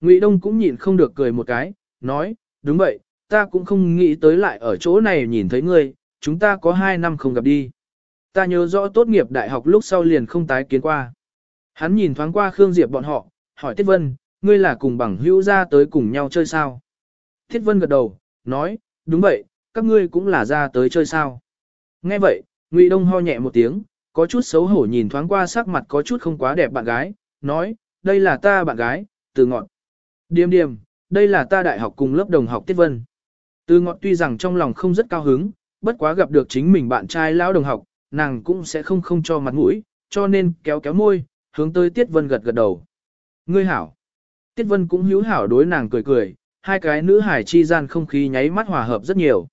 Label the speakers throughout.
Speaker 1: Ngụy Đông cũng nhịn không được cười một cái, nói, đúng vậy, ta cũng không nghĩ tới lại ở chỗ này nhìn thấy ngươi, chúng ta có hai năm không gặp đi. Ta nhớ rõ tốt nghiệp đại học lúc sau liền không tái kiến qua. Hắn nhìn thoáng qua Khương Diệp bọn họ, hỏi Tiết Vân, ngươi là cùng bằng hữu ra tới cùng nhau chơi sao? Thiết Vân gật đầu, nói, đúng vậy, các ngươi cũng là ra tới chơi sao? Nghe vậy, Ngụy Đông ho nhẹ một tiếng, có chút xấu hổ nhìn thoáng qua sắc mặt có chút không quá đẹp bạn gái, nói, đây là ta bạn gái, từ ngọn. Điềm điềm, đây là ta đại học cùng lớp đồng học Tiết Vân. Từ ngọn tuy rằng trong lòng không rất cao hứng, bất quá gặp được chính mình bạn trai lão đồng học, nàng cũng sẽ không không cho mặt mũi, cho nên kéo kéo môi, hướng tới Tiết Vân gật gật đầu. Ngươi hảo. Tiết Vân cũng hữu hảo đối nàng cười cười, hai cái nữ hải chi gian không khí nháy mắt hòa hợp rất nhiều.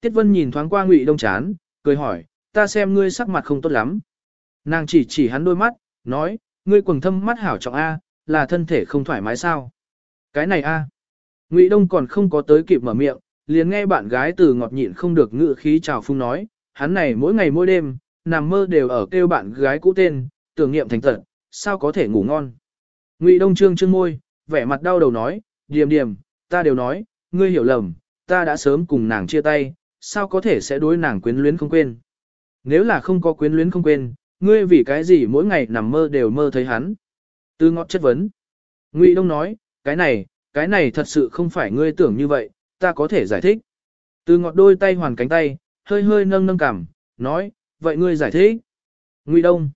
Speaker 1: Tiết Vân nhìn thoáng qua Ngụy Đông chán, cười hỏi, ta xem ngươi sắc mặt không tốt lắm. Nàng chỉ chỉ hắn đôi mắt, nói, ngươi quầng thâm mắt hảo trọng A, là thân thể không thoải mái sao. Cái này A. Ngụy Đông còn không có tới kịp mở miệng, liền nghe bạn gái từ ngọt nhịn không được ngự khí chào phung nói, hắn này mỗi ngày mỗi đêm, nằm mơ đều ở kêu bạn gái cũ tên, tưởng nghiệm thành tật, sao có thể ngủ ngon. Ngụy Đông Trương trương môi, vẻ mặt đau đầu nói, điềm điềm, ta đều nói, ngươi hiểu lầm, ta đã sớm cùng nàng chia tay, sao có thể sẽ đối nàng quyến luyến không quên. Nếu là không có quyến luyến không quên, ngươi vì cái gì mỗi ngày nằm mơ đều mơ thấy hắn. Từ ngọt chất vấn. Ngụy Đông nói, cái này, cái này thật sự không phải ngươi tưởng như vậy, ta có thể giải thích. Từ ngọt đôi tay hoàn cánh tay, hơi hơi nâng nâng cằm, nói, vậy ngươi giải thích. Ngụy Đông.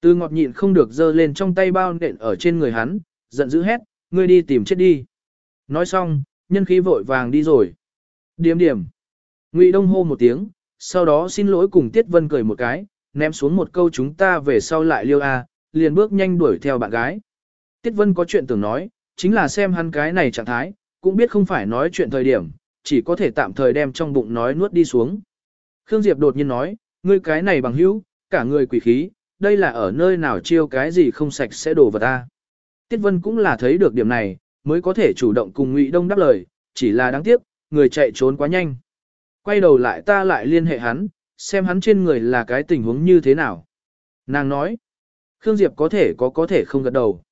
Speaker 1: Từ ngọt nhịn không được giơ lên trong tay bao nện ở trên người hắn, giận dữ hét, ngươi đi tìm chết đi. Nói xong, nhân khí vội vàng đi rồi. Điểm điểm. Ngụy Đông hô một tiếng, sau đó xin lỗi cùng Tiết Vân cười một cái, ném xuống một câu chúng ta về sau lại liêu a, liền bước nhanh đuổi theo bạn gái. Tiết Vân có chuyện tưởng nói, chính là xem hắn cái này trạng thái, cũng biết không phải nói chuyện thời điểm, chỉ có thể tạm thời đem trong bụng nói nuốt đi xuống. Khương Diệp đột nhiên nói, ngươi cái này bằng hữu, cả người quỷ khí, đây là ở nơi nào chiêu cái gì không sạch sẽ đổ vào ta. Tiết Vân cũng là thấy được điểm này, mới có thể chủ động cùng Ngụy Đông đáp lời, chỉ là đáng tiếc, người chạy trốn quá nhanh. Quay đầu lại ta lại liên hệ hắn, xem hắn trên người là cái tình huống như thế nào. Nàng nói, Khương Diệp có thể có có thể không gật đầu.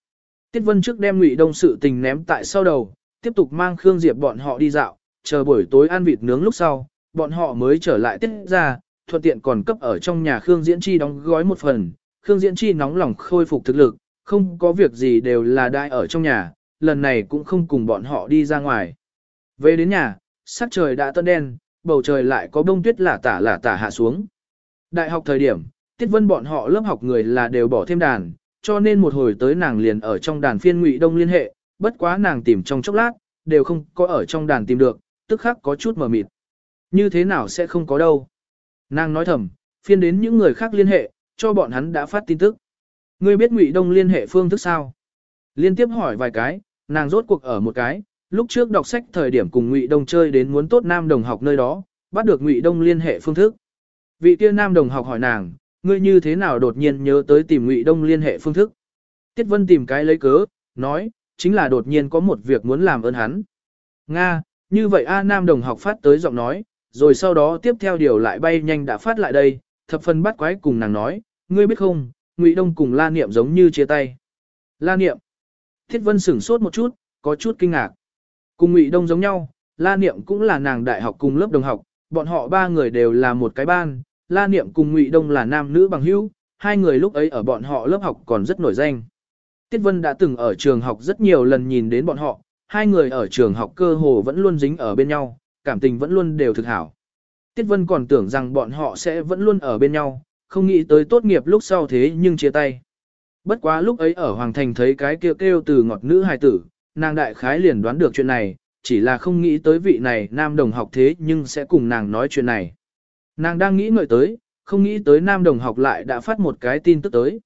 Speaker 1: Tiết Vân trước đem Ngụy Đông sự tình ném tại sau đầu, tiếp tục mang Khương Diệp bọn họ đi dạo, chờ buổi tối ăn vịt nướng lúc sau, bọn họ mới trở lại tiết ra, thuận tiện còn cấp ở trong nhà Khương Diễn Chi đóng gói một phần. Khương Diễn Chi nóng lòng khôi phục thực lực, không có việc gì đều là đại ở trong nhà, lần này cũng không cùng bọn họ đi ra ngoài. Về đến nhà, sắc trời đã tân đen, bầu trời lại có bông tuyết lả tả lả tả hạ xuống. Đại học thời điểm, Tiết Vân bọn họ lớp học người là đều bỏ thêm đàn, cho nên một hồi tới nàng liền ở trong đàn phiên ngụy đông liên hệ, bất quá nàng tìm trong chốc lát, đều không có ở trong đàn tìm được, tức khắc có chút mờ mịt. Như thế nào sẽ không có đâu. Nàng nói thầm, phiên đến những người khác liên hệ, cho bọn hắn đã phát tin tức. Ngươi biết ngụy đông liên hệ phương thức sao? Liên tiếp hỏi vài cái, nàng rốt cuộc ở một cái, lúc trước đọc sách thời điểm cùng Ngụy Đông chơi đến muốn tốt nam đồng học nơi đó, bắt được Ngụy Đông liên hệ phương thức. Vị kia nam đồng học hỏi nàng, ngươi như thế nào đột nhiên nhớ tới tìm Ngụy Đông liên hệ phương thức? Tiết Vân tìm cái lấy cớ, nói, chính là đột nhiên có một việc muốn làm ơn hắn. Nga, như vậy A nam đồng học phát tới giọng nói, rồi sau đó tiếp theo điều lại bay nhanh đã phát lại đây, thập phân bắt quái cùng nàng nói, ngươi biết không, Ngụy Đông cùng La Niệm giống như chia tay. La Niệm. Thiết Vân sửng sốt một chút, có chút kinh ngạc. Cùng Ngụy Đông giống nhau, La Niệm cũng là nàng đại học cùng lớp đồng học, bọn họ ba người đều là một cái ban, La Niệm cùng Ngụy Đông là nam nữ bằng hữu, hai người lúc ấy ở bọn họ lớp học còn rất nổi danh. Tiết Vân đã từng ở trường học rất nhiều lần nhìn đến bọn họ, hai người ở trường học cơ hồ vẫn luôn dính ở bên nhau, cảm tình vẫn luôn đều thực hảo. Tiết Vân còn tưởng rằng bọn họ sẽ vẫn luôn ở bên nhau, không nghĩ tới tốt nghiệp lúc sau thế nhưng chia tay. Bất quá lúc ấy ở Hoàng Thành thấy cái kêu kêu từ ngọt nữ hài tử, nàng đại khái liền đoán được chuyện này, chỉ là không nghĩ tới vị này nam đồng học thế nhưng sẽ cùng nàng nói chuyện này. Nàng đang nghĩ ngợi tới, không nghĩ tới nam đồng học lại đã phát một cái tin tức tới.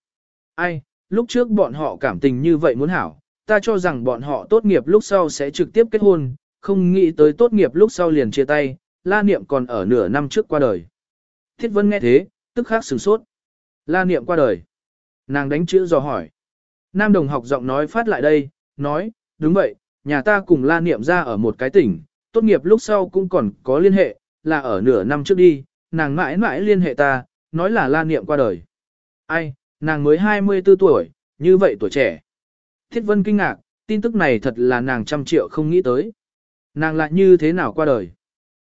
Speaker 1: Ai, lúc trước bọn họ cảm tình như vậy muốn hảo, ta cho rằng bọn họ tốt nghiệp lúc sau sẽ trực tiếp kết hôn, không nghĩ tới tốt nghiệp lúc sau liền chia tay, la niệm còn ở nửa năm trước qua đời. Thiết vân nghe thế, tức khắc sửng sốt. La niệm qua đời. Nàng đánh chữ dò hỏi. Nam đồng học giọng nói phát lại đây, nói, đúng vậy, nhà ta cùng la niệm ra ở một cái tỉnh, tốt nghiệp lúc sau cũng còn có liên hệ, là ở nửa năm trước đi, nàng mãi mãi liên hệ ta, nói là la niệm qua đời. Ai, nàng mới 24 tuổi, như vậy tuổi trẻ. Thiết vân kinh ngạc, tin tức này thật là nàng trăm triệu không nghĩ tới. Nàng lại như thế nào qua đời?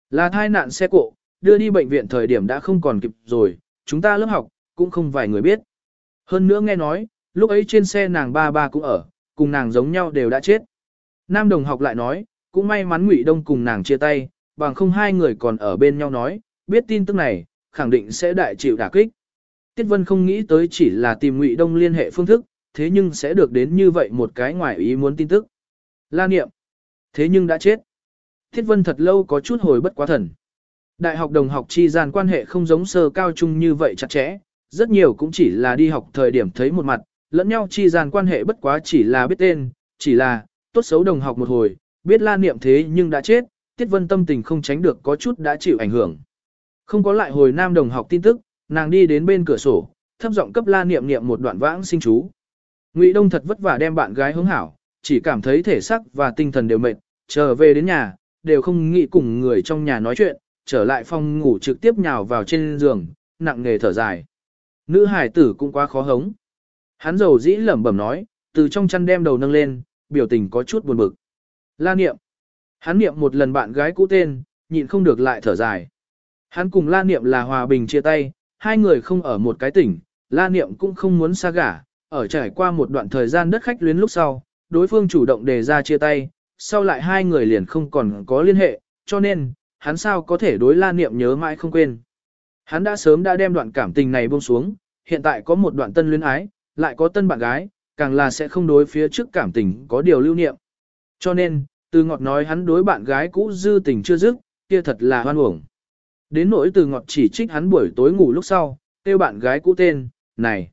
Speaker 1: Là thai nạn xe cộ, đưa đi bệnh viện thời điểm đã không còn kịp rồi, chúng ta lớp học, cũng không vài người biết. Hơn nữa nghe nói, lúc ấy trên xe nàng ba ba cũng ở, cùng nàng giống nhau đều đã chết. Nam đồng học lại nói, cũng may mắn Ngụy Đông cùng nàng chia tay, bằng không hai người còn ở bên nhau nói, biết tin tức này, khẳng định sẽ đại chịu đả kích. Tiết Vân không nghĩ tới chỉ là tìm Ngụy Đông liên hệ phương thức, thế nhưng sẽ được đến như vậy một cái ngoài ý muốn tin tức. La niệm. Thế nhưng đã chết. Tiết Vân thật lâu có chút hồi bất quá thần. Đại học đồng học chi gian quan hệ không giống sơ cao trung như vậy chặt chẽ, rất nhiều cũng chỉ là đi học thời điểm thấy một mặt, lẫn nhau chi gian quan hệ bất quá chỉ là biết tên, chỉ là, tốt xấu đồng học một hồi, biết la niệm thế nhưng đã chết, Tiết Vân tâm tình không tránh được có chút đã chịu ảnh hưởng. Không có lại hồi nam đồng học tin tức, nàng đi đến bên cửa sổ, thấp giọng cấp la niệm niệm một đoạn vãng sinh chú. Ngụy Đông thật vất vả đem bạn gái hướng hảo, chỉ cảm thấy thể xác và tinh thần đều mệt, trở về đến nhà, đều không nghĩ cùng người trong nhà nói chuyện, trở lại phòng ngủ trực tiếp nhào vào trên giường, nặng nề thở dài. Nữ hải tử cũng quá khó hống. Hắn dầu dĩ lẩm bẩm nói, từ trong chăn đem đầu nâng lên, biểu tình có chút buồn bực. La niệm. Hắn niệm một lần bạn gái cũ tên, nhịn không được lại thở dài. Hắn cùng La niệm là hòa bình chia tay, hai người không ở một cái tỉnh, La niệm cũng không muốn xa gả, ở trải qua một đoạn thời gian đất khách luyến lúc sau, đối phương chủ động đề ra chia tay, sau lại hai người liền không còn có liên hệ, cho nên, hắn sao có thể đối la niệm nhớ mãi không quên. Hắn đã sớm đã đem đoạn cảm tình này buông xuống, hiện tại có một đoạn tân luyến ái, lại có tân bạn gái, càng là sẽ không đối phía trước cảm tình có điều lưu niệm. Cho nên, từ ngọt nói hắn đối bạn gái cũ dư tình chưa dứt, kia thật là hoan uổng. Đến nỗi từ ngọt chỉ trích hắn buổi tối ngủ lúc sau, kêu bạn gái cũ tên, này.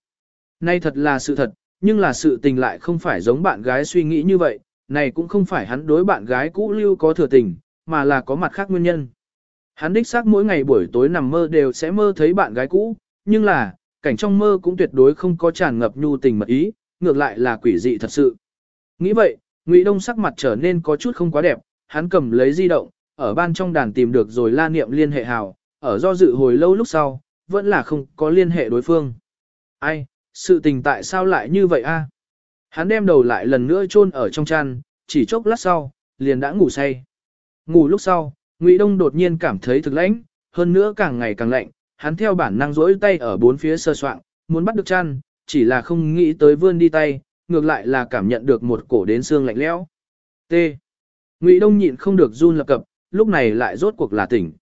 Speaker 1: Nay thật là sự thật, nhưng là sự tình lại không phải giống bạn gái suy nghĩ như vậy, này cũng không phải hắn đối bạn gái cũ lưu có thừa tình, mà là có mặt khác nguyên nhân. Hắn đích xác mỗi ngày buổi tối nằm mơ đều sẽ mơ thấy bạn gái cũ, nhưng là, cảnh trong mơ cũng tuyệt đối không có tràn ngập nhu tình mật ý, ngược lại là quỷ dị thật sự. Nghĩ vậy, Ngụy Đông sắc mặt trở nên có chút không quá đẹp, hắn cầm lấy di động, ở ban trong đàn tìm được rồi la niệm liên hệ hào, ở do dự hồi lâu lúc sau, vẫn là không có liên hệ đối phương. Ai, sự tình tại sao lại như vậy a? Hắn đem đầu lại lần nữa chôn ở trong chăn, chỉ chốc lát sau, liền đã ngủ say. Ngủ lúc sau, Ngụy Đông đột nhiên cảm thấy thực lãnh, hơn nữa càng ngày càng lạnh, hắn theo bản năng rỗi tay ở bốn phía sơ soạn, muốn bắt được chăn, chỉ là không nghĩ tới vươn đi tay, ngược lại là cảm nhận được một cổ đến xương lạnh lẽo. T. Ngụy Đông nhịn không được run lập cập, lúc này lại rốt cuộc là tỉnh.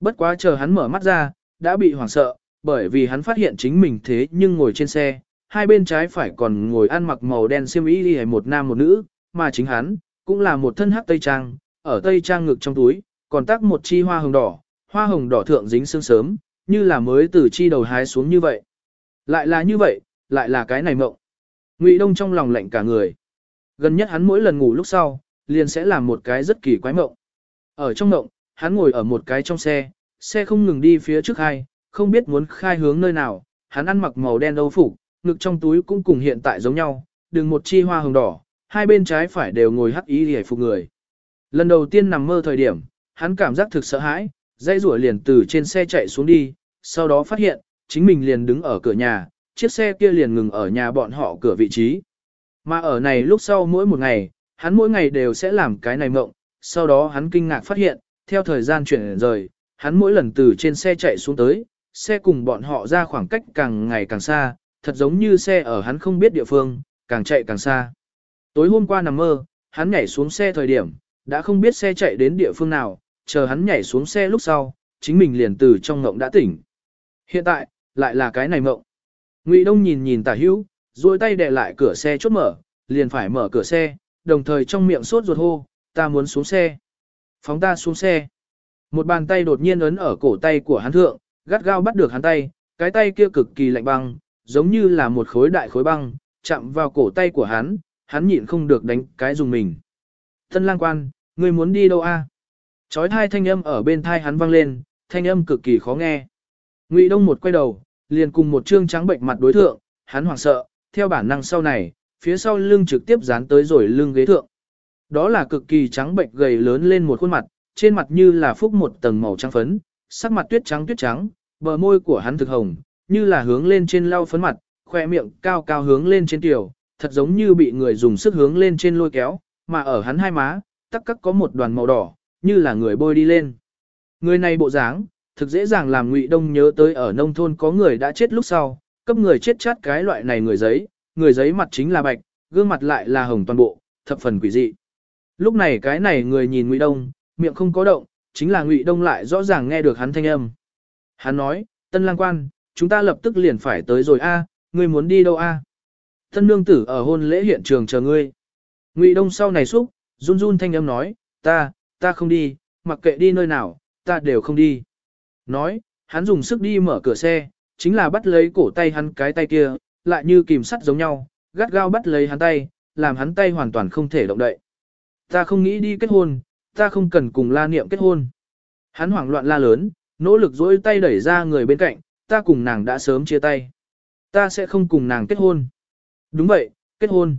Speaker 1: Bất quá chờ hắn mở mắt ra, đã bị hoảng sợ, bởi vì hắn phát hiện chính mình thế nhưng ngồi trên xe, hai bên trái phải còn ngồi ăn mặc màu đen xiêm y đi một nam một nữ, mà chính hắn, cũng là một thân hắc tây trang, ở tây trang ngực trong túi, còn tác một chi hoa hồng đỏ, hoa hồng đỏ thượng dính sương sớm, như là mới từ chi đầu hái xuống như vậy. Lại là như vậy, lại là cái này mộng. Ngụy Đông trong lòng lạnh cả người. Gần nhất hắn mỗi lần ngủ lúc sau, liền sẽ làm một cái rất kỳ quái mộng. Ở trong ngộng, hắn ngồi ở một cái trong xe, xe không ngừng đi phía trước hai, không biết muốn khai hướng nơi nào, hắn ăn mặc màu đen đâu phục, ngực trong túi cũng cùng hiện tại giống nhau, đường một chi hoa hồng đỏ, hai bên trái phải đều ngồi hắc ý để phục người. Lần đầu tiên nằm mơ thời điểm, hắn cảm giác thực sợ hãi, dây rủa liền từ trên xe chạy xuống đi, sau đó phát hiện, chính mình liền đứng ở cửa nhà, chiếc xe kia liền ngừng ở nhà bọn họ cửa vị trí. Mà ở này lúc sau mỗi một ngày, hắn mỗi ngày đều sẽ làm cái này mộng, sau đó hắn kinh ngạc phát hiện, theo thời gian chuyển rời, hắn mỗi lần từ trên xe chạy xuống tới, xe cùng bọn họ ra khoảng cách càng ngày càng xa, thật giống như xe ở hắn không biết địa phương, càng chạy càng xa. Tối hôm qua nằm mơ, hắn nhảy xuống xe thời điểm, đã không biết xe chạy đến địa phương nào, chờ hắn nhảy xuống xe lúc sau, chính mình liền từ trong ngộng đã tỉnh. Hiện tại, lại là cái này mộng. Ngụy Đông nhìn nhìn tả hữu, duỗi tay đè lại cửa xe chốt mở, liền phải mở cửa xe, đồng thời trong miệng sốt ruột hô, ta muốn xuống xe. Phóng ta xuống xe. Một bàn tay đột nhiên ấn ở cổ tay của hắn thượng, gắt gao bắt được hắn tay, cái tay kia cực kỳ lạnh băng, giống như là một khối đại khối băng, chạm vào cổ tay của hắn, hắn nhịn không được đánh cái dùng mình. Thân lang quan, người muốn đi đâu a? Chói thai thanh âm ở bên thai hắn vang lên, thanh âm cực kỳ khó nghe. Ngụy Đông một quay đầu, liền cùng một trương trắng bệnh mặt đối thượng, hắn hoảng sợ, theo bản năng sau này, phía sau lưng trực tiếp dán tới rồi lưng ghế thượng. Đó là cực kỳ trắng bệnh gầy lớn lên một khuôn mặt, trên mặt như là phúc một tầng màu trắng phấn, sắc mặt tuyết trắng tuyết trắng, bờ môi của hắn thực hồng, như là hướng lên trên lau phấn mặt, khoe miệng cao cao hướng lên trên tiểu, thật giống như bị người dùng sức hướng lên trên lôi kéo, mà ở hắn hai má, tắc cắc có một đoàn màu đỏ, như là người bôi đi lên. Người này bộ dáng, thực dễ dàng làm Ngụy Đông nhớ tới ở nông thôn có người đã chết lúc sau, cấp người chết chát cái loại này người giấy, người giấy mặt chính là bạch, gương mặt lại là hồng toàn bộ, thập phần quỷ dị. Lúc này cái này người nhìn Ngụy Đông, miệng không có động, chính là Ngụy Đông lại rõ ràng nghe được hắn thanh âm. Hắn nói, Tân Lang Quan, chúng ta lập tức liền phải tới rồi a, ngươi muốn đi đâu a? Tân nương tử ở hôn lễ hiện trường chờ ngươi. Ngụy Đông sau này xúc, run run thanh âm nói, ta, ta không đi, mặc kệ đi nơi nào, ta đều không đi. Nói, hắn dùng sức đi mở cửa xe, chính là bắt lấy cổ tay hắn cái tay kia, lại như kìm sắt giống nhau, gắt gao bắt lấy hắn tay, làm hắn tay hoàn toàn không thể động đậy. Ta không nghĩ đi kết hôn, ta không cần cùng la niệm kết hôn. Hắn hoảng loạn la lớn, nỗ lực dỗi tay đẩy ra người bên cạnh, ta cùng nàng đã sớm chia tay. Ta sẽ không cùng nàng kết hôn. Đúng vậy, kết hôn.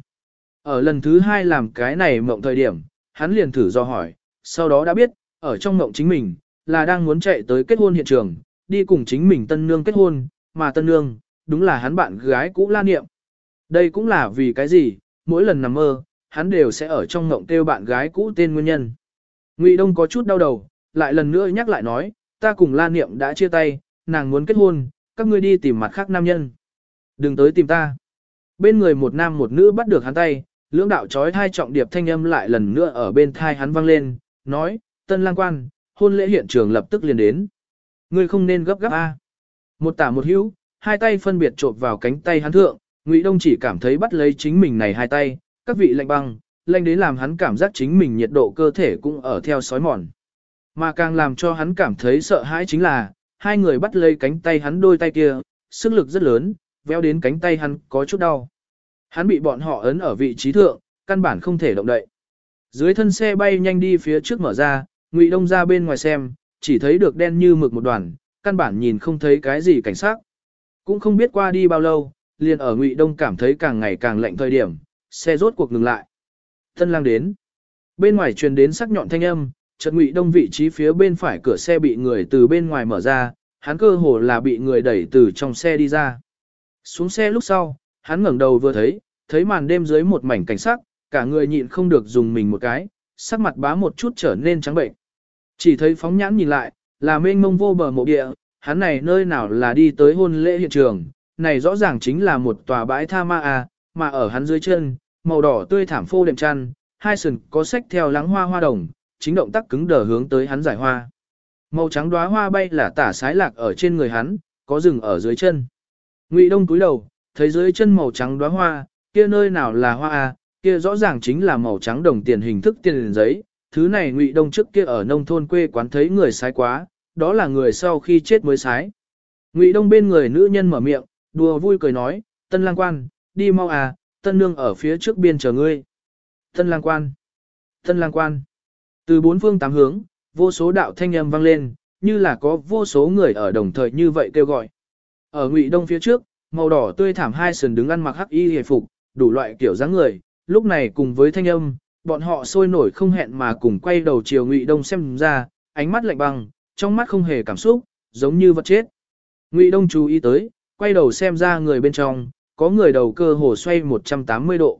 Speaker 1: Ở lần thứ hai làm cái này mộng thời điểm, hắn liền thử do hỏi, sau đó đã biết, ở trong mộng chính mình, là đang muốn chạy tới kết hôn hiện trường, đi cùng chính mình tân nương kết hôn, mà tân nương, đúng là hắn bạn gái cũ la niệm. Đây cũng là vì cái gì, mỗi lần nằm mơ, hắn đều sẽ ở trong ngộng kêu bạn gái cũ tên nguyên nhân. Ngụy Đông có chút đau đầu, lại lần nữa nhắc lại nói, ta cùng la niệm đã chia tay, nàng muốn kết hôn, các ngươi đi tìm mặt khác nam nhân. Đừng tới tìm ta. Bên người một nam một nữ bắt được hắn tay, lưỡng đạo trói thai trọng điệp thanh âm lại lần nữa ở bên thai hắn vang lên, nói, tân lang quan, hôn lễ hiện trường lập tức liền đến. Ngươi không nên gấp gáp a. Một tả một hữu, hai tay phân biệt trộn vào cánh tay hắn thượng, Ngụy Đông chỉ cảm thấy bắt lấy chính mình này hai tay, các vị lạnh băng, lạnh đến làm hắn cảm giác chính mình nhiệt độ cơ thể cũng ở theo sói mòn. Mà càng làm cho hắn cảm thấy sợ hãi chính là, hai người bắt lấy cánh tay hắn đôi tay kia, sức lực rất lớn, véo đến cánh tay hắn có chút đau. Hắn bị bọn họ ấn ở vị trí thượng, căn bản không thể động đậy. Dưới thân xe bay nhanh đi phía trước mở ra, Ngụy Đông ra bên ngoài xem, chỉ thấy được đen như mực một đoàn, căn bản nhìn không thấy cái gì cảnh sát. Cũng không biết qua đi bao lâu, liền ở Ngụy Đông cảm thấy càng ngày càng lạnh thời điểm, xe rốt cuộc ngừng lại. Tân lang đến. Bên ngoài truyền đến sắc nhọn thanh âm, chợt Ngụy Đông vị trí phía bên phải cửa xe bị người từ bên ngoài mở ra, hắn cơ hồ là bị người đẩy từ trong xe đi ra. Xuống xe lúc sau, hắn ngẩng đầu vừa thấy, thấy màn đêm dưới một mảnh cảnh sắc, cả người nhịn không được dùng mình một cái, sắc mặt bá một chút trở nên trắng bệnh. Chỉ thấy phóng nhãn nhìn lại, là mênh mông vô bờ mộ địa, hắn này nơi nào là đi tới hôn lễ hiện trường, này rõ ràng chính là một tòa bãi tha ma à, mà ở hắn dưới chân, màu đỏ tươi thảm phô đệm chăn, hai sừng có sách theo lắng hoa hoa đồng, chính động tác cứng đờ hướng tới hắn giải hoa. Màu trắng đóa hoa bay là tả sái lạc ở trên người hắn, có rừng ở dưới chân. Ngụy Đông cúi đầu, thấy dưới chân màu trắng đóa hoa, kia nơi nào là hoa à, kia rõ ràng chính là màu trắng đồng tiền hình thức tiền giấy, thứ này Ngụy Đông trước kia ở nông thôn quê quán thấy người sái quá, đó là người sau khi chết mới sái. Ngụy Đông bên người nữ nhân mở miệng, đùa vui cười nói, tân lang quan, đi mau à, tân nương ở phía trước biên chờ ngươi. Tân lang quan, tân lang quan, từ bốn phương tám hướng, vô số đạo thanh âm vang lên, như là có vô số người ở đồng thời như vậy kêu gọi. Ở Ngụy Đông phía trước, màu đỏ tươi thảm hai sườn đứng ăn mặc hắc y hề phục, đủ loại kiểu dáng người, lúc này cùng với thanh âm, bọn họ sôi nổi không hẹn mà cùng quay đầu chiều Ngụy Đông xem ra, ánh mắt lạnh băng, trong mắt không hề cảm xúc, giống như vật chết. Ngụy Đông chú ý tới, quay đầu xem ra người bên trong, có người đầu cơ hồ xoay 180 độ.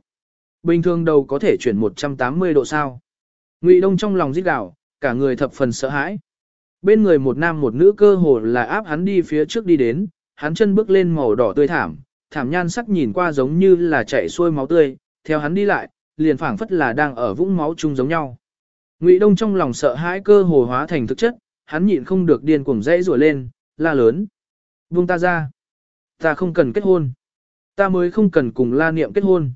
Speaker 1: Bình thường đầu có thể chuyển 180 độ sao? Ngụy Đông trong lòng rít gào, cả người thập phần sợ hãi. Bên người một nam một nữ cơ hồ là áp hắn đi phía trước đi đến, hắn chân bước lên màu đỏ tươi thảm, thảm nhan sắc nhìn qua giống như là chảy xuôi máu tươi, theo hắn đi lại, liền phảng phất là đang ở vũng máu chung giống nhau. Ngụy Đông trong lòng sợ hãi cơ hồ hóa thành thực chất, hắn nhịn không được điên cuồng dãy rủa lên, la lớn. Buông ta ra. Ta không cần kết hôn. Ta mới không cần cùng la niệm kết hôn.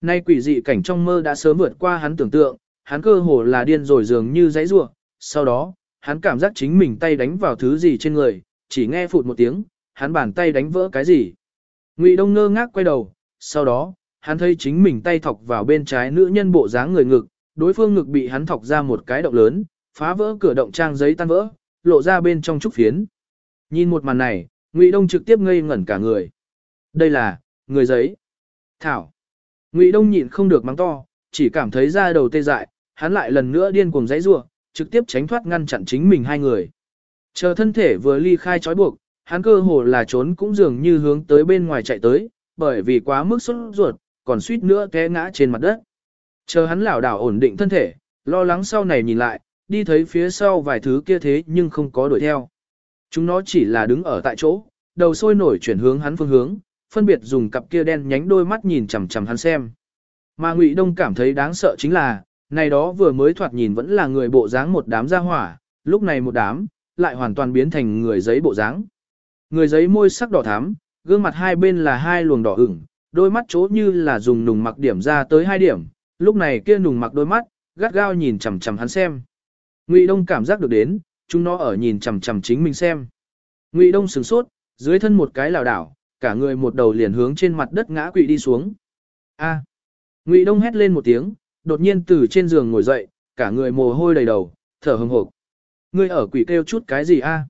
Speaker 1: Nay quỷ dị cảnh trong mơ đã sớm vượt qua hắn tưởng tượng, hắn cơ hồ là điên rồi dường như dãy rua. Sau đó, hắn cảm giác chính mình tay đánh vào thứ gì trên người, chỉ nghe phụt một tiếng, hắn bàn tay đánh vỡ cái gì. Ngụy Đông ngơ ngác quay đầu, sau đó, hắn thấy chính mình tay thọc vào bên trái nữ nhân bộ dáng người ngực, đối phương ngực bị hắn thọc ra một cái động lớn, phá vỡ cửa động trang giấy tan vỡ, lộ ra bên trong trúc phiến. Nhìn một màn này, Ngụy Đông trực tiếp ngây ngẩn cả người. Đây là, người giấy. Thảo. Ngụy Đông nhịn không được mắng to, chỉ cảm thấy da đầu tê dại, hắn lại lần nữa điên cuồng giãy giụa, trực tiếp tránh thoát ngăn chặn chính mình hai người. Chờ thân thể vừa ly khai trói buộc, hắn cơ hồ là trốn cũng dường như hướng tới bên ngoài chạy tới, bởi vì quá mức sốt ruột, còn suýt nữa té ngã trên mặt đất. Chờ hắn lảo đảo ổn định thân thể, lo lắng sau này nhìn lại, đi thấy phía sau vài thứ kia thế nhưng không có đuổi theo. Chúng nó chỉ là đứng ở tại chỗ, đầu sôi nổi chuyển hướng hắn phương hướng, phân biệt dùng cặp kia đen nhánh đôi mắt nhìn chằm chằm hắn xem. Mà Ngụy Đông cảm thấy đáng sợ chính là, này đó vừa mới thoạt nhìn vẫn là người bộ dáng một đám gia hỏa, lúc này một đám, lại hoàn toàn biến thành người giấy bộ dáng. Người giấy môi sắc đỏ thắm, gương mặt hai bên là hai luồng đỏ ửng, đôi mắt chỗ như là dùng nùng mặc điểm ra tới hai điểm, lúc này kia nùng mặc đôi mắt, gắt gao nhìn chằm chằm hắn xem. Ngụy Đông cảm giác được đến, chúng nó ở nhìn chằm chằm chính mình xem. Ngụy Đông sửng sốt, dưới thân một cái lảo đảo, cả người một đầu liền hướng trên mặt đất ngã quỵ đi xuống. A. Ngụy Đông hét lên một tiếng, đột nhiên từ trên giường ngồi dậy, cả người mồ hôi đầy đầu, thở hừng hực. Ngươi ở quỷ kêu chút cái gì a?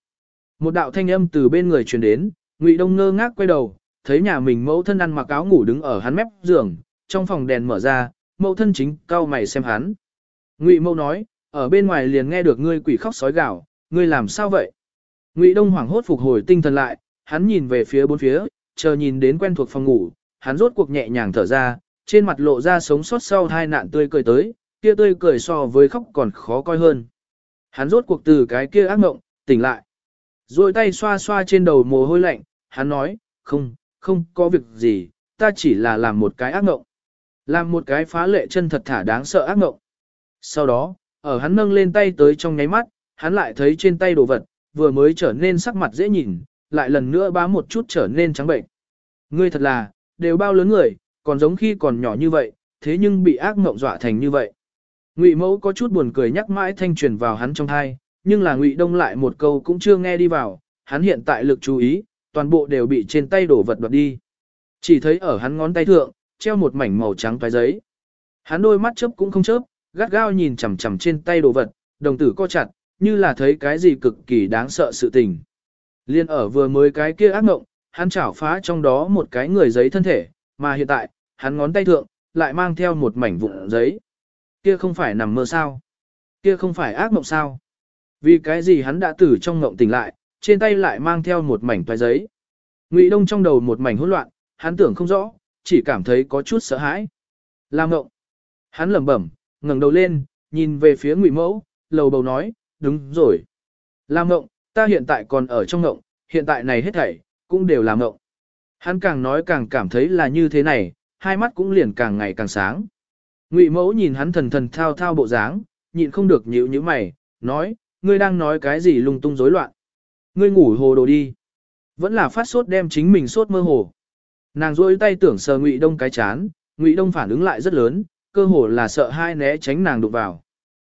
Speaker 1: Một đạo thanh âm từ bên người truyền đến, Ngụy Đông ngơ ngác quay đầu, thấy nhà mình mẫu thân ăn mặc áo ngủ đứng ở hắn mép giường, trong phòng đèn mở ra, mẫu thân chính cao mày xem hắn. Ngụy Mẫu nói, ở bên ngoài liền nghe được ngươi quỷ khóc sói gào, ngươi làm sao vậy? Ngụy Đông hoảng hốt phục hồi tinh thần lại, hắn nhìn về phía bốn phía, chờ nhìn đến quen thuộc phòng ngủ, hắn rốt cuộc nhẹ nhàng thở ra, trên mặt lộ ra sống sót sau hai nạn tươi cười tới, kia tươi cười so với khóc còn khó coi hơn. Hắn rốt cuộc từ cái kia ác mộng, tỉnh lại. Rồi tay xoa xoa trên đầu mồ hôi lạnh, hắn nói, không, không có việc gì, ta chỉ là làm một cái ác mộng. Làm một cái phá lệ chân thật thả đáng sợ ác mộng. Sau đó, ở hắn nâng lên tay tới trong nháy mắt, hắn lại thấy trên tay đồ vật, vừa mới trở nên sắc mặt dễ nhìn, lại lần nữa bá một chút trở nên trắng bệnh. Ngươi thật là, đều bao lớn người, còn giống khi còn nhỏ như vậy, thế nhưng bị ác mộng dọa thành như vậy. Ngụy Mẫu có chút buồn cười nhắc mãi thanh truyền vào hắn trong thai, nhưng là Ngụy Đông lại một câu cũng chưa nghe đi vào, hắn hiện tại lực chú ý, toàn bộ đều bị trên tay đổ vật đoạt đi. Chỉ thấy ở hắn ngón tay thượng, treo một mảnh màu trắng toái giấy. Hắn đôi mắt chớp cũng không chớp, gắt gao nhìn chằm chằm trên tay đồ vật, đồng tử co chặt, như là thấy cái gì cực kỳ đáng sợ sự tình. Liên ở vừa mới cái kia ác ngộng, hắn chảo phá trong đó một cái người giấy thân thể, mà hiện tại, hắn ngón tay thượng, lại mang theo một mảnh vụn giấy. Kia không phải nằm mơ sao? Kia không phải ác ngộng sao? Vì cái gì hắn đã tử trong ngộng tỉnh lại, trên tay lại mang theo một mảnh toái giấy. Ngụy Đông trong đầu một mảnh hỗn loạn, hắn tưởng không rõ, chỉ cảm thấy có chút sợ hãi. Làm ngộng. Hắn lẩm bẩm, ngẩng đầu lên, nhìn về phía Ngụy Mẫu, lầu bầu nói, đúng rồi. Làm ngộng, ta hiện tại còn ở trong ngộng, hiện tại này hết thảy, cũng đều là ngộng. Hắn càng nói càng cảm thấy là như thế này, hai mắt cũng liền càng ngày càng sáng. Ngụy mẫu nhìn hắn thần thần thao thao bộ dáng, nhịn không được nhíu nhíu mày, nói, ngươi đang nói cái gì lung tung rối loạn. Ngươi ngủ hồ đồ đi. Vẫn là phát sốt đem chính mình sốt mơ hồ. Nàng rôi tay tưởng sờ Ngụy Đông cái chán, Ngụy Đông phản ứng lại rất lớn, cơ hồ là sợ hai né tránh nàng đụng vào.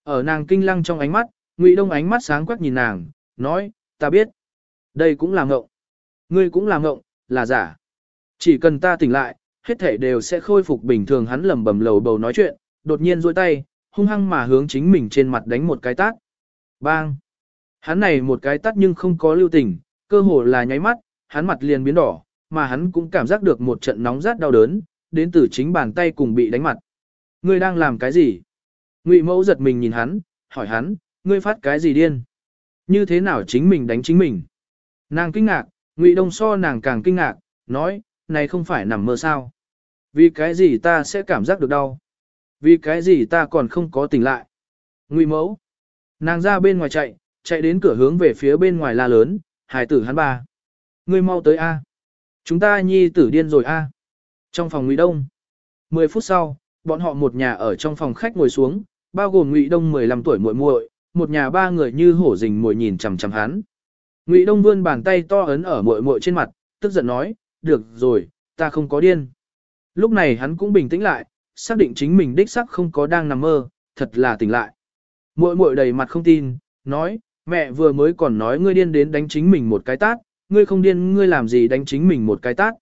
Speaker 1: Ở nàng kinh lăng trong ánh mắt, Ngụy Đông ánh mắt sáng quắc nhìn nàng, nói, ta biết. Đây cũng là ngộng. Ngươi cũng là ngộng, là giả. Chỉ cần ta tỉnh lại, hết thể đều sẽ khôi phục bình thường hắn lầm bầm lầu bầu nói chuyện, đột nhiên duỗi tay, hung hăng mà hướng chính mình trên mặt đánh một cái tát. Bang! Hắn này một cái tát nhưng không có lưu tình, cơ hồ là nháy mắt, hắn mặt liền biến đỏ, mà hắn cũng cảm giác được một trận nóng rát đau đớn, đến từ chính bàn tay cùng bị đánh mặt. Ngươi đang làm cái gì? Ngụy mẫu giật mình nhìn hắn, hỏi hắn, ngươi phát cái gì điên? Như thế nào chính mình đánh chính mình? Nàng kinh ngạc, Ngụy Đông so nàng càng kinh ngạc, nói, này không phải nằm mơ sao? Vì cái gì ta sẽ cảm giác được đau? Vì cái gì ta còn không có tỉnh lại? Ngụy mẫu. Nàng ra bên ngoài chạy, chạy đến cửa hướng về phía bên ngoài la lớn, hải tử hắn ba. Ngươi mau tới A. Chúng ta nhi tử điên rồi A. Trong phòng Ngụy Đông. Mười phút sau, bọn họ một nhà ở trong phòng khách ngồi xuống, bao gồm Ngụy Đông 15 tuổi muội muội, một nhà ba người như hổ rình mồi nhìn chằm chằm hắn. Ngụy Đông vươn bàn tay to ấn ở muội muội trên mặt, tức giận nói, "Được rồi, ta không có điên." Lúc này hắn cũng bình tĩnh lại, xác định chính mình đích xác không có đang nằm mơ, thật là tỉnh lại. Muội muội đầy mặt không tin, nói, "Mẹ vừa mới còn nói ngươi điên đến đánh chính mình một cái tát, ngươi không điên ngươi làm gì đánh chính mình một cái tát?"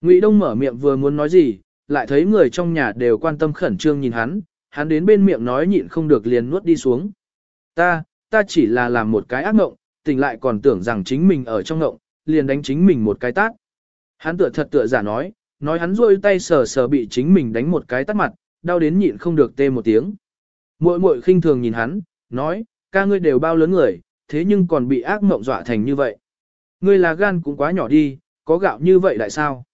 Speaker 1: Ngụy Đông mở miệng vừa muốn nói gì, lại thấy người trong nhà đều quan tâm khẩn trương nhìn hắn, hắn đến bên miệng nói nhịn không được liền nuốt đi xuống. Ta, ta chỉ là làm một cái ác ngộng, tỉnh lại còn tưởng rằng chính mình ở trong ngộng, liền đánh chính mình một cái tát. Hắn tựa thật tựa giả nói, nói hắn rôi tay sờ sờ bị chính mình đánh một cái tát mặt, đau đến nhịn không được tê một tiếng. Muội muội khinh thường nhìn hắn, nói, ca ngươi đều bao lớn người, thế nhưng còn bị ác mộng dọa thành như vậy. Ngươi là gan cũng quá nhỏ đi, có gạo như vậy lại sao?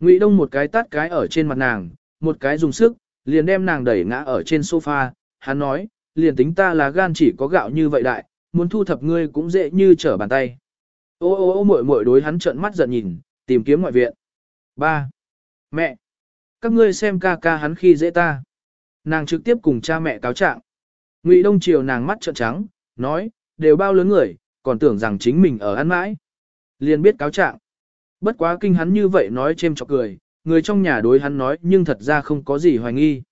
Speaker 1: Ngụy Đông một cái tát cái ở trên mặt nàng, một cái dùng sức, liền đem nàng đẩy ngã ở trên sofa, hắn nói, liền tính ta là gan chỉ có gạo như vậy đại, muốn thu thập ngươi cũng dễ như trở bàn tay. Ô ô ô muội muội đối hắn trợn mắt giận nhìn, tìm kiếm ngoại viện. Ba, Mẹ! Các ngươi xem ca ca hắn khi dễ ta. Nàng trực tiếp cùng cha mẹ cáo trạng. Ngụy Đông Triều nàng mắt trợn trắng, nói, đều bao lớn người, còn tưởng rằng chính mình ở ăn mãi. Liền biết cáo trạng. Bất quá kinh hắn như vậy nói chêm chọc cười, người trong nhà đối hắn nói nhưng thật ra không có gì hoài nghi.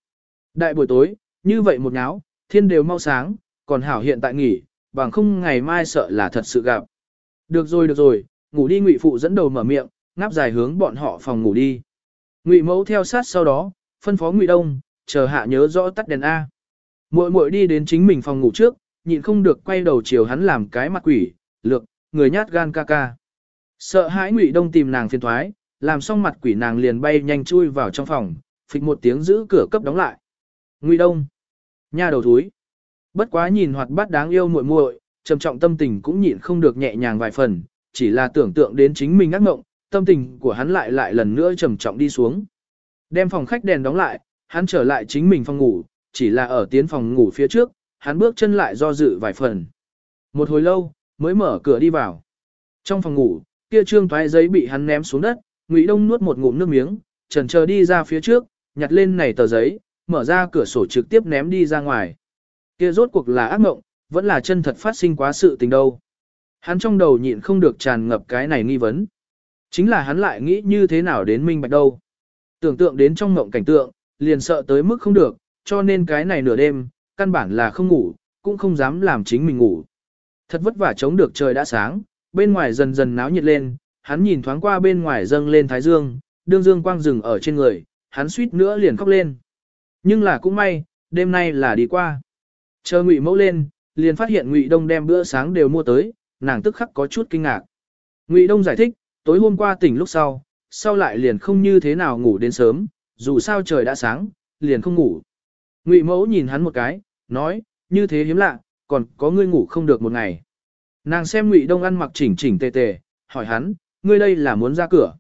Speaker 1: Đại buổi tối, như vậy một nháo, thiên đều mau sáng, còn hảo hiện tại nghỉ, bằng không ngày mai sợ là thật sự gặp. Được rồi được rồi, ngủ đi ngụy phụ dẫn đầu mở miệng, ngáp dài hướng bọn họ phòng ngủ đi. Ngụy mẫu theo sát sau đó, phân phó ngụy đông, chờ hạ nhớ rõ tắt đèn A. Muội muội đi đến chính mình phòng ngủ trước, nhịn không được quay đầu chiều hắn làm cái mặt quỷ, lược, người nhát gan ca ca. Sợ hãi ngụy đông tìm nàng phiền thoái, làm xong mặt quỷ nàng liền bay nhanh chui vào trong phòng, phịch một tiếng giữ cửa cấp đóng lại. Ngụy đông, nha đầu thúi. Bất quá nhìn hoạt bát đáng yêu muội muội, trầm trọng tâm tình cũng nhịn không được nhẹ nhàng vài phần, chỉ là tưởng tượng đến chính mình ác mộng, tâm tình của hắn lại lại lần nữa trầm trọng đi xuống. Đem phòng khách đèn đóng lại, hắn trở lại chính mình phòng ngủ, chỉ là ở tiến phòng ngủ phía trước, hắn bước chân lại do dự vài phần. Một hồi lâu, mới mở cửa đi vào. Trong phòng ngủ, kia trương thoái giấy bị hắn ném xuống đất, Ngụy Đông nuốt một ngụm nước miếng, trần chờ đi ra phía trước, nhặt lên này tờ giấy, mở ra cửa sổ trực tiếp ném đi ra ngoài. Kia rốt cuộc là ác mộng, vẫn là chân thật phát sinh quá sự tình đâu. Hắn trong đầu nhịn không được tràn ngập cái này nghi vấn. Chính là hắn lại nghĩ như thế nào đến minh bạch đâu. Tưởng tượng đến trong mộng cảnh tượng, liền sợ tới mức không được, cho nên cái này nửa đêm, căn bản là không ngủ, cũng không dám làm chính mình ngủ. Thật vất vả chống được trời đã sáng, bên ngoài dần dần náo nhiệt lên, hắn nhìn thoáng qua bên ngoài dâng lên thái dương, đương dương quang rừng ở trên người, hắn suýt nữa liền khóc lên. Nhưng là cũng may, đêm nay là đi qua. Chờ Ngụy Mẫu lên, liền phát hiện Ngụy Đông đem bữa sáng đều mua tới, nàng tức khắc có chút kinh ngạc. Ngụy Đông giải thích, tối hôm qua tỉnh lúc sau, sau lại liền không như thế nào ngủ đến sớm, dù sao trời đã sáng, liền không ngủ. Ngụy Mẫu nhìn hắn một cái, nói, như thế hiếm lạ, còn có ngươi ngủ không được một ngày. Nàng xem Ngụy Đông ăn mặc chỉnh chỉnh tề tề, hỏi hắn, ngươi đây là muốn ra cửa.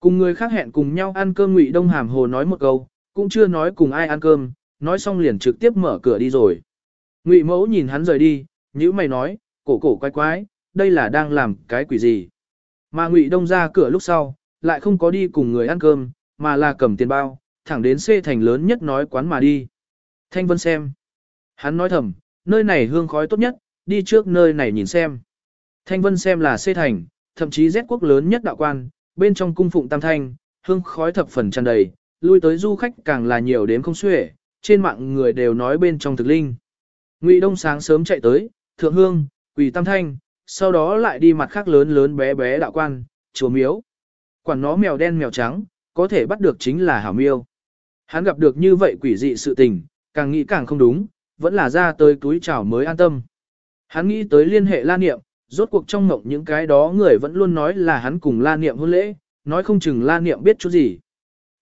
Speaker 1: Cùng người khác hẹn cùng nhau ăn cơm Ngụy Đông hàm hồ nói một câu, cũng chưa nói cùng ai ăn cơm, nói xong liền trực tiếp mở cửa đi rồi. Ngụy Mẫu nhìn hắn rời đi, nhữ mày nói, cổ cổ quái quái, đây là đang làm cái quỷ gì. Mà Ngụy Đông ra cửa lúc sau, lại không có đi cùng người ăn cơm, mà là cầm tiền bao, thẳng đến xê thành lớn nhất nói quán mà đi. Thanh Vân xem. Hắn nói thầm, nơi này hương khói tốt nhất, đi trước nơi này nhìn xem. Thanh Vân xem là xê thành, thậm chí rét quốc lớn nhất đạo quan, bên trong cung phụng tam thanh, hương khói thập phần tràn đầy, lui tới du khách càng là nhiều đến không xuể, trên mạng người đều nói bên trong thực linh. Ngụy Đông sáng sớm chạy tới, thượng hương, quỳ tam thanh, sau đó lại đi mặt khác lớn lớn bé bé đạo quan, chùa miếu. Quản nó mèo đen mèo trắng, có thể bắt được chính là hảo miêu. Hắn gặp được như vậy quỷ dị sự tình, càng nghĩ càng không đúng, vẫn là ra tới túi chảo mới an tâm. Hắn nghĩ tới liên hệ la niệm, rốt cuộc trong ngộng những cái đó người vẫn luôn nói là hắn cùng la niệm hôn lễ, nói không chừng la niệm biết chút gì.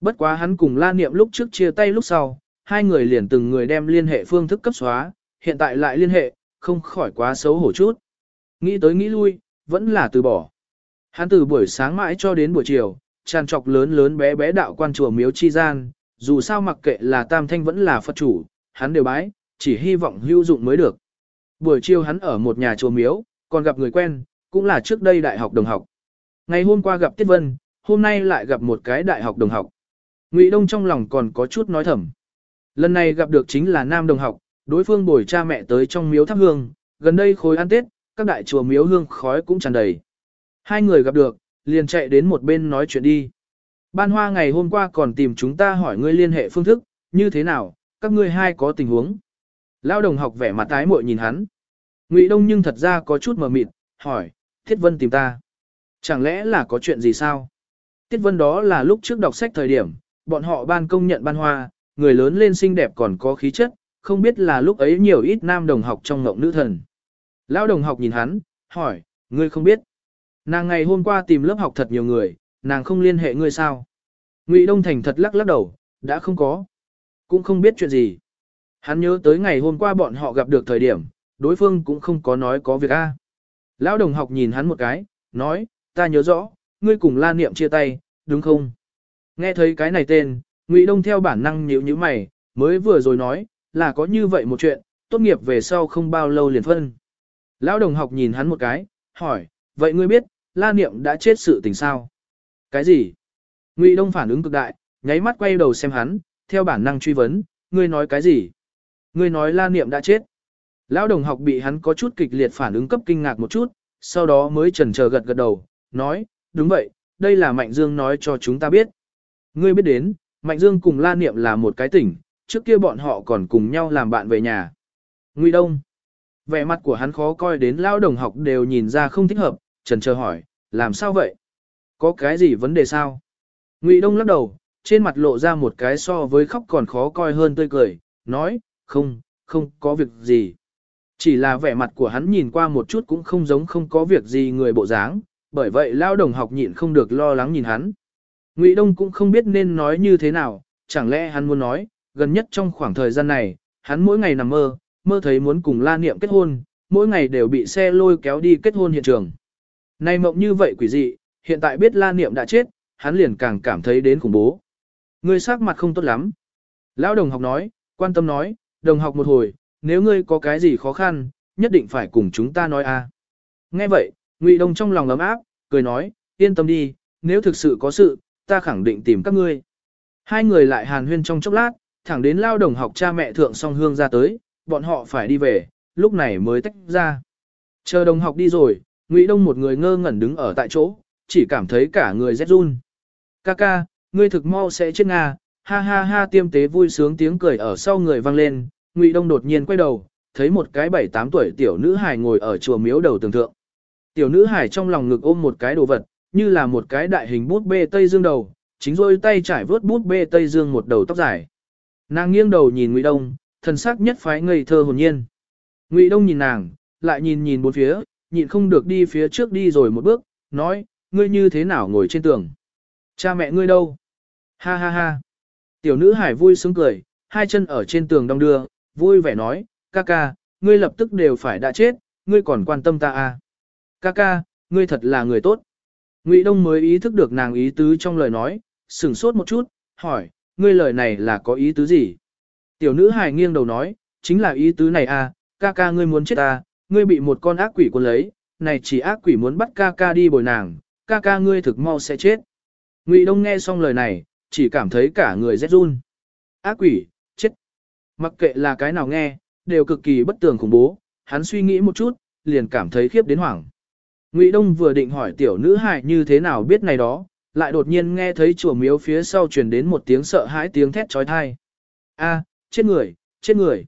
Speaker 1: Bất quá hắn cùng la niệm lúc trước chia tay lúc sau, hai người liền từng người đem liên hệ phương thức cấp xóa, hiện tại lại liên hệ, không khỏi quá xấu hổ chút. Nghĩ tới nghĩ lui, vẫn là từ bỏ. Hắn từ buổi sáng mãi cho đến buổi chiều, tràn trọc lớn lớn bé bé đạo quan chùa miếu chi gian, dù sao mặc kệ là tam thanh vẫn là Phật chủ, hắn đều bái, chỉ hy vọng hữu dụng mới được. Buổi chiều hắn ở một nhà chùa miếu, còn gặp người quen, cũng là trước đây đại học đồng học. Ngày hôm qua gặp Tiết Vân, hôm nay lại gặp một cái đại học đồng học. Ngụy Đông trong lòng còn có chút nói thầm. Lần này gặp được chính là nam đồng học, đối phương bồi cha mẹ tới trong miếu thắp hương, gần đây khối ăn Tết, các đại chùa miếu hương khói cũng tràn đầy. Hai người gặp được, liền chạy đến một bên nói chuyện đi. Ban hoa ngày hôm qua còn tìm chúng ta hỏi ngươi liên hệ phương thức, như thế nào, các ngươi hai có tình huống. Lao đồng học vẻ mặt tái muội nhìn hắn. Ngụy Đông nhưng thật ra có chút mờ mịt, hỏi, Thiết Vân tìm ta. Chẳng lẽ là có chuyện gì sao? Tiết Vân đó là lúc trước đọc sách thời điểm, bọn họ ban công nhận ban hoa, người lớn lên xinh đẹp còn có khí chất, không biết là lúc ấy nhiều ít nam đồng học trong ngộng nữ thần. Lão đồng học nhìn hắn, hỏi, ngươi không biết. Nàng ngày hôm qua tìm lớp học thật nhiều người, nàng không liên hệ ngươi sao? Ngụy Đông Thành thật lắc lắc đầu, đã không có. Cũng không biết chuyện gì. Hắn nhớ tới ngày hôm qua bọn họ gặp được thời điểm, đối phương cũng không có nói có việc a. Lão đồng học nhìn hắn một cái, nói, ta nhớ rõ, ngươi cùng La Niệm chia tay, đúng không? Nghe thấy cái này tên, Ngụy Đông theo bản năng nhíu nhíu mày, mới vừa rồi nói, là có như vậy một chuyện, tốt nghiệp về sau không bao lâu liền phân. Lão đồng học nhìn hắn một cái, hỏi, vậy ngươi biết, La Niệm đã chết sự tình sao? Cái gì? Ngụy Đông phản ứng cực đại, nháy mắt quay đầu xem hắn, theo bản năng truy vấn, ngươi nói cái gì? Ngươi nói La Niệm đã chết. Lão đồng học bị hắn có chút kịch liệt phản ứng cấp kinh ngạc một chút, sau đó mới chần chờ gật gật đầu, nói, đúng vậy, đây là Mạnh Dương nói cho chúng ta biết. Ngươi biết đến, Mạnh Dương cùng La Niệm là một cái tỉnh, trước kia bọn họ còn cùng nhau làm bạn về nhà. Ngụy Đông. Vẻ mặt của hắn khó coi đến lão đồng học đều nhìn ra không thích hợp, trần chờ hỏi, làm sao vậy? Có cái gì vấn đề sao? Ngụy Đông lắc đầu, trên mặt lộ ra một cái so với khóc còn khó coi hơn tươi cười, nói, không, không có việc gì. Chỉ là vẻ mặt của hắn nhìn qua một chút cũng không giống không có việc gì người bộ dáng, bởi vậy lao đồng học nhịn không được lo lắng nhìn hắn. Ngụy Đông cũng không biết nên nói như thế nào, chẳng lẽ hắn muốn nói, gần nhất trong khoảng thời gian này, hắn mỗi ngày nằm mơ, mơ thấy muốn cùng La Niệm kết hôn, mỗi ngày đều bị xe lôi kéo đi kết hôn hiện trường. Này mộng như vậy quỷ dị, hiện tại biết La Niệm đã chết, hắn liền càng cảm thấy đến khủng bố. Ngươi sắc mặt không tốt lắm. Lão đồng học nói, quan tâm nói, đồng học một hồi, nếu ngươi có cái gì khó khăn, nhất định phải cùng chúng ta nói a. Nghe vậy, Ngụy Đông trong lòng ấm áp, cười nói, yên tâm đi, nếu thực sự có sự, ta khẳng định tìm các ngươi. Hai người lại hàn huyên trong chốc lát, thẳng đến lao đồng học cha mẹ thượng song hương ra tới, bọn họ phải đi về, lúc này mới tách ra. Chờ đồng học đi rồi, Ngụy Đông một người ngơ ngẩn đứng ở tại chỗ, chỉ cảm thấy cả người rét run. Ca ca, ngươi thực mau sẽ chết Nga, ha ha ha tiêm tế vui sướng tiếng cười ở sau người vang lên, Ngụy Đông đột nhiên quay đầu, thấy một cái bảy tám tuổi tiểu nữ hài ngồi ở chùa miếu đầu tường thượng. Tiểu nữ hài trong lòng ngực ôm một cái đồ vật, như là một cái đại hình bút bê Tây Dương đầu, chính rôi tay trải vớt bút bê Tây Dương một đầu tóc dài. Nàng nghiêng đầu nhìn Ngụy Đông, thần sắc nhất phái ngây thơ hồn nhiên. Ngụy Đông nhìn nàng, lại nhìn nhìn bốn phía, nhịn không được đi phía trước đi rồi một bước, nói, ngươi như thế nào ngồi trên tường? Cha mẹ ngươi đâu? Ha ha ha. Tiểu nữ hải vui sướng cười, hai chân ở trên tường đong đưa, vui vẻ nói, ca ca, ngươi lập tức đều phải đã chết, ngươi còn quan tâm ta à? Ca ca, ngươi thật là người tốt. Ngụy Đông mới ý thức được nàng ý tứ trong lời nói, sửng sốt một chút, hỏi, ngươi lời này là có ý tứ gì? Tiểu nữ hài nghiêng đầu nói, chính là ý tứ này à, ca ca ngươi muốn chết ta, ngươi bị một con ác quỷ cuốn lấy, này chỉ ác quỷ muốn bắt ca ca đi bồi nàng, ca ca ngươi thực mau sẽ chết. Ngụy Đông nghe xong lời này, chỉ cảm thấy cả người rét run. Ác quỷ, chết. Mặc kệ là cái nào nghe, đều cực kỳ bất tường khủng bố, hắn suy nghĩ một chút, liền cảm thấy khiếp đến hoảng. Ngụy Đông vừa định hỏi tiểu nữ hài như thế nào biết này đó, lại đột nhiên nghe thấy chùa miếu phía sau truyền đến một tiếng sợ hãi tiếng thét chói tai. A, chết người, chết người.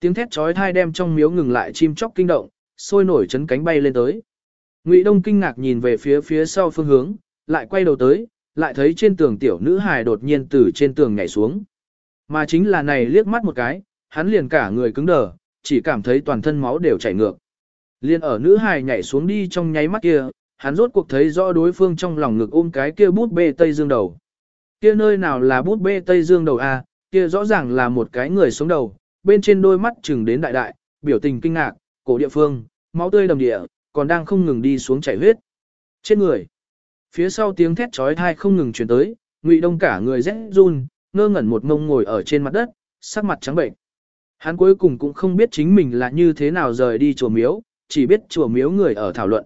Speaker 1: Tiếng thét chói tai đem trong miếu ngừng lại chim chóc kinh động, sôi nổi chấn cánh bay lên tới. Ngụy Đông kinh ngạc nhìn về phía phía sau phương hướng, lại quay đầu tới, lại thấy trên tường tiểu nữ hài đột nhiên từ trên tường nhảy xuống. Mà chính là này liếc mắt một cái, hắn liền cả người cứng đờ, chỉ cảm thấy toàn thân máu đều chảy ngược. Liên ở nữ hài nhảy xuống đi trong nháy mắt kia, hắn rốt cuộc thấy rõ đối phương trong lòng ngực ôm cái kia bút bê Tây Dương đầu. Kia nơi nào là bút bê Tây Dương đầu a, à, kia rõ ràng là một cái người sống đầu, bên trên đôi mắt chừng đến đại đại, biểu tình kinh ngạc, cổ địa phương, máu tươi đầm địa, còn đang không ngừng đi xuống chảy huyết. Trên người. Phía sau tiếng thét chói tai không ngừng truyền tới, Ngụy Đông cả người rẽ run, ngơ ngẩn một ngông ngồi ở trên mặt đất, sắc mặt trắng bệnh. Hắn cuối cùng cũng không biết chính mình là như thế nào rời đi chùa miếu, chỉ biết chùa miếu người ở thảo luận.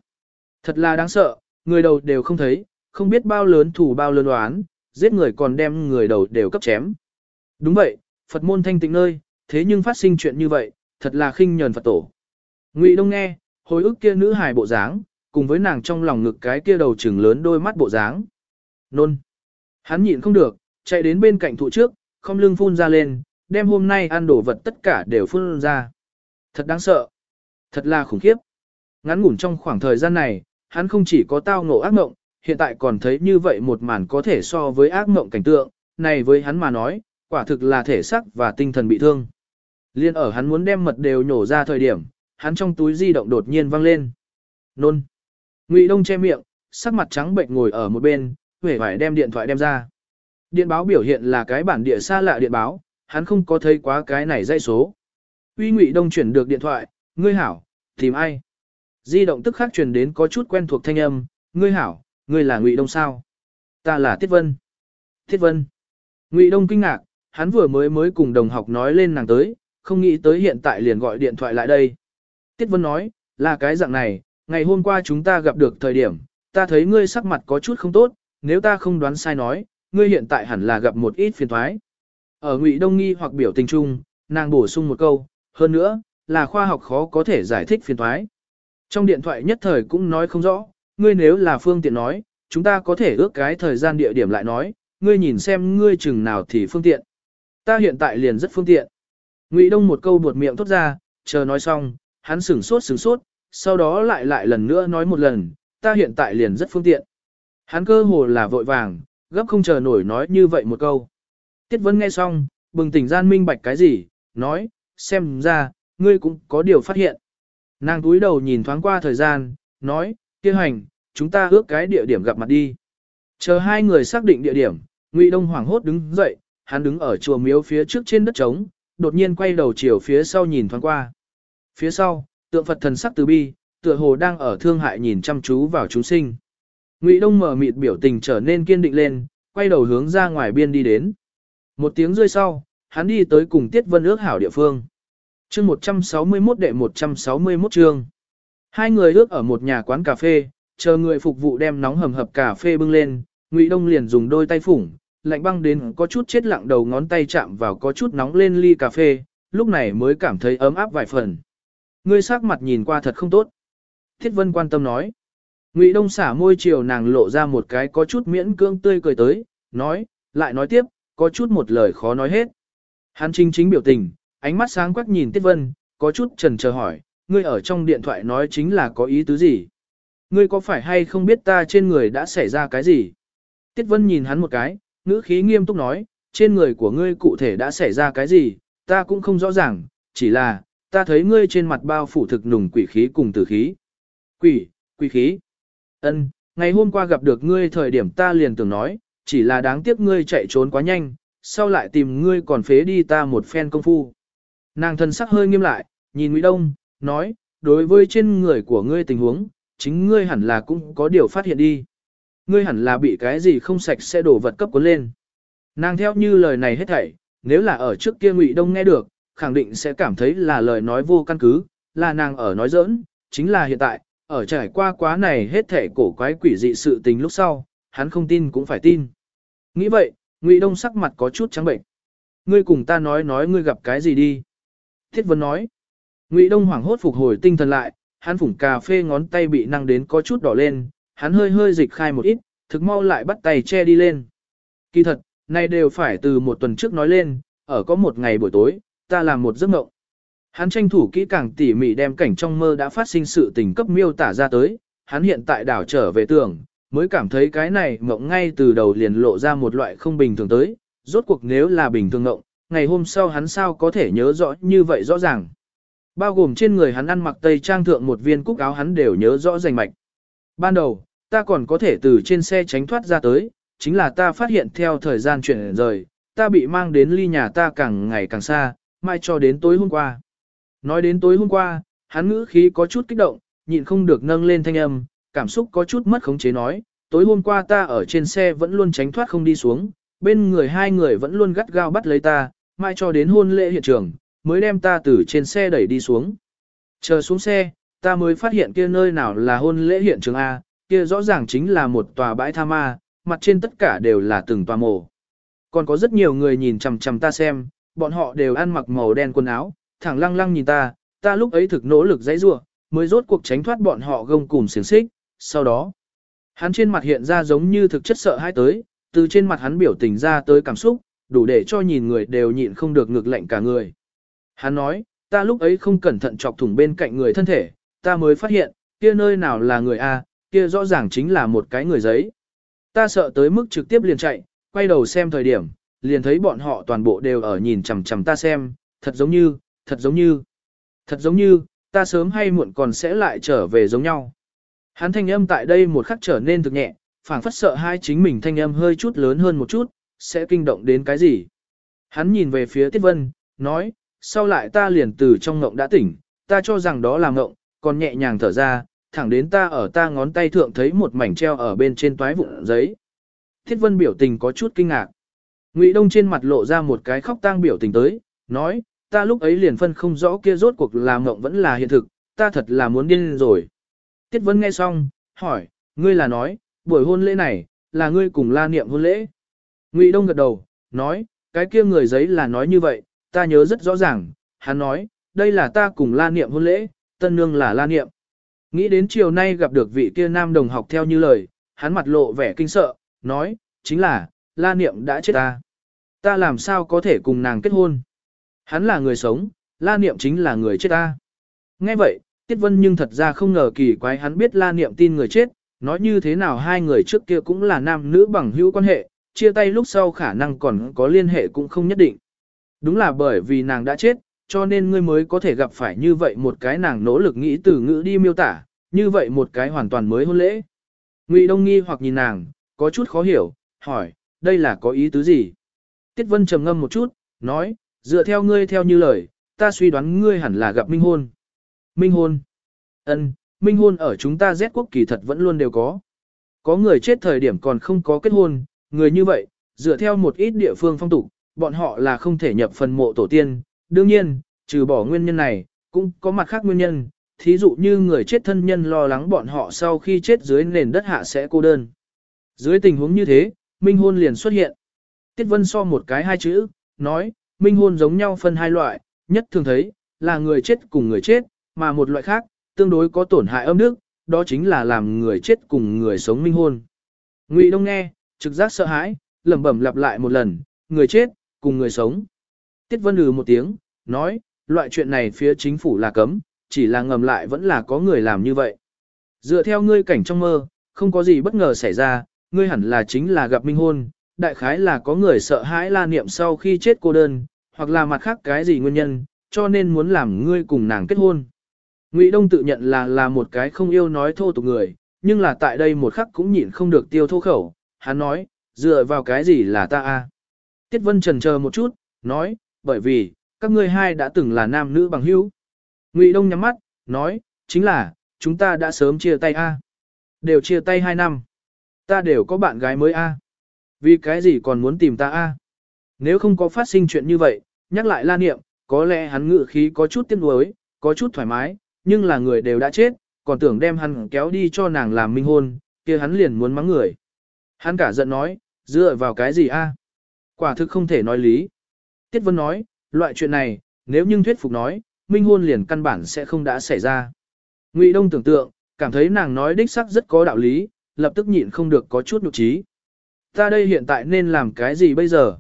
Speaker 1: Thật là đáng sợ, người đầu đều không thấy, không biết bao lớn thủ bao lớn đoán, giết người còn đem người đầu đều cấp chém. Đúng vậy, Phật môn thanh tịnh nơi, thế nhưng phát sinh chuyện như vậy, thật là khinh nhờn Phật tổ. Ngụy Đông nghe, hồi ức kia nữ hài bộ dáng, cùng với nàng trong lòng ngực cái kia đầu trừng lớn đôi mắt bộ dáng. Nôn. Hắn nhịn không được, chạy đến bên cạnh thụ trước, không lưng phun ra lên, đem hôm nay ăn đổ vật tất cả đều phun ra. Thật đáng sợ. Thật là khủng khiếp. Ngắn ngủn trong khoảng thời gian này, hắn không chỉ có tao ngộ ác mộng, hiện tại còn thấy như vậy một màn có thể so với ác mộng cảnh tượng, này với hắn mà nói, quả thực là thể xác và tinh thần bị thương. Liên ở hắn muốn đem mật đều nhổ ra thời điểm, hắn trong túi di động đột nhiên vang lên. Nôn. Ngụy Đông che miệng, sắc mặt trắng bệnh ngồi ở một bên, vẻ vải đem điện thoại đem ra. Điện báo biểu hiện là cái bản địa xa lạ điện báo, hắn không có thấy quá cái này dây số. Uy Ngụy Đông chuyển được điện thoại, ngươi hảo, tìm ai? Di động tức khắc truyền đến có chút quen thuộc thanh âm, ngươi hảo, ngươi là Ngụy Đông sao? Ta là Tiết Vân. Tiết Vân. Ngụy Đông kinh ngạc, hắn vừa mới mới cùng đồng học nói lên nàng tới, không nghĩ tới hiện tại liền gọi điện thoại lại đây. Tiết Vân nói, là cái dạng này, ngày hôm qua chúng ta gặp được thời điểm, ta thấy ngươi sắc mặt có chút không tốt, nếu ta không đoán sai nói, ngươi hiện tại hẳn là gặp một ít phiền thoái. Ở Ngụy Đông nghi hoặc biểu tình chung, nàng bổ sung một câu, hơn nữa, là khoa học khó có thể giải thích phiền thoái. Trong điện thoại nhất thời cũng nói không rõ, ngươi nếu là phương tiện nói, chúng ta có thể ước cái thời gian địa điểm lại nói, ngươi nhìn xem ngươi chừng nào thì phương tiện. Ta hiện tại liền rất phương tiện. Ngụy Đông một câu buột miệng thốt ra, chờ nói xong, hắn sửng sốt sửng sốt, sau đó lại lại lần nữa nói một lần, ta hiện tại liền rất phương tiện. Hắn cơ hồ là vội vàng, gấp không chờ nổi nói như vậy một câu. Tiết Vân nghe xong, bừng tỉnh gian minh bạch cái gì, nói, xem ra, ngươi cũng có điều phát hiện. Nàng túi đầu nhìn thoáng qua thời gian, nói, tiêu hành, chúng ta ước cái địa điểm gặp mặt đi. Chờ hai người xác định địa điểm, Ngụy Đông hoảng hốt đứng dậy, hắn đứng ở chùa miếu phía trước trên đất trống, đột nhiên quay đầu chiều phía sau nhìn thoáng qua. Phía sau, tượng Phật thần sắc từ bi, tựa hồ đang ở thương hại nhìn chăm chú vào chúng sinh. Ngụy Đông mở mịt biểu tình trở nên kiên định lên, quay đầu hướng ra ngoài biên đi đến. Một tiếng rơi sau, hắn đi tới cùng Tiết Vân ước hảo địa phương. Chương 161 đệ 161 chương. Hai người ước ở một nhà quán cà phê, chờ người phục vụ đem nóng hầm hập cà phê bưng lên, Ngụy Đông liền dùng đôi tay phủng, lạnh băng đến có chút chết lặng đầu ngón tay chạm vào có chút nóng lên ly cà phê, lúc này mới cảm thấy ấm áp vài phần. Ngươi sắc mặt nhìn qua thật không tốt. Thiết Vân quan tâm nói. Ngụy Đông xả môi chiều nàng lộ ra một cái có chút miễn cưỡng tươi cười tới, nói, lại nói tiếp, có chút một lời khó nói hết. Hắn chính chính biểu tình, ánh mắt sáng quắc nhìn Tiết Vân, có chút trần chờ hỏi, ngươi ở trong điện thoại nói chính là có ý tứ gì? Ngươi có phải hay không biết ta trên người đã xảy ra cái gì? Tiết Vân nhìn hắn một cái, ngữ khí nghiêm túc nói, trên người của ngươi cụ thể đã xảy ra cái gì, ta cũng không rõ ràng, chỉ là, ta thấy ngươi trên mặt bao phủ thực nùng quỷ khí cùng tử khí. Quỷ, quỷ khí. Ân, ngày hôm qua gặp được ngươi thời điểm ta liền tưởng nói, chỉ là đáng tiếc ngươi chạy trốn quá nhanh, sau lại tìm ngươi còn phế đi ta một phen công phu. Nàng thân sắc hơi nghiêm lại, nhìn Ngụy Đông, nói, đối với trên người của ngươi tình huống, chính ngươi hẳn là cũng có điều phát hiện đi. Ngươi hẳn là bị cái gì không sạch sẽ đổ vật cấp cuốn lên. Nàng theo như lời này hết thảy, nếu là ở trước kia Ngụy Đông nghe được, khẳng định sẽ cảm thấy là lời nói vô căn cứ, là nàng ở nói giỡn, chính là hiện tại, ở trải qua quá này hết thảy cổ quái quỷ dị sự tình lúc sau, hắn không tin cũng phải tin. Nghĩ vậy, Ngụy Đông sắc mặt có chút trắng bệnh. Ngươi cùng ta nói nói ngươi gặp cái gì đi. Thiết Vân nói. Ngụy Đông hoảng hốt phục hồi tinh thần lại, hắn phủng cà phê ngón tay bị năng đến có chút đỏ lên, hắn hơi hơi dịch khai một ít, thực mau lại bắt tay che đi lên. Kỳ thật, này đều phải từ một tuần trước nói lên, ở có một ngày buổi tối, ta làm một giấc mộng. Hắn tranh thủ kỹ càng tỉ mỉ đem cảnh trong mơ đã phát sinh sự tình cấp miêu tả ra tới, hắn hiện tại đảo trở về tưởng, mới cảm thấy cái này mộng ngay từ đầu liền lộ ra một loại không bình thường tới, rốt cuộc nếu là bình thường mộng, ngày hôm sau hắn sao có thể nhớ rõ như vậy rõ ràng. Bao gồm trên người hắn ăn mặc tây trang thượng một viên cúc áo hắn đều nhớ rõ rành mạch. Ban đầu, ta còn có thể từ trên xe tránh thoát ra tới, chính là ta phát hiện theo thời gian chuyển rời, ta bị mang đến ly nhà ta càng ngày càng xa, mai cho đến tối hôm qua. Nói đến tối hôm qua, hắn ngữ khí có chút kích động, nhịn không được nâng lên thanh âm, cảm xúc có chút mất khống chế nói, tối hôm qua ta ở trên xe vẫn luôn tránh thoát không đi xuống, bên người hai người vẫn luôn gắt gao bắt lấy ta, mai cho đến hôn lễ hiện trường, mới đem ta từ trên xe đẩy đi xuống. Chờ xuống xe, ta mới phát hiện kia nơi nào là hôn lễ hiện trường A, kia rõ ràng chính là một tòa bãi tha ma, mặt trên tất cả đều là từng tòa mộ. Còn có rất nhiều người nhìn chằm chằm ta xem, bọn họ đều ăn mặc màu đen quần áo, thẳng lăng lăng nhìn ta, ta lúc ấy thực nỗ lực dãy rua, mới rốt cuộc tránh thoát bọn họ gông cùm xiềng xích, sau đó, hắn trên mặt hiện ra giống như thực chất sợ hãi tới, từ trên mặt hắn biểu tình ra tới cảm xúc, đủ để cho nhìn người đều nhịn không được ngược lạnh cả người. Hắn nói, ta lúc ấy không cẩn thận chọc thủng bên cạnh người thân thể, ta mới phát hiện, kia nơi nào là người A, kia rõ ràng chính là một cái người giấy. Ta sợ tới mức trực tiếp liền chạy, quay đầu xem thời điểm, liền thấy bọn họ toàn bộ đều ở nhìn chằm chằm ta xem, thật giống như, thật giống như, thật giống như, ta sớm hay muộn còn sẽ lại trở về giống nhau. Hắn thanh âm tại đây một khắc trở nên thực nhẹ, phảng phất sợ hai chính mình thanh âm hơi chút lớn hơn một chút, sẽ kinh động đến cái gì. Hắn nhìn về phía Tiết Vân, nói, sau lại ta liền từ trong ngộng đã tỉnh, ta cho rằng đó là ngộng, còn nhẹ nhàng thở ra, thẳng đến ta ở ta ngón tay thượng thấy một mảnh treo ở bên trên toái vụn giấy. Thiết Vân biểu tình có chút kinh ngạc. Ngụy Đông trên mặt lộ ra một cái khóc tang biểu tình tới, nói, ta lúc ấy liền phân không rõ kia rốt cuộc là ngộng vẫn là hiện thực, ta thật là muốn điên rồi. Tiết Vân nghe xong, hỏi, ngươi là nói, buổi hôn lễ này, là ngươi cùng la niệm hôn lễ. Ngụy Đông gật đầu, nói, cái kia người giấy là nói như vậy, ta nhớ rất rõ ràng, hắn nói, đây là ta cùng la niệm hôn lễ, tân nương là la niệm. Nghĩ đến chiều nay gặp được vị kia nam đồng học theo như lời, hắn mặt lộ vẻ kinh sợ, nói, chính là, la niệm đã chết ta. Ta làm sao có thể cùng nàng kết hôn? Hắn là người sống, la niệm chính là người chết ta. Nghe vậy, Tiết Vân nhưng thật ra không ngờ kỳ quái hắn biết la niệm tin người chết, nói như thế nào hai người trước kia cũng là nam nữ bằng hữu quan hệ, chia tay lúc sau khả năng còn có liên hệ cũng không nhất định. Đúng là bởi vì nàng đã chết, cho nên ngươi mới có thể gặp phải như vậy một cái nàng nỗ lực nghĩ từ ngữ đi miêu tả, như vậy một cái hoàn toàn mới hôn lễ. Ngụy Đông nghi hoặc nhìn nàng, có chút khó hiểu, hỏi, đây là có ý tứ gì? Tiết Vân trầm ngâm một chút, nói, dựa theo ngươi theo như lời, ta suy đoán ngươi hẳn là gặp minh hôn. Minh hôn. Ân, minh hôn ở chúng ta Z quốc kỳ thật vẫn luôn đều có. Có người chết thời điểm còn không có kết hôn, người như vậy, dựa theo một ít địa phương phong tục, bọn họ là không thể nhập phần mộ tổ tiên. Đương nhiên, trừ bỏ nguyên nhân này, cũng có mặt khác nguyên nhân, thí dụ như người chết thân nhân lo lắng bọn họ sau khi chết dưới nền đất hạ sẽ cô đơn. Dưới tình huống như thế, minh hôn liền xuất hiện. Tiết Vân so một cái hai chữ, nói, minh hôn giống nhau phân hai loại, nhất thường thấy, là người chết cùng người chết, mà một loại khác, tương đối có tổn hại âm đức, đó chính là làm người chết cùng người sống minh hôn. Ngụy Đông nghe, trực giác sợ hãi, lẩm bẩm lặp lại một lần, người chết, cùng người sống. Tiết Vân lừ một tiếng, nói, loại chuyện này phía chính phủ là cấm, chỉ là ngầm lại vẫn là có người làm như vậy. Dựa theo ngươi cảnh trong mơ, không có gì bất ngờ xảy ra, ngươi hẳn là chính là gặp minh hôn, đại khái là có người sợ hãi la niệm sau khi chết cô đơn, hoặc là mặt khác cái gì nguyên nhân, cho nên muốn làm ngươi cùng nàng kết hôn. Ngụy Đông tự nhận là là một cái không yêu nói thô tục người, nhưng là tại đây một khắc cũng nhịn không được tiêu thô khẩu, hắn nói, dựa vào cái gì là ta a? Tiết Vân trần chờ một chút, nói, bởi vì, các ngươi hai đã từng là nam nữ bằng hữu. Ngụy Đông nhắm mắt, nói, chính là, chúng ta đã sớm chia tay a. Đều chia tay hai năm. Ta đều có bạn gái mới a. Vì cái gì còn muốn tìm ta a? Nếu không có phát sinh chuyện như vậy, nhắc lại la niệm, có lẽ hắn ngự khí có chút tiếc nuối, có chút thoải mái, nhưng là người đều đã chết, còn tưởng đem hắn kéo đi cho nàng làm minh hôn, kia hắn liền muốn mắng người. Hắn cả giận nói, dựa vào cái gì a? Quả thực không thể nói lý. Tiết Vân nói, loại chuyện này, nếu nhưng thuyết phục nói, minh hôn liền căn bản sẽ không đã xảy ra. Ngụy Đông tưởng tượng, cảm thấy nàng nói đích xác rất có đạo lý, lập tức nhịn không được có chút nhục trí. Ta đây hiện tại nên làm cái gì bây giờ?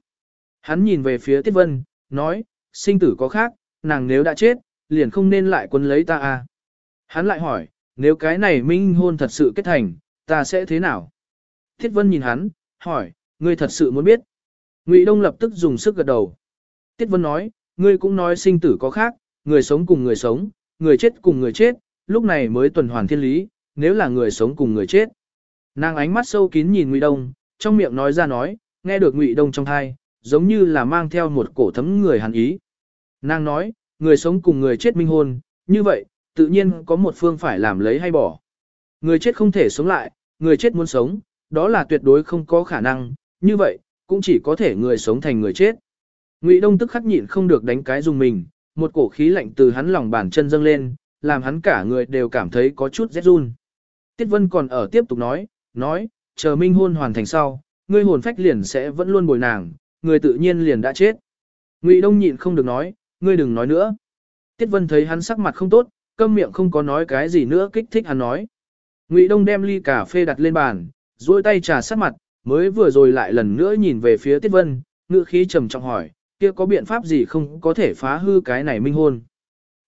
Speaker 1: Hắn nhìn về phía Tiết Vân, nói, sinh tử có khác, nàng nếu đã chết, liền không nên lại quân lấy ta a Hắn lại hỏi, nếu cái này minh hôn thật sự kết thành, ta sẽ thế nào? Tiết Vân nhìn hắn, hỏi, ngươi thật sự muốn biết. Ngụy Đông lập tức dùng sức gật đầu. Tiết Vân nói, ngươi cũng nói sinh tử có khác, người sống cùng người sống, người chết cùng người chết, lúc này mới tuần hoàn thiên lý, nếu là người sống cùng người chết. Nàng ánh mắt sâu kín nhìn Ngụy Đông, trong miệng nói ra nói, nghe được Ngụy Đông trong thai, giống như là mang theo một cổ thấm người hàn ý. Nàng nói, người sống cùng người chết minh hôn, như vậy, tự nhiên có một phương phải làm lấy hay bỏ. Người chết không thể sống lại, người chết muốn sống, đó là tuyệt đối không có khả năng, như vậy, cũng chỉ có thể người sống thành người chết. Ngụy Đông tức khắc nhịn không được đánh cái dùng mình, một cổ khí lạnh từ hắn lòng bàn chân dâng lên, làm hắn cả người đều cảm thấy có chút rét run. Tiết Vân còn ở tiếp tục nói, nói, chờ minh hôn hoàn thành sau, ngươi hồn phách liền sẽ vẫn luôn bồi nàng, người tự nhiên liền đã chết. Ngụy Đông nhịn không được nói, ngươi đừng nói nữa. Tiết Vân thấy hắn sắc mặt không tốt, câm miệng không có nói cái gì nữa kích thích hắn nói. Ngụy Đông đem ly cà phê đặt lên bàn, duỗi tay trà sát mặt, mới vừa rồi lại lần nữa nhìn về phía Tiết Vân, ngữ khí trầm trọng hỏi, kia có biện pháp gì không có thể phá hư cái này minh hôn.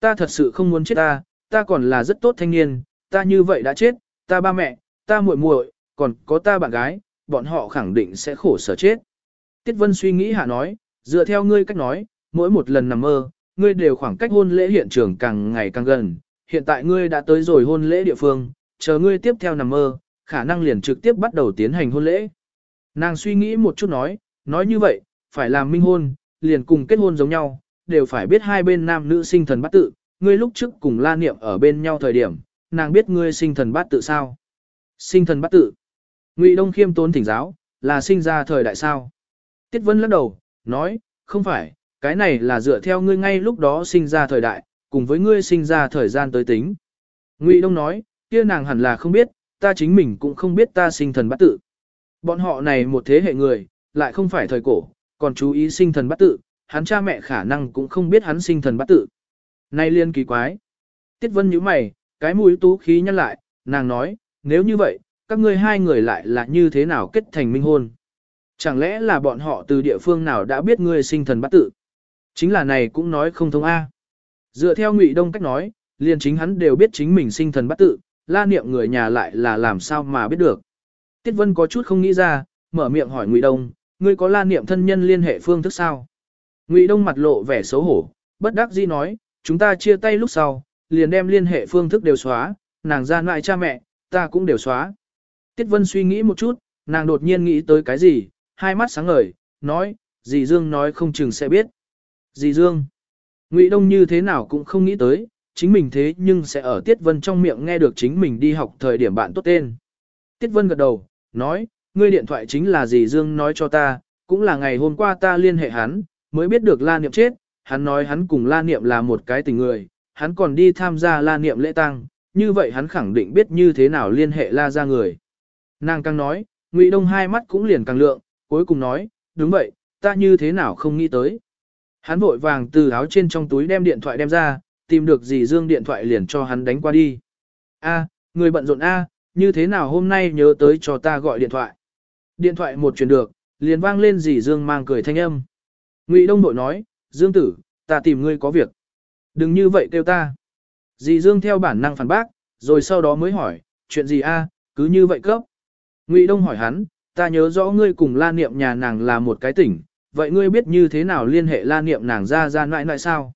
Speaker 1: Ta thật sự không muốn chết ta, ta còn là rất tốt thanh niên, ta như vậy đã chết, ta ba mẹ, ta muội muội, còn có ta bạn gái, bọn họ khẳng định sẽ khổ sở chết. Tiết Vân suy nghĩ hạ nói, dựa theo ngươi cách nói, mỗi một lần nằm mơ, ngươi đều khoảng cách hôn lễ hiện trường càng ngày càng gần, hiện tại ngươi đã tới rồi hôn lễ địa phương, chờ ngươi tiếp theo nằm mơ, khả năng liền trực tiếp bắt đầu tiến hành hôn lễ. Nàng suy nghĩ một chút nói, nói như vậy, phải làm minh hôn, liền cùng kết hôn giống nhau, đều phải biết hai bên nam nữ sinh thần bắt tự, ngươi lúc trước cùng la niệm ở bên nhau thời điểm, nàng biết ngươi sinh thần bát tự sao. Sinh thần bát tự. Ngụy Đông khiêm tốn thỉnh giáo, là sinh ra thời đại sao. Tiết Vân lắc đầu, nói, không phải, cái này là dựa theo ngươi ngay lúc đó sinh ra thời đại, cùng với ngươi sinh ra thời gian tới tính. Ngụy Đông nói, kia nàng hẳn là không biết, ta chính mình cũng không biết ta sinh thần bát tự. Bọn họ này một thế hệ người, lại không phải thời cổ, còn chú ý sinh thần bát tự, hắn cha mẹ khả năng cũng không biết hắn sinh thần bát tự. Nay liên kỳ quái. Tiết Vân nhíu mày, cái mũi tú khí nhăn lại, nàng nói, nếu như vậy, các ngươi hai người lại là như thế nào kết thành minh hôn? Chẳng lẽ là bọn họ từ địa phương nào đã biết ngươi sinh thần bát tự? Chính là này cũng nói không thông A. Dựa theo Ngụy Đông cách nói, liền chính hắn đều biết chính mình sinh thần bắt tự, la niệm người nhà lại là làm sao mà biết được. Tiết Vân có chút không nghĩ ra, mở miệng hỏi Ngụy Đông, ngươi có la niệm thân nhân liên hệ phương thức sao? Ngụy Đông mặt lộ vẻ xấu hổ, bất đắc dĩ nói, chúng ta chia tay lúc sau, liền đem liên hệ phương thức đều xóa, nàng ra lại cha mẹ, ta cũng đều xóa. Tiết Vân suy nghĩ một chút, nàng đột nhiên nghĩ tới cái gì, hai mắt sáng ngời, nói, dì Dương nói không chừng sẽ biết. Dì Dương, Ngụy Đông như thế nào cũng không nghĩ tới, chính mình thế nhưng sẽ ở Tiết Vân trong miệng nghe được chính mình đi học thời điểm bạn tốt tên. Tiết Vân gật đầu, nói, ngươi điện thoại chính là dì Dương nói cho ta, cũng là ngày hôm qua ta liên hệ hắn, mới biết được La Niệm chết, hắn nói hắn cùng La Niệm là một cái tình người, hắn còn đi tham gia La Niệm lễ tang, như vậy hắn khẳng định biết như thế nào liên hệ La ra người. Nàng càng nói, Ngụy Đông hai mắt cũng liền càng lượng, cuối cùng nói, đúng vậy, ta như thế nào không nghĩ tới. Hắn vội vàng từ áo trên trong túi đem điện thoại đem ra, tìm được dì Dương điện thoại liền cho hắn đánh qua đi. A, người bận rộn A, như thế nào hôm nay nhớ tới cho ta gọi điện thoại. Điện thoại một truyền được, liền vang lên dì Dương mang cười thanh âm. Ngụy Đông Đội nói, Dương tử, ta tìm ngươi có việc. Đừng như vậy kêu ta. Dì Dương theo bản năng phản bác, rồi sau đó mới hỏi, chuyện gì a? cứ như vậy cấp. Ngụy Đông hỏi hắn, ta nhớ rõ ngươi cùng la niệm nhà nàng là một cái tỉnh, vậy ngươi biết như thế nào liên hệ la niệm nàng ra ra nại nại sao?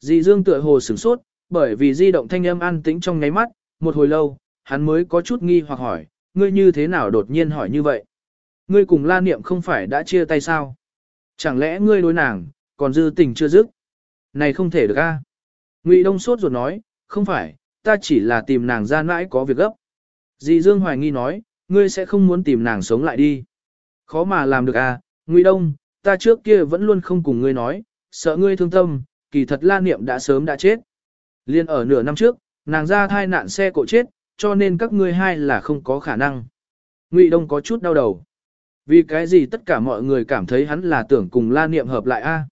Speaker 1: Dì Dương tựa hồ sửng sốt, bởi vì di động thanh âm an tĩnh trong ngáy mắt, một hồi lâu, hắn mới có chút nghi hoặc hỏi, ngươi như thế nào đột nhiên hỏi như vậy? Ngươi cùng la niệm không phải đã chia tay sao? Chẳng lẽ ngươi đối nàng, còn dư tình chưa dứt? Này không thể được a. Ngụy Đông sốt ruột nói, không phải, ta chỉ là tìm nàng ra nãi có việc gấp. Dì Dương hoài nghi nói, ngươi sẽ không muốn tìm nàng sống lại đi. Khó mà làm được à, Ngụy Đông, ta trước kia vẫn luôn không cùng ngươi nói, sợ ngươi thương tâm, kỳ thật la niệm đã sớm đã chết. Liên ở nửa năm trước, nàng ra thai nạn xe cộ chết, cho nên các ngươi hai là không có khả năng. Ngụy Đông có chút đau đầu. Vì cái gì tất cả mọi người cảm thấy hắn là tưởng cùng la niệm hợp lại a?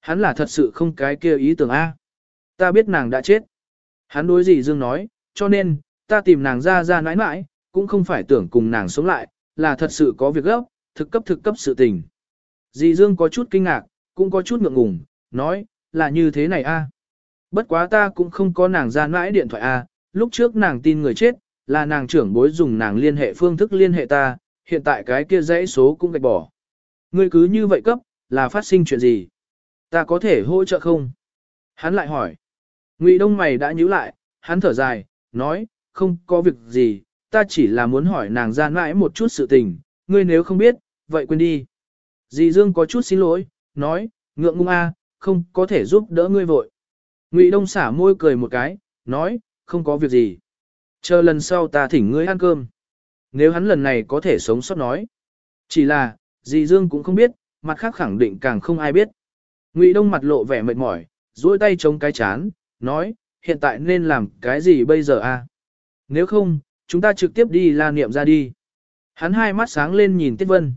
Speaker 1: Hắn là thật sự không cái kia ý tưởng a. Ta biết nàng đã chết. Hắn đối gì Dương nói, cho nên, ta tìm nàng ra ra nãi nãi, cũng không phải tưởng cùng nàng sống lại, là thật sự có việc gấp, thực cấp thực cấp sự tình. Dì Dương có chút kinh ngạc, cũng có chút ngượng ngùng, nói, là như thế này a. Bất quá ta cũng không có nàng ra mãi điện thoại a, lúc trước nàng tin người chết, là nàng trưởng bối dùng nàng liên hệ phương thức liên hệ ta, hiện tại cái kia dãy số cũng gạch bỏ. Ngươi cứ như vậy cấp, là phát sinh chuyện gì? Ta có thể hỗ trợ không? Hắn lại hỏi. Ngụy Đông mày đã nhíu lại, hắn thở dài, nói, không có việc gì, ta chỉ là muốn hỏi nàng ra mãi một chút sự tình, ngươi nếu không biết, vậy quên đi. Dì Dương có chút xin lỗi, nói, ngượng ngung a, không có thể giúp đỡ ngươi vội. Ngụy Đông xả môi cười một cái, nói, không có việc gì. Chờ lần sau ta thỉnh ngươi ăn cơm. Nếu hắn lần này có thể sống sót nói. Chỉ là, dì Dương cũng không biết, mặt khác khẳng định càng không ai biết. Ngụy Đông mặt lộ vẻ mệt mỏi, duỗi tay chống cái chán, nói, hiện tại nên làm cái gì bây giờ a? Nếu không, chúng ta trực tiếp đi la niệm ra đi. Hắn hai mắt sáng lên nhìn Tiết Vân.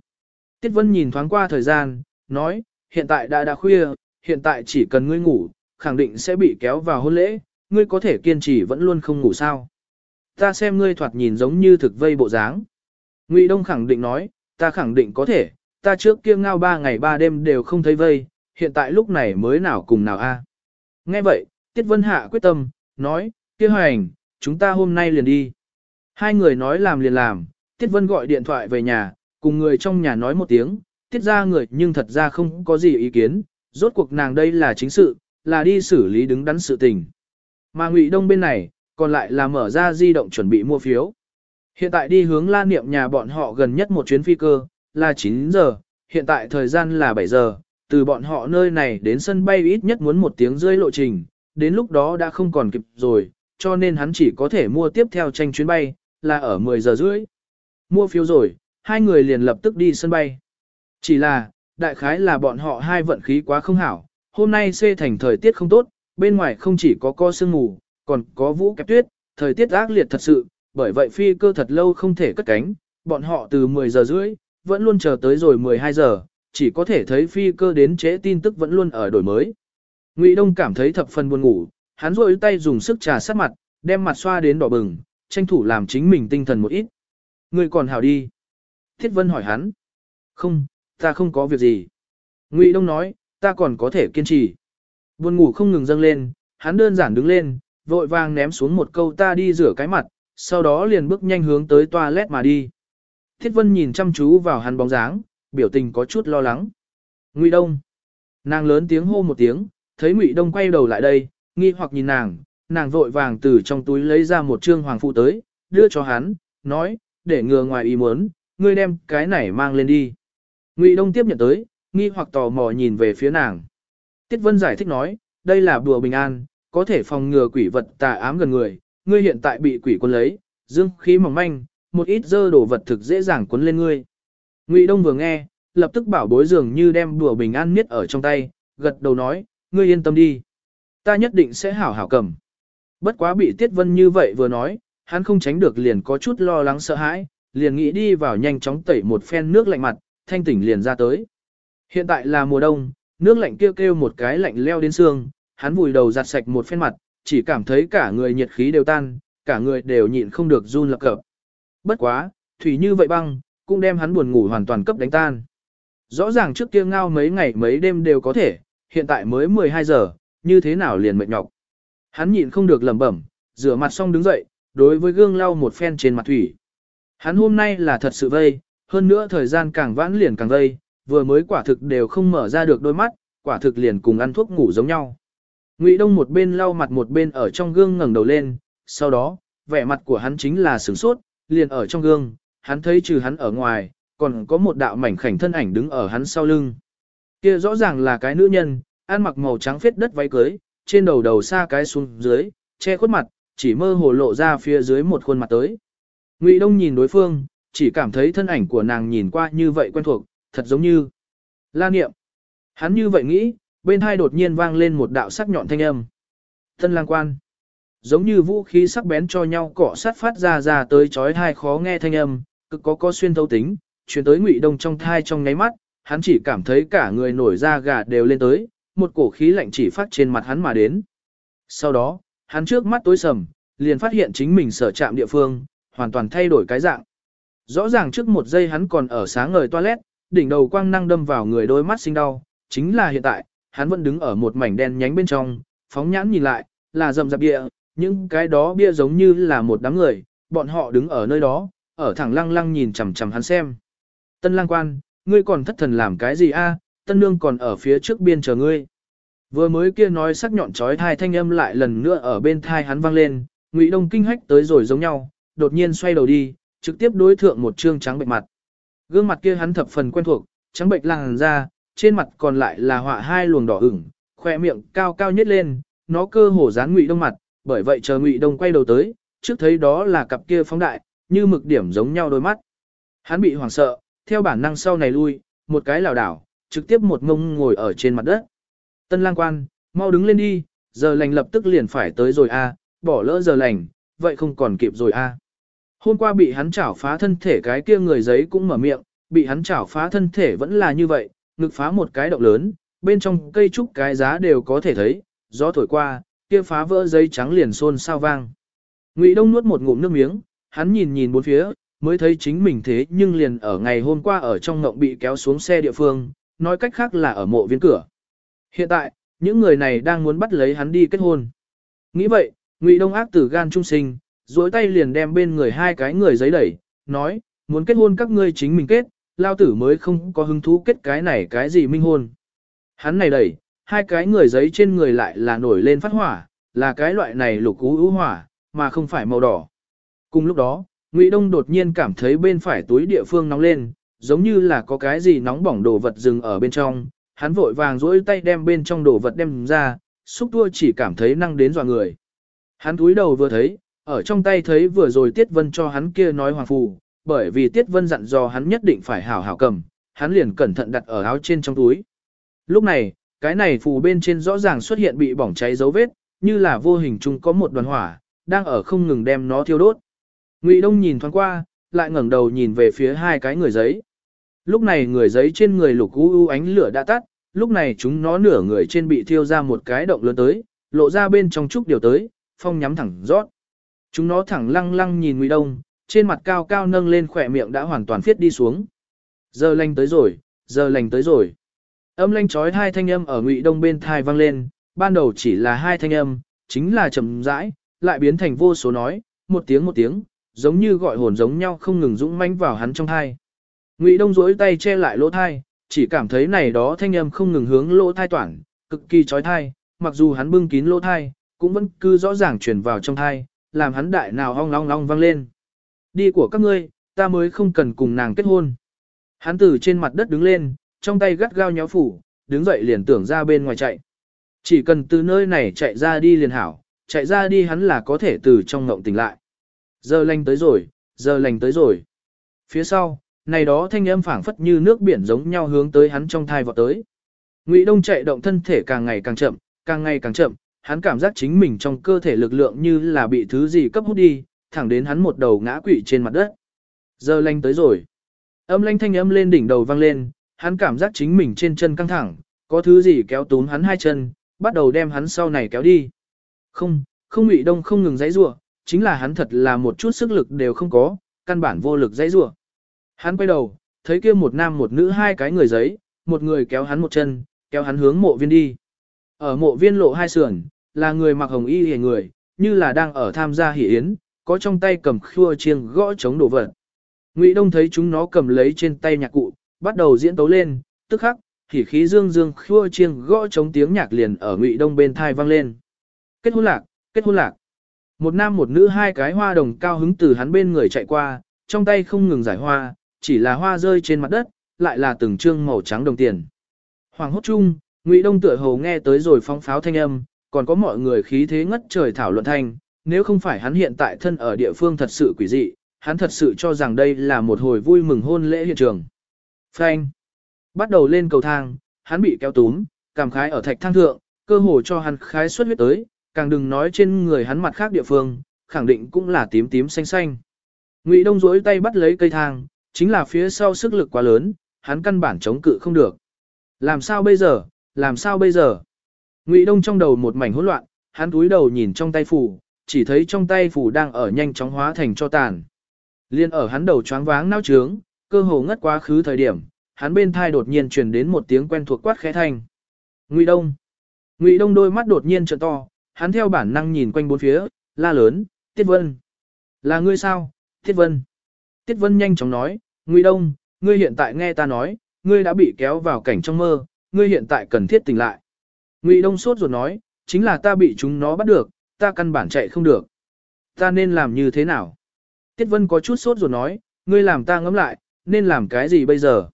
Speaker 1: Tiết Vân nhìn thoáng qua thời gian, nói, hiện tại đã đã khuya, hiện tại chỉ cần ngươi ngủ, khẳng định sẽ bị kéo vào hôn lễ, ngươi có thể kiên trì vẫn luôn không ngủ sao. Ta xem ngươi thoạt nhìn giống như thực vây bộ dáng. Ngụy Đông khẳng định nói, ta khẳng định có thể, ta trước kia ngao ba ngày ba đêm đều không thấy vây, hiện tại lúc này mới nào cùng nào a. Nghe vậy, Tiết Vân Hạ quyết tâm, nói, kia hành, chúng ta hôm nay liền đi. Hai người nói làm liền làm, Tiết Vân gọi điện thoại về nhà, cùng người trong nhà nói một tiếng, tiết ra người nhưng thật ra không có gì ý kiến, rốt cuộc nàng đây là chính sự, là đi xử lý đứng đắn sự tình. Mà Ngụy Đông bên này, còn lại là mở ra di động chuẩn bị mua phiếu. Hiện tại đi hướng la niệm nhà bọn họ gần nhất một chuyến phi cơ, là 9 giờ, hiện tại thời gian là 7 giờ, từ bọn họ nơi này đến sân bay ít nhất muốn một tiếng rơi lộ trình, đến lúc đó đã không còn kịp rồi, cho nên hắn chỉ có thể mua tiếp theo tranh chuyến bay, là ở 10 giờ rưỡi. Mua phiếu rồi, hai người liền lập tức đi sân bay. Chỉ là, đại khái là bọn họ hai vận khí quá không hảo, hôm nay xê thành thời tiết không tốt, bên ngoài không chỉ có co sương mù, còn có vũ kẹp tuyết, thời tiết ác liệt thật sự, bởi vậy phi cơ thật lâu không thể cất cánh, bọn họ từ 10 giờ rưỡi, vẫn luôn chờ tới rồi 12 giờ, chỉ có thể thấy phi cơ đến chế tin tức vẫn luôn ở đổi mới. Ngụy Đông cảm thấy thập phần buồn ngủ, hắn rôi tay dùng sức trà sát mặt, đem mặt xoa đến đỏ bừng, tranh thủ làm chính mình tinh thần một ít. Người còn hảo đi. Thiết Vân hỏi hắn. Không, ta không có việc gì. Ngụy Đông nói, ta còn có thể kiên trì. Buồn ngủ không ngừng dâng lên, hắn đơn giản đứng lên, vội vàng ném xuống một câu ta đi rửa cái mặt, sau đó liền bước nhanh hướng tới toilet mà đi. Thiết Vân nhìn chăm chú vào hắn bóng dáng, biểu tình có chút lo lắng. Ngụy Đông. Nàng lớn tiếng hô một tiếng, thấy Ngụy Đông quay đầu lại đây, nghi hoặc nhìn nàng, nàng vội vàng từ trong túi lấy ra một trương hoàng phụ tới, đưa cho hắn, nói, để ngừa ngoài ý muốn, ngươi đem cái này mang lên đi. Ngụy Đông tiếp nhận tới, nghi hoặc tò mò nhìn về phía nàng. Tiết Vân giải thích nói, đây là bùa bình an, có thể phòng ngừa quỷ vật tà ám gần người, ngươi hiện tại bị quỷ quân lấy, dương khí mỏng manh, một ít dơ đổ vật thực dễ dàng cuốn lên ngươi. Ngụy Đông vừa nghe, lập tức bảo bối dường như đem đùa bình an miết ở trong tay, gật đầu nói, ngươi yên tâm đi. Ta nhất định sẽ hảo hảo cầm. Bất quá bị Tiết Vân như vậy vừa nói, hắn không tránh được liền có chút lo lắng sợ hãi, liền nghĩ đi vào nhanh chóng tẩy một phen nước lạnh mặt, thanh tỉnh liền ra tới. Hiện tại là mùa đông, nước lạnh kêu kêu một cái lạnh leo đến xương, hắn vùi đầu giặt sạch một phen mặt, chỉ cảm thấy cả người nhiệt khí đều tan, cả người đều nhịn không được run lập cập. Bất quá, thủy như vậy băng, cũng đem hắn buồn ngủ hoàn toàn cấp đánh tan. Rõ ràng trước kia ngao mấy ngày mấy đêm đều có thể, hiện tại mới 12 giờ, như thế nào liền mệt nhọc. Hắn nhịn không được lẩm bẩm, rửa mặt xong đứng dậy, đối với gương lau một phen trên mặt thủy. Hắn hôm nay là thật sự vây, hơn nữa thời gian càng vãn liền càng vây, vừa mới quả thực đều không mở ra được đôi mắt, quả thực liền cùng ăn thuốc ngủ giống nhau. Ngụy Đông một bên lau mặt một bên ở trong gương ngẩng đầu lên, sau đó, vẻ mặt của hắn chính là sửng sốt, liền ở trong gương, hắn thấy trừ hắn ở ngoài, còn có một đạo mảnh khảnh thân ảnh đứng ở hắn sau lưng. Kia rõ ràng là cái nữ nhân, ăn mặc màu trắng phết đất váy cưới, trên đầu đầu xa cái xuống dưới, che khuất mặt, chỉ mơ hồ lộ ra phía dưới một khuôn mặt tới. Ngụy Đông nhìn đối phương, chỉ cảm thấy thân ảnh của nàng nhìn qua như vậy quen thuộc, thật giống như La Niệm. Hắn như vậy nghĩ, bên hai đột nhiên vang lên một đạo sắc nhọn thanh âm. Thân lang quan. Giống như vũ khí sắc bén cho nhau cọ sát phát ra ra tới chói hai khó nghe thanh âm, cực có có xuyên thấu tính, truyền tới Ngụy Đông trong thai trong nháy mắt, hắn chỉ cảm thấy cả người nổi da gà đều lên tới, một cổ khí lạnh chỉ phát trên mặt hắn mà đến. Sau đó, hắn trước mắt tối sầm, liền phát hiện chính mình sở chạm địa phương, hoàn toàn thay đổi cái dạng. Rõ ràng trước một giây hắn còn ở sáng ngời toilet, đỉnh đầu quang năng đâm vào người đôi mắt sinh đau, chính là hiện tại, hắn vẫn đứng ở một mảnh đen nhánh bên trong, phóng nhãn nhìn lại, là rầm rạp bia, những cái đó bia giống như là một đám người, bọn họ đứng ở nơi đó, ở thẳng lăng lăng nhìn chằm chằm hắn xem. Tân lang quan, ngươi còn thất thần làm cái gì a? tân nương còn ở phía trước biên chờ ngươi. Vừa mới kia nói sắc nhọn trói thai thanh âm lại lần nữa ở bên thai hắn vang lên, Ngụy Đông kinh hách tới rồi giống nhau, đột nhiên xoay đầu đi, trực tiếp đối thượng một trương trắng bệnh mặt. Gương mặt kia hắn thập phần quen thuộc, trắng bệnh làn da, trên mặt còn lại là họa hai luồng đỏ ửng, khoe miệng cao cao nhất lên, nó cơ hồ dán Ngụy Đông mặt, bởi vậy chờ Ngụy Đông quay đầu tới, trước thấy đó là cặp kia phóng đại, như mực điểm giống nhau đôi mắt. Hắn bị hoảng sợ, theo bản năng sau này lui, một cái lảo đảo, trực tiếp một ngông ngồi ở trên mặt đất. Tân lang quan, mau đứng lên đi, giờ lành lập tức liền phải tới rồi a, bỏ lỡ giờ lành, vậy không còn kịp rồi a. Hôm qua bị hắn chảo phá thân thể cái kia người giấy cũng mở miệng, bị hắn chảo phá thân thể vẫn là như vậy, ngực phá một cái động lớn, bên trong cây trúc cái giá đều có thể thấy, gió thổi qua, kia phá vỡ giấy trắng liền xôn sao vang. Ngụy Đông nuốt một ngụm nước miếng, hắn nhìn nhìn bốn phía, mới thấy chính mình thế nhưng liền ở ngày hôm qua ở trong ngộng bị kéo xuống xe địa phương, nói cách khác là ở mộ viên cửa. Hiện tại, những người này đang muốn bắt lấy hắn đi kết hôn. Nghĩ vậy, Ngụy Đông ác tử gan trung sinh, duỗi tay liền đem bên người hai cái người giấy đẩy, nói, muốn kết hôn các ngươi chính mình kết, lao tử mới không có hứng thú kết cái này cái gì minh hôn. Hắn này đẩy, hai cái người giấy trên người lại là nổi lên phát hỏa, là cái loại này lục ú ưu hỏa, mà không phải màu đỏ. Cùng lúc đó, Ngụy Đông đột nhiên cảm thấy bên phải túi địa phương nóng lên, giống như là có cái gì nóng bỏng đồ vật dừng ở bên trong, hắn vội vàng duỗi tay đem bên trong đồ vật đem ra, xúc tua chỉ cảm thấy năng đến dọa người. Hắn túi đầu vừa thấy, ở trong tay thấy vừa rồi Tiết Vân cho hắn kia nói hoàng phù, bởi vì Tiết Vân dặn dò hắn nhất định phải hảo hảo cầm, hắn liền cẩn thận đặt ở áo trên trong túi. Lúc này, cái này phù bên trên rõ ràng xuất hiện bị bỏng cháy dấu vết, như là vô hình chung có một đoàn hỏa, đang ở không ngừng đem nó thiêu đốt. Ngụy Đông nhìn thoáng qua, lại ngẩng đầu nhìn về phía hai cái người giấy. Lúc này người giấy trên người lục u u ánh lửa đã tắt, lúc này chúng nó nửa người trên bị thiêu ra một cái động lớn tới, lộ ra bên trong chút điều tới, phong nhắm thẳng rót. Chúng nó thẳng lăng lăng nhìn Ngụy Đông, trên mặt cao cao nâng lên khỏe miệng đã hoàn toàn phiết đi xuống. Giờ lành tới rồi, giờ lành tới rồi. Âm lanh chói hai thanh âm ở Ngụy Đông bên thai vang lên, ban đầu chỉ là hai thanh âm, chính là chậm rãi, lại biến thành vô số nói, một tiếng một tiếng, giống như gọi hồn giống nhau không ngừng dũng mãnh vào hắn trong thai. Ngụy Đông duỗi tay che lại lỗ thai, chỉ cảm thấy này đó thanh âm không ngừng hướng lỗ thai toản, cực kỳ chói thai, mặc dù hắn bưng kín lỗ thai, cũng vẫn cứ rõ ràng truyền vào trong thai, làm hắn đại nào ong long long vang lên. Đi của các ngươi, ta mới không cần cùng nàng kết hôn. Hắn từ trên mặt đất đứng lên, trong tay gắt gao nhéo phủ, đứng dậy liền tưởng ra bên ngoài chạy. Chỉ cần từ nơi này chạy ra đi liền hảo, chạy ra đi hắn là có thể từ trong ngộng tỉnh lại. Giờ lành tới rồi, giờ lành tới rồi. Phía sau, này đó thanh âm phảng phất như nước biển giống nhau hướng tới hắn trong thai vọt tới. Ngụy Đông chạy động thân thể càng ngày càng chậm, càng ngày càng chậm, hắn cảm giác chính mình trong cơ thể lực lượng như là bị thứ gì cấp hút đi, thẳng đến hắn một đầu ngã quỵ trên mặt đất. Giờ lanh tới rồi. Âm lanh thanh âm lên đỉnh đầu vang lên, hắn cảm giác chính mình trên chân căng thẳng, có thứ gì kéo tún hắn hai chân, bắt đầu đem hắn sau này kéo đi. Không, không Ngụy Đông không ngừng dãy rủa chính là hắn thật là một chút sức lực đều không có, căn bản vô lực dãy rủa Hắn quay đầu, thấy kia một nam một nữ hai cái người giấy, một người kéo hắn một chân, kéo hắn hướng mộ viên đi. Ở mộ viên lộ hai sườn, là người mặc hồng y hề người, như là đang ở tham gia hỷ yến, có trong tay cầm khua chiêng gõ chống đổ vật. Ngụy Đông thấy chúng nó cầm lấy trên tay nhạc cụ, bắt đầu diễn tấu lên, tức khắc, hỉ khí dương dương khua chiêng gõ chống tiếng nhạc liền ở Ngụy Đông bên thai vang lên. Kết hôn lạc, kết hôn lạc. Một nam một nữ hai cái hoa đồng cao hứng từ hắn bên người chạy qua, trong tay không ngừng giải hoa, chỉ là hoa rơi trên mặt đất, lại là từng trương màu trắng đồng tiền. Hoàng hốt chung, Ngụy Đông tựa hồ nghe tới rồi phong pháo thanh âm, còn có mọi người khí thế ngất trời thảo luận thanh, nếu không phải hắn hiện tại thân ở địa phương thật sự quỷ dị, hắn thật sự cho rằng đây là một hồi vui mừng hôn lễ hiện trường. Phanh. Bắt đầu lên cầu thang, hắn bị kéo túm, cảm khái ở thạch thang thượng, cơ hồ cho hắn khái xuất huyết tới, càng đừng nói trên người hắn mặt khác địa phương, khẳng định cũng là tím tím xanh xanh. Ngụy Đông duỗi tay bắt lấy cây thang, chính là phía sau sức lực quá lớn, hắn căn bản chống cự không được. Làm sao bây giờ, làm sao bây giờ? Ngụy Đông trong đầu một mảnh hỗn loạn, hắn túi đầu nhìn trong tay phủ, chỉ thấy trong tay phủ đang ở nhanh chóng hóa thành cho tàn. Liên ở hắn đầu choáng váng nao trướng, cơ hồ ngất quá khứ thời điểm, hắn bên thai đột nhiên truyền đến một tiếng quen thuộc quát khẽ thanh. Ngụy Đông. Ngụy Đông đôi mắt đột nhiên trợn to, hắn theo bản năng nhìn quanh bốn phía, la lớn, Tiết Vân. Là ngươi sao, Tiết Vân? Tiết Vân nhanh chóng nói, Ngụy Đông, ngươi hiện tại nghe ta nói, ngươi đã bị kéo vào cảnh trong mơ, ngươi hiện tại cần thiết tỉnh lại. Ngụy Đông sốt ruột nói, chính là ta bị chúng nó bắt được, ta căn bản chạy không được. Ta nên làm như thế nào? Tiết Vân có chút sốt ruột nói, ngươi làm ta ngẫm lại, nên làm cái gì bây giờ?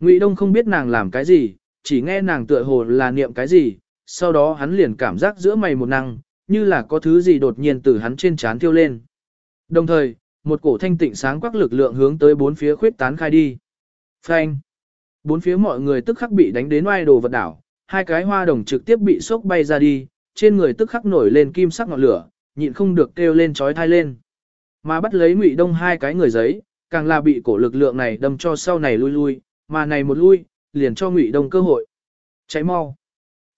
Speaker 1: Ngụy Đông không biết nàng làm cái gì, chỉ nghe nàng tựa hồ là niệm cái gì, sau đó hắn liền cảm giác giữa mày một năng, như là có thứ gì đột nhiên từ hắn trên trán thiêu lên. Đồng thời, một cổ thanh tịnh sáng quắc lực lượng hướng tới bốn phía khuyết tán khai đi. Phanh! Bốn phía mọi người tức khắc bị đánh đến oai đồ vật đảo, hai cái hoa đồng trực tiếp bị sốc bay ra đi, trên người tức khắc nổi lên kim sắc ngọn lửa, nhịn không được kêu lên chói thai lên. Mà bắt lấy Ngụy Đông hai cái người giấy, càng là bị cổ lực lượng này đâm cho sau này lui lui, mà này một lui, liền cho Ngụy Đông cơ hội. Cháy mau.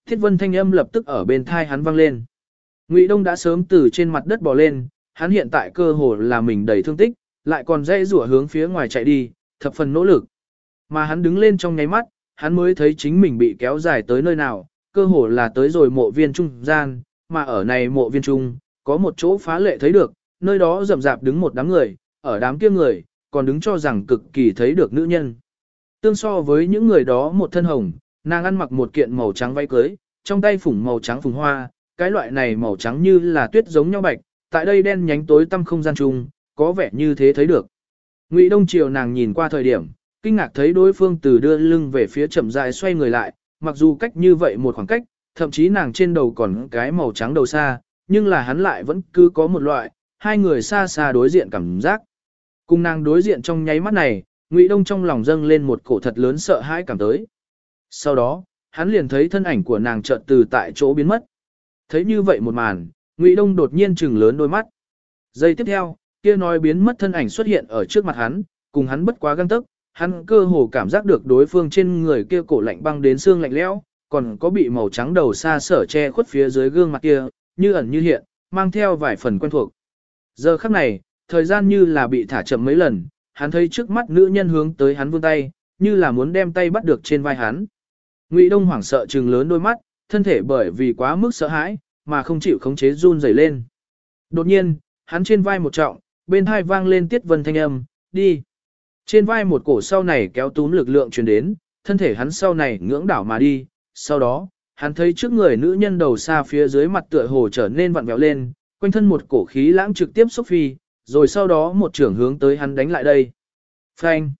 Speaker 1: Thiết Vân thanh âm lập tức ở bên thai hắn vang lên. Ngụy Đông đã sớm từ trên mặt đất bò lên, hắn hiện tại cơ hồ là mình đầy thương tích, lại còn dây rủa hướng phía ngoài chạy đi, thập phần nỗ lực. Mà hắn đứng lên trong nháy mắt, hắn mới thấy chính mình bị kéo dài tới nơi nào, cơ hồ là tới rồi mộ viên trung gian, mà ở này mộ viên trung, có một chỗ phá lệ thấy được, nơi đó rậm rạp đứng một đám người, ở đám kia người, còn đứng cho rằng cực kỳ thấy được nữ nhân. Tương so với những người đó một thân hồng, nàng ăn mặc một kiện màu trắng váy cưới, trong tay phủng màu trắng phùng hoa, cái loại này màu trắng như là tuyết giống nhau bạch, tại đây đen nhánh tối tăm không gian chung, có vẻ như thế thấy được. Ngụy Đông Triều nàng nhìn qua thời điểm, kinh ngạc thấy đối phương từ đưa lưng về phía chậm rãi xoay người lại, mặc dù cách như vậy một khoảng cách, thậm chí nàng trên đầu còn cái màu trắng đầu xa, nhưng là hắn lại vẫn cứ có một loại, hai người xa xa đối diện cảm giác. Cùng nàng đối diện trong nháy mắt này, Ngụy Đông trong lòng dâng lên một cổ thật lớn sợ hãi cảm tới. Sau đó, hắn liền thấy thân ảnh của nàng chợt từ tại chỗ biến mất. Thấy như vậy một màn, Ngụy Đông đột nhiên trừng lớn đôi mắt. Giây tiếp theo, kia nói biến mất thân ảnh xuất hiện ở trước mặt hắn, cùng hắn bất quá găng tức, hắn cơ hồ cảm giác được đối phương trên người kia cổ lạnh băng đến xương lạnh lẽo, còn có bị màu trắng đầu xa sở che khuất phía dưới gương mặt kia, như ẩn như hiện, mang theo vài phần quen thuộc. Giờ khắc này, thời gian như là bị thả chậm mấy lần, hắn thấy trước mắt nữ nhân hướng tới hắn vươn tay, như là muốn đem tay bắt được trên vai hắn. Ngụy Đông hoảng sợ trừng lớn đôi mắt, thân thể bởi vì quá mức sợ hãi, mà không chịu khống chế run rẩy lên. Đột nhiên, hắn trên vai một trọng, bên hai vang lên tiết vân thanh âm, đi. Trên vai một cổ sau này kéo túm lực lượng truyền đến, thân thể hắn sau này ngưỡng đảo mà đi, sau đó, hắn thấy trước người nữ nhân đầu xa phía dưới mặt tựa hồ trở nên vặn vẹo lên, quanh thân một cổ khí lãng trực tiếp xúc phi, rồi sau đó một trưởng hướng tới hắn đánh lại đây. Phanh!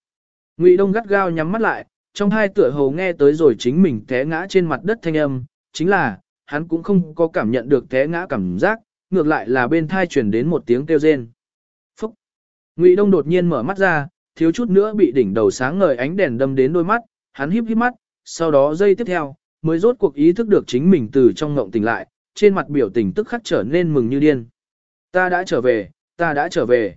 Speaker 1: Ngụy Đông gắt gao nhắm mắt lại, trong hai tựa hồ nghe tới rồi chính mình té ngã trên mặt đất thanh âm, chính là, hắn cũng không có cảm nhận được té ngã cảm giác, ngược lại là bên thai truyền đến một tiếng kêu rên. Phúc! Ngụy Đông đột nhiên mở mắt ra, thiếu chút nữa bị đỉnh đầu sáng ngời ánh đèn đâm đến đôi mắt, hắn híp híp mắt, sau đó giây tiếp theo, mới rốt cuộc ý thức được chính mình từ trong ngộng tỉnh lại, trên mặt biểu tình tức khắc trở nên mừng như điên. Ta đã trở về, ta đã trở về.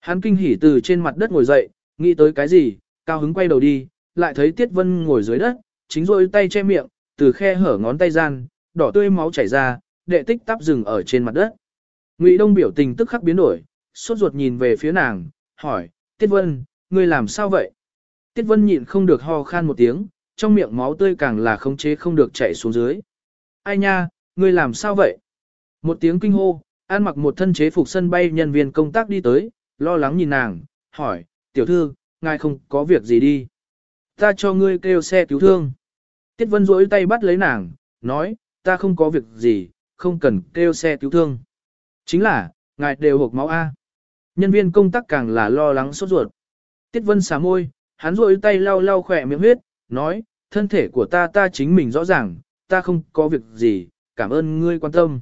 Speaker 1: Hắn kinh hỉ từ trên mặt đất ngồi dậy, nghĩ tới cái gì, cao hứng quay đầu đi, lại thấy Tiết Vân ngồi dưới đất, chính rôi tay che miệng, từ khe hở ngón tay gian, đỏ tươi máu chảy ra, đệ tích tắp rừng ở trên mặt đất. Ngụy Đông biểu tình tức khắc biến đổi, sốt ruột nhìn về phía nàng, hỏi, Tiết Vân, ngươi làm sao vậy? Tiết Vân nhịn không được ho khan một tiếng, trong miệng máu tươi càng là khống chế không được chảy xuống dưới. Ai nha, ngươi làm sao vậy? Một tiếng kinh hô, An mặc một thân chế phục sân bay nhân viên công tác đi tới, lo lắng nhìn nàng, hỏi, tiểu thư, ngài không có việc gì đi. Ta cho ngươi kêu xe cứu thương. Tiết Vân rỗi tay bắt lấy nàng, nói, ta không có việc gì, không cần kêu xe cứu thương. Chính là, ngài đều hộp máu A. Nhân viên công tác càng là lo lắng sốt ruột. Tiết Vân xả môi, hắn rỗi tay lau lau khỏe miệng huyết, nói, thân thể của ta ta chính mình rõ ràng, ta không có việc gì, cảm ơn ngươi quan tâm.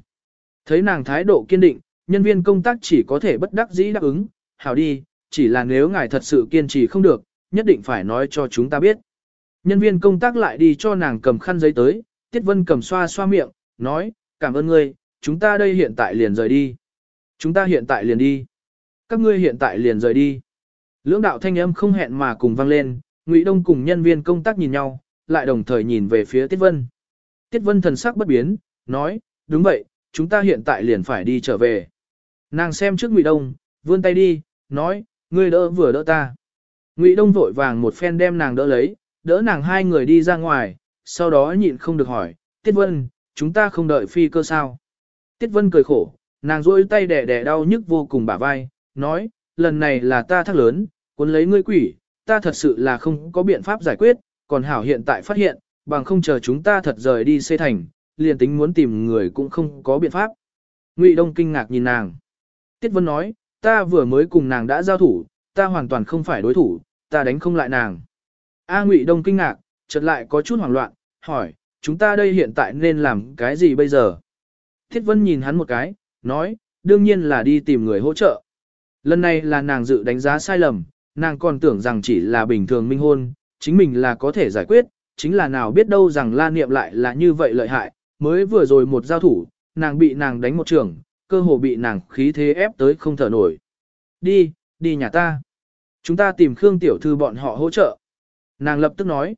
Speaker 1: Thấy nàng thái độ kiên định, nhân viên công tác chỉ có thể bất đắc dĩ đáp ứng, hảo đi, chỉ là nếu ngài thật sự kiên trì không được, nhất định phải nói cho chúng ta biết. Nhân viên công tác lại đi cho nàng cầm khăn giấy tới, Tiết Vân cầm xoa xoa miệng, nói, cảm ơn ngươi, chúng ta đây hiện tại liền rời đi. Chúng ta hiện tại liền đi. Các ngươi hiện tại liền rời đi. Lưỡng đạo thanh âm không hẹn mà cùng vang lên, Ngụy Đông cùng nhân viên công tác nhìn nhau, lại đồng thời nhìn về phía Tiết Vân. Tiết Vân thần sắc bất biến, nói, đúng vậy, chúng ta hiện tại liền phải đi trở về. Nàng xem trước Ngụy Đông, vươn tay đi, nói, ngươi đỡ vừa đỡ ta. Ngụy Đông vội vàng một phen đem nàng đỡ lấy, đỡ nàng hai người đi ra ngoài, sau đó nhịn không được hỏi, Tiết Vân, chúng ta không đợi phi cơ sao. Tiết Vân cười khổ, nàng rỗi tay đẻ đẻ đau nhức vô cùng bả vai, nói, lần này là ta thắc lớn, cuốn lấy ngươi quỷ, ta thật sự là không có biện pháp giải quyết, còn hảo hiện tại phát hiện, bằng không chờ chúng ta thật rời đi xây thành, liền tính muốn tìm người cũng không có biện pháp. Ngụy Đông kinh ngạc nhìn nàng. Tiết Vân nói, ta vừa mới cùng nàng đã giao thủ, ta hoàn toàn không phải đối thủ, ta đánh không lại nàng. A Ngụy Đông kinh ngạc, chợt lại có chút hoảng loạn, hỏi, chúng ta đây hiện tại nên làm cái gì bây giờ? Tiết Vân nhìn hắn một cái, nói, đương nhiên là đi tìm người hỗ trợ. Lần này là nàng dự đánh giá sai lầm, nàng còn tưởng rằng chỉ là bình thường minh hôn, chính mình là có thể giải quyết, chính là nào biết đâu rằng la niệm lại là như vậy lợi hại, mới vừa rồi một giao thủ, nàng bị nàng đánh một trường, cơ hồ bị nàng khí thế ép tới không thở nổi. Đi, đi nhà ta. Chúng ta tìm Khương Tiểu Thư bọn họ hỗ trợ. Nàng lập tức nói.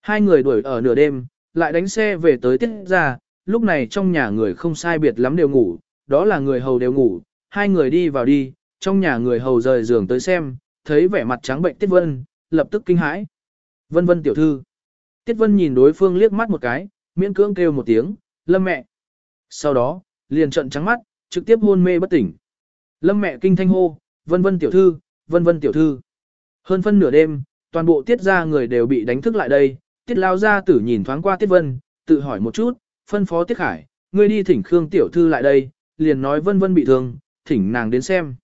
Speaker 1: Hai người đuổi ở nửa đêm, lại đánh xe về tới tiết ra, lúc này trong nhà người không sai biệt lắm đều ngủ, đó là người hầu đều ngủ, hai người đi vào đi, trong nhà người hầu rời giường tới xem, thấy vẻ mặt trắng bệnh Tiết Vân, lập tức kinh hãi. Vân Vân tiểu thư. Tiết Vân nhìn đối phương liếc mắt một cái, miễn cưỡng kêu một tiếng, lâm mẹ. Sau đó, liền trận trắng mắt, trực tiếp hôn mê bất tỉnh. Lâm mẹ kinh thanh hô, vân vân tiểu thư, vân vân tiểu thư. Hơn phân nửa đêm, toàn bộ tiết ra người đều bị đánh thức lại đây, tiết lao ra tử nhìn thoáng qua tiết vân, tự hỏi một chút, phân phó tiết khải, ngươi đi thỉnh Khương tiểu thư lại đây, liền nói vân vân bị thương, thỉnh nàng đến xem.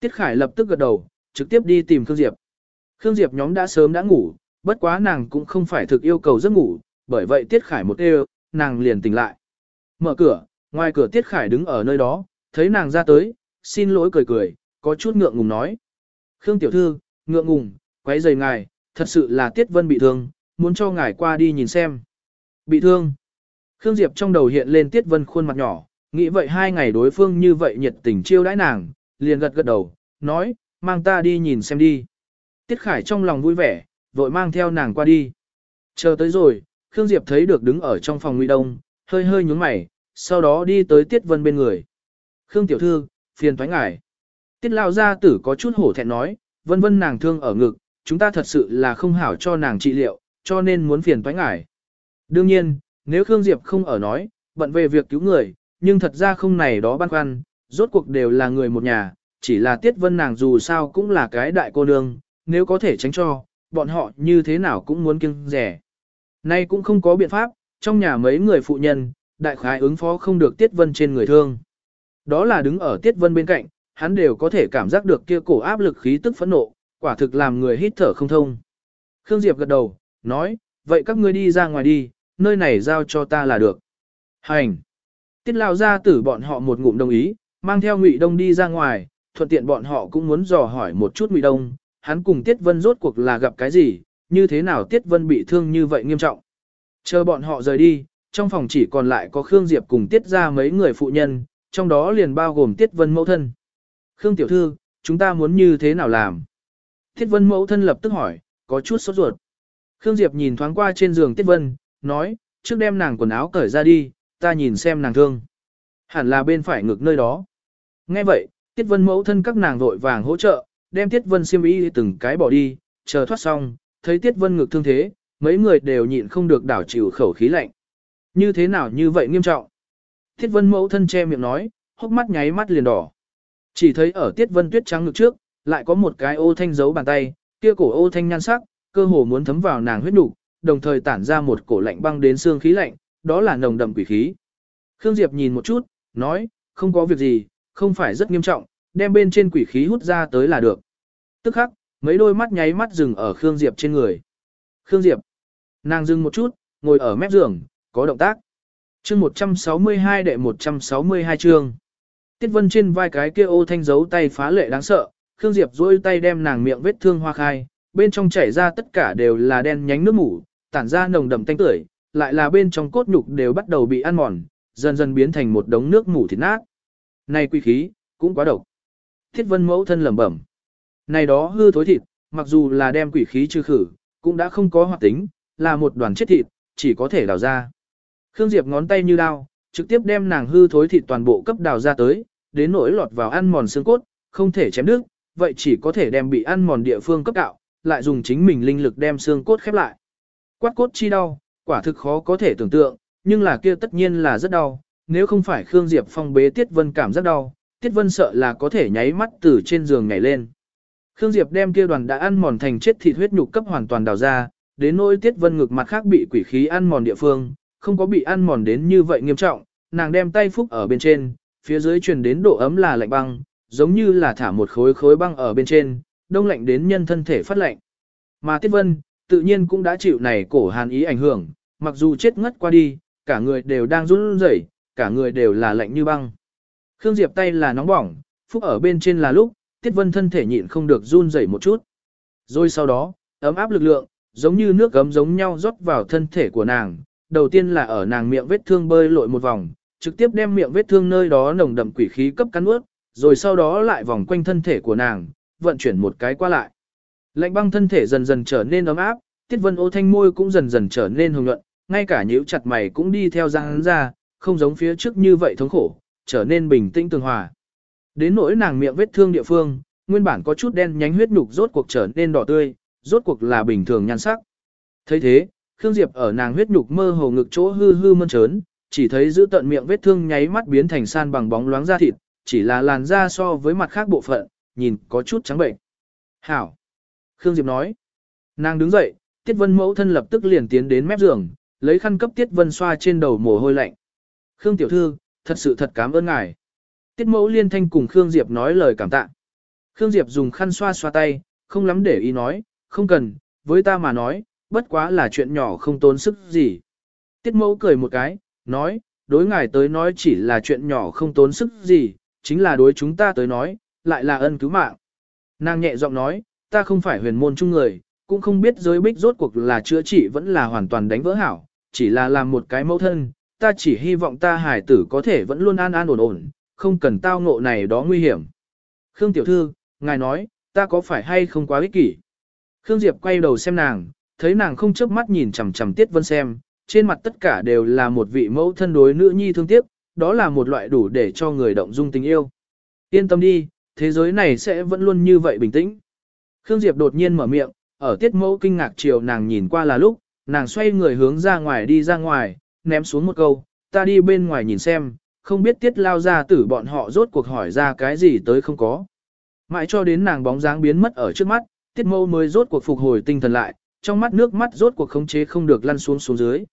Speaker 1: Tiết khải lập tức gật đầu, trực tiếp đi tìm Khương Diệp. Khương Diệp nhóm đã sớm đã ngủ, bất quá nàng cũng không phải thực yêu cầu giấc ngủ, bởi vậy Tiết Khải một đều, nàng liền tỉnh lại. Mở cửa, ngoài cửa Tiết Khải đứng ở nơi đó, thấy nàng ra tới, xin lỗi cười cười, có chút ngượng ngùng nói. Khương tiểu thư, ngượng ngùng, quấy rầy ngài, thật sự là Tiết Vân bị thương, muốn cho ngài qua đi nhìn xem. Bị thương. Khương Diệp trong đầu hiện lên Tiết Vân khuôn mặt nhỏ, nghĩ vậy hai ngày đối phương như vậy nhiệt tình chiêu đãi nàng, liền gật gật đầu, nói, mang ta đi nhìn xem đi. Tiết Khải trong lòng vui vẻ, vội mang theo nàng qua đi. Chờ tới rồi, Khương Diệp thấy được đứng ở trong phòng Ngụy Đông, hơi hơi nhướng mày, sau đó đi tới Tiết Vân bên người. Khương tiểu thư, phiền thoái ngài. Tiết lao gia tử có chút hổ thẹn nói, vân vân nàng thương ở ngực, chúng ta thật sự là không hảo cho nàng trị liệu, cho nên muốn phiền thoái ngài. Đương nhiên, nếu Khương Diệp không ở nói, bận về việc cứu người, nhưng thật ra không này đó băn khoăn, rốt cuộc đều là người một nhà, chỉ là Tiết Vân nàng dù sao cũng là cái đại cô nương, nếu có thể tránh cho, bọn họ như thế nào cũng muốn kiêng rẻ. Nay cũng không có biện pháp, trong nhà mấy người phụ nhân, đại khái ứng phó không được Tiết Vân trên người thương. Đó là đứng ở Tiết Vân bên cạnh, hắn đều có thể cảm giác được kia cổ áp lực khí tức phẫn nộ, quả thực làm người hít thở không thông. Khương Diệp gật đầu, nói, vậy các ngươi đi ra ngoài đi, nơi này giao cho ta là được. Hành! Tiết lao ra tử bọn họ một ngụm đồng ý, mang theo Ngụy Đông đi ra ngoài, thuận tiện bọn họ cũng muốn dò hỏi một chút Ngụy Đông, hắn cùng Tiết Vân rốt cuộc là gặp cái gì, như thế nào Tiết Vân bị thương như vậy nghiêm trọng. Chờ bọn họ rời đi, trong phòng chỉ còn lại có Khương Diệp cùng Tiết ra mấy người phụ nhân, trong đó liền bao gồm Tiết Vân mẫu thân. Khương tiểu thư, chúng ta muốn như thế nào làm? Tiết Vân mẫu thân lập tức hỏi, có chút sốt ruột. Khương Diệp nhìn thoáng qua trên giường Tiết Vân, nói, trước đem nàng quần áo cởi ra đi, ta nhìn xem nàng thương. Hẳn là bên phải ngực nơi đó. Nghe vậy, Tiết Vân mẫu thân các nàng vội vàng hỗ trợ, đem Tiết Vân xiêm y từng cái bỏ đi, chờ thoát xong, thấy Tiết Vân ngực thương thế, mấy người đều nhịn không được đảo chịu khẩu khí lạnh. Như thế nào như vậy nghiêm trọng? Tiết Vân mẫu thân che miệng nói, hốc mắt nháy mắt liền đỏ. Chỉ thấy ở Tiết Vân tuyết trắng ngực trước, lại có một cái ô thanh giấu bàn tay, kia cổ ô thanh nhan sắc, cơ hồ muốn thấm vào nàng huyết đủ đồng thời tản ra một cổ lạnh băng đến xương khí lạnh, đó là nồng đậm quỷ khí. Khương Diệp nhìn một chút, nói, không có việc gì, không phải rất nghiêm trọng, đem bên trên quỷ khí hút ra tới là được. Tức khắc, mấy đôi mắt nháy mắt dừng ở Khương Diệp trên người. Khương Diệp, nàng dừng một chút, ngồi ở mép giường, có động tác. chương 162 đệ 162 chương. Tiết Vân trên vai cái kia ô thanh giấu tay phá lệ đáng sợ, Khương Diệp duỗi tay đem nàng miệng vết thương hoa khai, bên trong chảy ra tất cả đều là đen nhánh nước mủ, tản ra nồng đậm tanh tưởi, lại là bên trong cốt nhục đều bắt đầu bị ăn mòn, dần dần biến thành một đống nước mủ thịt nát. Này quy khí, cũng quá độc. Thiết Vân mẫu thân lẩm bẩm. Này đó hư thối thịt, mặc dù là đem quỷ khí trừ khử, cũng đã không có hoạt tính, là một đoàn chết thịt, chỉ có thể đào ra. Khương Diệp ngón tay như đao, trực tiếp đem nàng hư thối thịt toàn bộ cấp đào ra tới, đến nỗi lọt vào ăn mòn xương cốt, không thể chém đứt, vậy chỉ có thể đem bị ăn mòn địa phương cấp cạo, lại dùng chính mình linh lực đem xương cốt khép lại. Quát cốt chi đau, quả thực khó có thể tưởng tượng, nhưng là kia tất nhiên là rất đau, nếu không phải Khương Diệp Phong bế Tiết Vân cảm giác đau, Tiết Vân sợ là có thể nháy mắt từ trên giường nhảy lên. Khương Diệp đem kia đoàn đã ăn mòn thành chết thịt huyết nhục cấp hoàn toàn đào ra, đến nỗi Tiết Vân ngực mặt khác bị quỷ khí ăn mòn địa phương, không có bị ăn mòn đến như vậy nghiêm trọng, nàng đem tay phúc ở bên trên, phía dưới truyền đến độ ấm là lạnh băng, giống như là thả một khối khối băng ở bên trên, đông lạnh đến nhân thân thể phát lạnh. Mà Tiết Vân, tự nhiên cũng đã chịu này cổ hàn ý ảnh hưởng, mặc dù chết ngất qua đi, cả người đều đang run rẩy, cả người đều là lạnh như băng. Khương Diệp tay là nóng bỏng, phúc ở bên trên là lúc, Tiết Vân thân thể nhịn không được run rẩy một chút. Rồi sau đó, ấm áp lực lượng, giống như nước gấm giống nhau rót vào thân thể của nàng, đầu tiên là ở nàng miệng vết thương bơi lội một vòng, trực tiếp đem miệng vết thương nơi đó nồng đậm quỷ khí cấp cắn ướt, rồi sau đó lại vòng quanh thân thể của nàng, vận chuyển một cái qua lại. Lạnh băng thân thể dần dần trở nên ấm áp, Tiết Vân Ô thanh môi cũng dần dần trở nên hồng nhuận, ngay cả nhíu chặt mày cũng đi theo ra hắn ra, không giống phía trước như vậy thống khổ, trở nên bình tĩnh tường hòa. Đến nỗi nàng miệng vết thương địa phương, nguyên bản có chút đen nhánh huyết nhục rốt cuộc trở nên đỏ tươi, rốt cuộc là bình thường nhan sắc. thấy thế, Khương Diệp ở nàng huyết nhục mơ hồ ngực chỗ hư hư mơn trớn, chỉ thấy giữ tận miệng vết thương nháy mắt biến thành san bằng bóng loáng da thịt, chỉ là làn da so với mặt khác bộ phận, nhìn có chút trắng bệnh. Hảo! Khương Diệp nói. Nàng đứng dậy, Tiết Vân mẫu thân lập tức liền tiến đến mép giường, lấy khăn cấp Tiết Vân xoa trên đầu mồ hôi lạnh. Khương tiểu thư, thật sự thật cảm ơn ngài. Tiết mẫu liên thanh cùng Khương Diệp nói lời cảm tạ. Khương Diệp dùng khăn xoa xoa tay, không lắm để ý nói, không cần, với ta mà nói, bất quá là chuyện nhỏ không tốn sức gì. Tiết mẫu cười một cái, nói, đối ngài tới nói chỉ là chuyện nhỏ không tốn sức gì, chính là đối chúng ta tới nói, lại là ân cứu mạng. Nàng nhẹ giọng nói, ta không phải huyền môn chung người, cũng không biết giới bích rốt cuộc là chữa trị vẫn là hoàn toàn đánh vỡ hảo, chỉ là làm một cái mẫu thân, ta chỉ hy vọng ta hải tử có thể vẫn luôn an an ổn ổn, không cần tao ngộ này đó nguy hiểm. Khương tiểu thư, ngài nói, ta có phải hay không quá ích kỷ? Khương Diệp quay đầu xem nàng, thấy nàng không chớp mắt nhìn chằm chằm Tiết Vân xem, trên mặt tất cả đều là một vị mẫu thân đối nữ nhi thương tiếc, đó là một loại đủ để cho người động dung tình yêu. Yên tâm đi, thế giới này sẽ vẫn luôn như vậy bình tĩnh. Khương Diệp đột nhiên mở miệng, ở tiết mẫu kinh ngạc chiều nàng nhìn qua là lúc, nàng xoay người hướng ra ngoài đi ra ngoài, ném xuống một câu, ta đi bên ngoài nhìn xem, không biết tiết lao ra tử bọn họ rốt cuộc hỏi ra cái gì tới không có. Mãi cho đến nàng bóng dáng biến mất ở trước mắt, tiết mâu mới rốt cuộc phục hồi tinh thần lại, trong mắt nước mắt rốt cuộc khống chế không được lăn xuống xuống dưới.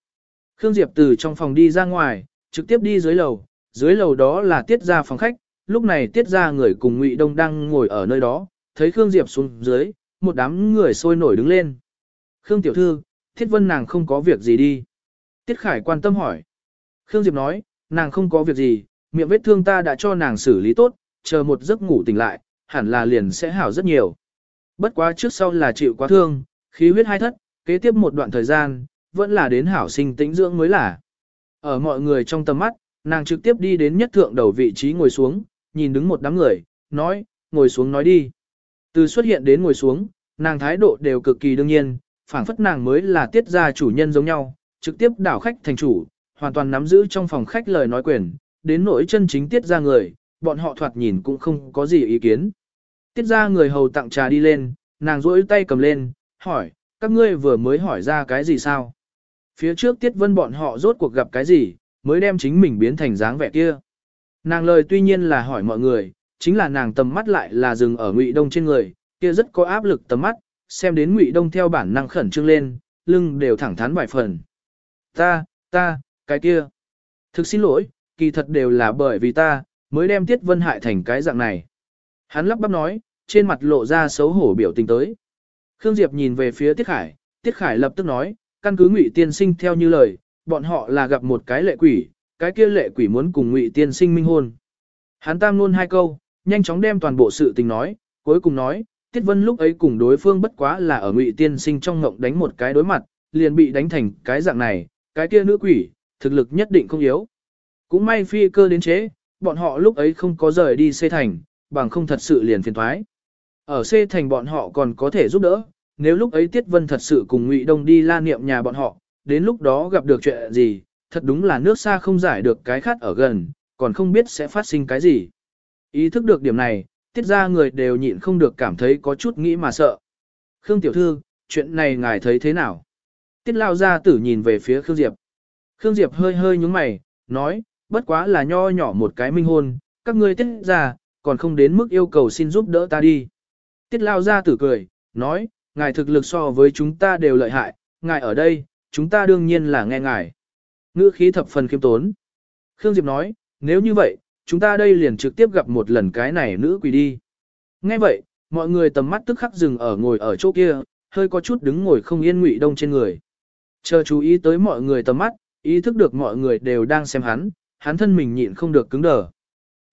Speaker 1: Khương Diệp từ trong phòng đi ra ngoài, trực tiếp đi dưới lầu, dưới lầu đó là tiết ra phòng khách, lúc này tiết ra người cùng Ngụy Đông đang ngồi ở nơi đó, thấy Khương Diệp xuống dưới, một đám người sôi nổi đứng lên. Khương tiểu thư, Thiết Vân nàng không có việc gì đi. Tiết Khải quan tâm hỏi. Khương Diệp nói, nàng không có việc gì, miệng vết thương ta đã cho nàng xử lý tốt, chờ một giấc ngủ tỉnh lại, hẳn là liền sẽ hảo rất nhiều. Bất quá trước sau là chịu quá thương, khí huyết hai thất, kế tiếp một đoạn thời gian, vẫn là đến hảo sinh tĩnh dưỡng mới là. Ở mọi người trong tầm mắt, nàng trực tiếp đi đến nhất thượng đầu vị trí ngồi xuống, nhìn đứng một đám người, nói, ngồi xuống nói đi. Từ xuất hiện đến ngồi xuống, nàng thái độ đều cực kỳ đương nhiên, phảng phất nàng mới là tiết gia chủ nhân giống nhau, trực tiếp đảo khách thành chủ, hoàn toàn nắm giữ trong phòng khách lời nói quyền, đến nỗi chân chính tiết gia người, bọn họ thoạt nhìn cũng không có gì ý kiến. Tiết gia người hầu tặng trà đi lên, nàng rỗi tay cầm lên, hỏi, các ngươi vừa mới hỏi ra cái gì sao? Phía trước tiết vân bọn họ rốt cuộc gặp cái gì, mới đem chính mình biến thành dáng vẻ kia. Nàng lời tuy nhiên là hỏi mọi người, chính là nàng tầm mắt lại là dừng ở ngụy đông trên người, kia rất có áp lực tầm mắt, xem đến ngụy đông theo bản năng khẩn trương lên, lưng đều thẳng thắn vài phần. Ta, ta, cái kia. Thực xin lỗi, kỳ thật đều là bởi vì ta, mới đem Tiết Vân hại thành cái dạng này. Hắn lắp bắp nói, trên mặt lộ ra xấu hổ biểu tình tới. Khương Diệp nhìn về phía Tiết Khải, Tiết Khải lập tức nói, căn cứ Ngụy Tiên Sinh theo như lời, bọn họ là gặp một cái lệ quỷ, cái kia lệ quỷ muốn cùng Ngụy Tiên Sinh minh hôn. Hắn tam luôn hai câu, nhanh chóng đem toàn bộ sự tình nói, cuối cùng nói, Tiết Vân lúc ấy cùng đối phương bất quá là ở Ngụy Tiên Sinh trong ngộng đánh một cái đối mặt, liền bị đánh thành cái dạng này, cái kia nữ quỷ, thực lực nhất định không yếu. Cũng may phi cơ đến chế, bọn họ lúc ấy không có rời đi xây thành, bằng không thật sự liền phiền thoái. Ở xây thành bọn họ còn có thể giúp đỡ, nếu lúc ấy Tiết Vân thật sự cùng Ngụy Đông đi la niệm nhà bọn họ, đến lúc đó gặp được chuyện gì, thật đúng là nước xa không giải được cái khát ở gần, còn không biết sẽ phát sinh cái gì. Ý thức được điểm này, tiết ra người đều nhịn không được cảm thấy có chút nghĩ mà sợ. Khương Tiểu Thư, chuyện này ngài thấy thế nào? Tiết lao ra tử nhìn về phía Khương Diệp. Khương Diệp hơi hơi nhúng mày, nói, bất quá là nho nhỏ một cái minh hôn, các ngươi tiết ra, còn không đến mức yêu cầu xin giúp đỡ ta đi. Tiết lao ra tử cười, nói, ngài thực lực so với chúng ta đều lợi hại, ngài ở đây, chúng ta đương nhiên là nghe ngài. Ngữ khí thập phần khiêm tốn. Khương Diệp nói, nếu như vậy, chúng ta đây liền trực tiếp gặp một lần cái này nữ quỷ đi. Nghe vậy, mọi người tầm mắt tức khắc dừng ở ngồi ở chỗ kia, hơi có chút đứng ngồi không yên ngụy đông trên người. Chờ chú ý tới mọi người tầm mắt, ý thức được mọi người đều đang xem hắn, hắn thân mình nhịn không được cứng đờ.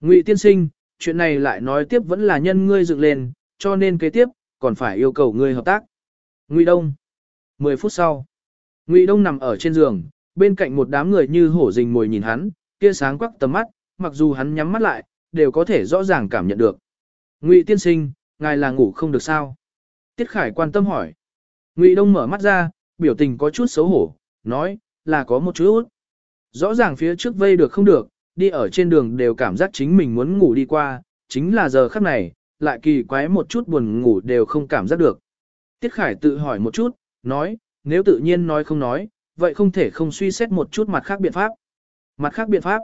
Speaker 1: Ngụy tiên sinh, chuyện này lại nói tiếp vẫn là nhân ngươi dựng lên, cho nên kế tiếp, còn phải yêu cầu ngươi hợp tác. Ngụy Đông. 10 phút sau, Ngụy Đông nằm ở trên giường, bên cạnh một đám người như hổ rình mồi nhìn hắn, kia sáng quắc tầm mắt, mặc dù hắn nhắm mắt lại, đều có thể rõ ràng cảm nhận được. Ngụy tiên sinh, ngài là ngủ không được sao? Tiết Khải quan tâm hỏi. Ngụy Đông mở mắt ra, biểu tình có chút xấu hổ, nói, là có một chút. Rõ ràng phía trước vây được không được, đi ở trên đường đều cảm giác chính mình muốn ngủ đi qua, chính là giờ khắc này, lại kỳ quái một chút buồn ngủ đều không cảm giác được. Tiết Khải tự hỏi một chút, nói, nếu tự nhiên nói không nói, vậy không thể không suy xét một chút mặt khác biện pháp. Mặt khác biện pháp.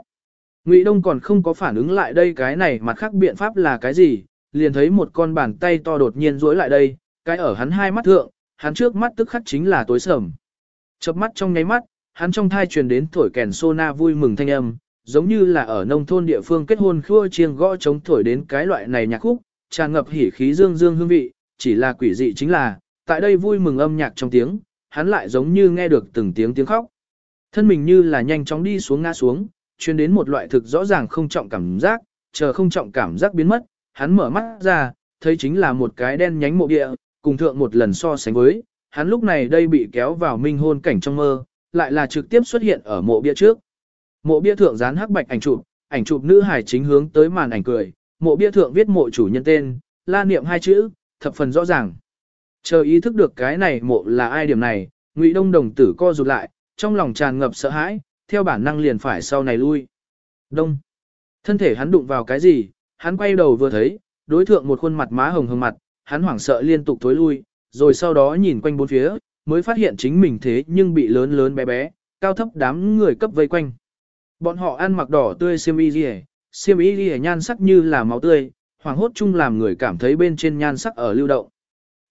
Speaker 1: Ngụy Đông còn không có phản ứng lại đây cái này mặt khác biện pháp là cái gì, liền thấy một con bàn tay to đột nhiên duỗi lại đây, cái ở hắn hai mắt thượng, hắn trước mắt tức khắc chính là tối sầm. Chớp mắt trong nháy mắt, hắn trong thai truyền đến thổi kèn sona vui mừng thanh âm, giống như là ở nông thôn địa phương kết hôn khua chiêng gõ chống thổi đến cái loại này nhạc khúc, tràn ngập hỉ khí dương dương hương vị, chỉ là quỷ dị chính là, tại đây vui mừng âm nhạc trong tiếng, hắn lại giống như nghe được từng tiếng tiếng khóc. Thân mình như là nhanh chóng đi xuống ngã xuống, chuyên đến một loại thực rõ ràng không trọng cảm giác, chờ không trọng cảm giác biến mất, hắn mở mắt ra, thấy chính là một cái đen nhánh mộ địa, cùng thượng một lần so sánh với, hắn lúc này đây bị kéo vào minh hôn cảnh trong mơ, lại là trực tiếp xuất hiện ở mộ bia trước. Mộ bia thượng dán hắc bạch ảnh chụp, ảnh chụp nữ hải chính hướng tới màn ảnh cười, mộ bia thượng viết mộ chủ nhân tên, la niệm hai chữ, thập phần rõ ràng. Chờ ý thức được cái này mộ là ai điểm này, Ngụy Đông đồng tử co rụt lại, trong lòng tràn ngập sợ hãi, theo bản năng liền phải sau này lui. Đông. Thân thể hắn đụng vào cái gì, hắn quay đầu vừa thấy, đối thượng một khuôn mặt má hồng hồng mặt, hắn hoảng sợ liên tục thối lui, rồi sau đó nhìn quanh bốn phía, mới phát hiện chính mình thế nhưng bị lớn lớn bé bé, cao thấp đám người cấp vây quanh. Bọn họ ăn mặc đỏ tươi xiêm y gì xiêm y gì nhan sắc như là máu tươi, hoàng hốt chung làm người cảm thấy bên trên nhan sắc ở lưu động.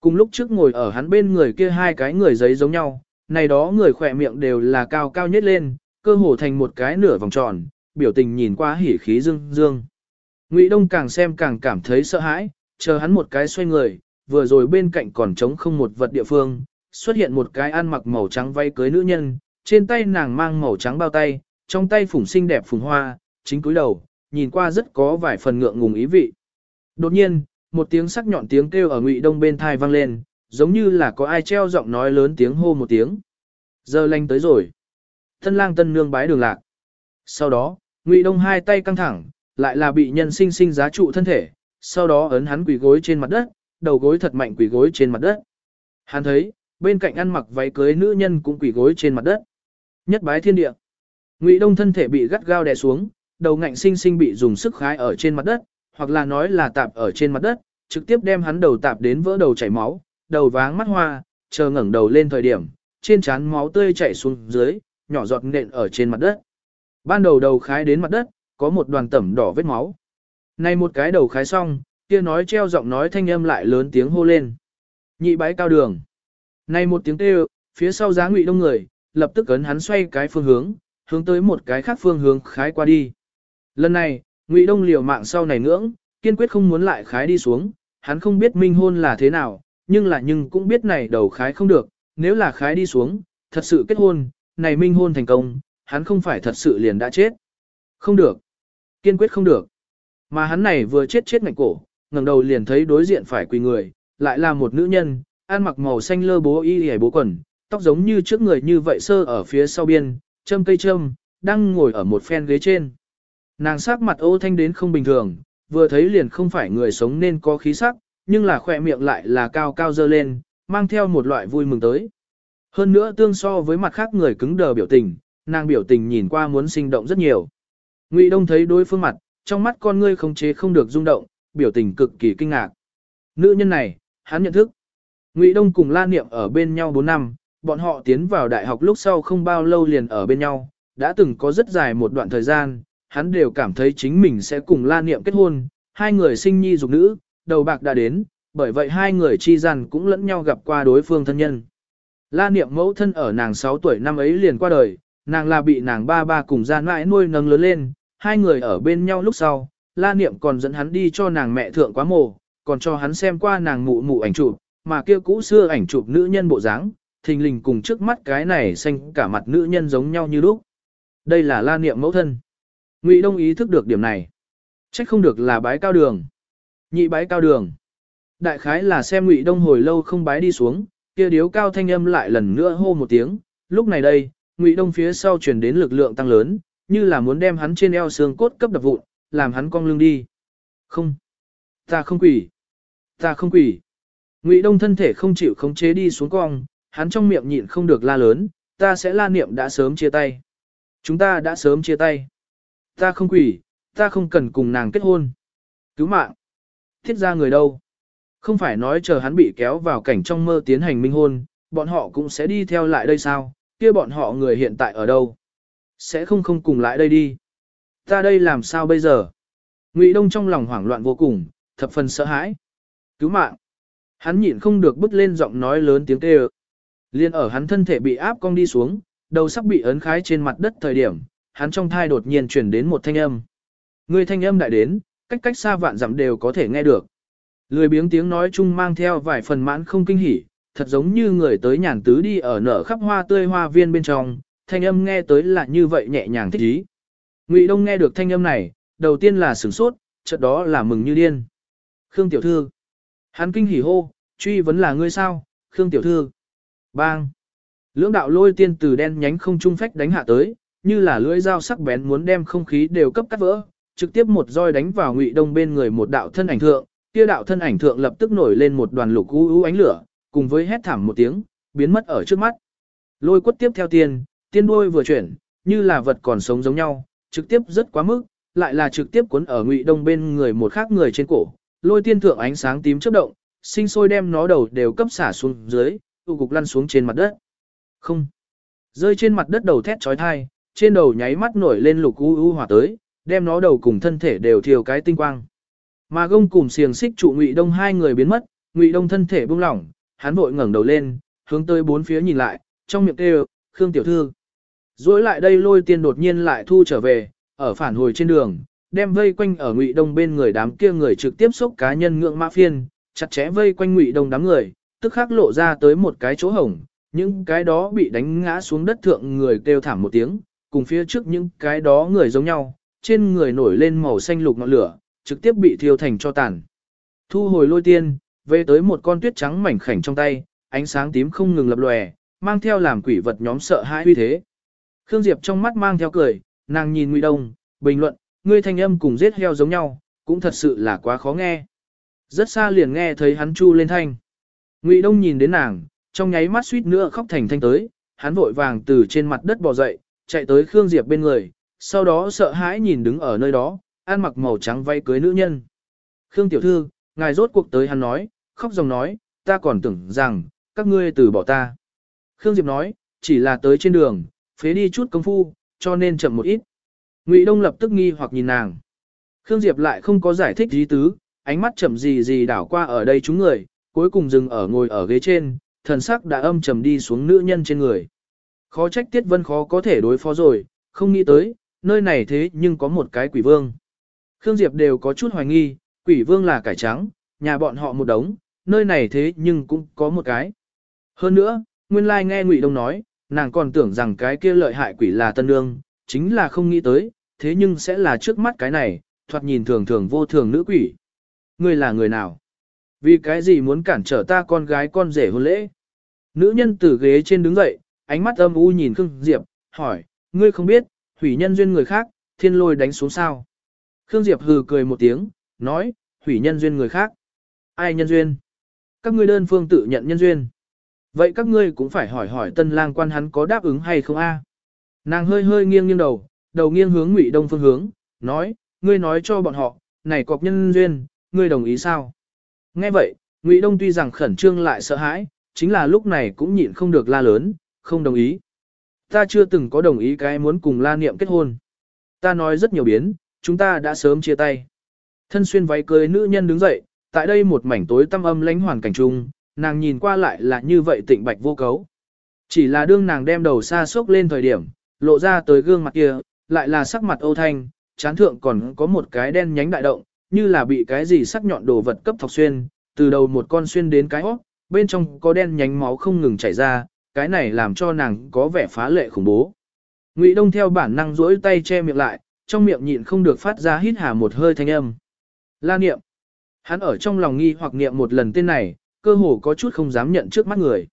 Speaker 1: Cùng lúc trước ngồi ở hắn bên người kia hai cái người giấy giống nhau, này đó người khỏe miệng đều là cao cao nhất lên, cơ hồ thành một cái nửa vòng tròn, biểu tình nhìn qua hỉ khí dương dương. Ngụy Đông càng xem càng cảm thấy sợ hãi, chờ hắn một cái xoay người, vừa rồi bên cạnh còn trống không một vật địa phương, xuất hiện một cái ăn mặc màu trắng váy cưới nữ nhân, trên tay nàng mang màu trắng bao tay, trong tay phủng xinh đẹp phùng hoa, chính cúi đầu, nhìn qua rất có vài phần ngượng ngùng ý vị. Đột nhiên, một tiếng sắc nhọn tiếng kêu ở Ngụy Đông bên thai vang lên, giống như là có ai treo giọng nói lớn tiếng hô một tiếng. Giờ lành tới rồi. Tân lang tân nương bái đường lạc. Sau đó, Ngụy Đông hai tay căng thẳng, lại là bị nhân sinh sinh giá trụ thân thể, sau đó ấn hắn quỳ gối trên mặt đất, đầu gối thật mạnh quỳ gối trên mặt đất. Hắn thấy, bên cạnh ăn mặc váy cưới nữ nhân cũng quỳ gối trên mặt đất. Nhất bái thiên địa. Ngụy Đông thân thể bị gắt gao đè xuống, đầu ngạnh sinh sinh bị dùng sức khái ở trên mặt đất, hoặc là nói là tạp ở trên mặt đất, trực tiếp đem hắn đầu tạp đến vỡ đầu chảy máu, đầu váng mắt hoa, chờ ngẩng đầu lên thời điểm, trên trán máu tươi chảy xuống dưới, nhỏ giọt nện ở trên mặt đất. Ban đầu đầu khái đến mặt đất, có một đoàn tẩm đỏ vết máu. Này một cái đầu khái xong, kia nói treo giọng nói thanh âm lại lớn tiếng hô lên. Nhị bái cao đường. Này một tiếng kêu, phía sau giá ngụy đông người, lập tức ấn hắn xoay cái phương hướng, hướng tới một cái khác phương hướng khái qua đi. Lần này, ngụy đông liều mạng sau này ngưỡng, kiên quyết không muốn lại khái đi xuống, hắn không biết minh hôn là thế nào, nhưng là nhưng cũng biết này đầu khái không được, nếu là khái đi xuống, thật sự kết hôn, này minh hôn thành công, hắn không phải thật sự liền đã chết. Không được. Kiên quyết không được. Mà hắn này vừa chết chết ngạnh cổ, ngẩng đầu liền thấy đối diện phải quỳ người, lại là một nữ nhân, ăn mặc màu xanh lơ bố y hề bố quần, tóc giống như trước người như vậy sơ ở phía sau biên, châm cây châm, đang ngồi ở một phen ghế trên. Nàng sắc mặt ô thanh đến không bình thường, vừa thấy liền không phải người sống nên có khí sắc, nhưng là khỏe miệng lại là cao cao dơ lên, mang theo một loại vui mừng tới. Hơn nữa tương so với mặt khác người cứng đờ biểu tình, nàng biểu tình nhìn qua muốn sinh động rất nhiều. Ngụy Đông thấy đối phương mặt, trong mắt con ngươi không chế không được rung động, biểu tình cực kỳ kinh ngạc. Nữ nhân này, hắn nhận thức. Ngụy Đông cùng La Niệm ở bên nhau 4 năm, bọn họ tiến vào đại học lúc sau không bao lâu liền ở bên nhau, đã từng có rất dài một đoạn thời gian, hắn đều cảm thấy chính mình sẽ cùng La Niệm kết hôn, hai người sinh nhi dục nữ, đầu bạc đã đến, bởi vậy hai người chi rằng cũng lẫn nhau gặp qua đối phương thân nhân. La Niệm mẫu thân ở nàng 6 tuổi năm ấy liền qua đời, nàng là bị nàng ba ba cùng gian mãi nuôi nâng lớn lên, hai người ở bên nhau lúc sau, La Niệm còn dẫn hắn đi cho nàng mẹ thượng quá mồ, còn cho hắn xem qua nàng mụ mụ ảnh chụp, mà kia cũ xưa ảnh chụp nữ nhân bộ dáng, thình lình cùng trước mắt cái này xanh cả mặt nữ nhân giống nhau như lúc. Đây là La Niệm mẫu thân. Ngụy Đông ý thức được điểm này. Trách không được là bái cao đường. Nhị bái cao đường. Đại khái là xem Ngụy Đông hồi lâu không bái đi xuống, kia điếu cao thanh âm lại lần nữa hô một tiếng, lúc này đây, Ngụy Đông phía sau truyền đến lực lượng tăng lớn, như là muốn đem hắn trên eo xương cốt cấp đập vụn, làm hắn cong lưng đi. Không, ta không quỷ, ta không quỷ. Ngụy Đông thân thể không chịu khống chế đi xuống cong, hắn trong miệng nhịn không được la lớn, ta sẽ la niệm đã sớm chia tay. Chúng ta đã sớm chia tay. Ta không quỷ, ta không cần cùng nàng kết hôn. Cứu mạng. Thiết ra người đâu? Không phải nói chờ hắn bị kéo vào cảnh trong mơ tiến hành minh hôn, bọn họ cũng sẽ đi theo lại đây sao? Kia bọn họ người hiện tại ở đâu? Sẽ không không cùng lại đây đi. Ta đây làm sao bây giờ? Ngụy Đông trong lòng hoảng loạn vô cùng, thập phần sợ hãi. Cứu mạng. Hắn nhịn không được bứt lên giọng nói lớn tiếng kêu. Liên ở hắn thân thể bị áp cong đi xuống, đầu sắp bị ấn khái trên mặt đất thời điểm, hắn trong thai đột nhiên truyền đến một thanh âm. Người thanh âm đại đến, cách cách xa vạn dặm đều có thể nghe được. Lười biếng tiếng nói chung mang theo vài phần mãn không kinh hỉ, thật giống như người tới nhàn tứ đi ở nở khắp hoa tươi hoa viên bên trong, thanh âm nghe tới là như vậy nhẹ nhàng thích ý. Ngụy Đông nghe được thanh âm này, đầu tiên là sửng sốt, chợt đó là mừng như điên. Khương tiểu thư. Hắn kinh hỉ hô, truy vấn là ngươi sao, Khương Tiểu Thư. Bang! Lưỡng đạo lôi tiên từ đen nhánh không trung phách đánh hạ tới, như là lưỡi dao sắc bén muốn đem không khí đều cấp cắt vỡ, trực tiếp một roi đánh vào Ngụy Đông bên người một đạo thân ảnh thượng, kia đạo thân ảnh thượng lập tức nổi lên một đoàn lục u u ánh lửa, cùng với hét thảm một tiếng, biến mất ở trước mắt. Lôi quất tiếp theo tiên, tiên đuôi vừa chuyển, như là vật còn sống giống nhau, trực tiếp rất quá mức, lại là trực tiếp cuốn ở Ngụy Đông bên người một khác người trên cổ. Lôi tiên thượng ánh sáng tím chớp động, sinh sôi đem nó đầu đều cấp xả xuống dưới, tụ cục lăn xuống trên mặt đất. Không. Rơi trên mặt đất đầu thét chói tai, trên đầu nháy mắt nổi lên lục u u hỏa tới, đem nó đầu cùng thân thể đều thiêu cái tinh quang. Mà gông cùng xiềng xích trụ Ngụy Đông hai người biến mất, Ngụy Đông thân thể buông lỏng, hắn vội ngẩng đầu lên, hướng tới bốn phía nhìn lại, trong miệng kêu, "Khương tiểu thư." Rồi lại đây lôi tiên đột nhiên lại thu trở về, ở phản hồi trên đường, đem vây quanh ở Ngụy Đông bên người đám kia người trực tiếp xúc cá nhân ngưỡng mã phiên, chặt chẽ vây quanh Ngụy Đông đám người, tức khắc lộ ra tới một cái chỗ hổng, những cái đó bị đánh ngã xuống đất thượng người kêu thảm một tiếng, cùng phía trước những cái đó người giống nhau, trên người nổi lên màu xanh lục ngọn lửa, trực tiếp bị thiêu thành cho tàn. Thu hồi lôi tiên, về tới một con tuyết trắng mảnh khảnh trong tay, ánh sáng tím không ngừng lập lòe, mang theo làm quỷ vật nhóm sợ hãi uy thế. Khương Diệp trong mắt mang theo cười, nàng nhìn Ngụy Đông, bình luận, ngươi thanh âm cùng giết heo giống nhau, cũng thật sự là quá khó nghe. Rất xa liền nghe thấy hắn chu lên thanh. Ngụy Đông nhìn đến nàng, trong nháy mắt suýt nữa khóc thành thanh tới, hắn vội vàng từ trên mặt đất bò dậy, chạy tới Khương Diệp bên người, sau đó sợ hãi nhìn đứng ở nơi đó, ăn mặc màu trắng vay cưới nữ nhân. Khương tiểu thư, ngài rốt cuộc tới hắn nói, khóc dòng nói, ta còn tưởng rằng, các ngươi từ bỏ ta. Khương Diệp nói, chỉ là tới trên đường, phế đi chút công phu, cho nên chậm một ít. Ngụy Đông lập tức nghi hoặc nhìn nàng. Khương Diệp lại không có giải thích gì tứ, ánh mắt chậm gì gì đảo qua ở đây chúng người, cuối cùng dừng ở ngồi ở ghế trên, thần sắc đã âm trầm đi xuống nữ nhân trên người. Khó trách Tiết Vân khó có thể đối phó rồi, không nghĩ tới, nơi này thế nhưng có một cái quỷ vương. Khương Diệp đều có chút hoài nghi, quỷ vương là cải trắng, nhà bọn họ một đống, nơi này thế nhưng cũng có một cái. Hơn nữa, nguyên lai nghe Ngụy Đông nói, nàng còn tưởng rằng cái kia lợi hại quỷ là tân nương, chính là không nghĩ tới, thế nhưng sẽ là trước mắt cái này, thoạt nhìn thường thường vô thường nữ quỷ. Ngươi là người nào? Vì cái gì muốn cản trở ta con gái con rể hôn lễ? Nữ nhân từ ghế trên đứng dậy, ánh mắt âm u nhìn Khương Diệp, hỏi, ngươi không biết, hủy nhân duyên người khác, thiên lôi đánh xuống sao? Khương Diệp hừ cười một tiếng, nói, hủy nhân duyên người khác. Ai nhân duyên? Các ngươi đơn phương tự nhận nhân duyên. Vậy các ngươi cũng phải hỏi hỏi tân lang quan hắn có đáp ứng hay không a? Nàng hơi hơi nghiêng nghiêng đầu, đầu nghiêng hướng ngụy đông phương hướng, nói, ngươi nói cho bọn họ, này cọc nhân duyên, ngươi đồng ý sao? Nghe vậy, ngụy đông tuy rằng khẩn trương lại sợ hãi, chính là lúc này cũng nhịn không được la lớn, không đồng ý. Ta chưa từng có đồng ý cái muốn cùng la niệm kết hôn. Ta nói rất nhiều biến, chúng ta đã sớm chia tay. Thân xuyên váy cưới nữ nhân đứng dậy, tại đây một mảnh tối tăm âm lãnh hoàn cảnh chung, nàng nhìn qua lại là như vậy tịnh bạch vô cấu. Chỉ là đương nàng đem đầu xa xốc lên thời điểm, lộ ra tới gương mặt kia, lại là sắc mặt âu thanh, chán thượng còn có một cái đen nhánh đại động, như là bị cái gì sắc nhọn đồ vật cấp thọc xuyên, từ đầu một con xuyên đến cái hót, bên trong có đen nhánh máu không ngừng chảy ra, cái này làm cho nàng có vẻ phá lệ khủng bố. Ngụy Đông theo bản năng duỗi tay che miệng lại, trong miệng nhịn không được phát ra hít hà một hơi thanh âm. La niệm. Hắn ở trong lòng nghi hoặc niệm một lần tên này, cơ hồ có chút không dám nhận trước mắt người.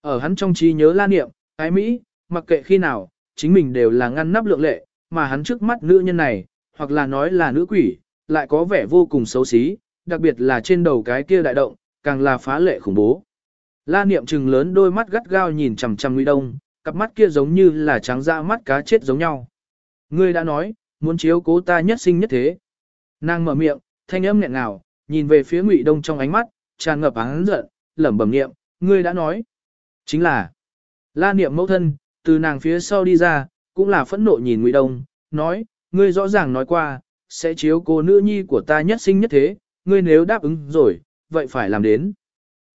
Speaker 1: Ở hắn trong trí nhớ la niệm, ái Mỹ, mặc kệ khi nào, chính mình đều là ngăn nắp lượng lệ, mà hắn trước mắt nữ nhân này, hoặc là nói là nữ quỷ, lại có vẻ vô cùng xấu xí, đặc biệt là trên đầu cái kia đại động, càng là phá lệ khủng bố. La niệm trừng lớn đôi mắt gắt gao nhìn chằm chằm Ngụy Đông, cặp mắt kia giống như là trắng da mắt cá chết giống nhau. Ngươi đã nói, muốn chiếu cố ta nhất sinh nhất thế. Nàng mở miệng, thanh âm nghẹn ngào, nhìn về phía Ngụy Đông trong ánh mắt, tràn ngập án giận, lẩm bẩm niệm, ngươi đã nói. Chính là, la niệm mẫu thân, từ nàng phía sau đi ra, cũng là phẫn nộ nhìn Ngụy Đông, nói, ngươi rõ ràng nói qua, sẽ chiếu cố nữ nhi của ta nhất sinh nhất thế, ngươi nếu đáp ứng rồi, vậy phải làm đến.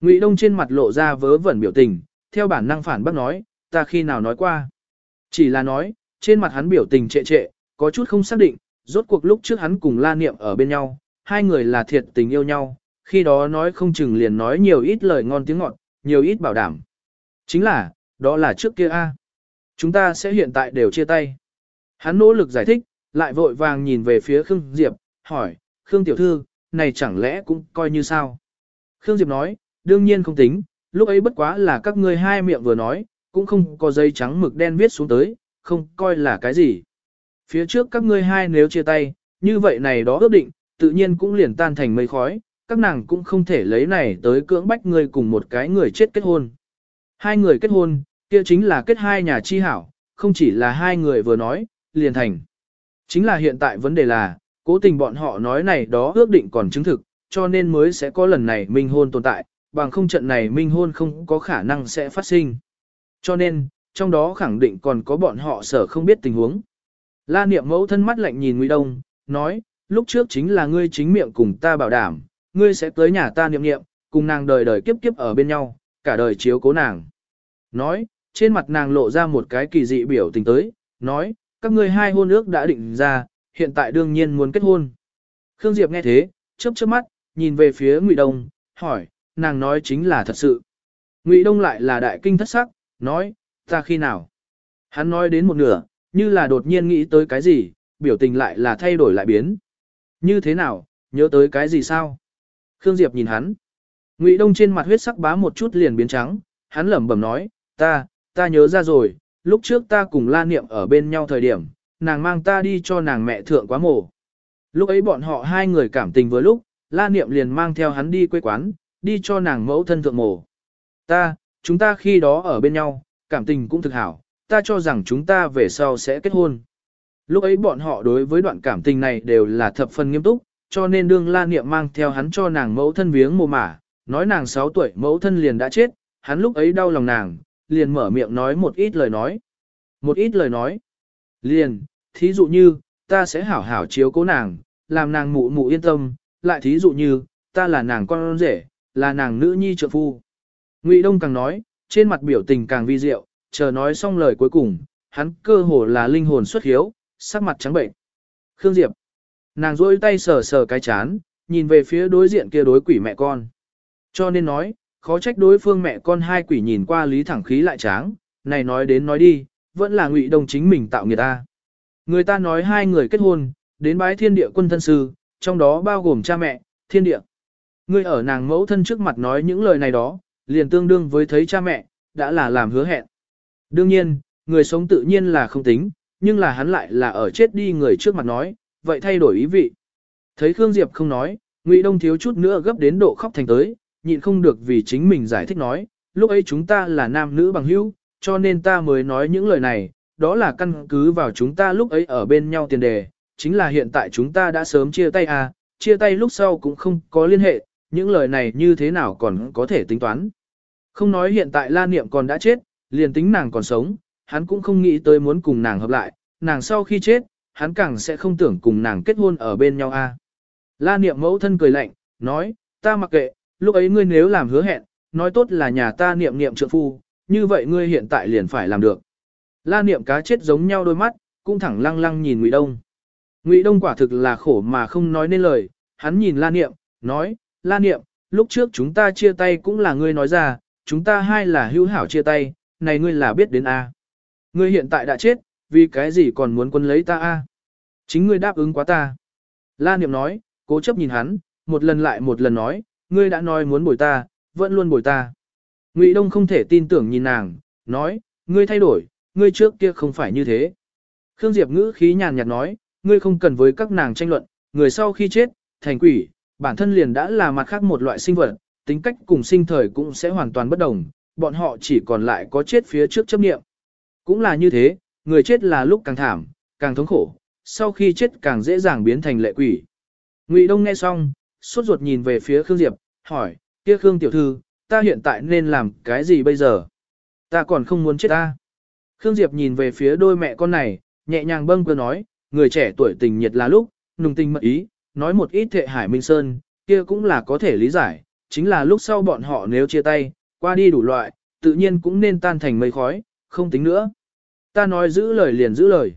Speaker 1: Ngụy Đông trên mặt lộ ra vớ vẩn biểu tình, theo bản năng phản bác nói, ta khi nào nói qua. Chỉ là nói, trên mặt hắn biểu tình trệ trệ, có chút không xác định, rốt cuộc lúc trước hắn cùng La Niệm ở bên nhau, hai người là thiệt tình yêu nhau, khi đó nói không chừng liền nói nhiều ít lời ngon tiếng ngọt, nhiều ít bảo đảm. Chính là, đó là trước kia a. Chúng ta sẽ hiện tại đều chia tay. Hắn nỗ lực giải thích, lại vội vàng nhìn về phía Khương Diệp, hỏi, Khương Tiểu Thư, này chẳng lẽ cũng coi như sao? Khương Diệp nói, đương nhiên không tính, lúc ấy bất quá là các ngươi hai miệng vừa nói, cũng không có giấy trắng mực đen viết xuống tới, không coi là cái gì. Phía trước các ngươi hai nếu chia tay, như vậy này đó ước định, tự nhiên cũng liền tan thành mây khói, các nàng cũng không thể lấy này tới cưỡng bách ngươi cùng một cái người chết kết hôn. Hai người kết hôn, kia chính là kết hai nhà chi hảo, không chỉ là hai người vừa nói, liền thành. Chính là hiện tại vấn đề là, cố tình bọn họ nói này đó ước định còn chứng thực, cho nên mới sẽ có lần này minh hôn tồn tại, bằng không trận này minh hôn không có khả năng sẽ phát sinh. Cho nên, trong đó khẳng định còn có bọn họ sở không biết tình huống. La niệm mẫu thân mắt lạnh nhìn Ngụy Đông, nói, lúc trước chính là ngươi chính miệng cùng ta bảo đảm, ngươi sẽ tới nhà ta niệm niệm, cùng nàng đời đời kiếp kiếp ở bên nhau, cả đời chiếu cố nàng. Nói, trên mặt nàng lộ ra một cái kỳ dị biểu tình tới, nói, các ngươi hai hôn ước đã định ra, hiện tại đương nhiên muốn kết hôn. Khương Diệp nghe thế, chớp chớp mắt, nhìn về phía Ngụy Đông, hỏi, nàng nói chính là thật sự. Ngụy Đông lại là đại kinh thất sắc, nói, ta khi nào? Hắn nói đến một nửa, như là đột nhiên nghĩ tới cái gì, biểu tình lại là thay đổi lại biến. Như thế nào, nhớ tới cái gì sao? Khương Diệp nhìn hắn. Ngụy Đông trên mặt huyết sắc bá một chút liền biến trắng, hắn lẩm bẩm nói, ta, ta nhớ ra rồi, lúc trước ta cùng La Niệm ở bên nhau thời điểm, nàng mang ta đi cho nàng mẹ thượng quá mổ. Lúc ấy bọn họ hai người cảm tình với lúc, La Niệm liền mang theo hắn đi quê quán, đi cho nàng mẫu thân thượng mổ. Ta, chúng ta khi đó ở bên nhau, cảm tình cũng thực hảo, ta cho rằng chúng ta về sau sẽ kết hôn. Lúc ấy bọn họ đối với đoạn cảm tình này đều là thập phần nghiêm túc, cho nên đương la niệm mang theo hắn cho nàng mẫu thân viếng mồ mả, nói nàng 6 tuổi mẫu thân liền đã chết, hắn lúc ấy đau lòng nàng, liền mở miệng nói một ít lời nói. Một ít lời nói. Liền, thí dụ như, ta sẽ hảo hảo chiếu cố nàng, làm nàng mụ mụ yên tâm, lại thí dụ như, ta là nàng con rể, là nàng nữ nhi trợ phu. Ngụy Đông càng nói, trên mặt biểu tình càng vi diệu, chờ nói xong lời cuối cùng, hắn cơ hồ là linh hồn xuất hiếu, sắc mặt trắng bệnh. Khương Diệp. Nàng rôi tay sờ sờ cái chán, nhìn về phía đối diện kia đối quỷ mẹ con. Cho nên nói, khó trách đối phương mẹ con hai quỷ nhìn qua lý thẳng khí lại tráng, này nói đến nói đi, vẫn là ngụy đồng chính mình tạo người ta. Người ta nói hai người kết hôn, đến bái thiên địa quân thân sư, trong đó bao gồm cha mẹ, thiên địa. Người ở nàng mẫu thân trước mặt nói những lời này đó, liền tương đương với thấy cha mẹ, đã là làm hứa hẹn. Đương nhiên, người sống tự nhiên là không tính, nhưng là hắn lại là ở chết đi người trước mặt nói, vậy thay đổi ý vị. Thấy Khương Diệp không nói, Ngụy Đông thiếu chút nữa gấp đến độ khóc thành tới, nhịn không được vì chính mình giải thích nói, lúc ấy chúng ta là nam nữ bằng hữu, cho nên ta mới nói những lời này, đó là căn cứ vào chúng ta lúc ấy ở bên nhau tiền đề, chính là hiện tại chúng ta đã sớm chia tay à, chia tay lúc sau cũng không có liên hệ, những lời này như thế nào còn có thể tính toán. Không nói hiện tại La Niệm còn đã chết, liền tính nàng còn sống, hắn cũng không nghĩ tới muốn cùng nàng hợp lại, nàng sau khi chết, hắn càng sẽ không tưởng cùng nàng kết hôn ở bên nhau a. La niệm mẫu thân cười lạnh, nói, ta mặc kệ, lúc ấy ngươi nếu làm hứa hẹn, nói tốt là nhà ta niệm niệm trượng phu, như vậy ngươi hiện tại liền phải làm được. La niệm cá chết giống nhau đôi mắt, cũng thẳng lăng lăng nhìn Ngụy Đông. Ngụy Đông quả thực là khổ mà không nói nên lời, hắn nhìn La niệm, nói, La niệm, lúc trước chúng ta chia tay cũng là ngươi nói ra, chúng ta hai là hữu hảo chia tay, này ngươi là biết đến a. Ngươi hiện tại đã chết, vì cái gì còn muốn quân lấy ta a? Chính ngươi đáp ứng quá ta. La Niệm nói, cố chấp nhìn hắn, một lần lại một lần nói, ngươi đã nói muốn bồi ta, vẫn luôn bồi ta. Ngụy Đông không thể tin tưởng nhìn nàng, nói, ngươi thay đổi, ngươi trước kia không phải như thế. Khương Diệp ngữ khí nhàn nhạt nói, ngươi không cần với các nàng tranh luận, người sau khi chết, thành quỷ, bản thân liền đã là mặt khác một loại sinh vật, tính cách cùng sinh thời cũng sẽ hoàn toàn bất đồng, bọn họ chỉ còn lại có chết phía trước chấp niệm. Cũng là như thế, người chết là lúc càng thảm, càng thống khổ, sau khi chết càng dễ dàng biến thành lệ quỷ. Ngụy Đông nghe xong, sốt ruột nhìn về phía Khương Diệp, hỏi, kia Khương tiểu thư, ta hiện tại nên làm cái gì bây giờ? Ta còn không muốn chết ta. Khương Diệp nhìn về phía đôi mẹ con này, nhẹ nhàng bâng cơ nói, người trẻ tuổi tình nhiệt là lúc, nùng tình mật ý, nói một ít thệ hải minh sơn, kia cũng là có thể lý giải, chính là lúc sau bọn họ nếu chia tay, qua đi đủ loại, tự nhiên cũng nên tan thành mây khói, không tính nữa. Ta nói giữ lời liền giữ lời.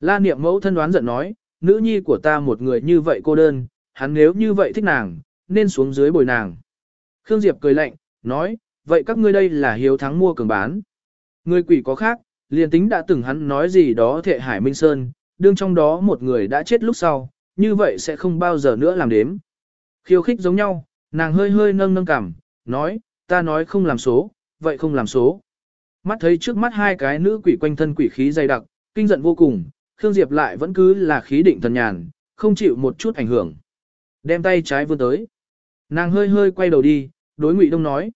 Speaker 1: La niệm mẫu thân đoán giận nói, nữ nhi của ta một người như vậy cô đơn, hắn nếu như vậy thích nàng, nên xuống dưới bồi nàng. Khương Diệp cười lạnh, nói, vậy các ngươi đây là hiếu thắng mua cường bán. Người quỷ có khác, liền tính đã từng hắn nói gì đó thệ hải minh sơn, đương trong đó một người đã chết lúc sau, như vậy sẽ không bao giờ nữa làm đếm. Khiêu khích giống nhau, nàng hơi hơi nâng nâng cằm, nói, ta nói không làm số, vậy không làm số. Mắt thấy trước mắt hai cái nữ quỷ quanh thân quỷ khí dày đặc, kinh giận vô cùng, Khương Diệp lại vẫn cứ là khí định thần nhàn, không chịu một chút ảnh hưởng. Đem tay trái vươn tới. Nàng hơi hơi quay đầu đi, đối Ngụy Đông nói.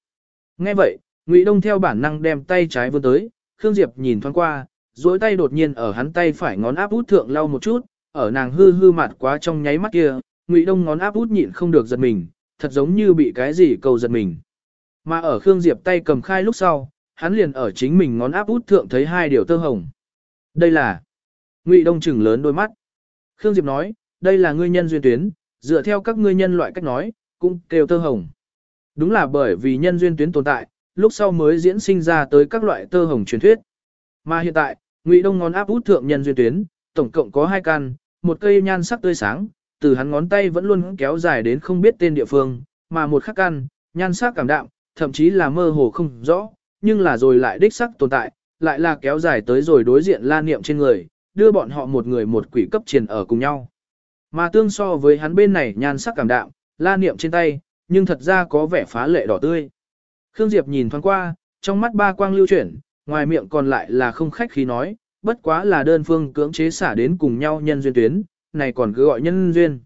Speaker 1: Nghe vậy, Ngụy Đông theo bản năng đem tay trái vươn tới, Khương Diệp nhìn thoáng qua, duỗi tay đột nhiên ở hắn tay phải ngón áp út thượng lau một chút, ở nàng hư hư mặt quá trong nháy mắt kia, Ngụy Đông ngón áp út nhịn không được giật mình, thật giống như bị cái gì cầu giật mình. Mà ở Khương Diệp tay cầm khai lúc sau, hắn liền ở chính mình ngón áp út thượng thấy hai điều tơ hồng. Đây là Ngụy Đông chừng lớn đôi mắt. Khương Diệp nói, đây là ngươi nhân duyên tuyến, dựa theo các ngươi nhân loại cách nói, cũng kêu tơ hồng. Đúng là bởi vì nhân duyên tuyến tồn tại, lúc sau mới diễn sinh ra tới các loại tơ hồng truyền thuyết. Mà hiện tại, Ngụy Đông ngón áp út thượng nhân duyên tuyến, tổng cộng có hai căn, một cây nhan sắc tươi sáng, từ hắn ngón tay vẫn luôn kéo dài đến không biết tên địa phương, mà một khắc căn, nhan sắc cảm đạm, thậm chí là mơ hồ không rõ, nhưng là rồi lại đích sắc tồn tại, lại là kéo dài tới rồi đối diện la niệm trên người, đưa bọn họ một người một quỷ cấp triền ở cùng nhau. Mà tương so với hắn bên này nhan sắc cảm đạm, la niệm trên tay, nhưng thật ra có vẻ phá lệ đỏ tươi. Khương Diệp nhìn thoáng qua, trong mắt ba quang lưu chuyển, ngoài miệng còn lại là không khách khí nói, bất quá là đơn phương cưỡng chế xả đến cùng nhau nhân duyên tuyến, này còn cứ gọi nhân duyên.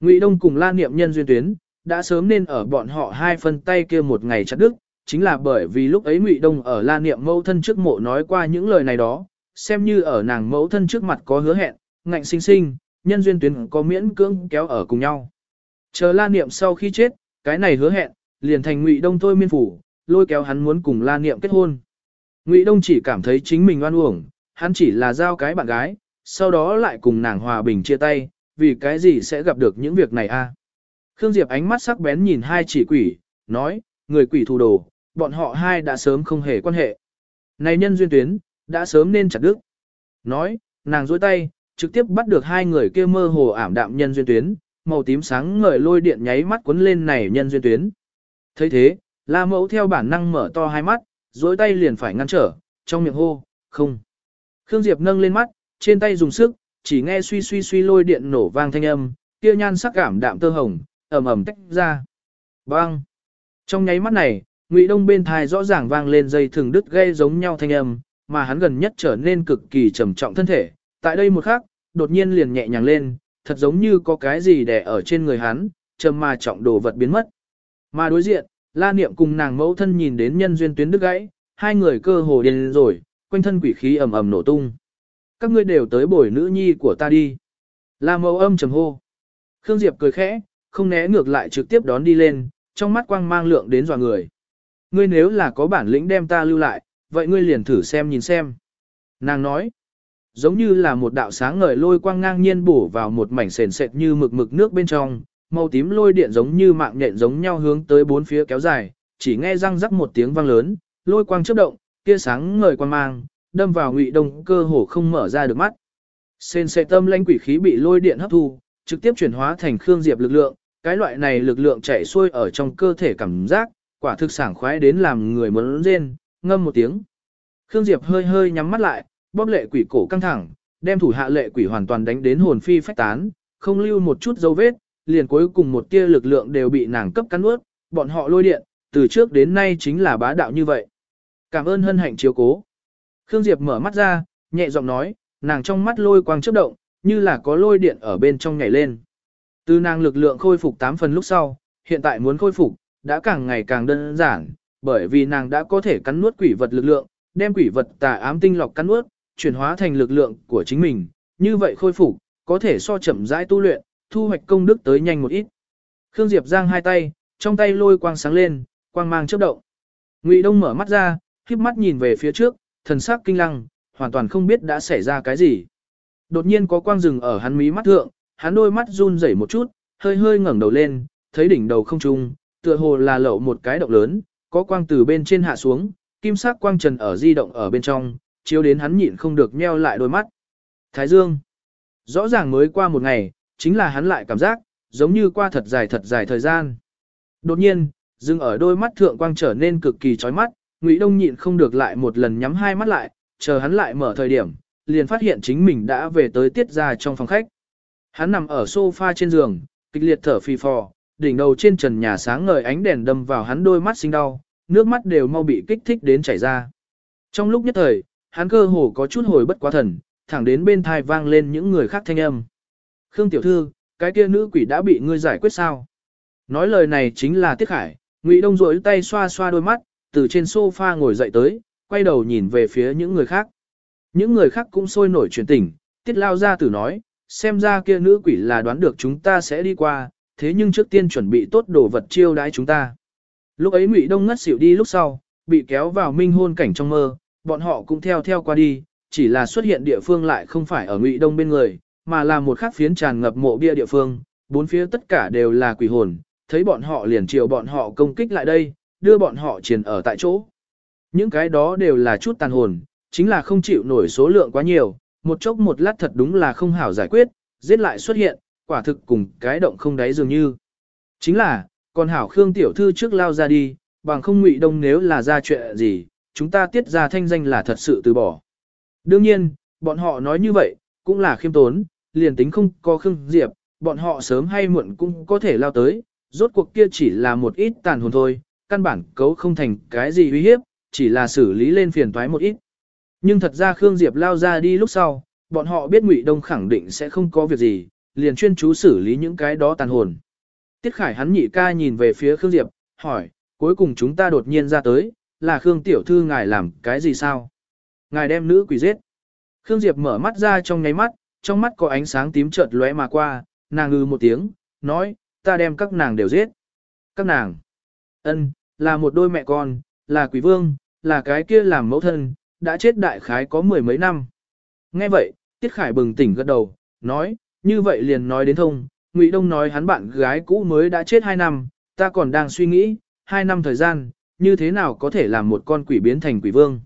Speaker 1: Ngụy Đông cùng la niệm nhân duyên tuyến, đã sớm nên ở bọn họ hai phân tay kia một ngày chặt đứt, chính là bởi vì lúc ấy Ngụy Đông ở la niệm mẫu thân trước mộ nói qua những lời này đó, xem như ở nàng mẫu thân trước mặt có hứa hẹn, ngạnh sinh sinh, nhân duyên tuyến có miễn cưỡng kéo ở cùng nhau. Chờ la niệm sau khi chết, cái này hứa hẹn, liền thành Ngụy Đông thôi miên phủ, lôi kéo hắn muốn cùng la niệm kết hôn. Ngụy Đông chỉ cảm thấy chính mình oan uổng, hắn chỉ là giao cái bạn gái, sau đó lại cùng nàng hòa bình chia tay, vì cái gì sẽ gặp được những việc này a? Khương Diệp ánh mắt sắc bén nhìn hai chỉ quỷ, nói, người quỷ thù đồ, bọn họ hai đã sớm không hề quan hệ. Này nhân duyên tuyến, đã sớm nên chặt đứt. Nói, nàng dối tay, trực tiếp bắt được hai người kia mơ hồ ảm đạm nhân duyên tuyến, màu tím sáng ngời lôi điện nháy mắt cuốn lên này nhân duyên tuyến. thấy thế, La Mẫu theo bản năng mở to hai mắt, dối tay liền phải ngăn trở, trong miệng hô, không. Khương Diệp nâng lên mắt, trên tay dùng sức, chỉ nghe suy suy suy lôi điện nổ vang thanh âm, kia nhan sắc cảm đạm tơ hồng, ầm ầm tách ra. Bang! Trong nháy mắt này, Ngụy Đông bên thai rõ ràng vang lên dây thường đứt gây giống nhau thanh âm, mà hắn gần nhất trở nên cực kỳ trầm trọng thân thể. Tại đây một khắc, đột nhiên liền nhẹ nhàng lên, thật giống như có cái gì đè ở trên người hắn, trầm mà trọng đồ vật biến mất. Mà đối diện, La Niệm cùng nàng mẫu thân nhìn đến nhân duyên tuyến đứt gãy, hai người cơ hồ điên rồi, quanh thân quỷ khí ầm ầm nổ tung. Các ngươi đều tới bồi nữ nhi của ta đi. La mẫu âm trầm hô. Khương Diệp cười khẽ, không né ngược lại trực tiếp đón đi lên, trong mắt quang mang lượng đến dò người. Ngươi nếu là có bản lĩnh đem ta lưu lại, vậy ngươi liền thử xem nhìn xem. Nàng nói, giống như là một đạo sáng ngời lôi quang ngang nhiên bổ vào một mảnh sền sệt như mực mực nước bên trong, màu tím lôi điện giống như mạng nhện giống nhau hướng tới bốn phía kéo dài, chỉ nghe răng rắc một tiếng vang lớn, lôi quang chớp động, kia sáng ngời quang mang, đâm vào ngụy đông cơ hồ không mở ra được mắt. Sền sệt tâm lãnh quỷ khí bị lôi điện hấp thu, trực tiếp chuyển hóa thành khương diệp lực lượng, cái loại này lực lượng chảy xuôi ở trong cơ thể cảm giác, quả thực sảng khoái đến làm người muốn rên, ngâm một tiếng. Khương Diệp hơi hơi nhắm mắt lại, bóp lệ quỷ cổ căng thẳng, đem thủ hạ lệ quỷ hoàn toàn đánh đến hồn phi phách tán, không lưu một chút dấu vết, liền cuối cùng một tia lực lượng đều bị nàng cấp cắn ướt, bọn họ lôi điện, từ trước đến nay chính là bá đạo như vậy. Cảm ơn hân hạnh chiếu cố. Khương Diệp mở mắt ra, nhẹ giọng nói, nàng trong mắt lôi quang chớp động, như là có lôi điện ở bên trong nhảy lên. Từ nàng lực lượng khôi phục 8 phần lúc sau, hiện tại muốn khôi phục, đã càng ngày càng đơn giản, bởi vì nàng đã có thể cắn nuốt quỷ vật lực lượng, đem quỷ vật tà ám tinh lọc cắn nuốt, chuyển hóa thành lực lượng của chính mình, như vậy khôi phục, có thể so chậm rãi tu luyện, thu hoạch công đức tới nhanh một ít. Khương Diệp giang hai tay, trong tay lôi quang sáng lên, quang mang chớp động. Ngụy Đông mở mắt ra, khép mắt nhìn về phía trước, thần sắc kinh lăng, hoàn toàn không biết đã xảy ra cái gì. Đột nhiên có quang rừng ở hắn mí mắt thượng, hắn đôi mắt run rẩy một chút, hơi hơi ngẩng đầu lên, thấy đỉnh đầu không trung, tựa hồ là lậu một cái động lớn, có quang từ bên trên hạ xuống, kim sắc quang trần ở di động ở bên trong, chiếu đến hắn nhịn không được nheo lại đôi mắt. Thái Dương. Rõ ràng mới qua một ngày, chính là hắn lại cảm giác, giống như qua thật dài thật dài thời gian. Đột nhiên, dừng ở đôi mắt thượng quang trở nên cực kỳ chói mắt, Ngụy Đông nhịn không được lại một lần nhắm hai mắt lại, chờ hắn lại mở thời điểm, liền phát hiện chính mình đã về tới tiết ra trong phòng khách. Hắn nằm ở sofa trên giường, kịch liệt thở phì phò, đỉnh đầu trên trần nhà sáng ngời ánh đèn đâm vào hắn đôi mắt sinh đau, nước mắt đều mau bị kích thích đến chảy ra. Trong lúc nhất thời, hắn cơ hồ có chút hồi bất quá thần, thẳng đến bên thai vang lên những người khác thanh âm. Khương tiểu thư, cái kia nữ quỷ đã bị ngươi giải quyết sao? Nói lời này chính là Tiết Khải, Ngụy Đông rỗi tay xoa xoa đôi mắt, từ trên sofa ngồi dậy tới, quay đầu nhìn về phía những người khác. Những người khác cũng sôi nổi chuyển tỉnh, Tiết Lao ra tử nói, xem ra kia nữ quỷ là đoán được chúng ta sẽ đi qua, thế nhưng trước tiên chuẩn bị tốt đồ vật chiêu đãi chúng ta. Lúc ấy Ngụy Đông ngất xỉu đi lúc sau, bị kéo vào minh hôn cảnh trong mơ, bọn họ cũng theo theo qua đi, chỉ là xuất hiện địa phương lại không phải ở Ngụy Đông bên người, mà là một khắc phiến tràn ngập mộ bia địa phương, bốn phía tất cả đều là quỷ hồn, thấy bọn họ liền chiều bọn họ công kích lại đây, đưa bọn họ triền ở tại chỗ. Những cái đó đều là chút tàn hồn, chính là không chịu nổi số lượng quá nhiều, một chốc một lát thật đúng là không hảo giải quyết, giết lại xuất hiện, quả thực cùng cái động không đáy dường như. Chính là, còn hảo Khương Tiểu Thư trước lao ra đi, bằng không ngụy đông nếu là ra chuyện gì, chúng ta tiết ra thanh danh là thật sự từ bỏ. Đương nhiên, bọn họ nói như vậy, cũng là khiêm tốn, liền tính không có Khương Diệp, bọn họ sớm hay muộn cũng có thể lao tới, rốt cuộc kia chỉ là một ít tàn hồn thôi, căn bản cấu không thành cái gì uy hiếp, chỉ là xử lý lên phiền toái một ít. Nhưng thật ra Khương Diệp lao ra đi lúc sau, bọn họ biết Ngụy Đông khẳng định sẽ không có việc gì, liền chuyên chú xử lý những cái đó tàn hồn. Tiết Khải hắn nhị ca nhìn về phía Khương Diệp, hỏi, cuối cùng chúng ta đột nhiên ra tới, là Khương Tiểu Thư ngài làm cái gì sao? Ngài đem nữ quỷ giết. Khương Diệp mở mắt ra trong nháy mắt, trong mắt có ánh sáng tím chợt lóe mà qua, nàng ngư một tiếng, nói, ta đem các nàng đều giết. Các nàng, ân, là một đôi mẹ con, là quỷ vương, là cái kia làm mẫu thân, đã chết đại khái có mười mấy năm. Nghe vậy, Tiết Khải bừng tỉnh gật đầu, nói, như vậy liền nói đến thông, Ngụy Đông nói hắn bạn gái cũ mới đã chết hai năm, ta còn đang suy nghĩ, hai năm thời gian, như thế nào có thể làm một con quỷ biến thành quỷ vương.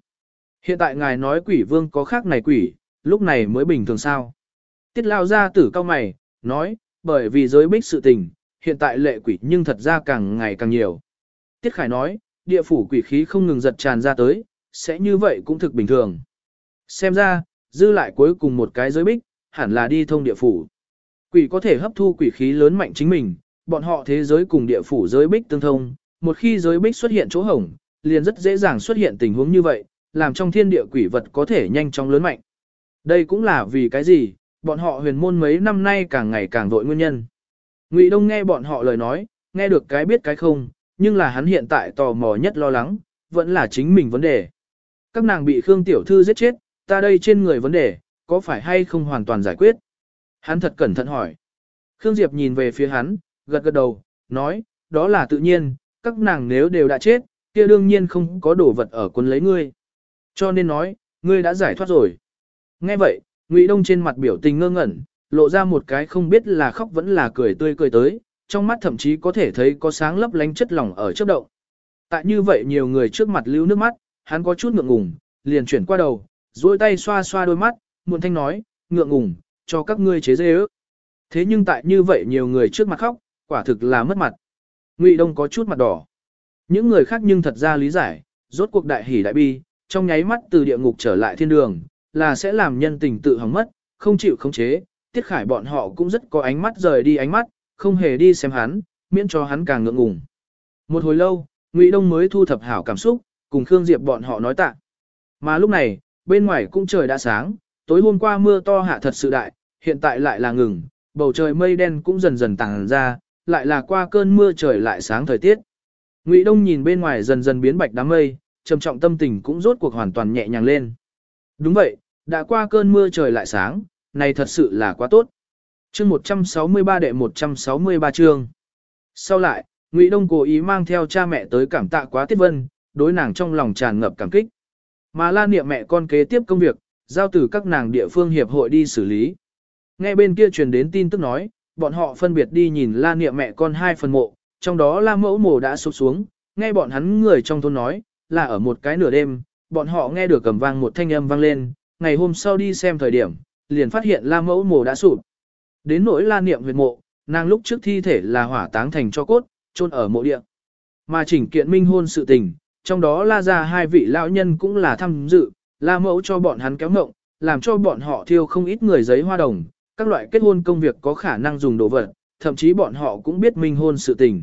Speaker 1: Hiện tại ngài nói quỷ vương có khác này quỷ, lúc này mới bình thường sao. Tiết lao ra tử cao mày, nói, bởi vì giới bích sự tình, hiện tại lệ quỷ nhưng thật ra càng ngày càng nhiều. Tiết Khải nói, địa phủ quỷ khí không ngừng giật tràn ra tới, sẽ như vậy cũng thực bình thường. Xem ra, dư lại cuối cùng một cái giới bích, hẳn là đi thông địa phủ. Quỷ có thể hấp thu quỷ khí lớn mạnh chính mình, bọn họ thế giới cùng địa phủ giới bích tương thông, một khi giới bích xuất hiện chỗ hổng, liền rất dễ dàng xuất hiện tình huống như vậy, làm trong thiên địa quỷ vật có thể nhanh chóng lớn mạnh. Đây cũng là vì cái gì, bọn họ huyền môn mấy năm nay càng ngày càng vội nguyên nhân. Ngụy Đông nghe bọn họ lời nói, nghe được cái biết cái không, nhưng là hắn hiện tại tò mò nhất lo lắng, vẫn là chính mình vấn đề. Các nàng bị Khương Tiểu Thư giết chết, ta đây trên người vấn đề, có phải hay không hoàn toàn giải quyết? Hắn thật cẩn thận hỏi. Khương Diệp nhìn về phía hắn, gật gật đầu, nói, đó là tự nhiên, các nàng nếu đều đã chết, kia đương nhiên không có đồ vật ở quân lấy ngươi. Cho nên nói, ngươi đã giải thoát rồi. Nghe vậy, Ngụy Đông trên mặt biểu tình ngơ ngẩn, lộ ra một cái không biết là khóc vẫn là cười tươi cười tới, trong mắt thậm chí có thể thấy có sáng lấp lánh chất lỏng ở chớp động. Tại như vậy nhiều người trước mặt lưu nước mắt, hắn có chút ngượng ngùng, liền chuyển qua đầu, duỗi tay xoa xoa đôi mắt, muộn thanh nói, ngượng ngùng, cho các ngươi chế dê ước. Thế nhưng tại như vậy nhiều người trước mặt khóc, quả thực là mất mặt. Ngụy Đông có chút mặt đỏ. Những người khác nhưng thật ra lý giải, rốt cuộc đại hỉ đại bi, trong nháy mắt từ địa ngục trở lại thiên đường, là sẽ làm nhân tình tự hỏng mất, không chịu khống chế. Tiết Khải bọn họ cũng rất có ánh mắt rời đi ánh mắt, không hề đi xem hắn, miễn cho hắn càng ngượng ngùng. Một hồi lâu, Ngụy Đông mới thu thập hảo cảm xúc, cùng Khương Diệp bọn họ nói tạ. Mà lúc này, bên ngoài cũng trời đã sáng, tối hôm qua mưa to hạ thật sự đại, hiện tại lại là ngừng, bầu trời mây đen cũng dần dần tàng ra, lại là qua cơn mưa trời lại sáng thời tiết. Ngụy Đông nhìn bên ngoài dần dần biến bạch đám mây, trầm trọng tâm tình cũng rốt cuộc hoàn toàn nhẹ nhàng lên. Đúng vậy, đã qua cơn mưa trời lại sáng, này thật sự là quá tốt. Chương 163 đệ 163 chương. Sau lại, Ngụy Đông cố ý mang theo cha mẹ tới cảm tạ quá Tiết Vân, đối nàng trong lòng tràn ngập cảm kích. Mà la niệm mẹ con kế tiếp công việc, giao từ các nàng địa phương hiệp hội đi xử lý. Nghe bên kia truyền đến tin tức nói, bọn họ phân biệt đi nhìn la niệm mẹ con hai phần mộ, trong đó la mẫu mồ đã sụp xuống, nghe bọn hắn người trong thôn nói, là ở một cái nửa đêm, bọn họ nghe được cầm vang một thanh âm vang lên, ngày hôm sau đi xem thời điểm, liền phát hiện la mẫu mồ đã sụp. Đến nỗi la niệm huyệt mộ, nàng lúc trước thi thể là hỏa táng thành cho cốt, chôn ở mộ địa. Mà chỉnh kiện minh hôn sự tình, trong đó la ra hai vị lão nhân cũng là tham dự, la mẫu cho bọn hắn kéo ngộng, làm cho bọn họ thiêu không ít người giấy hoa đồng, các loại kết hôn công việc có khả năng dùng đồ vật, thậm chí bọn họ cũng biết minh hôn sự tình.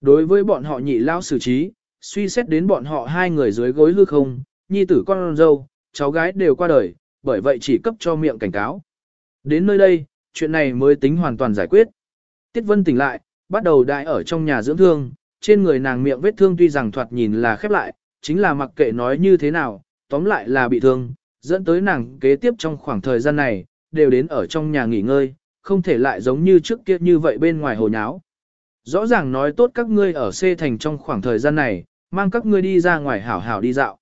Speaker 1: Đối với bọn họ nhị lao xử trí, suy xét đến bọn họ hai người dưới gối hư không, nhi tử con dâu, cháu gái đều qua đời, bởi vậy chỉ cấp cho miệng cảnh cáo. Đến nơi đây, chuyện này mới tính hoàn toàn giải quyết. Tiết Vân tỉnh lại, bắt đầu đại ở trong nhà dưỡng thương, trên người nàng miệng vết thương tuy rằng thoạt nhìn là khép lại, chính là mặc kệ nói như thế nào, tóm lại là bị thương, dẫn tới nàng kế tiếp trong khoảng thời gian này, đều đến ở trong nhà nghỉ ngơi, không thể lại giống như trước kia như vậy bên ngoài hồ nháo. Rõ ràng nói tốt các ngươi ở C thành trong khoảng thời gian này, mang các ngươi đi ra ngoài hảo hảo đi dạo.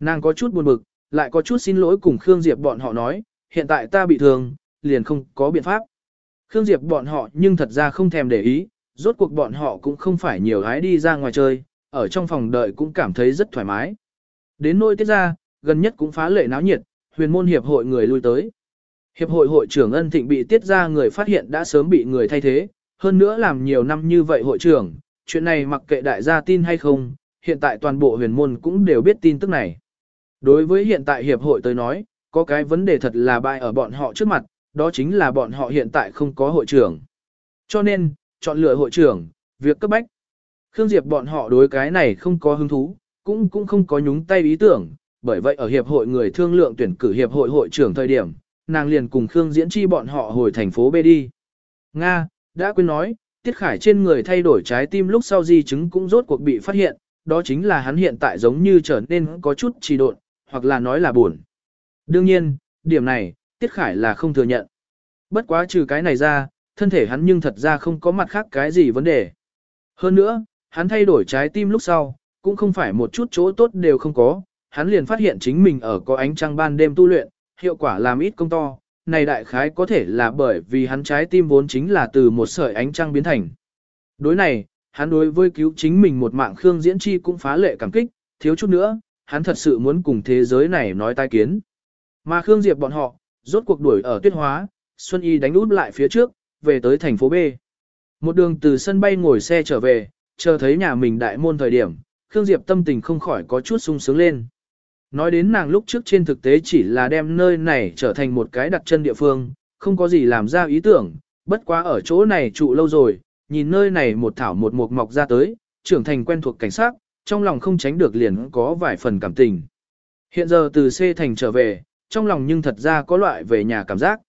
Speaker 1: Nàng có chút buồn bực, lại có chút xin lỗi cùng Khương Diệp bọn họ nói, hiện tại ta bị thương, liền không có biện pháp. Khương Diệp bọn họ nhưng thật ra không thèm để ý, rốt cuộc bọn họ cũng không phải nhiều gái đi ra ngoài chơi, ở trong phòng đợi cũng cảm thấy rất thoải mái. Đến nỗi tiết ra, gần nhất cũng phá lệ náo nhiệt, huyền môn hiệp hội người lui tới. Hiệp hội hội trưởng ân thịnh bị tiết ra người phát hiện đã sớm bị người thay thế, hơn nữa làm nhiều năm như vậy hội trưởng, chuyện này mặc kệ đại gia tin hay không, hiện tại toàn bộ huyền môn cũng đều biết tin tức này. Đối với hiện tại hiệp hội tới nói, có cái vấn đề thật là bại ở bọn họ trước mặt, đó chính là bọn họ hiện tại không có hội trưởng. Cho nên, chọn lựa hội trưởng, việc cấp bách. Khương Diệp bọn họ đối cái này không có hứng thú, cũng cũng không có nhúng tay ý tưởng, bởi vậy ở hiệp hội người thương lượng tuyển cử hiệp hội hội trưởng thời điểm, nàng liền cùng Khương Diễn Chi bọn họ hồi thành phố B đi. Nga, đã quên nói, Tiết Khải trên người thay đổi trái tim lúc sau di chứng cũng rốt cuộc bị phát hiện, đó chính là hắn hiện tại giống như trở nên có chút trì độn, hoặc là nói là buồn. Đương nhiên, điểm này, Tiết Khải là không thừa nhận. Bất quá trừ cái này ra, thân thể hắn nhưng thật ra không có mặt khác cái gì vấn đề. Hơn nữa, hắn thay đổi trái tim lúc sau, cũng không phải một chút chỗ tốt đều không có, hắn liền phát hiện chính mình ở có ánh trăng ban đêm tu luyện, hiệu quả làm ít công to, này đại khái có thể là bởi vì hắn trái tim vốn chính là từ một sợi ánh trăng biến thành. Đối này, hắn đối với cứu chính mình một mạng Khương Diễn Chi cũng phá lệ cảm kích, thiếu chút nữa, hắn thật sự muốn cùng thế giới này nói tai kiến. Mà Khương Diệp bọn họ, rốt cuộc đuổi ở tuyết hóa, Xuân Y đánh út lại phía trước, về tới thành phố B. Một đường từ sân bay ngồi xe trở về, chờ thấy nhà mình đại môn thời điểm, Khương Diệp tâm tình không khỏi có chút sung sướng lên. Nói đến nàng lúc trước trên thực tế chỉ là đem nơi này trở thành một cái đặt chân địa phương, không có gì làm ra ý tưởng, bất quá ở chỗ này trụ lâu rồi, nhìn nơi này một thảo một mục mọc ra tới, trưởng thành quen thuộc cảnh sát, trong lòng không tránh được liền có vài phần cảm tình. Hiện giờ từ C thành trở về, trong lòng nhưng thật ra có loại về nhà cảm giác.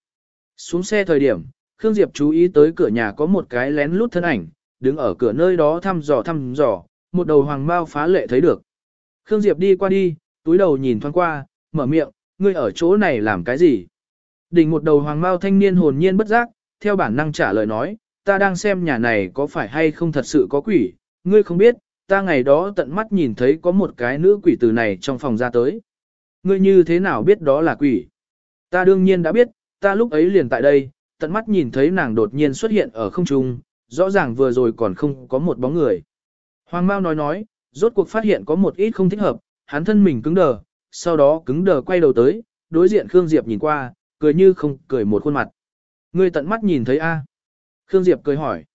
Speaker 1: Xuống xe thời điểm, Khương Diệp chú ý tới cửa nhà có một cái lén lút thân ảnh, đứng ở cửa nơi đó thăm dò thăm dò, một đầu hoàng Mao phá lệ thấy được. Khương Diệp đi qua đi, túi đầu nhìn thoáng qua, mở miệng, ngươi ở chỗ này làm cái gì? Đỉnh một đầu hoàng Mao thanh niên hồn nhiên bất giác, theo bản năng trả lời nói, ta đang xem nhà này có phải hay không thật sự có quỷ, ngươi không biết, ta ngày đó tận mắt nhìn thấy có một cái nữ quỷ từ này trong phòng ra tới. Ngươi như thế nào biết đó là quỷ? Ta đương nhiên đã biết, ta lúc ấy liền tại đây, tận mắt nhìn thấy nàng đột nhiên xuất hiện ở không trung, rõ ràng vừa rồi còn không có một bóng người. Hoàng Mao nói nói, rốt cuộc phát hiện có một ít không thích hợp, hắn thân mình cứng đờ, sau đó cứng đờ quay đầu tới, đối diện Khương Diệp nhìn qua, cười như không cười một khuôn mặt. Ngươi tận mắt nhìn thấy a? Khương Diệp cười hỏi.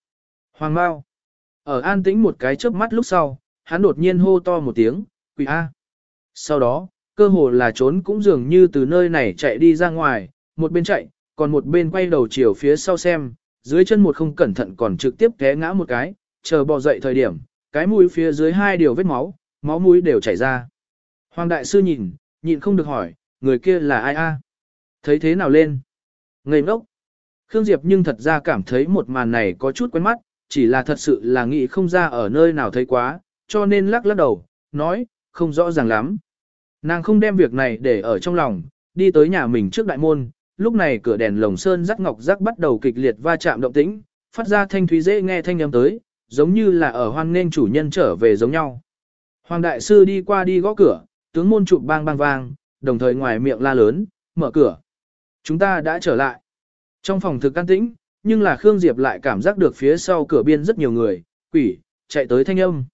Speaker 1: Hoàng Mao. Ở an tĩnh một cái chớp mắt lúc sau, hắn đột nhiên hô to một tiếng, quỷ a. Sau đó, cơ hồ là trốn cũng dường như từ nơi này chạy đi ra ngoài, một bên chạy, còn một bên quay đầu chiều phía sau xem, dưới chân một không cẩn thận còn trực tiếp té ngã một cái, chờ bò dậy thời điểm, cái mũi phía dưới hai điều vết máu, máu mũi đều chảy ra. Hoàng đại sư nhìn, nhịn không được hỏi, người kia là ai a? Thấy thế nào lên? Ngây ngốc. Khương Diệp nhưng thật ra cảm thấy một màn này có chút quen mắt, chỉ là thật sự là nghĩ không ra ở nơi nào thấy quá, cho nên lắc lắc đầu, nói, không rõ ràng lắm. Nàng không đem việc này để ở trong lòng, đi tới nhà mình trước đại môn, lúc này cửa đèn lồng sơn rắc ngọc rắc bắt đầu kịch liệt va chạm động tĩnh, phát ra thanh thúy dễ nghe thanh âm tới, giống như là ở hoan nên chủ nhân trở về giống nhau. Hoàng đại sư đi qua đi gõ cửa, tướng môn chụp bang bang vang, đồng thời ngoài miệng la lớn, mở cửa. Chúng ta đã trở lại. Trong phòng thực an tĩnh, nhưng là Khương Diệp lại cảm giác được phía sau cửa biên rất nhiều người, quỷ, chạy tới thanh âm.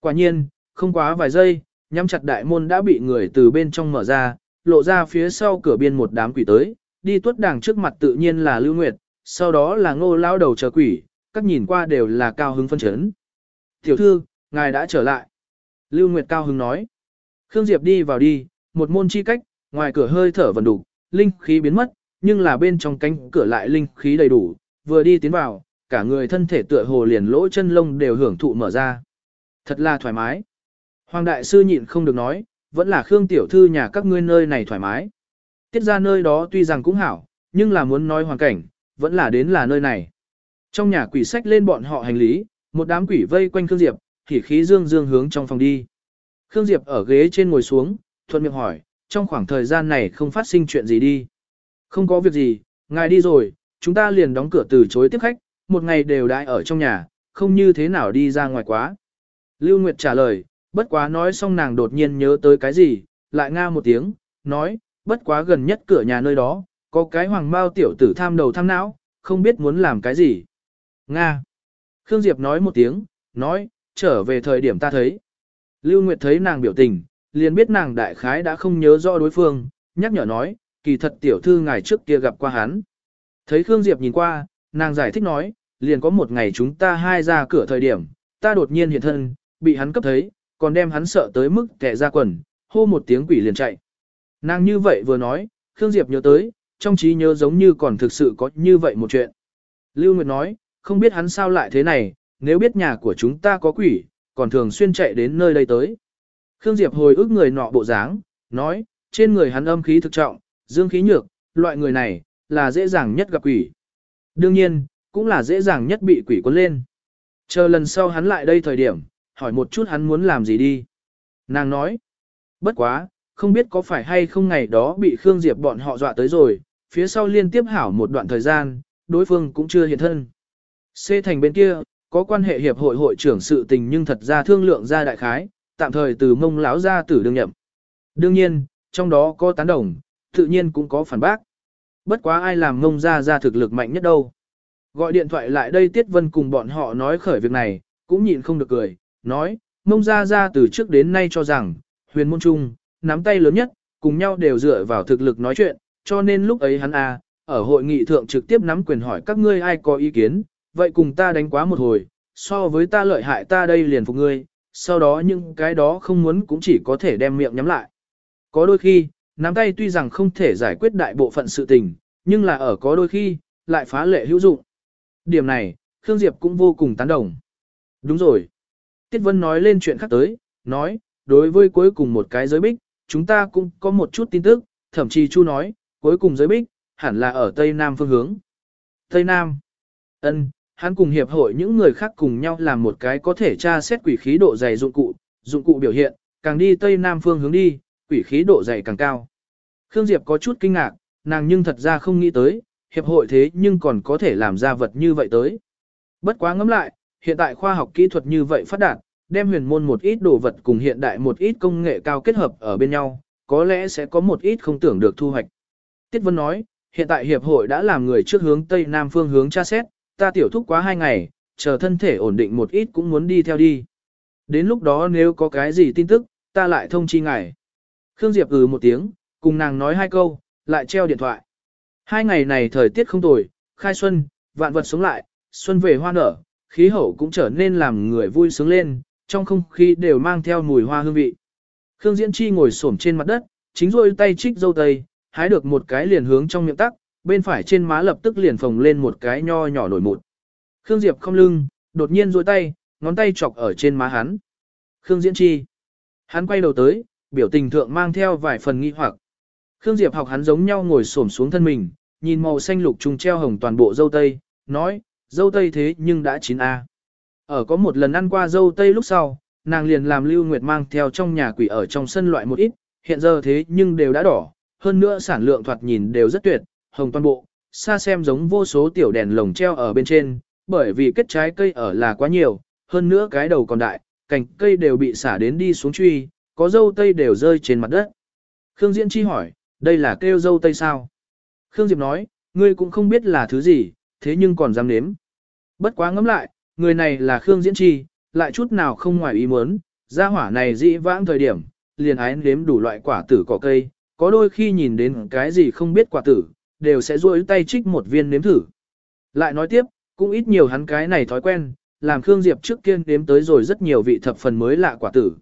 Speaker 1: Quả nhiên, không quá vài giây, nhắm chặt đại môn đã bị người từ bên trong mở ra, lộ ra phía sau cửa biên một đám quỷ tới, đi tuất đảng trước mặt tự nhiên là Lưu Nguyệt, sau đó là ngô lao đầu chờ quỷ, các nhìn qua đều là cao hứng phân chấn. Tiểu thư, ngài đã trở lại. Lưu Nguyệt cao hứng nói. Khương Diệp đi vào đi, một môn chi cách, ngoài cửa hơi thở vần đủ, linh khí biến mất, nhưng là bên trong cánh cửa lại linh khí đầy đủ, vừa đi tiến vào, cả người thân thể tựa hồ liền lỗ chân lông đều hưởng thụ mở ra. Thật là thoải mái. Hoàng đại sư nhịn không được nói, vẫn là Khương tiểu thư nhà các ngươi nơi này thoải mái. Tiết ra nơi đó tuy rằng cũng hảo, nhưng là muốn nói hoàn cảnh, vẫn là đến là nơi này. Trong nhà quỷ sách lên bọn họ hành lý, một đám quỷ vây quanh Khương Diệp, thì khí dương dương hướng trong phòng đi. Khương Diệp ở ghế trên ngồi xuống, thuận miệng hỏi, trong khoảng thời gian này không phát sinh chuyện gì đi. Không có việc gì, ngài đi rồi, chúng ta liền đóng cửa từ chối tiếp khách, một ngày đều đãi ở trong nhà, không như thế nào đi ra ngoài quá. Lưu Nguyệt trả lời, bất quá nói xong nàng đột nhiên nhớ tới cái gì, lại nga một tiếng, nói, bất quá gần nhất cửa nhà nơi đó, có cái hoàng mao tiểu tử tham đầu tham não, không biết muốn làm cái gì. Nga. Khương Diệp nói một tiếng, nói, trở về thời điểm ta thấy. Lưu Nguyệt thấy nàng biểu tình, liền biết nàng đại khái đã không nhớ rõ đối phương, nhắc nhở nói, kỳ thật tiểu thư ngài trước kia gặp qua hắn. Thấy Khương Diệp nhìn qua, nàng giải thích nói, liền có một ngày chúng ta hai ra cửa thời điểm, ta đột nhiên hiện thân, bị hắn cấp thấy, còn đem hắn sợ tới mức kẻ ra quần, hô một tiếng quỷ liền chạy. Nàng như vậy vừa nói, Khương Diệp nhớ tới, trong trí nhớ giống như còn thực sự có như vậy một chuyện. Lưu Nguyệt nói, không biết hắn sao lại thế này, nếu biết nhà của chúng ta có quỷ, còn thường xuyên chạy đến nơi đây tới. Khương Diệp hồi ức người nọ bộ dáng, nói, trên người hắn âm khí thực trọng, dương khí nhược, loại người này, là dễ dàng nhất gặp quỷ. Đương nhiên, cũng là dễ dàng nhất bị quỷ cuốn lên. Chờ lần sau hắn lại đây thời điểm, hỏi một chút hắn muốn làm gì đi. Nàng nói, bất quá, không biết có phải hay không ngày đó bị Khương Diệp bọn họ dọa tới rồi, phía sau liên tiếp hảo một đoạn thời gian, đối phương cũng chưa hiện thân. C thành bên kia, có quan hệ hiệp hội hội trưởng sự tình nhưng thật ra thương lượng ra đại khái, tạm thời từ mông lão ra tử đương nhậm. Đương nhiên, trong đó có tán đồng, tự nhiên cũng có phản bác. Bất quá ai làm mông ra ra thực lực mạnh nhất đâu. Gọi điện thoại lại đây Tiết Vân cùng bọn họ nói khởi việc này, cũng nhịn không được cười, nói, mông ra ra từ trước đến nay cho rằng, huyền môn trung, nắm tay lớn nhất, cùng nhau đều dựa vào thực lực nói chuyện, cho nên lúc ấy hắn à, ở hội nghị thượng trực tiếp nắm quyền hỏi các ngươi ai có ý kiến, vậy cùng ta đánh quá một hồi, so với ta lợi hại ta đây liền phục ngươi, sau đó những cái đó không muốn cũng chỉ có thể đem miệng nhắm lại. Có đôi khi, nắm tay tuy rằng không thể giải quyết đại bộ phận sự tình, nhưng là ở có đôi khi, lại phá lệ hữu dụng. Điểm này, Khương Diệp cũng vô cùng tán đồng. Đúng rồi. Tiết Vân nói lên chuyện khác tới, nói, đối với cuối cùng một cái giới bích, chúng ta cũng có một chút tin tức, thậm chí Chu nói, cuối cùng giới bích, hẳn là ở Tây Nam phương hướng. Tây Nam. ân hắn cùng hiệp hội những người khác cùng nhau làm một cái có thể tra xét quỷ khí độ dày dụng cụ, dụng cụ biểu hiện, càng đi Tây Nam phương hướng đi, quỷ khí độ dày càng cao. Khương Diệp có chút kinh ngạc, nàng nhưng thật ra không nghĩ tới, hiệp hội thế nhưng còn có thể làm ra vật như vậy tới. Bất quá ngẫm lại, hiện tại khoa học kỹ thuật như vậy phát đạt, đem huyền môn một ít đồ vật cùng hiện đại một ít công nghệ cao kết hợp ở bên nhau, có lẽ sẽ có một ít không tưởng được thu hoạch. Tiết Vân nói, hiện tại hiệp hội đã làm người trước hướng Tây Nam phương hướng tra xét, ta tiểu thúc quá hai ngày, chờ thân thể ổn định một ít cũng muốn đi theo đi. Đến lúc đó nếu có cái gì tin tức, ta lại thông chi ngài. Khương Diệp ừ một tiếng, cùng nàng nói hai câu, lại treo điện thoại. Hai ngày này thời tiết không tồi, khai xuân, vạn vật sống lại, xuân về hoa nở, khí hậu cũng trở nên làm người vui sướng lên, trong không khí đều mang theo mùi hoa hương vị. Khương Diễn Chi ngồi xổm trên mặt đất, chính rôi tay trích dâu tây, hái được một cái liền hướng trong miệng tắc, bên phải trên má lập tức liền phồng lên một cái nho nhỏ nổi mụn. Khương Diệp không lưng, đột nhiên rôi tay, ngón tay chọc ở trên má hắn. Khương Diễn Chi. Hắn quay đầu tới, biểu tình thượng mang theo vài phần nghi hoặc. Khương Diệp học hắn giống nhau ngồi xổm xuống thân mình, nhìn màu xanh lục trùng treo hồng toàn bộ dâu tây, nói, dâu tây thế nhưng đã chín a. Ở có một lần ăn qua dâu tây lúc sau, nàng liền làm Lưu Nguyệt mang theo trong nhà quỷ ở trong sân loại một ít, hiện giờ thế nhưng đều đã đỏ, hơn nữa sản lượng thoạt nhìn đều rất tuyệt, hồng toàn bộ, xa xem giống vô số tiểu đèn lồng treo ở bên trên, bởi vì kết trái cây ở là quá nhiều, hơn nữa cái đầu còn đại, cành cây đều bị xả đến đi xuống truy, có dâu tây đều rơi trên mặt đất. Khương Diễn Chi hỏi, đây là kêu dâu tây sao? Khương Diệp nói, ngươi cũng không biết là thứ gì, thế nhưng còn dám nếm. Bất quá ngẫm lại, người này là Khương Diễn Chi, lại chút nào không ngoài ý muốn, gia hỏa này dĩ vãng thời điểm, liền ái nếm đủ loại quả tử cỏ cây, có đôi khi nhìn đến cái gì không biết quả tử, đều sẽ duỗi tay trích một viên nếm thử. Lại nói tiếp, cũng ít nhiều hắn cái này thói quen, làm Khương Diệp trước kia nếm tới rồi rất nhiều vị thập phần mới lạ quả tử.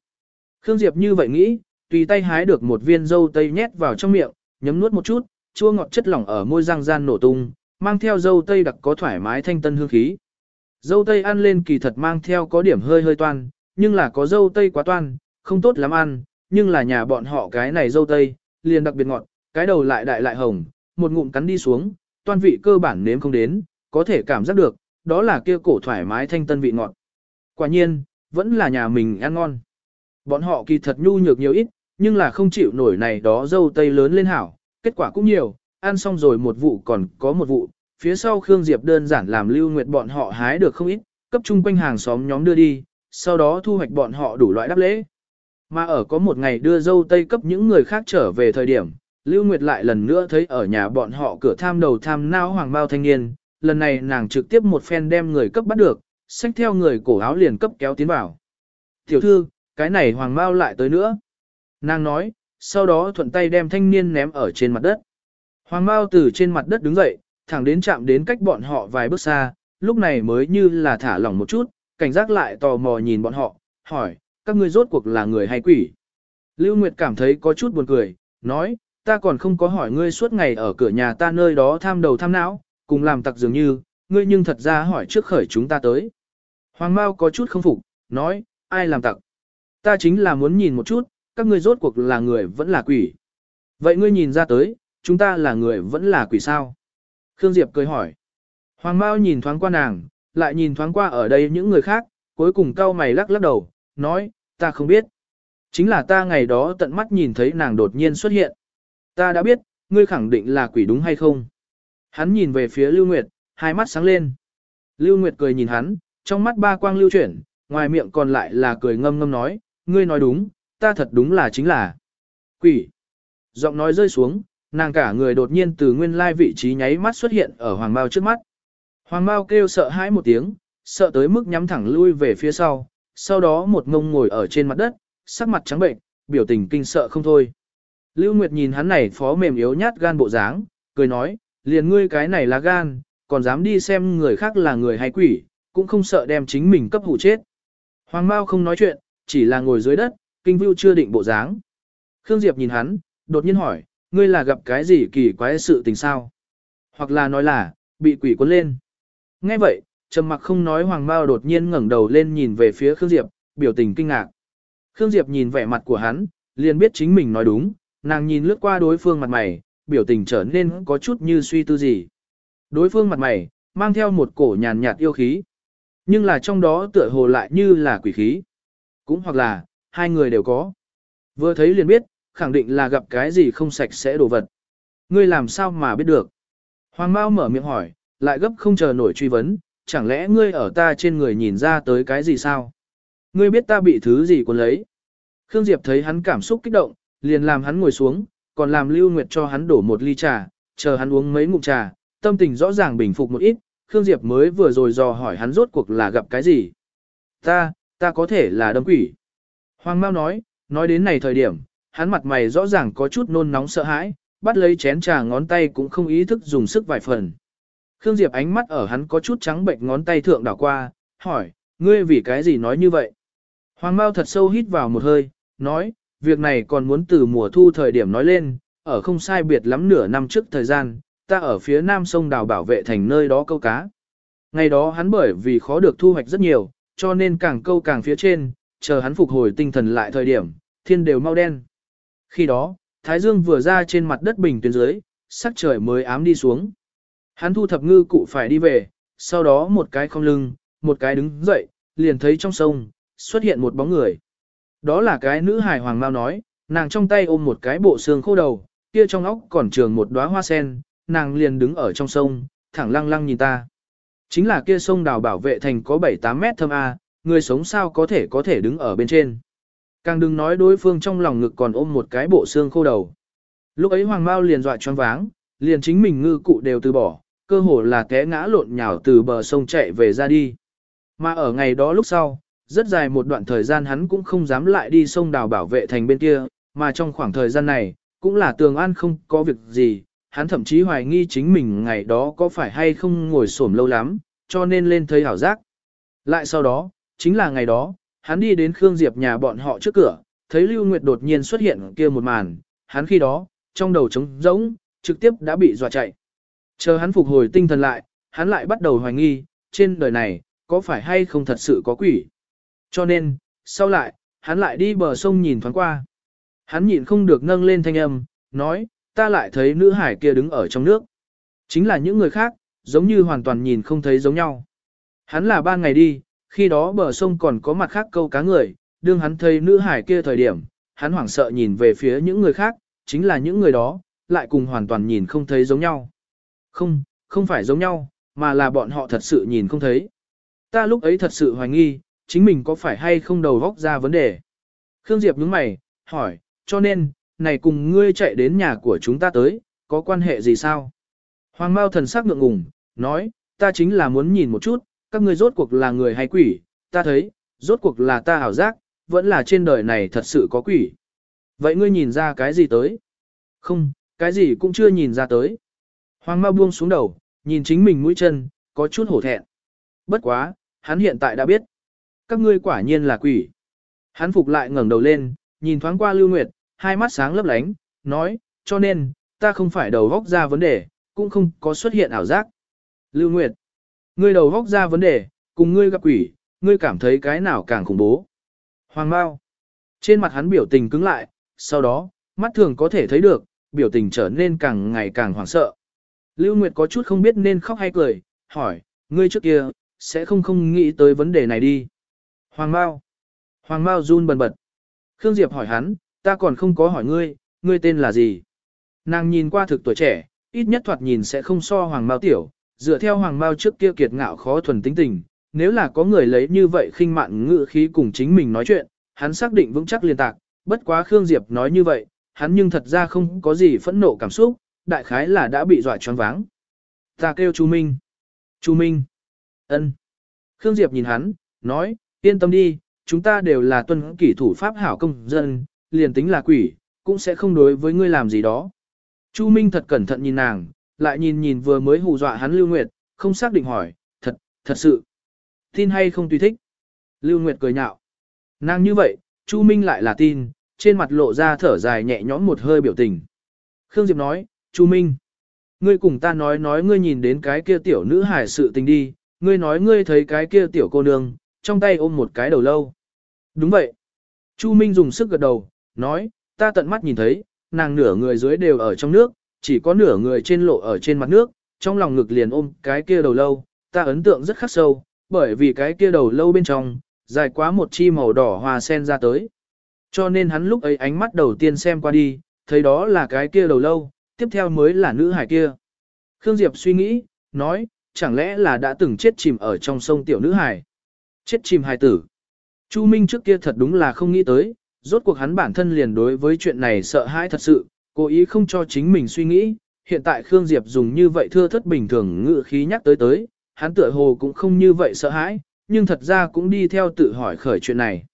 Speaker 1: Khương Diệp như vậy nghĩ, tùy tay hái được một viên dâu tây nhét vào trong miệng, nhấm nuốt một chút, chua ngọt chất lỏng ở môi răng gian nổ tung, mang theo dâu tây đặc có thoải mái thanh tân hương khí. Dâu tây ăn lên kỳ thật mang theo có điểm hơi hơi toan, nhưng là có dâu tây quá toan, không tốt lắm ăn, nhưng là nhà bọn họ cái này dâu tây, liền đặc biệt ngọt, cái đầu lại đại lại hồng, một ngụm cắn đi xuống, toan vị cơ bản nếm không đến, có thể cảm giác được, đó là kia cổ thoải mái thanh tân vị ngọt. Quả nhiên, vẫn là nhà mình ăn ngon. Bọn họ kỳ thật nhu nhược nhiều ít, nhưng là không chịu nổi này đó dâu tây lớn lên hảo, kết quả cũng nhiều, ăn xong rồi một vụ còn có một vụ, phía sau Khương Diệp đơn giản làm lưu nguyệt bọn họ hái được không ít, cấp chung quanh hàng xóm nhóm đưa đi, sau đó thu hoạch bọn họ đủ loại đáp lễ. Mà ở có một ngày đưa dâu tây cấp những người khác trở về thời điểm, Lưu Nguyệt lại lần nữa thấy ở nhà bọn họ cửa tham đầu tham nao hoàng bao thanh niên, lần này nàng trực tiếp một phen đem người cấp bắt được, xách theo người cổ áo liền cấp kéo tiến vào. Tiểu thư, cái này hoàng bao lại tới nữa. Nàng nói, sau đó thuận tay đem thanh niên ném ở trên mặt đất. Hoàng bao từ trên mặt đất đứng dậy, thẳng đến chạm đến cách bọn họ vài bước xa, lúc này mới như là thả lỏng một chút, cảnh giác lại tò mò nhìn bọn họ, hỏi, các ngươi rốt cuộc là người hay quỷ? Lưu Nguyệt cảm thấy có chút buồn cười, nói, ta còn không có hỏi ngươi suốt ngày ở cửa nhà ta nơi đó tham đầu tham não, cùng làm tặc dường như, ngươi nhưng thật ra hỏi trước khởi chúng ta tới. Hoàng Mao có chút không phục, nói, ai làm tặc? Ta chính là muốn nhìn một chút, các ngươi rốt cuộc là người vẫn là quỷ. Vậy ngươi nhìn ra tới, chúng ta là người vẫn là quỷ sao? Khương Diệp cười hỏi. Hoàng Mao nhìn thoáng qua nàng, lại nhìn thoáng qua ở đây những người khác, cuối cùng cau mày lắc lắc đầu, nói, ta không biết. Chính là ta ngày đó tận mắt nhìn thấy nàng đột nhiên xuất hiện. Ta đã biết, ngươi khẳng định là quỷ đúng hay không? Hắn nhìn về phía Lưu Nguyệt, hai mắt sáng lên. Lưu Nguyệt cười nhìn hắn, trong mắt ba quang lưu chuyển, ngoài miệng còn lại là cười ngâm ngâm nói, ngươi nói đúng, ta thật đúng là chính là quỷ. Giọng nói rơi xuống, nàng cả người đột nhiên từ nguyên lai vị trí nháy mắt xuất hiện ở Hoàng Mao trước mắt. Hoàng Mao kêu sợ hãi một tiếng, sợ tới mức nhắm thẳng lui về phía sau, sau đó một ngông ngồi ở trên mặt đất, sắc mặt trắng bệnh, biểu tình kinh sợ không thôi. Lưu Nguyệt nhìn hắn này phó mềm yếu nhát gan bộ dáng, cười nói, liền ngươi cái này là gan, còn dám đi xem người khác là người hay quỷ, cũng không sợ đem chính mình cấp hủ chết. Hoàng Mao không nói chuyện, chỉ là ngồi dưới đất, kinh view chưa định bộ dáng. Khương Diệp nhìn hắn, đột nhiên hỏi, ngươi là gặp cái gì kỳ quái sự tình sao? Hoặc là nói là, bị quỷ cuốn lên. Nghe vậy, trầm mặc không nói Hoàng Mao đột nhiên ngẩng đầu lên nhìn về phía Khương Diệp, biểu tình kinh ngạc. Khương Diệp nhìn vẻ mặt của hắn, liền biết chính mình nói đúng, nàng nhìn lướt qua đối phương mặt mày, biểu tình trở nên có chút như suy tư gì. Đối phương mặt mày, mang theo một cổ nhàn nhạt yêu khí. Nhưng là trong đó tựa hồ lại như là quỷ khí. Cũng hoặc là, hai người đều có. Vừa thấy liền biết, khẳng định là gặp cái gì không sạch sẽ đồ vật. Ngươi làm sao mà biết được? Hoàng Mao mở miệng hỏi, lại gấp không chờ nổi truy vấn, chẳng lẽ ngươi ở ta trên người nhìn ra tới cái gì sao? Ngươi biết ta bị thứ gì cuốn lấy? Khương Diệp thấy hắn cảm xúc kích động, liền làm hắn ngồi xuống, còn làm Lưu Nguyệt cho hắn đổ một ly trà, chờ hắn uống mấy ngụm trà, tâm tình rõ ràng bình phục một ít, Khương Diệp mới vừa rồi dò hỏi hắn rốt cuộc là gặp cái gì. Ta, ta có thể là đâm quỷ. Hoàng Mao nói, nói đến này thời điểm, hắn mặt mày rõ ràng có chút nôn nóng sợ hãi, bắt lấy chén trà ngón tay cũng không ý thức dùng sức vài phần. Khương Diệp ánh mắt ở hắn có chút trắng bệnh ngón tay thượng đảo qua, hỏi, ngươi vì cái gì nói như vậy? Hoàng Mao thật sâu hít vào một hơi, nói, việc này còn muốn từ mùa thu thời điểm nói lên, ở không sai biệt lắm nửa năm trước thời gian, ta ở phía nam sông đào bảo vệ thành nơi đó câu cá. Ngày đó hắn bởi vì khó được thu hoạch rất nhiều, cho nên càng câu càng phía trên, chờ hắn phục hồi tinh thần lại thời điểm, thiên đều mau đen. Khi đó, Thái Dương vừa ra trên mặt đất bình tuyến dưới, sắc trời mới ám đi xuống. Hắn thu thập ngư cụ phải đi về, sau đó một cái không lưng, một cái đứng dậy, liền thấy trong sông, xuất hiện một bóng người. Đó là cái nữ hài hoàng mau nói, nàng trong tay ôm một cái bộ xương khô đầu, kia trong óc còn trường một đóa hoa sen, nàng liền đứng ở trong sông, thẳng lăng lăng nhìn ta. Chính là kia sông đào bảo vệ thành có 7-8 mét thâm A, người sống sao có thể có thể đứng ở bên trên. Càng đừng nói đối phương trong lòng ngực còn ôm một cái bộ xương khô đầu. Lúc ấy Hoàng Mao liền dọa choáng váng, liền chính mình ngư cụ đều từ bỏ, cơ hồ là té ngã lộn nhào từ bờ sông chạy về ra đi. Mà ở ngày đó lúc sau, rất dài một đoạn thời gian hắn cũng không dám lại đi sông đào bảo vệ thành bên kia, mà trong khoảng thời gian này, cũng là tường an không có việc gì, hắn thậm chí hoài nghi chính mình ngày đó có phải hay không ngồi xổm lâu lắm, cho nên lên thấy hảo giác. Lại sau đó, chính là ngày đó, hắn đi đến Khương Diệp nhà bọn họ trước cửa, thấy Lưu Nguyệt đột nhiên xuất hiện kia một màn, hắn khi đó, trong đầu trống rỗng, trực tiếp đã bị dọa chạy. Chờ hắn phục hồi tinh thần lại, hắn lại bắt đầu hoài nghi, trên đời này, có phải hay không thật sự có quỷ. Cho nên, sau lại, hắn lại đi bờ sông nhìn thoáng qua. Hắn nhịn không được nâng lên thanh âm, nói, ta lại thấy nữ hải kia đứng ở trong nước. Chính là những người khác, giống như hoàn toàn nhìn không thấy giống nhau. Hắn là ba ngày đi, khi đó bờ sông còn có mặt khác câu cá người, đương hắn thấy nữ hải kia thời điểm, hắn hoảng sợ nhìn về phía những người khác, chính là những người đó, lại cùng hoàn toàn nhìn không thấy giống nhau. Không, không phải giống nhau, mà là bọn họ thật sự nhìn không thấy. Ta lúc ấy thật sự hoài nghi, chính mình có phải hay không đầu góc ra vấn đề. Khương Diệp nhướng mày, hỏi, cho nên, này cùng ngươi chạy đến nhà của chúng ta tới, có quan hệ gì sao? Hoàng Mao thần sắc ngượng ngùng, nói, ta chính là muốn nhìn một chút, các ngươi rốt cuộc là người hay quỷ, ta thấy, rốt cuộc là ta ảo giác, vẫn là trên đời này thật sự có quỷ. Vậy ngươi nhìn ra cái gì tới? Không, cái gì cũng chưa nhìn ra tới. Hoàng Mao buông xuống đầu, nhìn chính mình mũi chân, có chút hổ thẹn. Bất quá, hắn hiện tại đã biết. Các ngươi quả nhiên là quỷ. Hắn phục lại ngẩng đầu lên, nhìn thoáng qua Lưu Nguyệt, hai mắt sáng lấp lánh, nói, cho nên, ta không phải đầu góc ra vấn đề, cũng không có xuất hiện ảo giác. Lưu Nguyệt, ngươi đầu góc ra vấn đề, cùng ngươi gặp quỷ, ngươi cảm thấy cái nào càng khủng bố. Hoàng Mao, trên mặt hắn biểu tình cứng lại, sau đó, mắt thường có thể thấy được, biểu tình trở nên càng ngày càng hoảng sợ. Lưu Nguyệt có chút không biết nên khóc hay cười, hỏi, ngươi trước kia, sẽ không không nghĩ tới vấn đề này đi. Hoàng Mao. Hoàng Mao run bần bật. Khương Diệp hỏi hắn, ta còn không có hỏi ngươi, ngươi tên là gì? Nàng nhìn qua thực tuổi trẻ, ít nhất thoạt nhìn sẽ không so Hoàng Mao tiểu, dựa theo Hoàng Mao trước kia kiệt ngạo khó thuần tính tình, nếu là có người lấy như vậy khinh mạn ngự khí cùng chính mình nói chuyện, hắn xác định vững chắc liên tạc, bất quá Khương Diệp nói như vậy, hắn nhưng thật ra không có gì phẫn nộ cảm xúc, đại khái là đã bị dọa choáng váng. Ta kêu Chu Minh. Chu Minh. ân. Khương Diệp nhìn hắn, nói, yên tâm đi, chúng ta đều là tuân kỷ thủ pháp hảo công dân, liền tính là quỷ, cũng sẽ không đối với ngươi làm gì đó. Chu Minh thật cẩn thận nhìn nàng, lại nhìn nhìn vừa mới hù dọa hắn Lưu Nguyệt, không xác định hỏi, thật, thật sự. Tin hay không tùy thích. Lưu Nguyệt cười nhạo. Nàng như vậy, Chu Minh lại là tin, trên mặt lộ ra thở dài nhẹ nhõm một hơi biểu tình. Khương Diệp nói, Chu Minh, ngươi cùng ta nói nói ngươi nhìn đến cái kia tiểu nữ hải sự tình đi, ngươi nói ngươi thấy cái kia tiểu cô nương, trong tay ôm một cái đầu lâu. Đúng vậy. Chu Minh dùng sức gật đầu, nói, ta tận mắt nhìn thấy, nàng nửa người dưới đều ở trong nước, chỉ có nửa người trên lộ ở trên mặt nước, trong lòng ngực liền ôm cái kia đầu lâu, ta ấn tượng rất khắc sâu, bởi vì cái kia đầu lâu bên trong, dài quá một chi màu đỏ hoa sen ra tới. Cho nên hắn lúc ấy ánh mắt đầu tiên xem qua đi, thấy đó là cái kia đầu lâu, tiếp theo mới là nữ hải kia. Khương Diệp suy nghĩ, nói, chẳng lẽ là đã từng chết chìm ở trong sông tiểu nữ hải. Chết chìm hải tử. Chu Minh trước kia thật đúng là không nghĩ tới, rốt cuộc hắn bản thân liền đối với chuyện này sợ hãi thật sự, cố ý không cho chính mình suy nghĩ, hiện tại Khương Diệp dùng như vậy thưa thất bình thường ngự khí nhắc tới tới, hắn tựa hồ cũng không như vậy sợ hãi, nhưng thật ra cũng đi theo tự hỏi khởi chuyện này.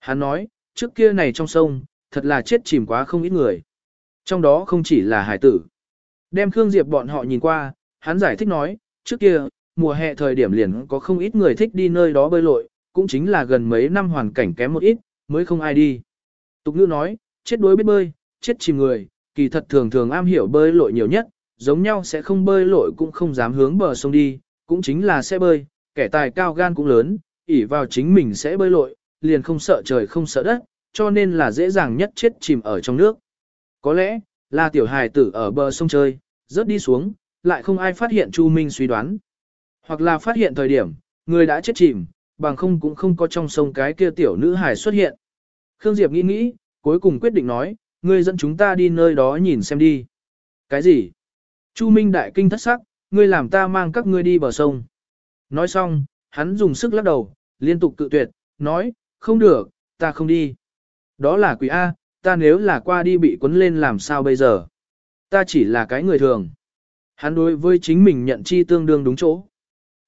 Speaker 1: Hắn nói, trước kia này trong sông, thật là chết chìm quá không ít người. Trong đó không chỉ là hải tử. Đem Khương Diệp bọn họ nhìn qua, hắn giải thích nói, trước kia, mùa hè thời điểm liền có không ít người thích đi nơi đó bơi lội, cũng chính là gần mấy năm hoàn cảnh kém một ít, mới không ai đi. Tục ngữ nói, chết đuối biết bơi, chết chìm người, kỳ thật thường thường am hiểu bơi lội nhiều nhất, giống nhau sẽ không bơi lội cũng không dám hướng bờ sông đi, cũng chính là sẽ bơi, kẻ tài cao gan cũng lớn, ỷ vào chính mình sẽ bơi lội, liền không sợ trời không sợ đất, cho nên là dễ dàng nhất chết chìm ở trong nước. Có lẽ, là tiểu hài tử ở bờ sông chơi, rớt đi xuống, lại không ai phát hiện Chu Minh suy đoán. Hoặc là phát hiện thời điểm, người đã chết chìm, bằng không cũng không có trong sông cái kia tiểu nữ hài xuất hiện. Khương Diệp nghĩ nghĩ, cuối cùng quyết định nói, ngươi dẫn chúng ta đi nơi đó nhìn xem đi. Cái gì? Chu Minh đại kinh thất sắc, ngươi làm ta mang các ngươi đi bờ sông. Nói xong, hắn dùng sức lắc đầu, liên tục cự tuyệt, nói, không được, ta không đi. Đó là quỷ A, ta nếu là qua đi bị cuốn lên làm sao bây giờ? Ta chỉ là cái người thường. Hắn đối với chính mình nhận chi tương đương đúng chỗ.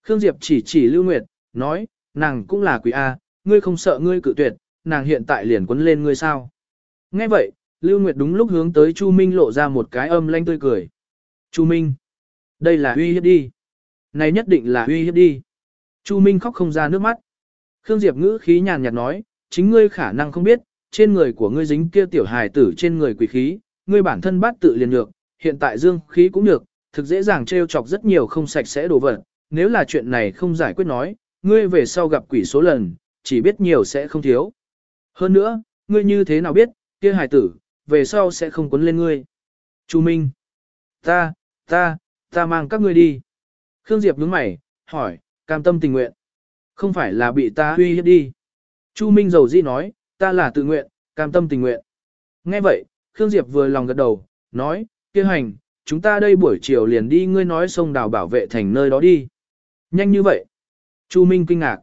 Speaker 1: Khương Diệp chỉ chỉ Lưu Nguyệt, nói, nàng cũng là quỷ A, ngươi không sợ ngươi cự tuyệt, nàng hiện tại liền quấn lên ngươi sao. Nghe vậy, Lưu Nguyệt đúng lúc hướng tới Chu Minh lộ ra một cái âm lanh tươi cười. Chu Minh, đây là uy hiếp đi. Này nhất định là uy hiếp đi. Chu Minh khóc không ra nước mắt. Khương Diệp ngữ khí nhàn nhạt nói, chính ngươi khả năng không biết, trên người của ngươi dính kia tiểu hài tử trên người quỷ khí, ngươi bản thân bát tự liền nhược, hiện tại dương khí cũng nhược, thực dễ dàng trêu chọc rất nhiều không sạch sẽ đồ vật, nếu là chuyện này không giải quyết nói, ngươi về sau gặp quỷ số lần, chỉ biết nhiều sẽ không thiếu. Hơn nữa, ngươi như thế nào biết, kia hải tử, về sau sẽ không quấn lên ngươi. Chu Minh. Ta, ta, ta mang các ngươi đi. Khương Diệp nhướng mày, hỏi, cam tâm tình nguyện. Không phải là bị ta uy hiếp đi. Chu Minh dầu dĩ nói, ta là tự nguyện, cam tâm tình nguyện. Nghe vậy, Khương Diệp vừa lòng gật đầu, nói, kia hành, chúng ta đây buổi chiều liền đi ngươi nói sông đào bảo vệ thành nơi đó đi. Nhanh như vậy. Chu Minh kinh ngạc.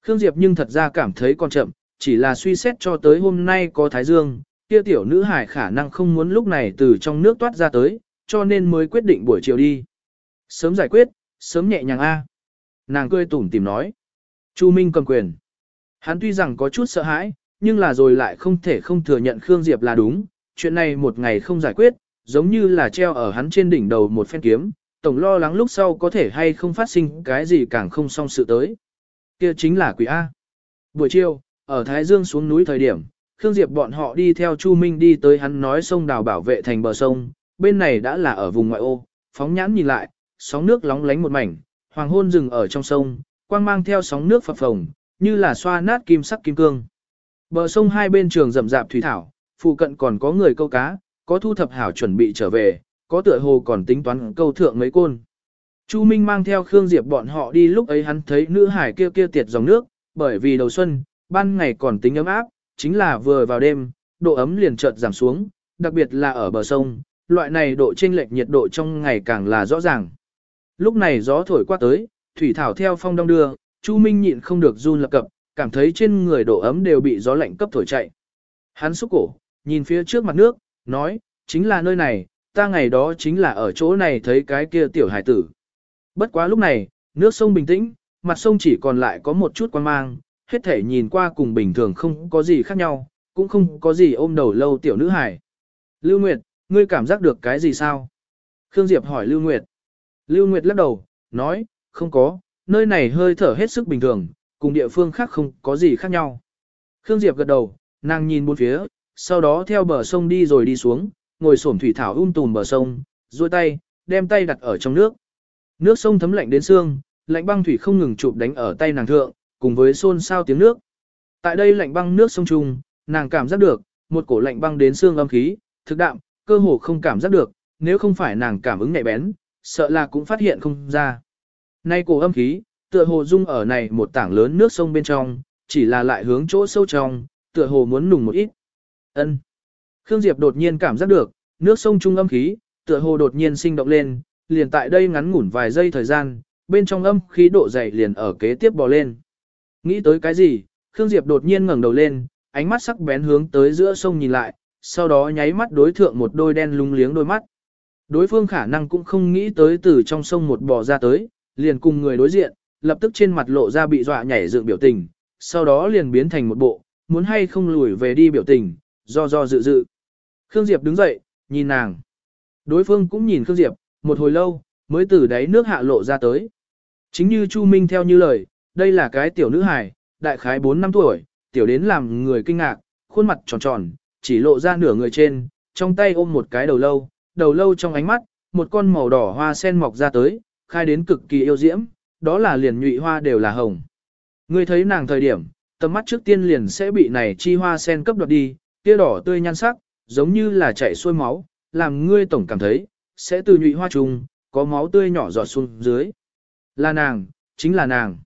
Speaker 1: Khương Diệp nhưng thật ra cảm thấy còn chậm, chỉ là suy xét cho tới hôm nay có Thái Dương, kia tiểu nữ hải khả năng không muốn lúc này từ trong nước toát ra tới, cho nên mới quyết định buổi chiều đi. Sớm giải quyết, sớm nhẹ nhàng a. À. Nàng cười tủm tìm nói. Chu Minh cầm quyền. Hắn tuy rằng có chút sợ hãi, nhưng là rồi lại không thể không thừa nhận Khương Diệp là đúng, chuyện này một ngày không giải quyết, giống như là treo ở hắn trên đỉnh đầu một phen kiếm, tổng lo lắng lúc sau có thể hay không phát sinh cái gì càng không xong sự tới. Kia chính là quỷ A. Buổi chiều, ở Thái Dương xuống núi thời điểm, Khương Diệp bọn họ đi theo Chu Minh đi tới hắn nói sông đào bảo vệ thành bờ sông, bên này đã là ở vùng ngoại ô, phóng nhãn nhìn lại, sóng nước lóng lánh một mảnh, hoàng hôn rừng ở trong sông, quang mang theo sóng nước phập phồng, như là xoa nát kim sắc kim cương. Bờ sông hai bên trường rậm rạp thủy thảo, phụ cận còn có người câu cá, có thu thập hảo chuẩn bị trở về, có tựa hồ còn tính toán câu thượng mấy côn. Chu Minh mang theo Khương Diệp bọn họ đi lúc ấy hắn thấy nữ hải kia kia tiệt dòng nước, bởi vì đầu xuân, ban ngày còn tính ấm áp, chính là vừa vào đêm, độ ấm liền chợt giảm xuống, đặc biệt là ở bờ sông, loại này độ chênh lệch nhiệt độ trong ngày càng là rõ ràng. Lúc này gió thổi qua tới, thủy thảo theo phong đông đưa, Chu Minh nhịn không được run lập cập, cảm thấy trên người độ ấm đều bị gió lạnh cấp thổi chạy. Hắn xúc cổ, nhìn phía trước mặt nước, nói, chính là nơi này, ta ngày đó chính là ở chỗ này thấy cái kia tiểu hải tử. Bất quá lúc này, nước sông bình tĩnh, mặt sông chỉ còn lại có một chút quan mang, hết thể nhìn qua cùng bình thường không có gì khác nhau, cũng không có gì ôm đầu lâu tiểu nữ hải. Lưu Nguyệt, ngươi cảm giác được cái gì sao? Khương Diệp hỏi Lưu Nguyệt. Lưu Nguyệt lắc đầu, nói, không có, nơi này hơi thở hết sức bình thường, cùng địa phương khác không có gì khác nhau. Khương Diệp gật đầu, nàng nhìn bốn phía, sau đó theo bờ sông đi rồi đi xuống, ngồi xổm thủy thảo um tùm bờ sông, duỗi tay, đem tay đặt ở trong nước. Nước sông thấm lạnh đến xương, lạnh băng thủy không ngừng chụp đánh ở tay nàng thượng, cùng với xôn xao tiếng nước. Tại đây lạnh băng nước sông trung, nàng cảm giác được, một cổ lạnh băng đến xương âm khí, thực đạm, cơ hồ không cảm giác được, nếu không phải nàng cảm ứng nhạy bén, sợ là cũng phát hiện không ra. Nay cổ âm khí, tựa hồ dung ở này một tảng lớn nước sông bên trong, chỉ là lại hướng chỗ sâu trong, tựa hồ muốn nùng một ít. Ân. Khương Diệp đột nhiên cảm giác được, nước sông trung âm khí, tựa hồ đột nhiên sinh động lên, liền tại đây ngắn ngủn vài giây thời gian, bên trong âm khí độ dày liền ở kế tiếp bò lên. Nghĩ tới cái gì, Khương Diệp đột nhiên ngẩng đầu lên, ánh mắt sắc bén hướng tới giữa sông nhìn lại, sau đó nháy mắt đối thượng một đôi đen lung liếng đôi mắt. Đối phương khả năng cũng không nghĩ tới từ trong sông một bò ra tới, liền cùng người đối diện, lập tức trên mặt lộ ra bị dọa nhảy dựng biểu tình, sau đó liền biến thành một bộ, muốn hay không lùi về đi biểu tình, do do dự dự. Khương Diệp đứng dậy, nhìn nàng. Đối phương cũng nhìn Khương Diệp, một hồi lâu, mới từ đáy nước hạ lộ ra tới. Chính như Chu Minh theo như lời, đây là cái tiểu nữ hài, đại khái 4 năm tuổi, tiểu đến làm người kinh ngạc, khuôn mặt tròn tròn, chỉ lộ ra nửa người trên, trong tay ôm một cái đầu lâu, đầu lâu trong ánh mắt, một con màu đỏ hoa sen mọc ra tới, khai đến cực kỳ yêu diễm, đó là liền nhụy hoa đều là hồng. Ngươi thấy nàng thời điểm, tầm mắt trước tiên liền sẽ bị này chi hoa sen cấp đoạt đi, kia đỏ tươi nhan sắc, giống như là chảy xuôi máu, làm ngươi tổng cảm thấy, sẽ từ nhụy hoa trùng, có máu tươi nhỏ giọt xuống dưới. Là nàng, chính là nàng.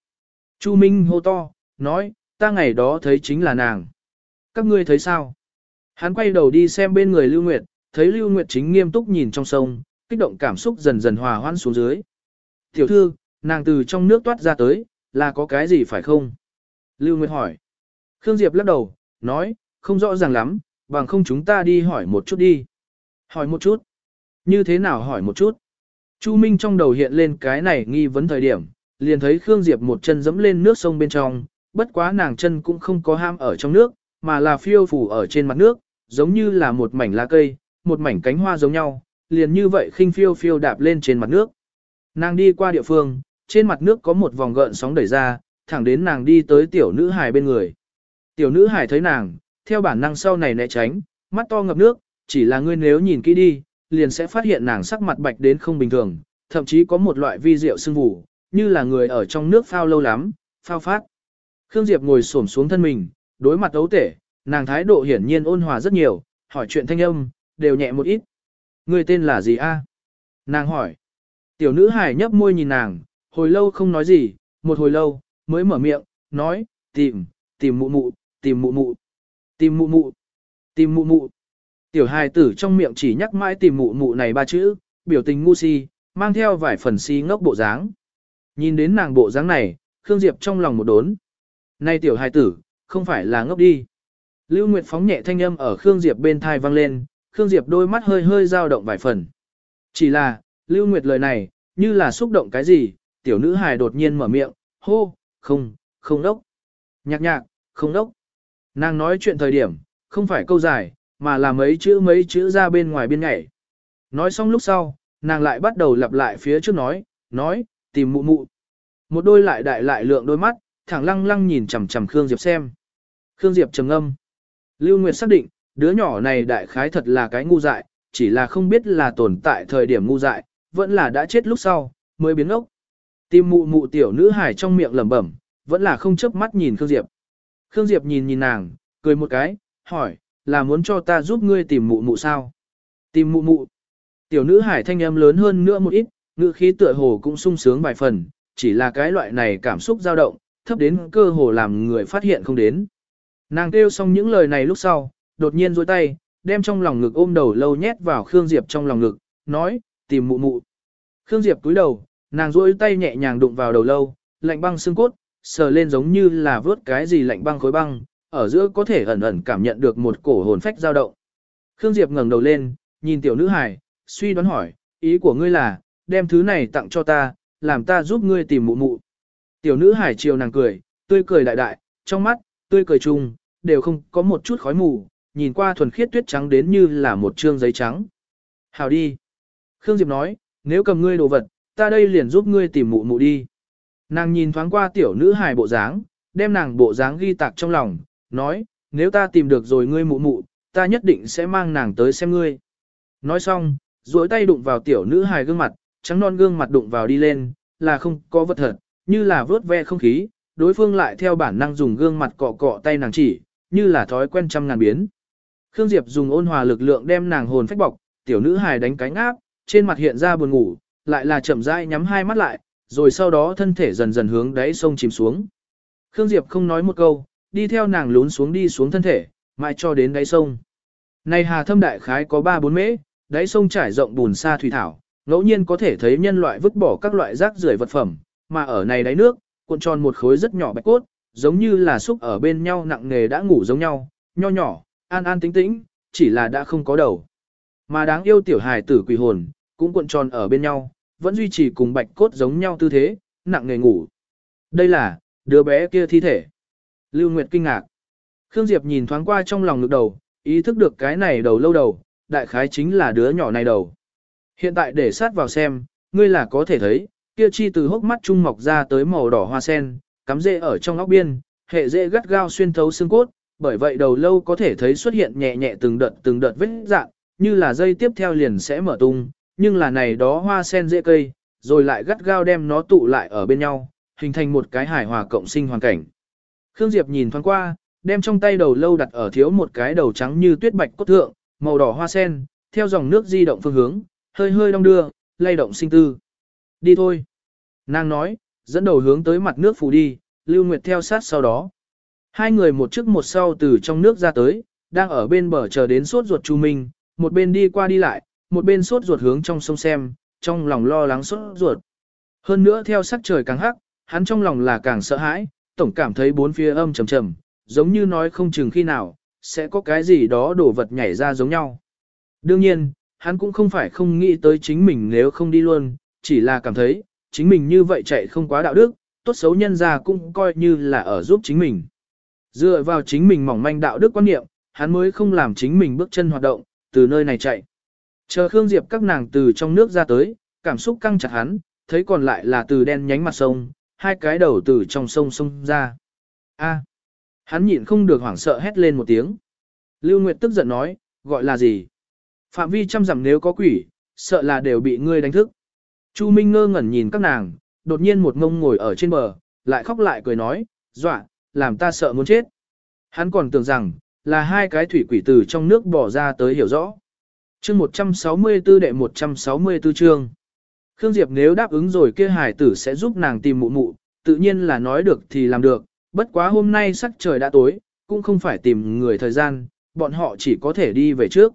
Speaker 1: Chu Minh hô to, nói, ta ngày đó thấy chính là nàng. Các ngươi thấy sao? Hắn quay đầu đi xem bên người Lưu Nguyệt, thấy Lưu Nguyệt chính nghiêm túc nhìn trong sông, kích động cảm xúc dần dần hòa hoãn xuống dưới. Tiểu thư, nàng từ trong nước toát ra tới, là có cái gì phải không? Lưu Nguyệt hỏi. Khương Diệp lắc đầu, nói, không rõ ràng lắm, bằng không chúng ta đi hỏi một chút đi. Hỏi một chút. Như thế nào hỏi một chút? Chu Minh trong đầu hiện lên cái này nghi vấn thời điểm, liền thấy Khương Diệp một chân dẫm lên nước sông bên trong, bất quá nàng chân cũng không có ham ở trong nước, mà là phiêu phủ ở trên mặt nước, giống như là một mảnh lá cây, một mảnh cánh hoa giống nhau, liền như vậy khinh phiêu phiêu đạp lên trên mặt nước. Nàng đi qua địa phương, trên mặt nước có một vòng gợn sóng đẩy ra, thẳng đến nàng đi tới tiểu nữ hải bên người. Tiểu nữ hải thấy nàng, theo bản năng sau này né tránh, mắt to ngập nước, chỉ là ngươi nếu nhìn kỹ đi, liền sẽ phát hiện nàng sắc mặt bạch đến không bình thường, thậm chí có một loại vi diệu sưng vù, như là người ở trong nước phao lâu lắm, phao phát. Khương Diệp ngồi xổm xuống thân mình, đối mặt ấu tể, nàng thái độ hiển nhiên ôn hòa rất nhiều, hỏi chuyện thanh âm, đều nhẹ một ít. Người tên là gì a? Nàng hỏi. Tiểu nữ hải nhấp môi nhìn nàng, hồi lâu không nói gì, một hồi lâu, mới mở miệng, nói, tìm, tìm mụ mụ, tìm mụ mụ, tìm mụ mụ, tìm mụ mụ. Tiểu hài tử trong miệng chỉ nhắc mãi tìm mụ mụ này ba chữ, biểu tình ngu si, mang theo vài phần si ngốc bộ dáng. Nhìn đến nàng bộ dáng này, Khương Diệp trong lòng một đốn. Nay tiểu hài tử, không phải là ngốc đi. Lưu Nguyệt phóng nhẹ thanh âm ở Khương Diệp bên thai vang lên, Khương Diệp đôi mắt hơi hơi dao động vài phần. Chỉ là, Lưu Nguyệt lời này, như là xúc động cái gì, tiểu nữ hài đột nhiên mở miệng, hô, không, không đốc. Nhạc nhạc, không đốc. Nàng nói chuyện thời điểm, không phải câu dài, mà là mấy chữ mấy chữ ra bên ngoài biên nhảy. Nói xong lúc sau, nàng lại bắt đầu lặp lại phía trước nói, nói, tìm mụ mụ. Một đôi lại đại lại lượng đôi mắt, thẳng lăng lăng nhìn chằm chằm Khương Diệp xem. Khương Diệp trầm âm. Lưu Nguyệt xác định, đứa nhỏ này đại khái thật là cái ngu dại, chỉ là không biết là tồn tại thời điểm ngu dại, vẫn là đã chết lúc sau, mới biến ốc. Tìm mụ mụ tiểu nữ hải trong miệng lẩm bẩm, vẫn là không chớp mắt nhìn Khương Diệp. Khương Diệp nhìn nhìn nàng, cười một cái, hỏi, là muốn cho ta giúp ngươi tìm mụ mụ sao? Tìm mụ mụ. Tiểu nữ hải thanh âm lớn hơn nữa một ít, ngữ khí tựa hồ cũng sung sướng vài phần, chỉ là cái loại này cảm xúc dao động, thấp đến cơ hồ làm người phát hiện không đến. Nàng kêu xong những lời này lúc sau, đột nhiên dôi tay, đem trong lòng ngực ôm đầu lâu nhét vào Khương Diệp trong lòng ngực, nói, tìm mụ mụ. Khương Diệp cúi đầu, nàng dôi tay nhẹ nhàng đụng vào đầu lâu, lạnh băng xương cốt, sờ lên giống như là vớt cái gì lạnh băng khối băng, ở giữa có thể ẩn ẩn cảm nhận được một cổ hồn phách dao động. Khương Diệp ngẩng đầu lên, nhìn tiểu nữ hài, suy đoán hỏi, ý của ngươi là, đem thứ này tặng cho ta, làm ta giúp ngươi tìm mụ mụ. Tiểu nữ hải chiều nàng cười, tươi cười đại đại, trong mắt, tươi cười chung, đều không có một chút khói mù, nhìn qua thuần khiết tuyết trắng đến như là một trương giấy trắng. Hào đi. Khương Diệp nói, nếu cầm ngươi đồ vật, ta đây liền giúp ngươi tìm mụ mụ đi. Nàng nhìn thoáng qua tiểu nữ hài bộ dáng, đem nàng bộ dáng ghi tạc trong lòng, nói, nếu ta tìm được rồi ngươi mụ mụ, ta nhất định sẽ mang nàng tới xem ngươi. Nói xong, duỗi tay đụng vào tiểu nữ hài gương mặt, trắng non gương mặt đụng vào đi lên, là không có vật thật, như là vớt ve không khí, đối phương lại theo bản năng dùng gương mặt cọ cọ tay nàng chỉ, như là thói quen trăm ngàn biến. Khương Diệp dùng ôn hòa lực lượng đem nàng hồn phách bọc, tiểu nữ hài đánh cánh áp, trên mặt hiện ra buồn ngủ, lại là chậm rãi nhắm hai mắt lại, rồi sau đó thân thể dần dần hướng đáy sông chìm xuống. Khương Diệp không nói một câu, đi theo nàng lún xuống đi xuống thân thể, mãi cho đến đáy sông. Này hà thâm đại khái có 3-4 mễ, đáy sông trải rộng bùn sa thủy thảo, ngẫu nhiên có thể thấy nhân loại vứt bỏ các loại rác rưởi vật phẩm, mà ở này đáy nước, cuộn tròn một khối rất nhỏ bạch cốt, giống như là xúc ở bên nhau nặng nghề đã ngủ giống nhau, nho nhỏ, an an tĩnh tĩnh, chỉ là đã không có đầu. Mà đáng yêu tiểu hài tử quỷ hồn, cũng cuộn tròn ở bên nhau, vẫn duy trì cùng bạch cốt giống nhau tư thế, nặng nghề ngủ. Đây là, đứa bé kia thi thể. Lưu Nguyệt kinh ngạc. Khương Diệp nhìn thoáng qua trong lòng ngực đầu, ý thức được cái này đầu lâu đầu, đại khái chính là đứa nhỏ này đầu. Hiện tại để sát vào xem, ngươi là có thể thấy, kia chi từ hốc mắt trung mọc ra tới màu đỏ hoa sen, cắm rễ ở trong óc biên, hệ rễ gắt gao xuyên thấu xương cốt, bởi vậy đầu lâu có thể thấy xuất hiện nhẹ nhẹ từng đợt từng đợt vết dạng, như là dây tiếp theo liền sẽ mở tung, nhưng là này đó hoa sen rễ cây, rồi lại gắt gao đem nó tụ lại ở bên nhau, hình thành một cái hài hòa cộng sinh hoàn cảnh. Khương Diệp nhìn thoáng qua, đem trong tay đầu lâu đặt ở thiếu một cái đầu trắng như tuyết bạch cốt thượng, màu đỏ hoa sen, theo dòng nước di động phương hướng, hơi hơi đong đưa, lay động sinh tư. Đi thôi. Nàng nói, dẫn đầu hướng tới mặt nước phủ đi, Lưu Nguyệt theo sát sau đó. Hai người một trước một sau từ trong nước ra tới, đang ở bên bờ chờ đến sốt ruột Chu Minh, một bên đi qua đi lại, một bên sốt ruột hướng trong sông xem, trong lòng lo lắng sốt ruột. Hơn nữa theo sắc trời càng hắc, hắn trong lòng là càng sợ hãi, tổng cảm thấy bốn phía âm trầm trầm, giống như nói không chừng khi nào, sẽ có cái gì đó đổ vật nhảy ra giống nhau. Đương nhiên, hắn cũng không phải không nghĩ tới chính mình nếu không đi luôn, chỉ là cảm thấy, chính mình như vậy chạy không quá đạo đức, tốt xấu nhân ra cũng coi như là ở giúp chính mình. Dựa vào chính mình mỏng manh đạo đức quan niệm, hắn mới không làm chính mình bước chân hoạt động, từ nơi này chạy. Chờ Khương Diệp các nàng từ trong nước ra tới, cảm xúc căng chặt hắn, thấy còn lại là từ đen nhánh mặt sông, hai cái đầu từ trong sông sông ra. A. hắn nhịn không được hoảng sợ hét lên một tiếng. Lưu Nguyệt tức giận nói, gọi là gì? Phạm vi trăm dặm nếu có quỷ, sợ là đều bị ngươi đánh thức. Chu Minh ngơ ngẩn nhìn các nàng, đột nhiên một ngông ngồi ở trên bờ, lại khóc lại cười nói, dọa, làm ta sợ muốn chết. Hắn còn tưởng rằng, là hai cái thủy quỷ từ trong nước bỏ ra tới hiểu rõ. chương 164 đệ 164 chương. Khương Diệp nếu đáp ứng rồi kia hải tử sẽ giúp nàng tìm mụ mụ, tự nhiên là nói được thì làm được, bất quá hôm nay sắc trời đã tối, cũng không phải tìm người thời gian, bọn họ chỉ có thể đi về trước.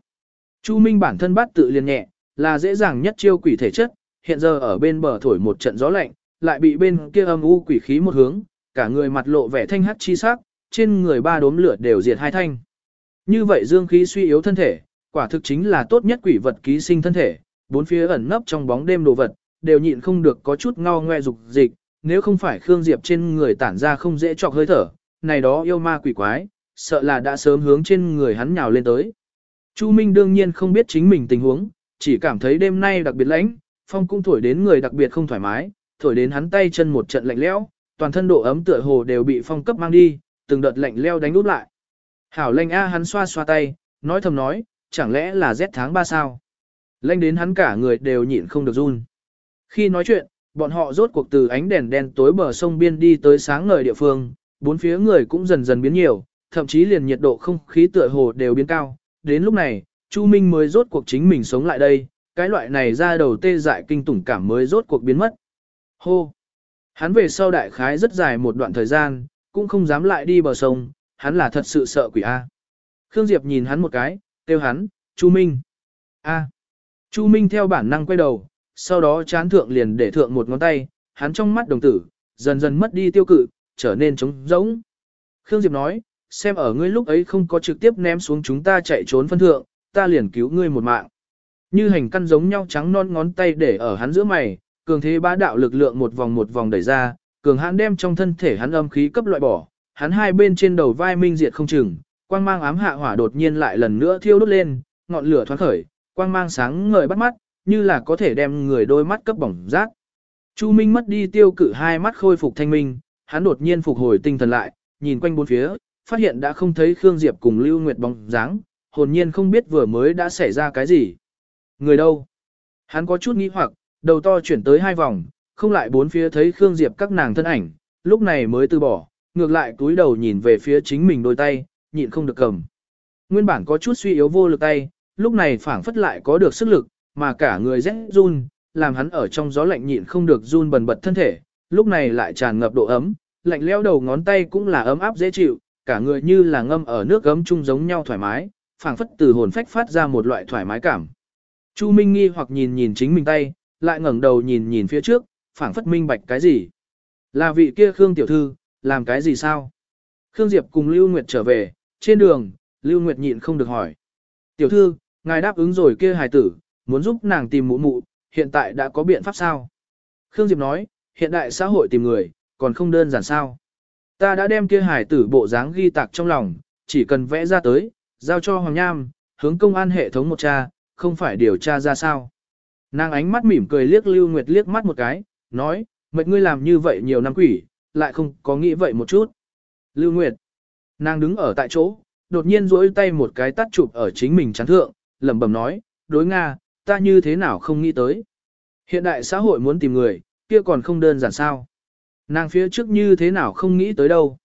Speaker 1: Chu Minh bản thân bắt tự liền nhẹ, là dễ dàng nhất chiêu quỷ thể chất, hiện giờ ở bên bờ thổi một trận gió lạnh, lại bị bên kia âm u quỷ khí một hướng, cả người mặt lộ vẻ thanh hắc chi sắc, trên người ba đốm lửa đều diệt hai thanh. Như vậy dương khí suy yếu thân thể, quả thực chính là tốt nhất quỷ vật ký sinh thân thể, bốn phía ẩn nấp trong bóng đêm đồ vật, đều nhịn không được có chút ngao ngoe dục dịch, nếu không phải Khương Diệp trên người tản ra không dễ chọc hơi thở, này đó yêu ma quỷ quái, sợ là đã sớm hướng trên người hắn nhào lên tới. Chu Minh đương nhiên không biết chính mình tình huống, chỉ cảm thấy đêm nay đặc biệt lạnh, phong cũng thổi đến người đặc biệt không thoải mái, thổi đến hắn tay chân một trận lạnh lẽo, toàn thân độ ấm tựa hồ đều bị phong cấp mang đi, từng đợt lạnh lẽo đánh úp lại. Hảo lạnh a hắn xoa xoa tay, nói thầm nói, chẳng lẽ là rét tháng 3 sao? Lạnh đến hắn cả người đều nhịn không được run. Khi nói chuyện, bọn họ rốt cuộc từ ánh đèn đen tối bờ sông biên đi tới sáng ngời địa phương, bốn phía người cũng dần dần biến nhiều, thậm chí liền nhiệt độ không khí tựa hồ đều biến cao. Đến lúc này, Chu Minh mới rốt cuộc chính mình sống lại đây, cái loại này ra đầu tê dại kinh tủng cảm mới rốt cuộc biến mất. Hô! Hắn về sau đại khái rất dài một đoạn thời gian, cũng không dám lại đi bờ sông, hắn là thật sự sợ quỷ A. Khương Diệp nhìn hắn một cái, kêu hắn, Chu Minh. A. Chu Minh theo bản năng quay đầu, sau đó chán thượng liền để thượng một ngón tay, hắn trong mắt đồng tử, dần dần mất đi tiêu cự, trở nên trống rỗng. Khương Diệp nói, xem ở ngươi lúc ấy không có trực tiếp ném xuống chúng ta chạy trốn phân thượng, ta liền cứu ngươi một mạng. Như hành căn giống nhau trắng non ngón tay để ở hắn giữa mày, cường thế bá đạo lực lượng một vòng một vòng đẩy ra, cường hãn đem trong thân thể hắn âm khí cấp loại bỏ, hắn hai bên trên đầu vai minh diệt không chừng, quang mang ám hạ hỏa đột nhiên lại lần nữa thiêu đốt lên, ngọn lửa thoáng khởi, quang mang sáng ngời bắt mắt, như là có thể đem người đôi mắt cấp bỏng rát. Chu Minh mất đi tiêu cự hai mắt khôi phục thanh minh, hắn đột nhiên phục hồi tinh thần lại, nhìn quanh bốn phía, phát hiện đã không thấy Khương Diệp cùng Lưu Nguyệt bóng dáng, hồn nhiên không biết vừa mới đã xảy ra cái gì. Người đâu? Hắn có chút nghi hoặc, đầu to chuyển tới hai vòng, không lại bốn phía thấy Khương Diệp các nàng thân ảnh, lúc này mới từ bỏ, ngược lại túi đầu nhìn về phía chính mình đôi tay, nhịn không được cầm. Nguyên bản có chút suy yếu vô lực tay, lúc này phảng phất lại có được sức lực, mà cả người rẽ run, làm hắn ở trong gió lạnh nhịn không được run bần bật thân thể, lúc này lại tràn ngập độ ấm, lạnh leo đầu ngón tay cũng là ấm áp dễ chịu, cả người như là ngâm ở nước gấm chung giống nhau thoải mái, phảng phất từ hồn phách phát ra một loại thoải mái cảm. Chu Minh nghi hoặc nhìn nhìn chính mình tay, lại ngẩng đầu nhìn nhìn phía trước, phảng phất minh bạch cái gì. Là vị kia Khương tiểu thư, làm cái gì sao? Khương Diệp cùng Lưu Nguyệt trở về, trên đường, Lưu Nguyệt nhịn không được hỏi. Tiểu thư, ngài đáp ứng rồi kia hài tử, muốn giúp nàng tìm mụ mụ, hiện tại đã có biện pháp sao? Khương Diệp nói, hiện đại xã hội tìm người, còn không đơn giản sao? Ta đã đem kia hải tử bộ dáng ghi tạc trong lòng, chỉ cần vẽ ra tới, giao cho Hoàng Nham, hướng công an hệ thống một cha, không phải điều tra ra sao. Nàng ánh mắt mỉm cười liếc Lưu Nguyệt liếc mắt một cái, nói, mệt ngươi làm như vậy nhiều năm quỷ, lại không có nghĩ vậy một chút. Lưu Nguyệt, nàng đứng ở tại chỗ, đột nhiên duỗi tay một cái tắt chụp ở chính mình chán thượng, lẩm bẩm nói, đối Nga, ta như thế nào không nghĩ tới. Hiện đại xã hội muốn tìm người, kia còn không đơn giản sao. Nàng phía trước như thế nào không nghĩ tới đâu.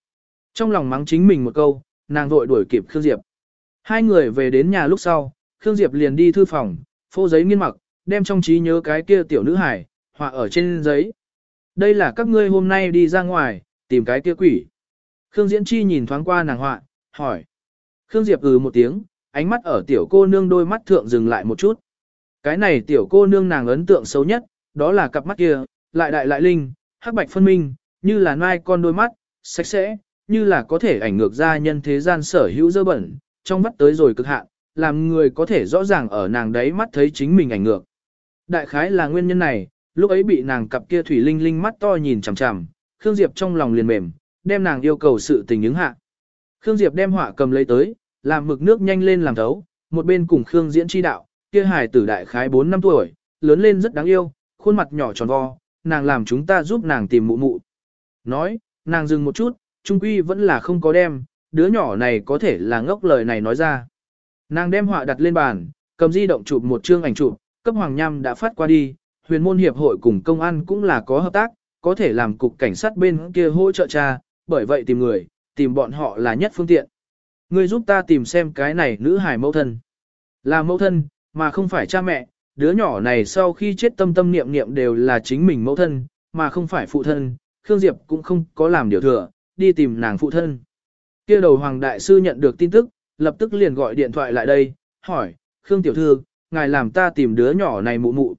Speaker 1: Trong lòng mắng chính mình một câu, nàng vội đuổi kịp Khương Diệp. Hai người về đến nhà lúc sau, Khương Diệp liền đi thư phòng, phô giấy nghiên mặc, đem trong trí nhớ cái kia tiểu nữ hải, họa ở trên giấy. Đây là các ngươi hôm nay đi ra ngoài, tìm cái kia quỷ. Khương Diễn Chi nhìn thoáng qua nàng họa, hỏi. Khương Diệp ừ một tiếng, ánh mắt ở tiểu cô nương đôi mắt thượng dừng lại một chút. Cái này tiểu cô nương nàng ấn tượng xấu nhất, đó là cặp mắt kia, lại đại lại linh, hắc bạch phân minh, như là nai con đôi mắt, sạch sẽ, như là có thể ảnh ngược ra nhân thế gian sở hữu dơ bẩn, trong mắt tới rồi cực hạn, làm người có thể rõ ràng ở nàng đấy mắt thấy chính mình ảnh ngược. Đại khái là nguyên nhân này, lúc ấy bị nàng cặp kia thủy linh linh mắt to nhìn chằm chằm, Khương Diệp trong lòng liền mềm, đem nàng yêu cầu sự tình ứng hạ. Khương Diệp đem họa cầm lấy tới, làm mực nước nhanh lên làm thấu, một bên cùng Khương diễn chi đạo, kia hài tử đại khái 4 năm tuổi, lớn lên rất đáng yêu, khuôn mặt nhỏ tròn vo, nàng làm chúng ta giúp nàng tìm mụ mụ. Nói, nàng dừng một chút, trung quy vẫn là không có đem, đứa nhỏ này có thể là ngốc lời này nói ra. Nàng đem họa đặt lên bàn, cầm di động chụp một chương ảnh chụp, cấp Hoàng Nham đã phát qua đi, huyền môn hiệp hội cùng công an cũng là có hợp tác, có thể làm cục cảnh sát bên kia hỗ trợ cha, bởi vậy tìm người, tìm bọn họ là nhất phương tiện. Ngươi giúp ta tìm xem cái này nữ hài mẫu thân. Là mẫu thân, mà không phải cha mẹ, đứa nhỏ này sau khi chết tâm tâm niệm niệm đều là chính mình mẫu thân, mà không phải phụ thân, Khương Diệp cũng không có làm điều thừa, đi tìm nàng phụ thân. Kia đầu Hoàng Đại Sư nhận được tin tức, lập tức liền gọi điện thoại lại đây, hỏi, Khương Tiểu Thư, ngài làm ta tìm đứa nhỏ này mụ mụ.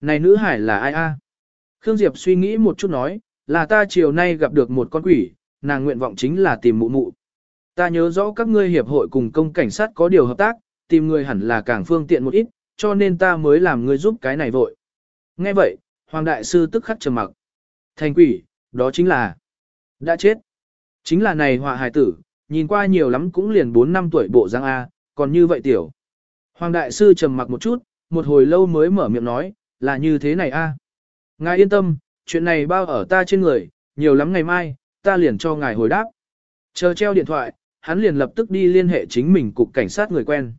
Speaker 1: Này nữ hải là ai a? Khương Diệp suy nghĩ một chút nói, là ta chiều nay gặp được một con quỷ, nàng nguyện vọng chính là tìm mụ mụ. Ta nhớ rõ các ngươi hiệp hội cùng công cảnh sát có điều hợp tác, tìm người hẳn là càng phương tiện một ít, cho nên ta mới làm ngươi giúp cái này vội. Nghe vậy, Hoàng Đại Sư tức khắc trầm mặc. Thành quỷ, đó chính là đã chết. Chính là này họa hài tử, nhìn qua nhiều lắm cũng liền 4 năm tuổi bộ giang A, còn như vậy tiểu. Hoàng Đại Sư trầm mặc một chút, một hồi lâu mới mở miệng nói, là như thế này A. Ngài yên tâm, chuyện này bao ở ta trên người, nhiều lắm ngày mai, ta liền cho ngài hồi đáp. Chờ treo điện thoại, hắn liền lập tức đi liên hệ chính mình cục cảnh sát người quen.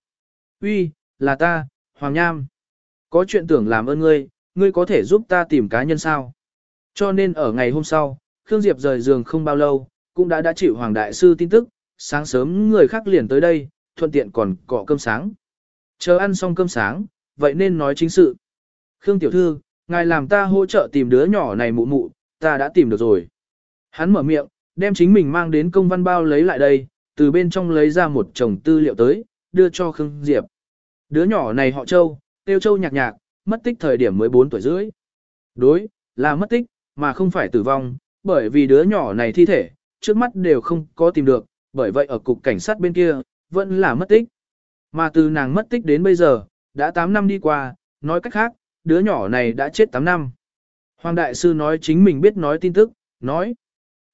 Speaker 1: Uy, là ta, Hoàng Nham. Có chuyện tưởng làm ơn ngươi, ngươi có thể giúp ta tìm cá nhân sao? Cho nên ở ngày hôm sau, Khương Diệp rời giường không bao lâu, cũng đã đã chịu Hoàng Đại Sư tin tức, sáng sớm người khác liền tới đây, thuận tiện còn cọ cơm sáng. Chờ ăn xong cơm sáng, vậy nên nói chính sự. Khương Tiểu Thư, ngài làm ta hỗ trợ tìm đứa nhỏ này mụ mụ, ta đã tìm được rồi. Hắn mở miệng, đem chính mình mang đến công văn bao lấy lại đây, từ bên trong lấy ra một chồng tư liệu tới, đưa cho Khương Diệp. Đứa nhỏ này họ Châu, tiêu Châu nhạc nhạc, mất tích thời điểm 14 tuổi rưỡi. Đối, là mất tích, mà không phải tử vong, bởi vì đứa nhỏ này thi thể, trước mắt đều không có tìm được, bởi vậy ở cục cảnh sát bên kia, vẫn là mất tích. Mà từ nàng mất tích đến bây giờ, đã 8 năm đi qua, nói cách khác, đứa nhỏ này đã chết 8 năm. Hoàng Đại Sư nói chính mình biết nói tin tức, nói.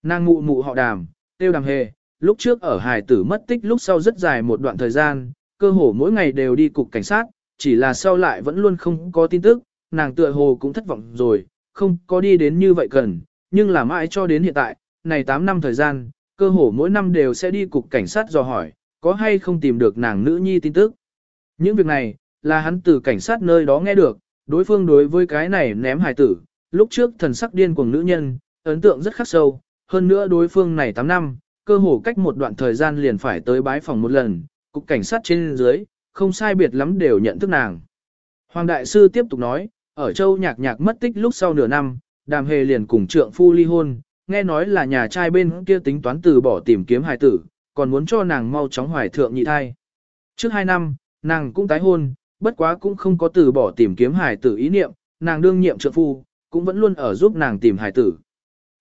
Speaker 1: Nàng mụ mụ họ đàm, tiêu đàm hề, lúc trước ở hài tử mất tích lúc sau rất dài một đoạn thời gian, cơ hồ mỗi ngày đều đi cục cảnh sát, chỉ là sau lại vẫn luôn không có tin tức, nàng tựa hồ cũng thất vọng rồi, không có đi đến như vậy cần, nhưng là mãi cho đến hiện tại, này 8 năm thời gian, cơ hồ mỗi năm đều sẽ đi cục cảnh sát dò hỏi, có hay không tìm được nàng nữ nhi tin tức. Những việc này, là hắn từ cảnh sát nơi đó nghe được, đối phương đối với cái này ném hài tử, lúc trước thần sắc điên cuồng nữ nhân, ấn tượng rất khắc sâu, hơn nữa đối phương này 8 năm, cơ hồ cách một đoạn thời gian liền phải tới bái phòng một lần, cục cảnh sát trên dưới, không sai biệt lắm đều nhận thức nàng. Hoàng Đại Sư tiếp tục nói, ở châu nhạc nhạc mất tích lúc sau nửa năm, đàm hề liền cùng trượng phu ly hôn, nghe nói là nhà trai bên kia tính toán từ bỏ tìm kiếm hài tử, còn muốn cho nàng mau chóng hoài thượng nhị thai. Trước hai năm, nàng cũng tái hôn, bất quá cũng không có từ bỏ tìm kiếm hài tử ý niệm, nàng đương nhiệm trượng phu, cũng vẫn luôn ở giúp nàng tìm hài tử.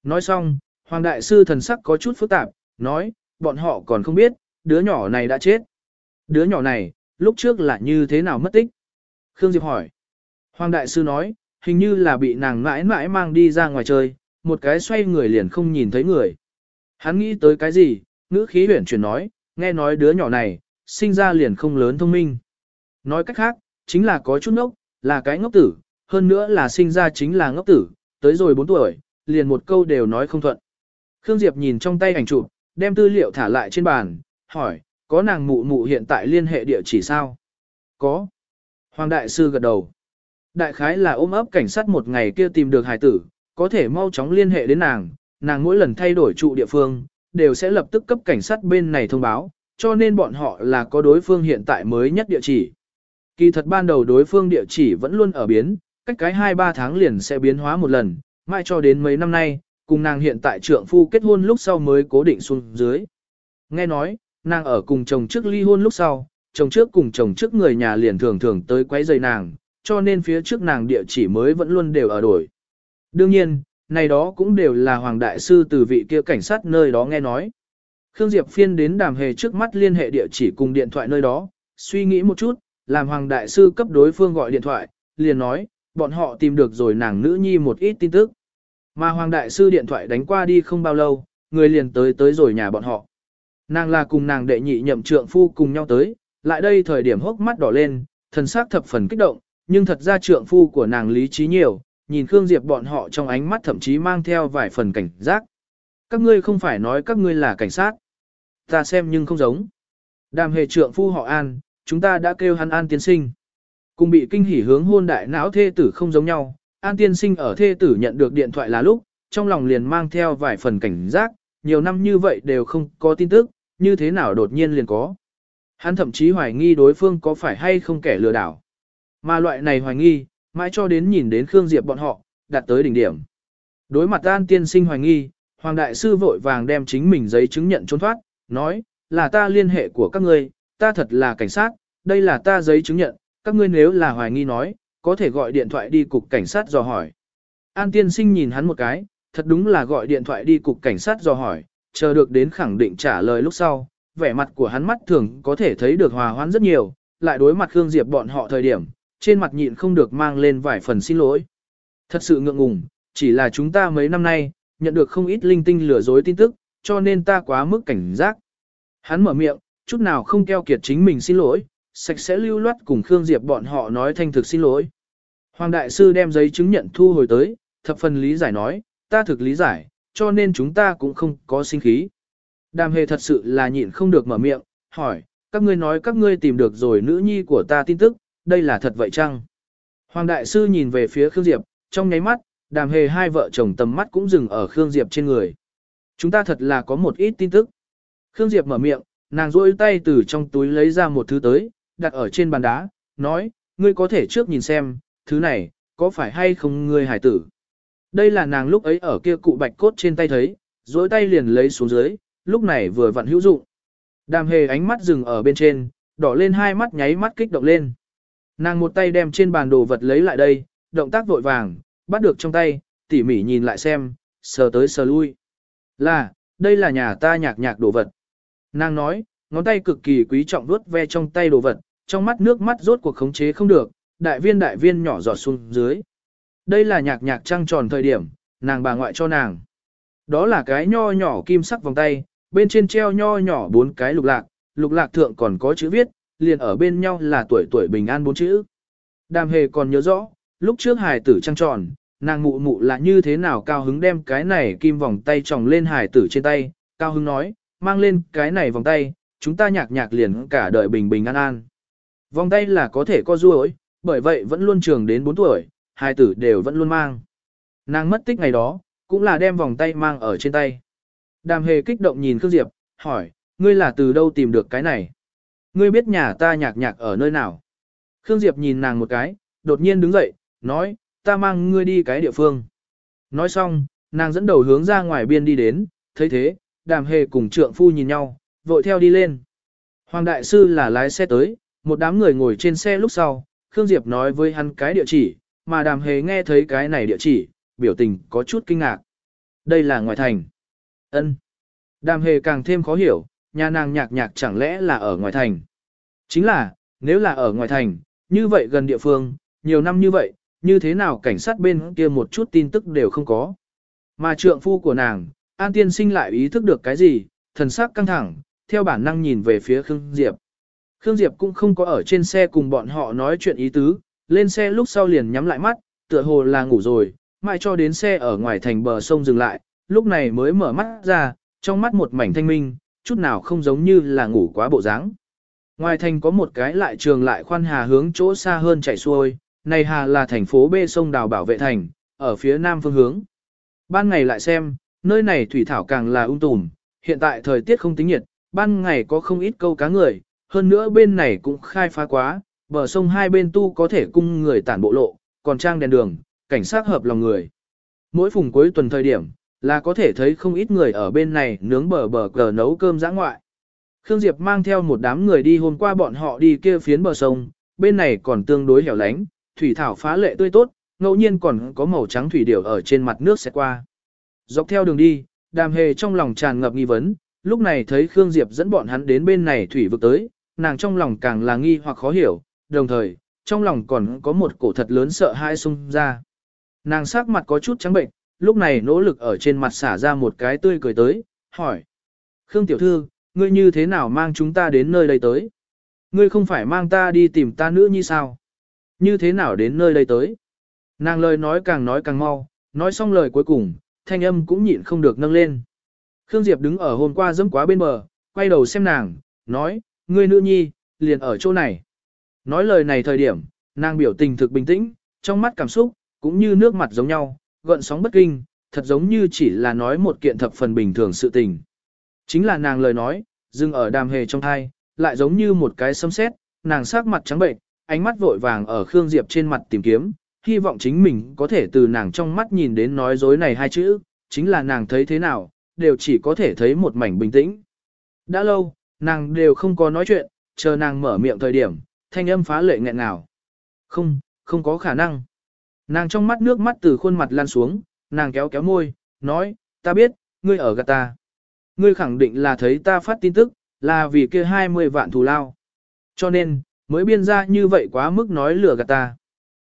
Speaker 1: Nói xong, Hoàng Đại Sư thần sắc có chút phức tạp, nói, bọn họ còn không biết, đứa nhỏ này đã chết. Đứa nhỏ này, lúc trước là như thế nào mất tích? Khương Diệp hỏi. Hoàng Đại Sư nói, hình như là bị nàng mãi mãi mang đi ra ngoài chơi, một cái xoay người liền không nhìn thấy người. Hắn nghĩ tới cái gì, ngữ khí huyển chuyển nói, nghe nói đứa nhỏ này, sinh ra liền không lớn thông minh. Nói cách khác, chính là có chút ngốc, là cái ngốc tử, hơn nữa là sinh ra chính là ngốc tử, tới rồi 4 tuổi, liền một câu đều nói không thuận. Khương Diệp nhìn trong tay ảnh chụp, đem tư liệu thả lại trên bàn, hỏi, có nàng mụ mụ hiện tại liên hệ địa chỉ sao? Có. Hoàng Đại Sư gật đầu. Đại khái là ôm ấp cảnh sát một ngày kia tìm được hải tử, có thể mau chóng liên hệ đến nàng, nàng mỗi lần thay đổi trụ địa phương, đều sẽ lập tức cấp cảnh sát bên này thông báo, cho nên bọn họ là có đối phương hiện tại mới nhất địa chỉ. Kỳ thật ban đầu đối phương địa chỉ vẫn luôn ở biến, cách cái 2-3 tháng liền sẽ biến hóa một lần, mãi cho đến mấy năm nay, cùng nàng hiện tại trượng phu kết hôn lúc sau mới cố định xuống dưới. Nghe nói, nàng ở cùng chồng trước ly hôn lúc sau, chồng trước cùng chồng trước người nhà liền thường thường tới quấy rầy nàng, cho nên phía trước nàng địa chỉ mới vẫn luôn đều ở đổi. Đương nhiên, này đó cũng đều là Hoàng Đại Sư từ vị kia cảnh sát nơi đó nghe nói. Khương Diệp phiên đến đàm hề trước mắt liên hệ địa chỉ cùng điện thoại nơi đó, suy nghĩ một chút, làm Hoàng Đại Sư cấp đối phương gọi điện thoại, liền nói, bọn họ tìm được rồi nàng nữ nhi một ít tin tức. Mà Hoàng Đại Sư điện thoại đánh qua đi không bao lâu, người liền tới tới rồi nhà bọn họ. Nàng là cùng nàng đệ nhị nhậm trượng phu cùng nhau tới, lại đây thời điểm hốc mắt đỏ lên, thần sắc thập phần kích động, nhưng thật ra trượng phu của nàng lý trí nhiều, nhìn Khương Diệp bọn họ trong ánh mắt thậm chí mang theo vài phần cảnh giác. Các ngươi không phải nói các ngươi là cảnh sát. Ta xem nhưng không giống. Đàm hề trượng phu họ An, chúng ta đã kêu hắn An tiên sinh. Cùng bị kinh hỉ hướng hôn đại não thê tử không giống nhau, An tiên sinh ở thê tử nhận được điện thoại là lúc, trong lòng liền mang theo vài phần cảnh giác, nhiều năm như vậy đều không có tin tức, như thế nào đột nhiên liền có. Hắn thậm chí hoài nghi đối phương có phải hay không kẻ lừa đảo. Mà loại này hoài nghi, mãi cho đến nhìn đến Khương Diệp bọn họ, đạt tới đỉnh điểm. Đối mặt An tiên sinh hoài nghi, Hoàng Đại Sư vội vàng đem chính mình giấy chứng nhận trốn thoát, nói, là ta liên hệ của các ngươi, ta thật là cảnh sát, đây là ta giấy chứng nhận, các ngươi nếu là hoài nghi nói, có thể gọi điện thoại đi cục cảnh sát dò hỏi. An tiên sinh nhìn hắn một cái, thật đúng là gọi điện thoại đi cục cảnh sát dò hỏi, chờ được đến khẳng định trả lời lúc sau, vẻ mặt của hắn mắt thường có thể thấy được hòa hoãn rất nhiều, lại đối mặt Khương Diệp bọn họ thời điểm, trên mặt nhịn không được mang lên vài phần xin lỗi. Thật sự ngượng ngùng, chỉ là chúng ta mấy năm nay, nhận được không ít linh tinh lừa dối tin tức, cho nên ta quá mức cảnh giác. Hắn mở miệng, chút nào không keo kiệt chính mình xin lỗi, sạch sẽ lưu loát cùng Khương Diệp bọn họ nói thanh thực xin lỗi. Hoàng Đại Sư đem giấy chứng nhận thu hồi tới, thập phần lý giải nói, ta thực lý giải, cho nên chúng ta cũng không có sinh khí. Đàm hề thật sự là nhịn không được mở miệng, hỏi, các ngươi nói các ngươi tìm được rồi nữ nhi của ta tin tức, đây là thật vậy chăng? Hoàng Đại Sư nhìn về phía Khương Diệp, trong nháy mắt, đàm hề hai vợ chồng tầm mắt cũng dừng ở Khương Diệp trên người. Chúng ta thật là có một ít tin tức. Khương Diệp mở miệng, nàng rỗi tay từ trong túi lấy ra một thứ tới, đặt ở trên bàn đá, nói, ngươi có thể trước nhìn xem, thứ này, có phải hay không ngươi hải tử. Đây là nàng lúc ấy ở kia cụ bạch cốt trên tay thấy, dối tay liền lấy xuống dưới, lúc này vừa vặn hữu dụng. Đàm hề ánh mắt dừng ở bên trên, đỏ lên hai mắt nháy mắt kích động lên. Nàng một tay đem trên bàn đồ vật lấy lại đây, động tác vội vàng, bắt được trong tay, tỉ mỉ nhìn lại xem, sờ tới sờ lui. Là, đây là nhà ta nhạc nhạc đồ vật. Nàng nói, ngón tay cực kỳ quý trọng vuốt ve trong tay đồ vật, trong mắt nước mắt rốt cuộc khống chế không được, đại viên đại viên nhỏ giọt xuống dưới. Đây là nhạc nhạc trăng tròn thời điểm, nàng bà ngoại cho nàng. Đó là cái nho nhỏ kim sắc vòng tay, bên trên treo nho nhỏ bốn cái lục lạc, lục lạc thượng còn có chữ viết, liền ở bên nhau là tuổi tuổi bình an bốn chữ. Đàm hề còn nhớ rõ, lúc trước hài tử trăng tròn, nàng mụ mụ là như thế nào cao hứng đem cái này kim vòng tay tròng lên hài tử trên tay, cao hứng nói, mang lên cái này vòng tay, chúng ta nhạc nhạc liền cả đời bình bình an an. Vòng tay là có thể co duỗi, bởi vậy vẫn luôn trường đến 4 tuổi, hai tử đều vẫn luôn mang. Nàng mất tích ngày đó, cũng là đem vòng tay mang ở trên tay. Đàm hề kích động nhìn Khương Diệp, hỏi, ngươi là từ đâu tìm được cái này? Ngươi biết nhà ta nhạc nhạc ở nơi nào? Khương Diệp nhìn nàng một cái, đột nhiên đứng dậy, nói, ta mang ngươi đi cái địa phương. Nói xong, nàng dẫn đầu hướng ra ngoài biên đi đến, thấy thế, đàm hề cùng trượng phu nhìn nhau, vội theo đi lên. Hoàng đại sư là lái xe tới, một đám người ngồi trên xe lúc sau, Khương Diệp nói với hắn cái địa chỉ, mà đàm hề nghe thấy cái này địa chỉ, biểu tình có chút kinh ngạc. Đây là ngoài thành. ân Đàm hề càng thêm khó hiểu, nhà nàng nhạc nhạc chẳng lẽ là ở ngoài thành. Chính là, nếu là ở ngoài thành, như vậy gần địa phương, nhiều năm như vậy, như thế nào cảnh sát bên kia một chút tin tức đều không có. Mà trượng phu của nàng, An Tiên sinh lại ý thức được cái gì, thần sắc căng thẳng, theo bản năng nhìn về phía Khương Diệp. Khương Diệp cũng không có ở trên xe cùng bọn họ nói chuyện ý tứ, lên xe lúc sau liền nhắm lại mắt, tựa hồ là ngủ rồi, mãi cho đến xe ở ngoài thành bờ sông dừng lại, lúc này mới mở mắt ra, trong mắt một mảnh thanh minh, chút nào không giống như là ngủ quá bộ dáng. Ngoài thành có một cái lại trường lại khoan hà hướng chỗ xa hơn chảy xuôi, này hà là thành phố bê sông đào bảo vệ thành, ở phía nam phương hướng. Ban ngày lại xem, nơi này thủy thảo càng là ung tùm, hiện tại thời tiết không tính nhiệt, ban ngày có không ít câu cá người, hơn nữa bên này cũng khai phá quá, bờ sông hai bên tu có thể cung người tản bộ lộ, còn trang đèn đường, cảnh sát hợp lòng người. Mỗi phùng cuối tuần thời điểm, là có thể thấy không ít người ở bên này nướng bờ bờ cờ nấu cơm giã ngoại. Khương Diệp mang theo một đám người đi hôm qua bọn họ đi kia phiến bờ sông, bên này còn tương đối hẻo lánh, thủy thảo phá lệ tươi tốt, ngẫu nhiên còn có màu trắng thủy điểu ở trên mặt nước sẽ qua. Dọc theo đường đi, đàm hề trong lòng tràn ngập nghi vấn, lúc này thấy Khương Diệp dẫn bọn hắn đến bên này thủy vực tới, nàng trong lòng càng là nghi hoặc khó hiểu, đồng thời, trong lòng còn có một cổ thật lớn sợ hãi xung ra. Nàng sắc mặt có chút trắng bệnh, lúc này nỗ lực ở trên mặt xả ra một cái tươi cười tới, hỏi. Khương Tiểu Thư, ngươi như thế nào mang chúng ta đến nơi đây tới? Ngươi không phải mang ta đi tìm ta nữa như sao? Như thế nào đến nơi đây tới? Nàng lời nói càng nói càng mau, nói xong lời cuối cùng, thanh âm cũng nhịn không được nâng lên. Khương Diệp đứng ở hôm qua dẫm quá bên bờ, quay đầu xem nàng, nói, ngươi nữ nhi, liền ở chỗ này. Nói lời này thời điểm, nàng biểu tình thực bình tĩnh, trong mắt cảm xúc, cũng như nước mặt giống nhau, gợn sóng bất kinh, thật giống như chỉ là nói một kiện thập phần bình thường sự tình. Chính là nàng lời nói, dừng ở đàm hề trong thai, lại giống như một cái sấm sét, nàng sắc mặt trắng bệnh, ánh mắt vội vàng ở Khương Diệp trên mặt tìm kiếm, hy vọng chính mình có thể từ nàng trong mắt nhìn đến nói dối này hai chữ, chính là nàng thấy thế nào, đều chỉ có thể thấy một mảnh bình tĩnh. Đã lâu, nàng đều không có nói chuyện, chờ nàng mở miệng thời điểm, thanh âm phá lệ nghẹn nào. Không, không có khả năng. Nàng trong mắt nước mắt từ khuôn mặt lan xuống, nàng kéo kéo môi, nói, ta biết, ngươi ở gạt ta. Ngươi khẳng định là thấy ta phát tin tức, là vì kia 20 vạn thù lao. Cho nên, mới biên ra như vậy quá mức nói lừa gạt ta.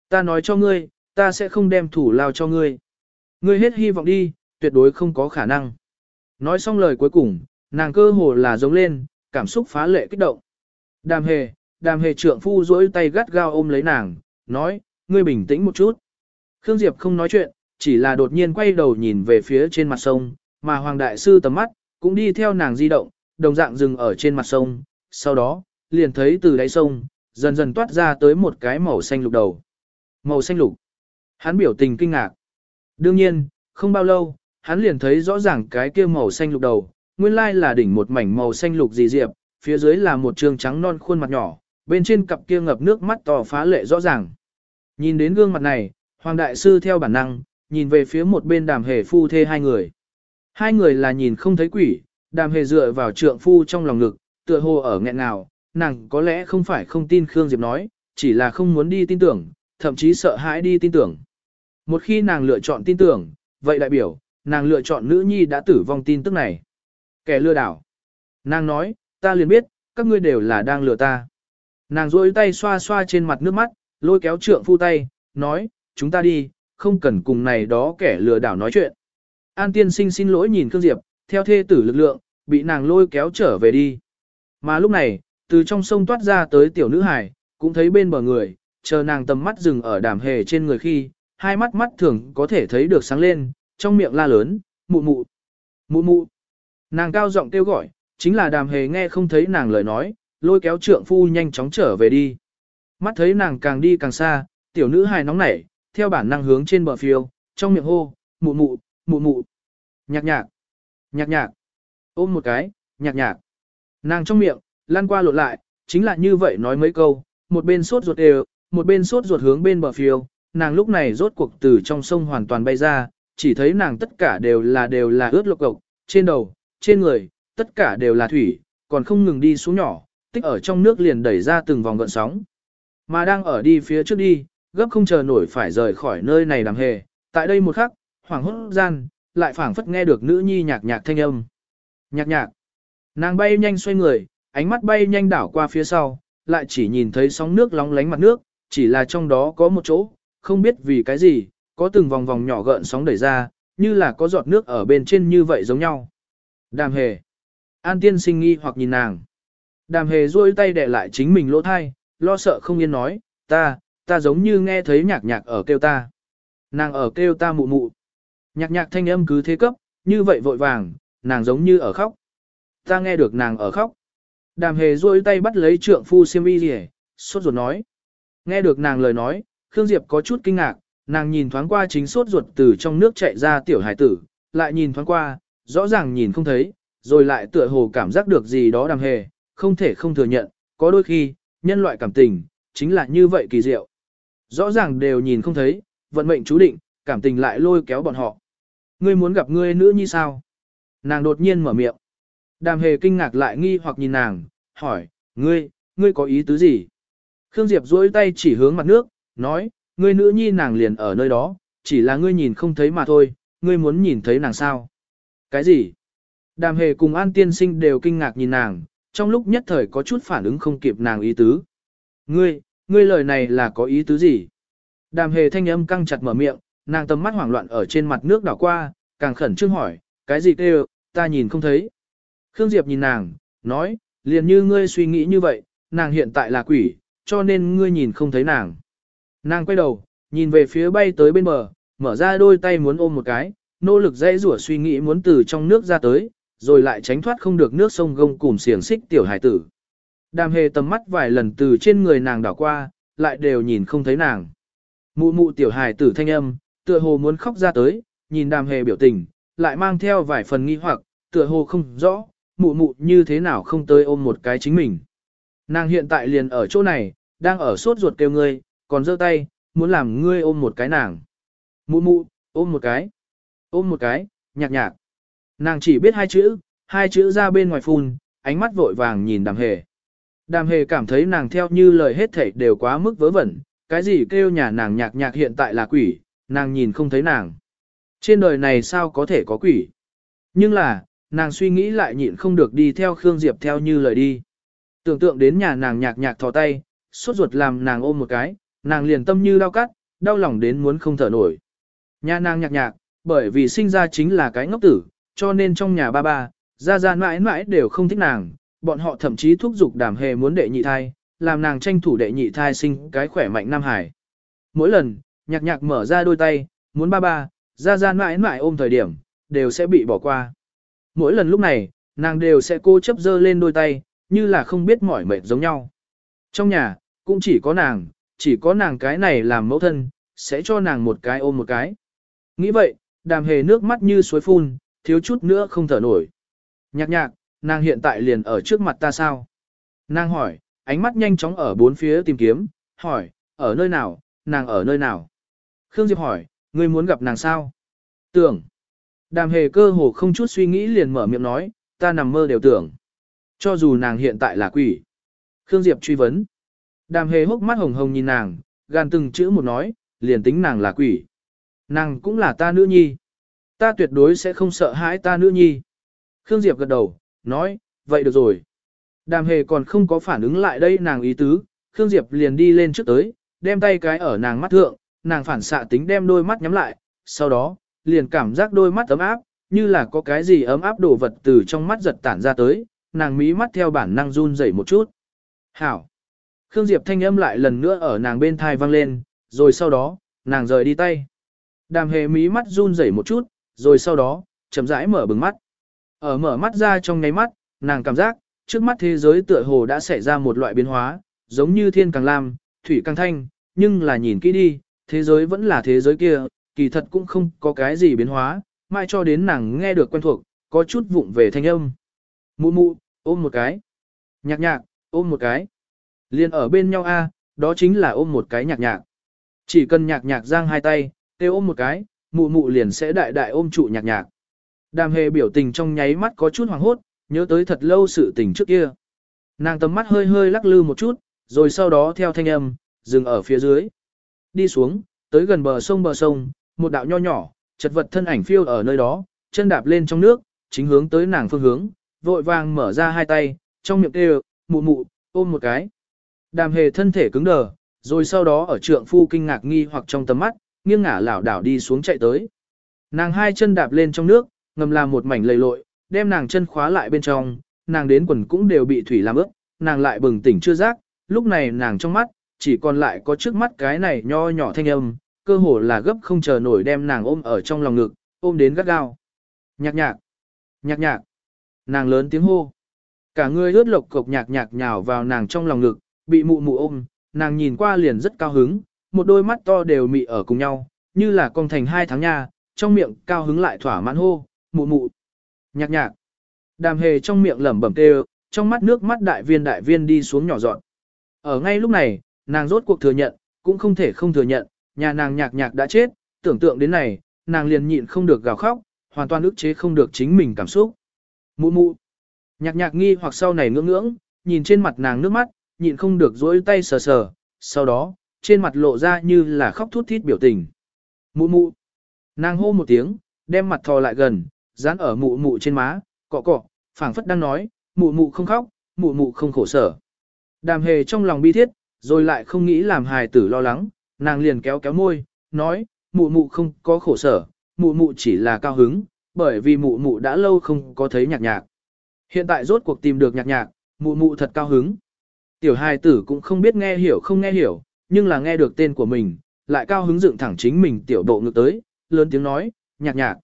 Speaker 1: Ta nói cho ngươi, ta sẽ không đem thủ lao cho ngươi. Ngươi hết hy vọng đi, tuyệt đối không có khả năng. Nói xong lời cuối cùng, nàng cơ hồ là giống lên, cảm xúc phá lệ kích động. Đàm hề, đàm hề trượng phu duỗi tay gắt gao ôm lấy nàng, nói, ngươi bình tĩnh một chút. Khương Diệp không nói chuyện, chỉ là đột nhiên quay đầu nhìn về phía trên mặt sông, mà Hoàng Đại Sư tầm mắt, cũng đi theo nàng di động, đồng dạng dừng ở trên mặt sông, sau đó, liền thấy từ đáy sông, dần dần toát ra tới một cái màu xanh lục đầu. Màu xanh lục. Hắn biểu tình kinh ngạc. Đương nhiên, không bao lâu, hắn liền thấy rõ ràng cái kia màu xanh lục đầu, nguyên lai là đỉnh một mảnh màu xanh lục dị diệp, phía dưới là một trường trắng non khuôn mặt nhỏ, bên trên cặp kia ngập nước mắt to phá lệ rõ ràng. Nhìn đến gương mặt này, Hoàng Đại Sư theo bản năng, nhìn về phía một bên đàm hề phu thê hai người. Hai người là nhìn không thấy quỷ, đàm hề dựa vào trượng phu trong lòng ngực, tựa hồ ở nghẹn nào, nàng có lẽ không phải không tin Khương Diệp nói, chỉ là không muốn đi tin tưởng, thậm chí sợ hãi đi tin tưởng. Một khi nàng lựa chọn tin tưởng, vậy đại biểu, nàng lựa chọn nữ nhi đã tử vong tin tức này. Kẻ lừa đảo. Nàng nói, ta liền biết, các ngươi đều là đang lừa ta. Nàng rôi tay xoa xoa trên mặt nước mắt, lôi kéo trượng phu tay, nói, chúng ta đi, không cần cùng này đó kẻ lừa đảo nói chuyện. An tiên sinh xin lỗi nhìn Khương Diệp, theo thê tử lực lượng, bị nàng lôi kéo trở về đi. Mà lúc này, từ trong sông toát ra tới tiểu nữ hải, cũng thấy bên bờ người, chờ nàng tầm mắt dừng ở đàm hề trên người khi, hai mắt mắt thường có thể thấy được sáng lên, trong miệng la lớn, mụ mụ, mụ mụ. Nàng cao giọng kêu gọi, chính là đàm hề nghe không thấy nàng lời nói, lôi kéo trượng phu nhanh chóng trở về đi. Mắt thấy nàng càng đi càng xa, tiểu nữ hài nóng nảy, theo bản năng hướng trên bờ phiêu, trong miệng hô, mụ mụ, mụ mụ. Nhạc nhạc, nhạc nhạc, ôm một cái, nhạc nhạc. Nàng trong miệng, lan qua lộn lại, chính là như vậy nói mấy câu, một bên sốt ruột đều, một bên sốt ruột hướng bên bờ phiêu, nàng lúc này rốt cuộc từ trong sông hoàn toàn bay ra, chỉ thấy nàng tất cả đều là đều là ướt lục cộc, trên đầu, trên người, tất cả đều là thủy, còn không ngừng đi xuống nhỏ, tích ở trong nước liền đẩy ra từng vòng gợn sóng. Mà đang ở đi phía trước đi, gấp không chờ nổi phải rời khỏi nơi này làm hề, tại đây một khắc, hoàng hốt gian, lại phảng phất nghe được nữ nhi nhạc nhạc thanh âm. Nhạc nhạc, nàng bay nhanh xoay người, ánh mắt bay nhanh đảo qua phía sau, lại chỉ nhìn thấy sóng nước lóng lánh mặt nước, chỉ là trong đó có một chỗ, không biết vì cái gì, có từng vòng vòng nhỏ gợn sóng đẩy ra, như là có giọt nước ở bên trên như vậy giống nhau. Đàm hề. An tiên sinh nghi hoặc nhìn nàng. Đàm hề duỗi tay đè lại chính mình lỗ thai, lo sợ không yên nói, ta, ta giống như nghe thấy nhạc nhạc ở kêu ta. Nàng ở kêu ta mụ mụ. Nhạc nhạc thanh âm cứ thế cấp, như vậy vội vàng, nàng giống như ở khóc. Ta nghe được nàng ở khóc. Đàm hề duỗi tay bắt lấy trượng phu siêm y rỉ, sốt ruột nói. Nghe được nàng lời nói, Khương Diệp có chút kinh ngạc, nàng nhìn thoáng qua chính sốt ruột từ trong nước chạy ra tiểu hải tử, lại nhìn thoáng qua, rõ ràng nhìn không thấy, rồi lại tựa hồ cảm giác được gì đó đàm hề, không thể không thừa nhận, có đôi khi, nhân loại cảm tình, chính là như vậy kỳ diệu. Rõ ràng đều nhìn không thấy, vận mệnh chú định, cảm tình lại lôi kéo bọn họ. Ngươi muốn gặp ngươi nữ như sao? Nàng đột nhiên mở miệng. Đàm hề kinh ngạc lại nghi hoặc nhìn nàng, hỏi, ngươi, ngươi có ý tứ gì? Khương Diệp duỗi tay chỉ hướng mặt nước, nói, ngươi nữ nhi nàng liền ở nơi đó, chỉ là ngươi nhìn không thấy mà thôi, ngươi muốn nhìn thấy nàng sao? Cái gì? Đàm hề cùng an tiên sinh đều kinh ngạc nhìn nàng, trong lúc nhất thời có chút phản ứng không kịp nàng ý tứ. Ngươi, ngươi lời này là có ý tứ gì? Đàm hề thanh âm căng chặt mở miệng, nàng tầm mắt hoảng loạn ở trên mặt nước đảo qua, càng khẩn trương hỏi, cái gì kêu, ta nhìn không thấy. Khương Diệp nhìn nàng, nói, liền như ngươi suy nghĩ như vậy, nàng hiện tại là quỷ, cho nên ngươi nhìn không thấy nàng. Nàng quay đầu, nhìn về phía bay tới bên bờ, mở ra đôi tay muốn ôm một cái, nỗ lực dãy rủa suy nghĩ muốn từ trong nước ra tới, rồi lại tránh thoát không được nước sông gông cùng xiềng xích tiểu hải tử. Đàm hề tầm mắt vài lần từ trên người nàng đảo qua, lại đều nhìn không thấy nàng. Mụ mụ tiểu hải tử thanh âm, tựa hồ muốn khóc ra tới, nhìn đàm hề biểu tình, lại mang theo vài phần nghi hoặc, tựa hồ không rõ, mụ mụ như thế nào không tới ôm một cái chính mình. Nàng hiện tại liền ở chỗ này, đang ở sốt ruột kêu ngươi, còn giơ tay, muốn làm ngươi ôm một cái nàng. Mụ mụ, ôm một cái, ôm một cái, nhạc nhạc. Nàng chỉ biết hai chữ, hai chữ ra bên ngoài phun, ánh mắt vội vàng nhìn đàm hề. Đàm hề cảm thấy nàng theo như lời hết thảy đều quá mức vớ vẩn, cái gì kêu nhà nàng nhạc nhạc hiện tại là quỷ, nàng nhìn không thấy nàng. Trên đời này sao có thể có quỷ? Nhưng là, nàng suy nghĩ lại nhịn không được đi theo Khương Diệp theo như lời đi. Tưởng tượng đến nhà nàng nhạc nhạc thò tay, suốt ruột làm nàng ôm một cái, nàng liền tâm như đau cắt, đau lòng đến muốn không thở nổi. Nhà nàng nhạc nhạc, bởi vì sinh ra chính là cái ngốc tử, cho nên trong nhà ba ba, ra ra mãi mãi đều không thích nàng, bọn họ thậm chí thúc giục đàm hề muốn đệ nhị thai, làm nàng tranh thủ đệ nhị thai sinh cái khỏe mạnh Nam Hải. Mỗi lần, nhạc nhạc mở ra đôi tay, muốn ba ba, ra ra mãi mãi ôm thời điểm, đều sẽ bị bỏ qua. Mỗi lần lúc này, nàng đều sẽ cố chấp dơ lên đôi tay, như là không biết mỏi mệt giống nhau. Trong nhà, cũng chỉ có nàng, chỉ có nàng cái này làm mẫu thân, sẽ cho nàng một cái ôm một cái. Nghĩ vậy, đàm hề nước mắt như suối phun, thiếu chút nữa không thở nổi. Nhạc nhạc, nàng hiện tại liền ở trước mặt ta sao? Nàng hỏi, ánh mắt nhanh chóng ở bốn phía tìm kiếm, hỏi, ở nơi nào, nàng ở nơi nào? Khương Diệp hỏi, ngươi muốn gặp nàng sao? Tưởng. Đàm hề cơ hồ không chút suy nghĩ liền mở miệng nói, ta nằm mơ đều tưởng. Cho dù nàng hiện tại là quỷ. Khương Diệp truy vấn. Đàm hề hốc mắt hồng hồng nhìn nàng, gan từng chữ một nói, liền tính nàng là quỷ. Nàng cũng là ta nữ nhi. Ta tuyệt đối sẽ không sợ hãi ta nữ nhi. Khương Diệp gật đầu, nói, vậy được rồi. Đàm hề còn không có phản ứng lại đây nàng ý tứ, Khương Diệp liền đi lên trước tới, đem tay cái ở nàng mắt thượng, nàng phản xạ tính đem đôi mắt nhắm lại, sau đó, liền cảm giác đôi mắt ấm áp, như là có cái gì ấm áp đổ vật từ trong mắt giật tản ra tới, nàng mí mắt theo bản năng run rẩy một chút. Hảo! Khương Diệp thanh âm lại lần nữa ở nàng bên thai vang lên, rồi sau đó, nàng rời đi tay. Đàm hề mí mắt run rẩy một chút, rồi sau đó, chậm rãi mở bừng mắt. Ở mở mắt ra trong nháy mắt, nàng cảm giác, trước mắt thế giới tựa hồ đã xảy ra một loại biến hóa, giống như thiên càng lam, thủy càng thanh, nhưng là nhìn kỹ đi, thế giới vẫn là thế giới kia, kỳ thật cũng không có cái gì biến hóa, mai cho đến nàng nghe được quen thuộc, có chút vụng về thanh âm. Mụ mụ, ôm một cái. Nhạc nhạc, ôm một cái. Liên ở bên nhau a, đó chính là ôm một cái nhạc nhạc. Chỉ cần nhạc nhạc giang hai tay, kêu ôm một cái, mụ mụ liền sẽ đại đại ôm trụ nhạc nhạc. Đàm hề biểu tình trong nháy mắt có chút hoàng hốt, nhớ tới thật lâu sự tình trước kia. Nàng tầm mắt hơi hơi lắc lư một chút, rồi sau đó theo thanh âm, dừng ở phía dưới. Đi xuống, tới gần bờ sông bờ sông, một đạo nho nhỏ, chật vật thân ảnh phiêu ở nơi đó, chân đạp lên trong nước, chính hướng tới nàng phương hướng, vội vàng mở ra hai tay, trong miệng kêu, mụ mụ, ôm một cái. Đàm hề thân thể cứng đờ, rồi sau đó ở trượng phu kinh ngạc nghi hoặc trong tầm mắt, nghiêng ngả lảo đảo đi xuống chạy tới. Nàng hai chân đạp lên trong nước, ngầm làm một mảnh lầy lội, đem nàng chân khóa lại bên trong, nàng đến quần cũng đều bị thủy làm ướt, nàng lại bừng tỉnh chưa giác, lúc này nàng trong mắt, chỉ còn lại có trước mắt cái này nho nhỏ thanh âm, cơ hồ là gấp không chờ nổi đem nàng ôm ở trong lòng ngực, ôm đến gắt gao. Nhạc nhạc, nhạc nhạc, nàng lớn tiếng hô. Cả người ướt lộc cục nhạc nhạc nhào vào nàng trong lòng ngực, bị mụ mụ ôm, nàng nhìn qua liền rất cao hứng, một đôi mắt to đều mị ở cùng nhau, như là con thành hai tháng nha, trong miệng cao hứng lại thỏa mãn hô, mụ mụ. Nhạc nhạc. Đàm hề trong miệng lẩm bẩm kêu, trong mắt nước mắt đại viên đại viên đi xuống nhỏ dọn. Ở ngay lúc này, nàng rốt cuộc thừa nhận, cũng không thể không thừa nhận, nhà nàng nhạc nhạc đã chết, tưởng tượng đến này, nàng liền nhịn không được gào khóc, hoàn toàn ức chế không được chính mình cảm xúc. Mụ mụ. Nhạc nhạc nghi hoặc sau này ngưỡng ngưỡng, nhìn trên mặt nàng nước mắt, nhịn không được dối tay sờ sờ, sau đó, trên mặt lộ ra như là khóc thút thít biểu tình. Mụ mụ. Nàng hô một tiếng, đem mặt thò lại gần, dán ở mụ mụ trên má, cọ cọ, phảng phất đang nói, mụ mụ không khóc, mụ mụ không khổ sở. Đàm hề trong lòng bi thiết, rồi lại không nghĩ làm hài tử lo lắng, nàng liền kéo kéo môi, nói, mụ mụ không có khổ sở, mụ mụ chỉ là cao hứng, bởi vì mụ mụ đã lâu không có thấy nhạc nhạc. Hiện tại rốt cuộc tìm được nhạc nhạc, mụ mụ thật cao hứng. Tiểu hài tử cũng không biết nghe hiểu không nghe hiểu, nhưng là nghe được tên của mình, lại cao hứng dựng thẳng chính mình tiểu độ ngược tới, lớn tiếng nói, nhạc nhạc.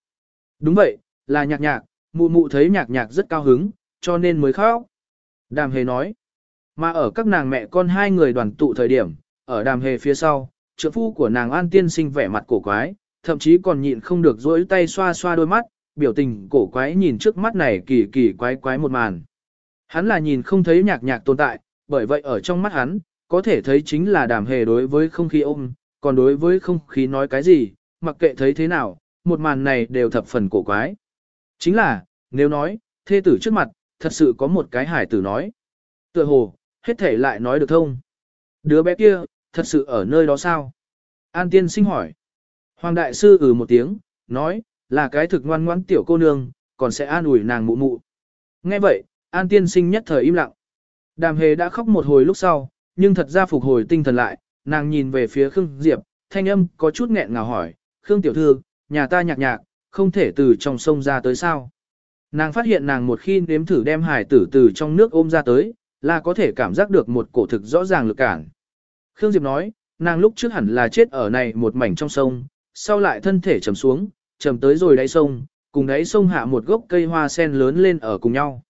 Speaker 1: Đúng vậy, là nhạc nhạc, mụ mụ thấy nhạc nhạc rất cao hứng, cho nên mới khóc. Đàm hề nói, mà ở các nàng mẹ con hai người đoàn tụ thời điểm, ở đàm hề phía sau, trượng phu của nàng an tiên sinh vẻ mặt cổ quái, thậm chí còn nhịn không được dỗi tay xoa xoa đôi mắt, biểu tình cổ quái nhìn trước mắt này kỳ kỳ quái quái một màn. Hắn là nhìn không thấy nhạc nhạc tồn tại, bởi vậy ở trong mắt hắn, có thể thấy chính là đàm hề đối với không khí ôm, còn đối với không khí nói cái gì, mặc kệ thấy thế nào, một màn này đều thập phần cổ quái. Chính là, nếu nói, thê tử trước mặt, thật sự có một cái hải tử nói. Tựa hồ, hết thể lại nói được thông. Đứa bé kia, thật sự ở nơi đó sao? An tiên sinh hỏi. Hoàng đại sư ừ một tiếng, nói, là cái thực ngoan ngoãn tiểu cô nương, còn sẽ an ủi nàng mụ mụ. Nghe vậy, an tiên sinh nhất thời im lặng. Đàm hề đã khóc một hồi lúc sau, nhưng thật ra phục hồi tinh thần lại, nàng nhìn về phía Khương Diệp, thanh âm có chút nghẹn ngào hỏi, Khương tiểu thư, nhà ta nhạc nhạc, không thể từ trong sông ra tới sao. Nàng phát hiện nàng một khi nếm thử đem hải tử từ trong nước ôm ra tới, là có thể cảm giác được một cổ thực rõ ràng lực cản. Khương Diệp nói, nàng lúc trước hẳn là chết ở này một mảnh trong sông, sau lại thân thể trầm xuống, trầm tới rồi đáy sông, cùng đáy sông hạ một gốc cây hoa sen lớn lên ở cùng nhau.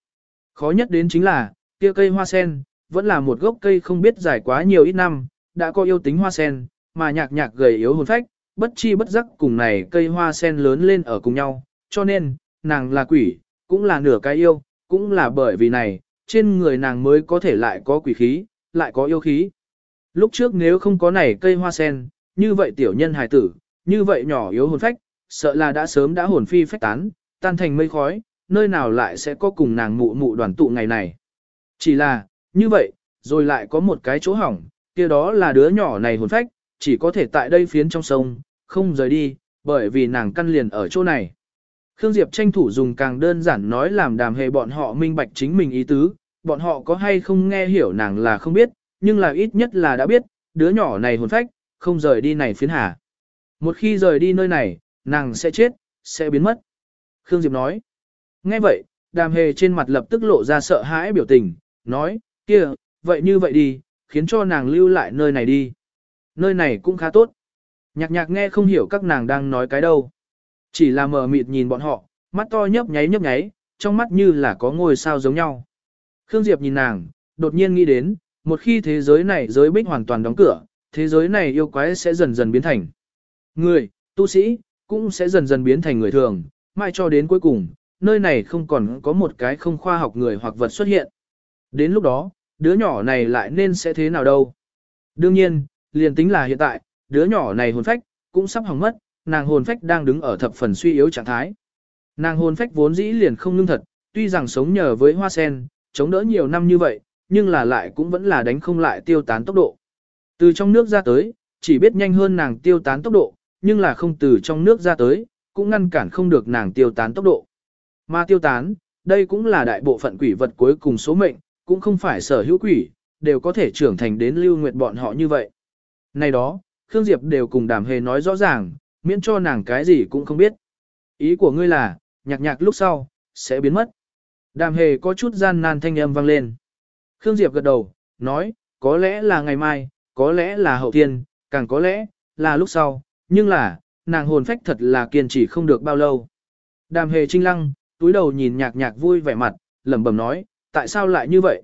Speaker 1: Khó nhất đến chính là, kia cây hoa sen, vẫn là một gốc cây không biết dài quá nhiều ít năm, đã có yêu tính hoa sen, mà nhạc nhạc gầy yếu hồn phách, bất chi bất giác cùng này cây hoa sen lớn lên ở cùng nhau, cho nên, nàng là quỷ, cũng là nửa cái yêu, cũng là bởi vì này, trên người nàng mới có thể lại có quỷ khí, lại có yêu khí. Lúc trước nếu không có này cây hoa sen, như vậy tiểu nhân hài tử, như vậy nhỏ yếu hồn phách, sợ là đã sớm đã hồn phi phách tán, tan thành mây khói, nơi nào lại sẽ có cùng nàng mụ mụ đoàn tụ ngày này. Chỉ là, như vậy, rồi lại có một cái chỗ hỏng, kia đó là đứa nhỏ này hồn phách, chỉ có thể tại đây phiến trong sông, không rời đi, bởi vì nàng căn liền ở chỗ này. Khương Diệp tranh thủ dùng càng đơn giản nói làm đàm hề bọn họ minh bạch chính mình ý tứ, bọn họ có hay không nghe hiểu nàng là không biết, nhưng là ít nhất là đã biết, đứa nhỏ này hồn phách, không rời đi này phiến hà. Một khi rời đi nơi này, nàng sẽ chết, sẽ biến mất. Khương Diệp nói. Nghe vậy, đàm hề trên mặt lập tức lộ ra sợ hãi biểu tình, nói, kia, vậy như vậy đi, khiến cho nàng lưu lại nơi này đi. Nơi này cũng khá tốt. Nhạc nhạc nghe không hiểu các nàng đang nói cái đâu. Chỉ là mờ mịt nhìn bọn họ, mắt to nhấp nháy nhấp nháy, trong mắt như là có ngôi sao giống nhau. Khương Diệp nhìn nàng, đột nhiên nghĩ đến, một khi thế giới này giới bích hoàn toàn đóng cửa, thế giới này yêu quái sẽ dần dần biến thành. Người, tu sĩ, cũng sẽ dần dần biến thành người thường, mai cho đến cuối cùng, nơi này không còn có một cái không khoa học người hoặc vật xuất hiện. Đến lúc đó, đứa nhỏ này lại nên sẽ thế nào đâu. Đương nhiên, liền tính là hiện tại, đứa nhỏ này hồn phách, cũng sắp hỏng mất, nàng hồn phách đang đứng ở thập phần suy yếu trạng thái. Nàng hồn phách vốn dĩ liền không ngưng thật, tuy rằng sống nhờ với hoa sen, chống đỡ nhiều năm như vậy, nhưng là lại cũng vẫn là đánh không lại tiêu tán tốc độ. Từ trong nước ra tới, chỉ biết nhanh hơn nàng tiêu tán tốc độ, nhưng là không từ trong nước ra tới, cũng ngăn cản không được nàng tiêu tán tốc độ. Mà tiêu tán, đây cũng là đại bộ phận quỷ vật cuối cùng số mệnh, cũng không phải sở hữu quỷ, đều có thể trưởng thành đến lưu nguyệt bọn họ như vậy. Này đó, Khương Diệp đều cùng đàm hề nói rõ ràng, miễn cho nàng cái gì cũng không biết. Ý của ngươi là, nhạc nhạc lúc sau, sẽ biến mất. Đàm hề có chút gian nan thanh âm vang lên. Khương Diệp gật đầu, nói, có lẽ là ngày mai, có lẽ là hậu thiên, càng có lẽ là lúc sau, nhưng là, nàng hồn phách thật là kiên trì không được bao lâu. Đàm hề trinh lăng, túi đầu nhìn nhạc nhạc vui vẻ mặt, lẩm bẩm nói, tại sao lại như vậy?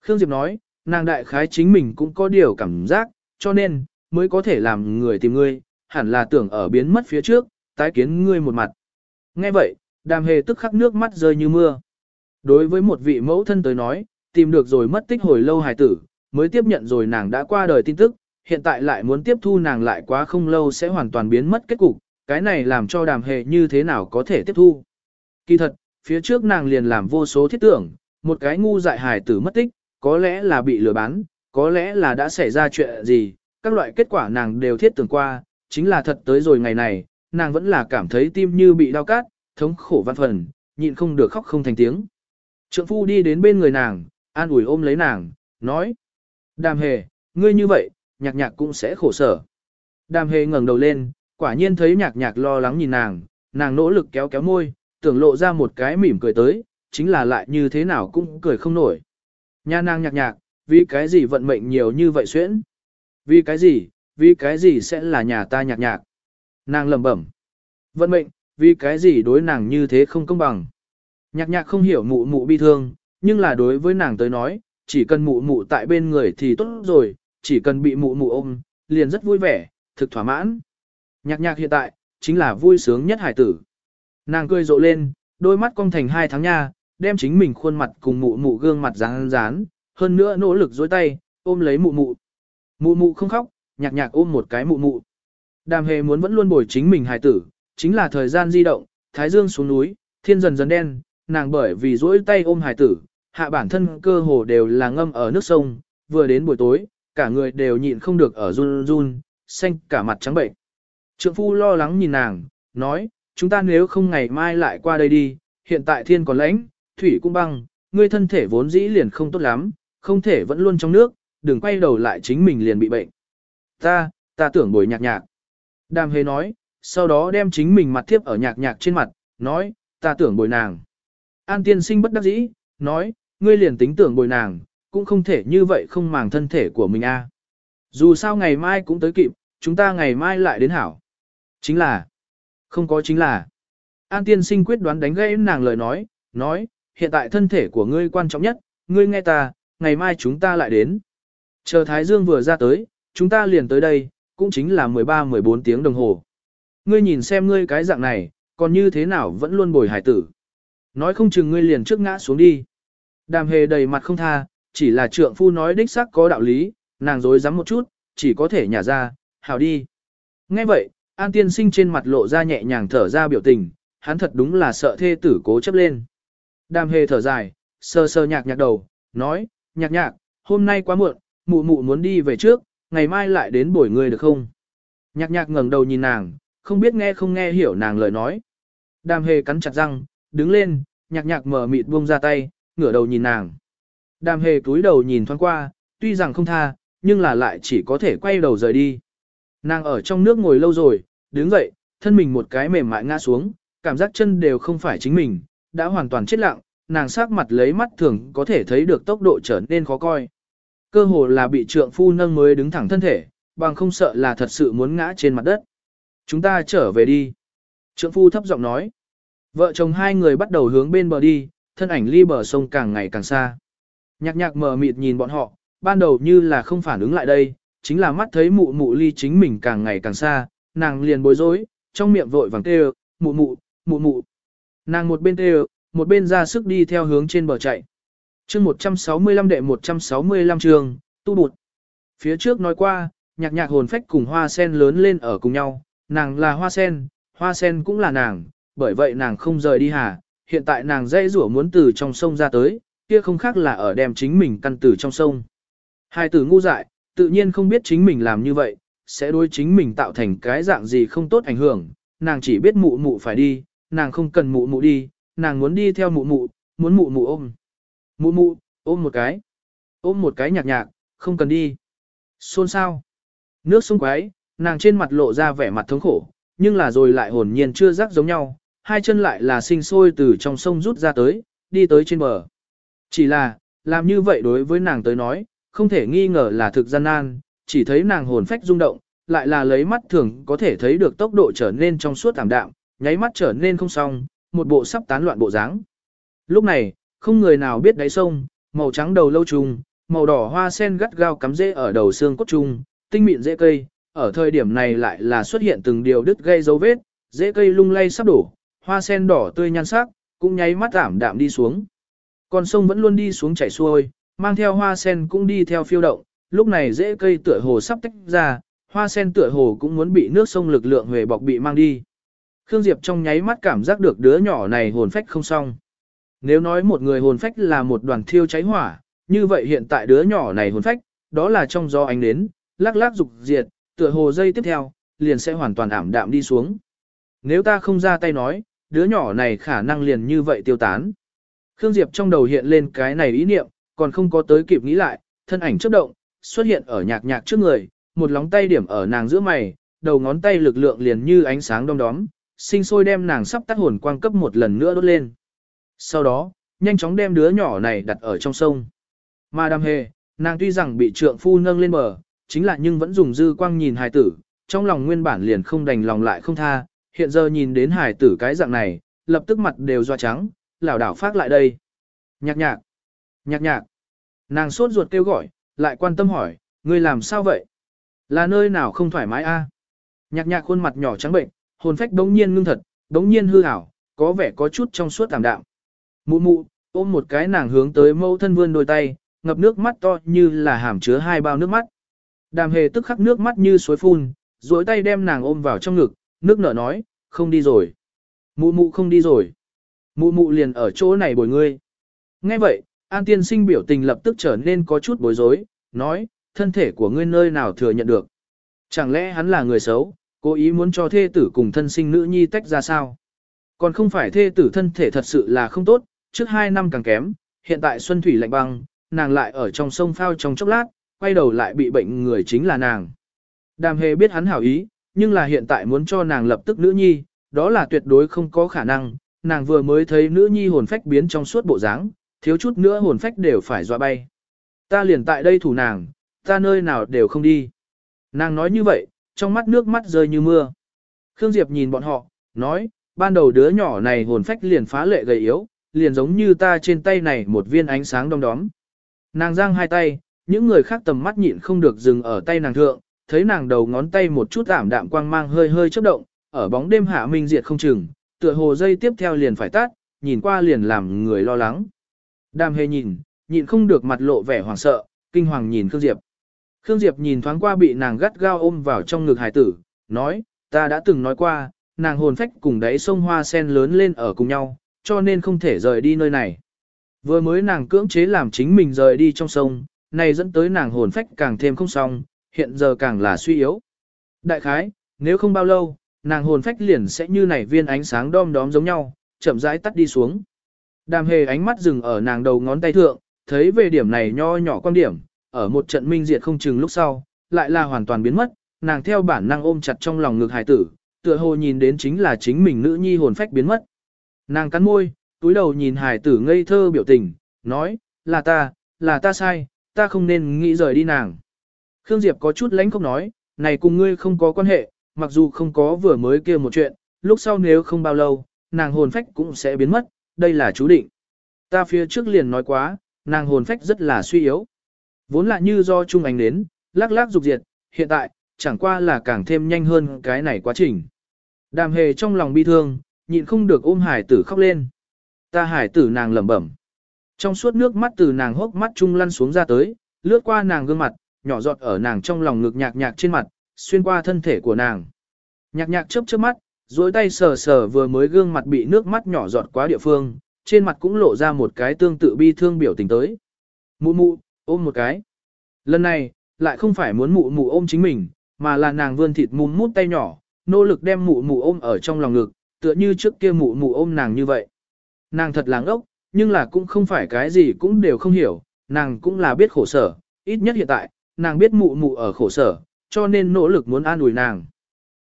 Speaker 1: Khương Diệp nói, nàng đại khái chính mình cũng có điều cảm giác, cho nên, mới có thể làm người tìm ngươi, hẳn là tưởng ở biến mất phía trước, tái kiến ngươi một mặt. Nghe vậy, đàm hề tức khắc nước mắt rơi như mưa. Đối với một vị mẫu thân tới nói, tìm được rồi mất tích hồi lâu hài tử, mới tiếp nhận rồi nàng đã qua đời tin tức, hiện tại lại muốn tiếp thu nàng lại quá không lâu sẽ hoàn toàn biến mất kết cục, cái này làm cho đàm hề như thế nào có thể tiếp thu. Kỳ thật, phía trước nàng liền làm vô số thiết tưởng, một cái ngu dại hài tử mất tích, có lẽ là bị lừa bán, có lẽ là đã xảy ra chuyện gì, các loại kết quả nàng đều thiết tưởng qua, chính là thật tới rồi ngày này, nàng vẫn là cảm thấy tim như bị đau cát, thống khổ văn phần, nhịn không được khóc không thành tiếng. Trượng phu đi đến bên người nàng, an ủi ôm lấy nàng, nói. Đàm hề, ngươi như vậy, nhạc nhạc cũng sẽ khổ sở. Đàm hề ngẩng đầu lên, quả nhiên thấy nhạc nhạc lo lắng nhìn nàng, nàng nỗ lực kéo kéo môi, tưởng lộ ra một cái mỉm cười tới, chính là lại như thế nào cũng cười không nổi. Nha nàng nhạc nhạc, vì cái gì vận mệnh nhiều như vậy xuyễn? Vì cái gì, vì cái gì sẽ là nhà ta nhạc nhạc? Nàng lẩm bẩm. Vận mệnh, vì cái gì đối nàng như thế không công bằng? Nhạc nhạc không hiểu mụ mụ bi thương, nhưng là đối với nàng tới nói, chỉ cần mụ mụ tại bên người thì tốt rồi, chỉ cần bị mụ mụ ôm, liền rất vui vẻ, thực thỏa mãn. Nhạc nhạc hiện tại, chính là vui sướng nhất hải tử. Nàng cười rộ lên, đôi mắt cong thành hai tháng nha, đem chính mình khuôn mặt cùng mụ mụ gương mặt dán dán, hơn nữa nỗ lực dối tay, ôm lấy mụ mụ. Mụ mụ không khóc, nhạc nhạc ôm một cái mụ mụ. Đàm hề muốn vẫn luôn bồi chính mình hài tử, chính là thời gian di động, thái dương xuống núi, thiên dần dần đen, nàng bởi vì dối tay ôm hài tử, hạ bản thân cơ hồ đều là ngâm ở nước sông, vừa đến buổi tối, cả người đều nhịn không được ở run run, xanh cả mặt trắng bệnh. Trượng phu lo lắng nhìn nàng, nói, chúng ta nếu không ngày mai lại qua đây đi, hiện tại thiên còn lãnh, thủy cũng băng, ngươi thân thể vốn dĩ liền không tốt lắm, không thể vẫn luôn trong nước, đừng quay đầu lại chính mình liền bị bệnh. Ta, ta tưởng bồi nhạc nhạc. Đàm hề nói, sau đó đem chính mình mặt tiếp ở nhạc nhạc trên mặt, nói, ta tưởng bồi nàng. An tiên sinh bất đắc dĩ, nói, ngươi liền tính tưởng bồi nàng, cũng không thể như vậy không màng thân thể của mình a. À. Dù sao ngày mai cũng tới kịp, chúng ta ngày mai lại đến hảo. Chính là, không có chính là. An tiên sinh quyết đoán đánh gãy nàng lời nói, nói, hiện tại thân thể của ngươi quan trọng nhất, ngươi nghe ta, ngày mai chúng ta lại đến. Chờ Thái Dương vừa ra tới, chúng ta liền tới đây, cũng chính là 13-14 tiếng đồng hồ. Ngươi nhìn xem ngươi cái dạng này, còn như thế nào vẫn luôn bồi hải tử. Nói không chừng ngươi liền trước ngã xuống đi. Đàm hề đầy mặt không tha, chỉ là trượng phu nói đích xác có đạo lý, nàng dối rắm một chút, chỉ có thể nhả ra, hảo đi. Nghe vậy, An tiên sinh trên mặt lộ ra nhẹ nhàng thở ra biểu tình, hắn thật đúng là sợ thê tử cố chấp lên. Đàm hề thở dài, sơ sơ nhạc nhạc đầu, nói, nhạc nhạc, hôm nay quá muộn, mụ mụ muốn đi về trước, ngày mai lại đến buổi người được không? Nhạc nhạc ngẩng đầu nhìn nàng, không biết nghe không nghe hiểu nàng lời nói. Đàm hề cắn chặt răng, đứng lên, nhạc nhạc mở mịt buông ra tay, ngửa đầu nhìn nàng. Đàm hề cúi đầu nhìn thoáng qua, tuy rằng không tha, nhưng là lại chỉ có thể quay đầu rời đi. Nàng ở trong nước ngồi lâu rồi, đứng dậy, thân mình một cái mềm mại ngã xuống, cảm giác chân đều không phải chính mình, đã hoàn toàn chết lặng, nàng sắc mặt lấy mắt thường có thể thấy được tốc độ trở nên khó coi. Cơ hồ là bị trượng phu nâng mới đứng thẳng thân thể, bằng không sợ là thật sự muốn ngã trên mặt đất. Chúng ta trở về đi. Trượng phu thấp giọng nói. Vợ chồng hai người bắt đầu hướng bên bờ đi, thân ảnh ly bờ sông càng ngày càng xa. Nhạc nhạc mờ mịt nhìn bọn họ, ban đầu như là không phản ứng lại đây, chính là mắt thấy mụ mụ ly chính mình càng ngày càng xa, nàng liền bối rối, trong miệng vội vàng kêu, mụ mụ, mụ mụ. Nàng một bên kêu, một bên ra sức đi theo hướng trên bờ chạy. chương 165 đệ 165 trường, tu bụt. Phía trước nói qua, nhạc nhạc hồn phách cùng hoa sen lớn lên ở cùng nhau, nàng là hoa sen, hoa sen cũng là nàng, bởi vậy nàng không rời đi hà, hiện tại nàng dây rủa muốn từ trong sông ra tới, kia không khác là ở đem chính mình căn từ trong sông. Hai tử ngu dại, tự nhiên không biết chính mình làm như vậy, sẽ đối chính mình tạo thành cái dạng gì không tốt ảnh hưởng, nàng chỉ biết mụ mụ phải đi, nàng không cần mụ mụ đi, nàng muốn đi theo mụ mụ, muốn mụ mụ ôm. Mụ mụ, ôm một cái. Ôm một cái nhạc nhạc, không cần đi. Xôn sao? Nước sông quái, nàng trên mặt lộ ra vẻ mặt thống khổ, nhưng là rồi lại hồn nhiên chưa rắc giống nhau, hai chân lại là sinh sôi từ trong sông rút ra tới, đi tới trên bờ. Chỉ là, làm như vậy đối với nàng tới nói, không thể nghi ngờ là thực gian nan, chỉ thấy nàng hồn phách rung động, lại là lấy mắt thường có thể thấy được tốc độ trở nên trong suốt tạm đạm, nháy mắt trở nên không xong, một bộ sắp tán loạn bộ dáng. Lúc này, không người nào biết đáy sông, màu trắng đầu lâu trùng, màu đỏ hoa sen gắt gao cắm rễ ở đầu xương cốt trùng, tinh mịn rễ cây, ở thời điểm này lại là xuất hiện từng điều đứt gây dấu vết, rễ cây lung lay sắp đổ, hoa sen đỏ tươi nhan sắc, cũng nháy mắt ảm đạm đi xuống. Con sông vẫn luôn đi xuống chảy xuôi, mang theo hoa sen cũng đi theo phiêu động, lúc này rễ cây tựa hồ sắp tách ra, hoa sen tựa hồ cũng muốn bị nước sông lực lượng về bọc bị mang đi. Khương Diệp trong nháy mắt cảm giác được đứa nhỏ này hồn phách không xong. Nếu nói một người hồn phách là một đoàn thiêu cháy hỏa, như vậy hiện tại đứa nhỏ này hồn phách, đó là trong gió ánh nến, lắc lắc dục diệt, tựa hồ dây tiếp theo, liền sẽ hoàn toàn ảm đạm đi xuống. Nếu ta không ra tay nói, đứa nhỏ này khả năng liền như vậy tiêu tán. Khương Diệp trong đầu hiện lên cái này ý niệm, còn không có tới kịp nghĩ lại, thân ảnh chớp động, xuất hiện ở nhạc nhạc trước người, một lóng tay điểm ở nàng giữa mày, đầu ngón tay lực lượng liền như ánh sáng đom đóm, sinh sôi đem nàng sắp tắt hồn quang cấp một lần nữa đốt lên. Sau đó, nhanh chóng đem đứa nhỏ này đặt ở trong sông. Mà đam hề, nàng tuy rằng bị trượng phu nâng lên bờ, chính là nhưng vẫn dùng dư quang nhìn hài tử, trong lòng nguyên bản liền không đành lòng lại không tha, hiện giờ nhìn đến hài tử cái dạng này, lập tức mặt đều doa trắng, lảo đảo phát lại đây. Nhạc nhạc, nhạc nhạc, nàng sốt ruột kêu gọi, lại quan tâm hỏi, ngươi làm sao vậy? Là nơi nào không thoải mái a? Nhạc nhạc khuôn mặt nhỏ trắng bệnh, hồn phách đống nhiên ngưng thật, đống nhiên hư ảo, có vẻ có chút trong suốt tạm đạm. Mụ mụ, ôm một cái nàng hướng tới mẫu thân vươn đôi tay, ngập nước mắt to như là hàm chứa hai bao nước mắt. Đàm hề tức khắc nước mắt như suối phun, duỗi tay đem nàng ôm vào trong ngực, nước nở nói, không đi rồi. Mụ mụ không đi rồi. Mụ mụ liền ở chỗ này bồi ngươi. Nghe vậy, An tiên sinh biểu tình lập tức trở nên có chút bối rối, nói, thân thể của ngươi nơi nào thừa nhận được. Chẳng lẽ hắn là người xấu, cố ý muốn cho thê tử cùng thân sinh nữ nhi tách ra sao? Còn không phải thê tử thân thể thật sự là không tốt, trước hai năm càng kém, hiện tại xuân thủy lạnh băng, nàng lại ở trong sông phao trong chốc lát, quay đầu lại bị bệnh người chính là nàng. Đàm hề biết hắn hảo ý, nhưng là hiện tại muốn cho nàng lập tức nữ nhi, đó là tuyệt đối không có khả năng, nàng vừa mới thấy nữ nhi hồn phách biến trong suốt bộ dáng, thiếu chút nữa hồn phách đều phải dọa bay. Ta liền tại đây thủ nàng, ta nơi nào đều không đi. Nàng nói như vậy, trong mắt nước mắt rơi như mưa. Khương Diệp nhìn bọn họ, nói, ban đầu đứa nhỏ này hồn phách liền phá lệ gầy yếu, liền giống như ta trên tay này một viên ánh sáng đong đóm. Nàng giang hai tay, những người khác tầm mắt nhịn không được dừng ở tay nàng thượng, thấy nàng đầu ngón tay một chút ảm đạm quang mang hơi hơi chớp động, ở bóng đêm hạ minh diệt không chừng, tựa hồ dây tiếp theo liền phải tắt, nhìn qua liền làm người lo lắng. Đàm hề nhìn, nhịn không được mặt lộ vẻ hoảng sợ, kinh hoàng nhìn Khương Diệp. Khương Diệp nhìn thoáng qua bị nàng gắt gao ôm vào trong ngực hải tử, nói, ta đã từng nói qua, nàng hồn phách cùng đáy sông hoa sen lớn lên ở cùng nhau, cho nên không thể rời đi nơi này. Vừa mới nàng cưỡng chế làm chính mình rời đi trong sông, này dẫn tới nàng hồn phách càng thêm không xong, hiện giờ càng là suy yếu. Đại khái, nếu không bao lâu, nàng hồn phách liền sẽ như này viên ánh sáng đom đóm giống nhau, chậm rãi tắt đi xuống. Đàm hề ánh mắt dừng ở nàng đầu ngón tay thượng, thấy về điểm này nho nhỏ quan điểm, ở một trận minh diệt không chừng lúc sau, lại là hoàn toàn biến mất, nàng theo bản năng ôm chặt trong lòng ngực hải tử, tựa hồ nhìn đến chính là chính mình nữ nhi hồn phách biến mất. Nàng cắn môi, túi đầu nhìn hải tử ngây thơ biểu tình, nói, là ta, là ta sai, ta không nên nghĩ rời đi nàng. Khương Diệp có chút lánh không nói, này cùng ngươi không có quan hệ, mặc dù không có vừa mới kia một chuyện, lúc sau nếu không bao lâu, nàng hồn phách cũng sẽ biến mất, đây là chú định. Ta phía trước liền nói quá, nàng hồn phách rất là suy yếu. Vốn là như do trung ánh đến, lắc lắc dục diệt, hiện tại, chẳng qua là càng thêm nhanh hơn cái này quá trình. Đàm hề trong lòng bi thương, nhịn không được ôm hải tử khóc lên. Ta hải tử nàng lẩm bẩm. Trong suốt nước mắt từ nàng hốc mắt trung lăn xuống ra tới, lướt qua nàng gương mặt, nhỏ giọt ở nàng trong lòng ngực nhạc nhạc trên mặt, xuyên qua thân thể của nàng. Nhạc nhạc chớp chớp mắt, duỗi tay sờ sờ vừa mới gương mặt bị nước mắt nhỏ giọt quá địa phương, trên mặt cũng lộ ra một cái tương tự bi thương biểu tình tới. Mụ mụ, ôm một cái. Lần này, lại không phải muốn mụ mụ ôm chính mình, mà là nàng vươn thịt mùm mút tay nhỏ, nỗ lực đem mụ mụ ôm ở trong lòng ngực, tựa như trước kia mụ mụ ôm nàng như vậy. Nàng thật láng ốc, nhưng là cũng không phải cái gì cũng đều không hiểu, nàng cũng là biết khổ sở, ít nhất hiện tại, nàng biết mụ mụ ở khổ sở, cho nên nỗ lực muốn an ủi nàng.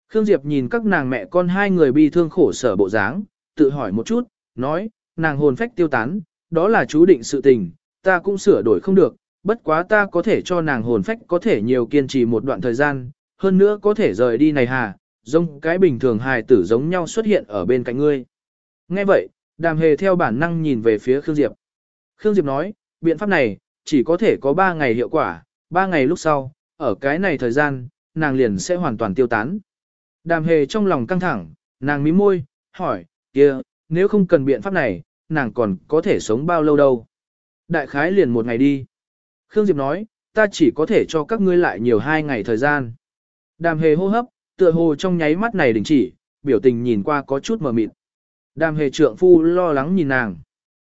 Speaker 1: Khương Diệp nhìn các nàng mẹ con hai người bi thương khổ sở bộ dáng, tự hỏi một chút, nói, nàng hồn phách tiêu tán, đó là chú định sự tình, ta cũng sửa đổi không được, bất quá ta có thể cho nàng hồn phách có thể nhiều kiên trì một đoạn thời gian, hơn nữa có thể rời đi này hà, giống cái bình thường hài tử giống nhau xuất hiện ở bên cạnh ngươi. Nghe vậy, đàm hề theo bản năng nhìn về phía Khương Diệp. Khương Diệp nói, biện pháp này, chỉ có thể có 3 ngày hiệu quả, 3 ngày lúc sau, ở cái này thời gian, nàng liền sẽ hoàn toàn tiêu tán. Đàm hề trong lòng căng thẳng, nàng mím môi, hỏi, kia, nếu không cần biện pháp này, nàng còn có thể sống bao lâu đâu. Đại khái liền một ngày đi. Khương Diệp nói, ta chỉ có thể cho các ngươi lại nhiều hai ngày thời gian. Đàm hề hô hấp, tựa hồ trong nháy mắt này đình chỉ, biểu tình nhìn qua có chút mờ mịt. Đàm hề trượng phu lo lắng nhìn nàng.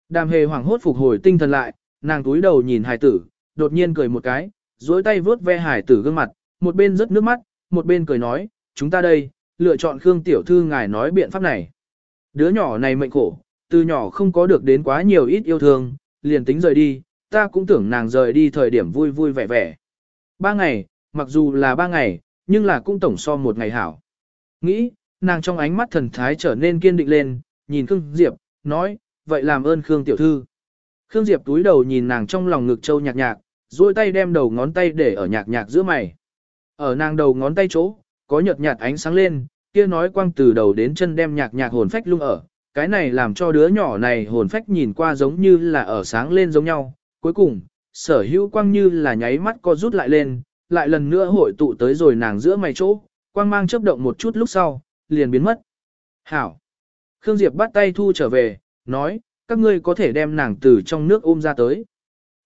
Speaker 1: Đàm hề hoảng hốt phục hồi tinh thần lại, nàng túi đầu nhìn hải tử, đột nhiên cười một cái, duỗi tay vớt ve hải tử gương mặt, một bên rớt nước mắt, một bên cười nói, chúng ta đây, lựa chọn Khương Tiểu Thư ngài nói biện pháp này. Đứa nhỏ này mệnh khổ, từ nhỏ không có được đến quá nhiều ít yêu thương, liền tính rời đi, ta cũng tưởng nàng rời đi thời điểm vui vui vẻ vẻ. Ba ngày, mặc dù là ba ngày, nhưng là cũng tổng so một ngày hảo. Nghĩ, nàng trong ánh mắt thần thái trở nên kiên định lên, nhìn Khương Diệp, nói, vậy làm ơn Khương Tiểu Thư. Khương Diệp túi đầu nhìn nàng trong lòng ngực châu nhạc nhạc, duỗi tay đem đầu ngón tay để ở nhạc nhạc giữa mày. Ở nàng đầu ngón tay chỗ, có nhợt nhạt ánh sáng lên, kia nói quang từ đầu đến chân đem nhạc nhạc hồn phách lung ở. Cái này làm cho đứa nhỏ này hồn phách nhìn qua giống như là ở sáng lên giống nhau. Cuối cùng, sở hữu quang như là nháy mắt co rút lại lên, lại lần nữa hội tụ tới rồi nàng giữa mày chỗ, quang mang chớp động một chút lúc sau, liền biến mất. Hảo. Khương Diệp bắt tay thu trở về, nói, các ngươi có thể đem nàng từ trong nước ôm ra tới.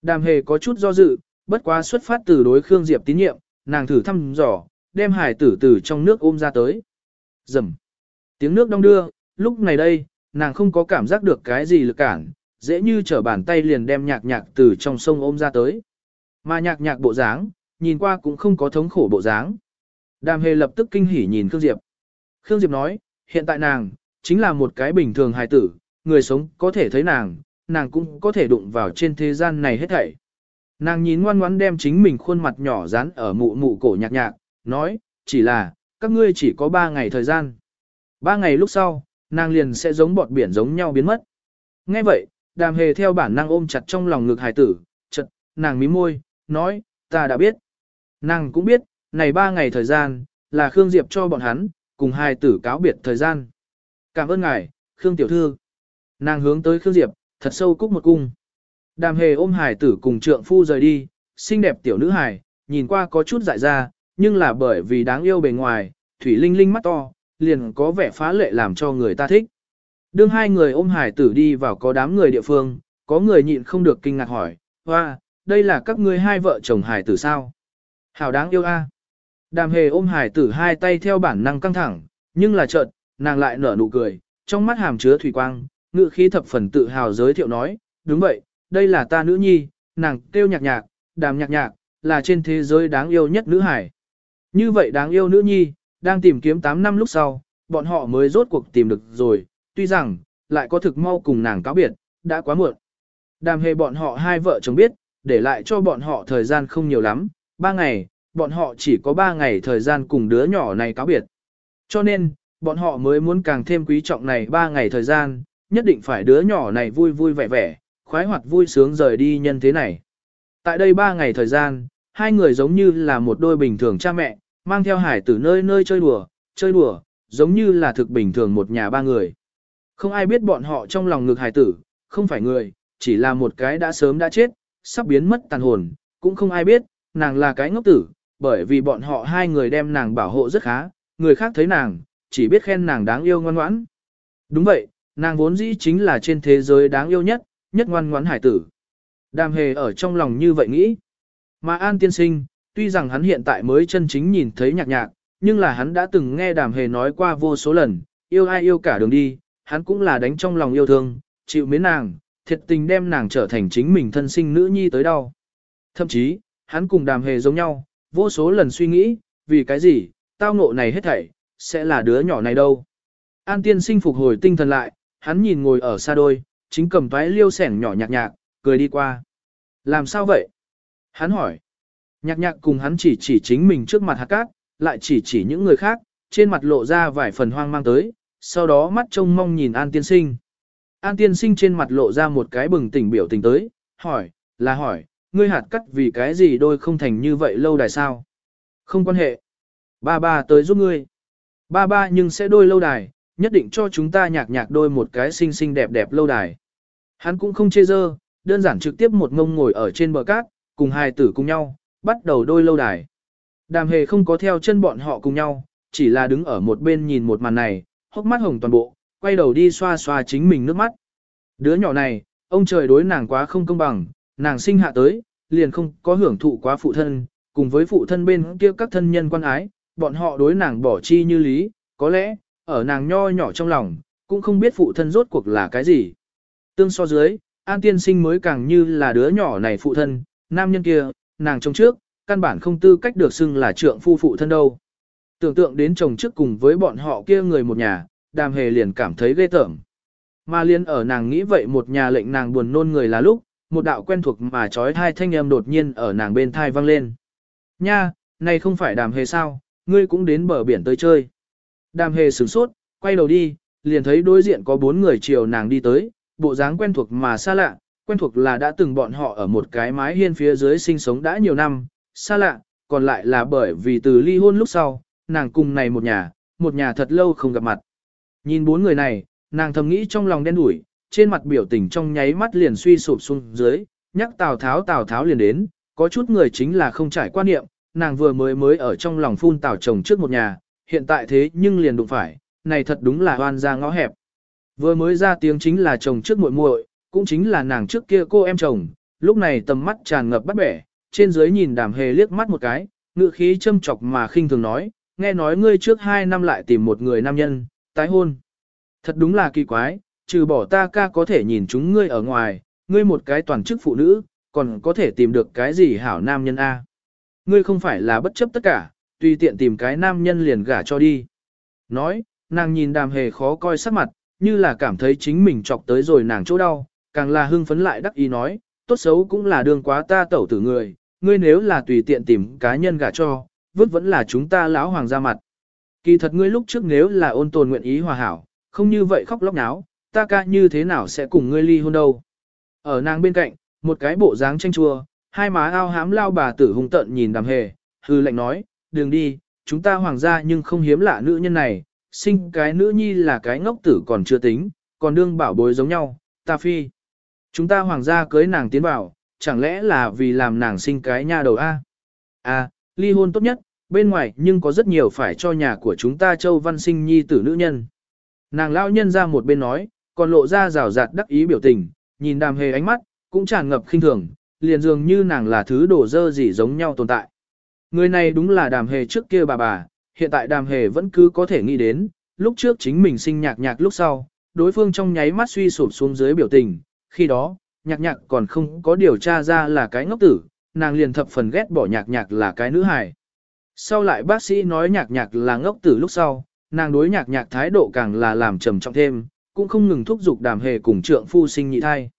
Speaker 1: Đàm hề có chút do dự, bất quá xuất phát từ đối Khương Diệp tín nhiệm, nàng thử thăm dò, đem hải tử từ trong nước ôm ra tới. Dầm. Tiếng nước đong đưa, lúc này đây, nàng không có cảm giác được cái gì lực cản, dễ như trở bàn tay liền đem nhạc nhạc từ trong sông ôm ra tới. Mà nhạc nhạc bộ dáng, nhìn qua cũng không có thống khổ bộ dáng. Đàm hề lập tức kinh hỉ nhìn Khương Diệp. Khương Diệp nói, hiện tại nàng, chính là một cái bình thường hài tử, người sống có thể thấy nàng, nàng cũng có thể đụng vào trên thế gian này hết thảy. Nàng nhìn ngoan ngoãn đem chính mình khuôn mặt nhỏ dán ở mụ mụ cổ nhạc nhạc, nói, chỉ là, các ngươi chỉ có ba ngày thời gian. Ba ngày lúc sau, nàng liền sẽ giống bọt biển giống nhau biến mất. Nghe vậy, đàm hề theo bản năng ôm chặt trong lòng ngực hài tử, chật, nàng mím môi, nói, ta đã biết. Nàng cũng biết, này ba ngày thời gian, là Khương Diệp cho bọn hắn, cùng hài tử cáo biệt thời gian. Cảm ơn ngài, Khương Tiểu Thư. Nàng hướng tới Khương Diệp, thật sâu cúc một cung. Đàm hề ôm hài tử cùng trượng phu rời đi, xinh đẹp tiểu nữ hài, nhìn qua có chút dại ra, nhưng là bởi vì đáng yêu bề ngoài, thủy linh linh mắt to, liền có vẻ phá lệ làm cho người ta thích. Đương hai người ôm hải tử đi vào có đám người địa phương, có người nhịn không được kinh ngạc hỏi, hoa, đây là các ngươi hai vợ chồng hải tử sao? Hảo đáng yêu a. Đàm hề ôm hải tử hai tay theo bản năng căng thẳng, nhưng là chợt, nàng lại nở nụ cười, trong mắt hàm chứa thủy quang, ngự khí thập phần tự hào giới thiệu nói, đúng vậy, đây là ta nữ nhi, nàng kêu nhạc nhạc, đàm nhạc nhạc, là trên thế giới đáng yêu nhất nữ hải. Như vậy đáng yêu nữ nhi, đang tìm kiếm 8 năm lúc sau, bọn họ mới rốt cuộc tìm được rồi, tuy rằng, lại có thực mau cùng nàng cáo biệt, đã quá muộn. Đàm hề bọn họ hai vợ chồng biết, để lại cho bọn họ thời gian không nhiều lắm, Ba ngày, bọn họ chỉ có ba ngày thời gian cùng đứa nhỏ này cáo biệt. Cho nên, bọn họ mới muốn càng thêm quý trọng này ba ngày thời gian, nhất định phải đứa nhỏ này vui vui vẻ vẻ, khoái hoạt vui sướng rời đi nhân thế này. Tại đây ba ngày thời gian, hai người giống như là một đôi bình thường cha mẹ, mang theo hải tử nơi nơi chơi đùa, chơi đùa, giống như là thực bình thường một nhà ba người. Không ai biết bọn họ trong lòng ngực hải tử, không phải người, chỉ là một cái đã sớm đã chết, sắp biến mất tàn hồn, cũng không ai biết, nàng là cái ngốc tử, bởi vì bọn họ hai người đem nàng bảo hộ rất khá, người khác thấy nàng, chỉ biết khen nàng đáng yêu ngoan ngoãn. Đúng vậy, nàng vốn dĩ chính là trên thế giới đáng yêu nhất, nhất ngoan ngoãn hải tử. Đàm hề ở trong lòng như vậy nghĩ. Mà An tiên sinh, tuy rằng hắn hiện tại mới chân chính nhìn thấy nhạc nhạc, nhưng là hắn đã từng nghe đàm hề nói qua vô số lần, yêu ai yêu cả đường đi, hắn cũng là đánh trong lòng yêu thương, chịu mến nàng, thiệt tình đem nàng trở thành chính mình thân sinh nữ nhi tới đau. Thậm chí, hắn cùng đàm hề giống nhau, vô số lần suy nghĩ, vì cái gì, tao ngộ này hết thảy, sẽ là đứa nhỏ này đâu. An tiên sinh phục hồi tinh thần lại, hắn nhìn ngồi ở xa đôi, chính cầm toái liêu sẻng nhỏ nhạc nhạc, cười đi qua. Làm sao vậy? Hắn hỏi. Nhạc nhạc cùng hắn chỉ chỉ chính mình trước mặt hạt cát, lại chỉ chỉ những người khác, trên mặt lộ ra vài phần hoang mang tới, sau đó mắt trông mong nhìn An Tiên Sinh. An Tiên Sinh trên mặt lộ ra một cái bừng tỉnh biểu tình tới, hỏi, là hỏi, ngươi hạt cắt vì cái gì đôi không thành như vậy lâu đài sao? Không quan hệ. Ba ba tới giúp ngươi. Ba ba nhưng sẽ đôi lâu đài, nhất định cho chúng ta nhạc nhạc đôi một cái xinh xinh đẹp đẹp lâu đài. Hắn cũng không chê dơ, đơn giản trực tiếp một ngông ngồi ở trên bờ cát, cùng hai tử cùng nhau, bắt đầu đôi lâu đài. Đàm hề không có theo chân bọn họ cùng nhau, chỉ là đứng ở một bên nhìn một màn này, hốc mắt hồng toàn bộ, quay đầu đi xoa xoa chính mình nước mắt. Đứa nhỏ này, ông trời đối nàng quá không công bằng, nàng sinh hạ tới, liền không có hưởng thụ quá phụ thân, cùng với phụ thân bên kia các thân nhân quan ái, bọn họ đối nàng bỏ chi như lý, có lẽ, ở nàng nho nhỏ trong lòng, cũng không biết phụ thân rốt cuộc là cái gì. Tương so dưới, An Tiên Sinh mới càng như là đứa nhỏ này phụ thân, nam nhân kia, nàng trong trước, căn bản không tư cách được xưng là trượng phu phụ thân đâu. Tưởng tượng đến chồng trước cùng với bọn họ kia người một nhà, đàm hề liền cảm thấy ghê tởm. Mà liên ở nàng nghĩ vậy một nhà lệnh nàng buồn nôn người là lúc, một đạo quen thuộc mà trói thai thanh âm đột nhiên ở nàng bên thai vang lên. Nha, này không phải đàm hề sao, ngươi cũng đến bờ biển tới chơi. Đàm hề sửng sốt, quay đầu đi, liền thấy đối diện có bốn người chiều nàng đi tới, bộ dáng quen thuộc mà xa lạ, quen thuộc là đã từng bọn họ ở một cái mái hiên phía dưới sinh sống đã nhiều năm, xa lạ, còn lại là bởi vì từ ly hôn lúc sau, nàng cùng này một nhà, một nhà thật lâu không gặp mặt. Nhìn bốn người này, nàng thầm nghĩ trong lòng đen đủi, trên mặt biểu tình trong nháy mắt liền suy sụp xuống dưới, nhắc Tào Tháo Tào Tháo liền đến, có chút người chính là không trải quan niệm, nàng vừa mới mới ở trong lòng phun Tào chồng trước một nhà, hiện tại thế nhưng liền đụng phải, này thật đúng là hoan ra ngõ hẹp. Vừa mới ra tiếng chính là chồng trước muội muội, cũng chính là nàng trước kia cô em chồng, lúc này tầm mắt tràn ngập bắt bẻ, trên dưới nhìn đàm hề liếc mắt một cái, ngựa khí châm chọc mà khinh thường nói, nghe nói ngươi trước hai năm lại tìm một người nam nhân, tái hôn. Thật đúng là kỳ quái, trừ bỏ ta ca có thể nhìn chúng ngươi ở ngoài, ngươi một cái toàn chức phụ nữ, còn có thể tìm được cái gì hảo nam nhân A. Ngươi không phải là bất chấp tất cả, tùy tiện tìm cái nam nhân liền gả cho đi. Nói, nàng nhìn đàm hề khó coi sắc mặt, như là cảm thấy chính mình chọc tới rồi nàng chỗ đau, càng là hưng phấn lại đắc ý nói, tốt xấu cũng là đương quá ta tẩu tử người, ngươi nếu là tùy tiện tìm cá nhân gả cho, vứt vẫn là chúng ta lão hoàng ra mặt. Kỳ thật ngươi lúc trước nếu là ôn tồn nguyện ý hòa hảo, không như vậy khóc lóc náo, ta ca như thế nào sẽ cùng ngươi ly hôn đâu. Ở nàng bên cạnh, một cái bộ dáng tranh chua, hai má ao hám lao bà tử hung tận nhìn đàm hề, hư lệnh nói, đừng đi, chúng ta hoàng gia nhưng không hiếm lạ nữ nhân này, sinh cái nữ nhi là cái ngốc tử còn chưa tính, còn đương bảo bối giống nhau, ta phi. Chúng ta hoàng gia cưới nàng tiến vào, chẳng lẽ là vì làm nàng sinh cái nha đầu A? À, ly hôn tốt nhất, bên ngoài nhưng có rất nhiều phải cho nhà của chúng ta châu văn sinh nhi tử nữ nhân. Nàng lão nhân ra một bên nói, còn lộ ra rào rạt đắc ý biểu tình, nhìn đàm hề ánh mắt, cũng tràn ngập khinh thường, liền dường như nàng là thứ đổ dơ gì giống nhau tồn tại. Người này đúng là đàm hề trước kia bà bà, hiện tại đàm hề vẫn cứ có thể nghĩ đến, lúc trước chính mình sinh nhạc nhạc lúc sau, đối phương trong nháy mắt suy sụp xuống dưới biểu tình, khi đó, nhạc nhạc còn không có điều tra ra là cái ngốc tử, nàng liền thập phần ghét bỏ nhạc nhạc là cái nữ hài. Sau lại bác sĩ nói nhạc nhạc là ngốc tử lúc sau, nàng đối nhạc nhạc thái độ càng là làm trầm trọng thêm, cũng không ngừng thúc giục đàm hề cùng trượng phu sinh nhị thai.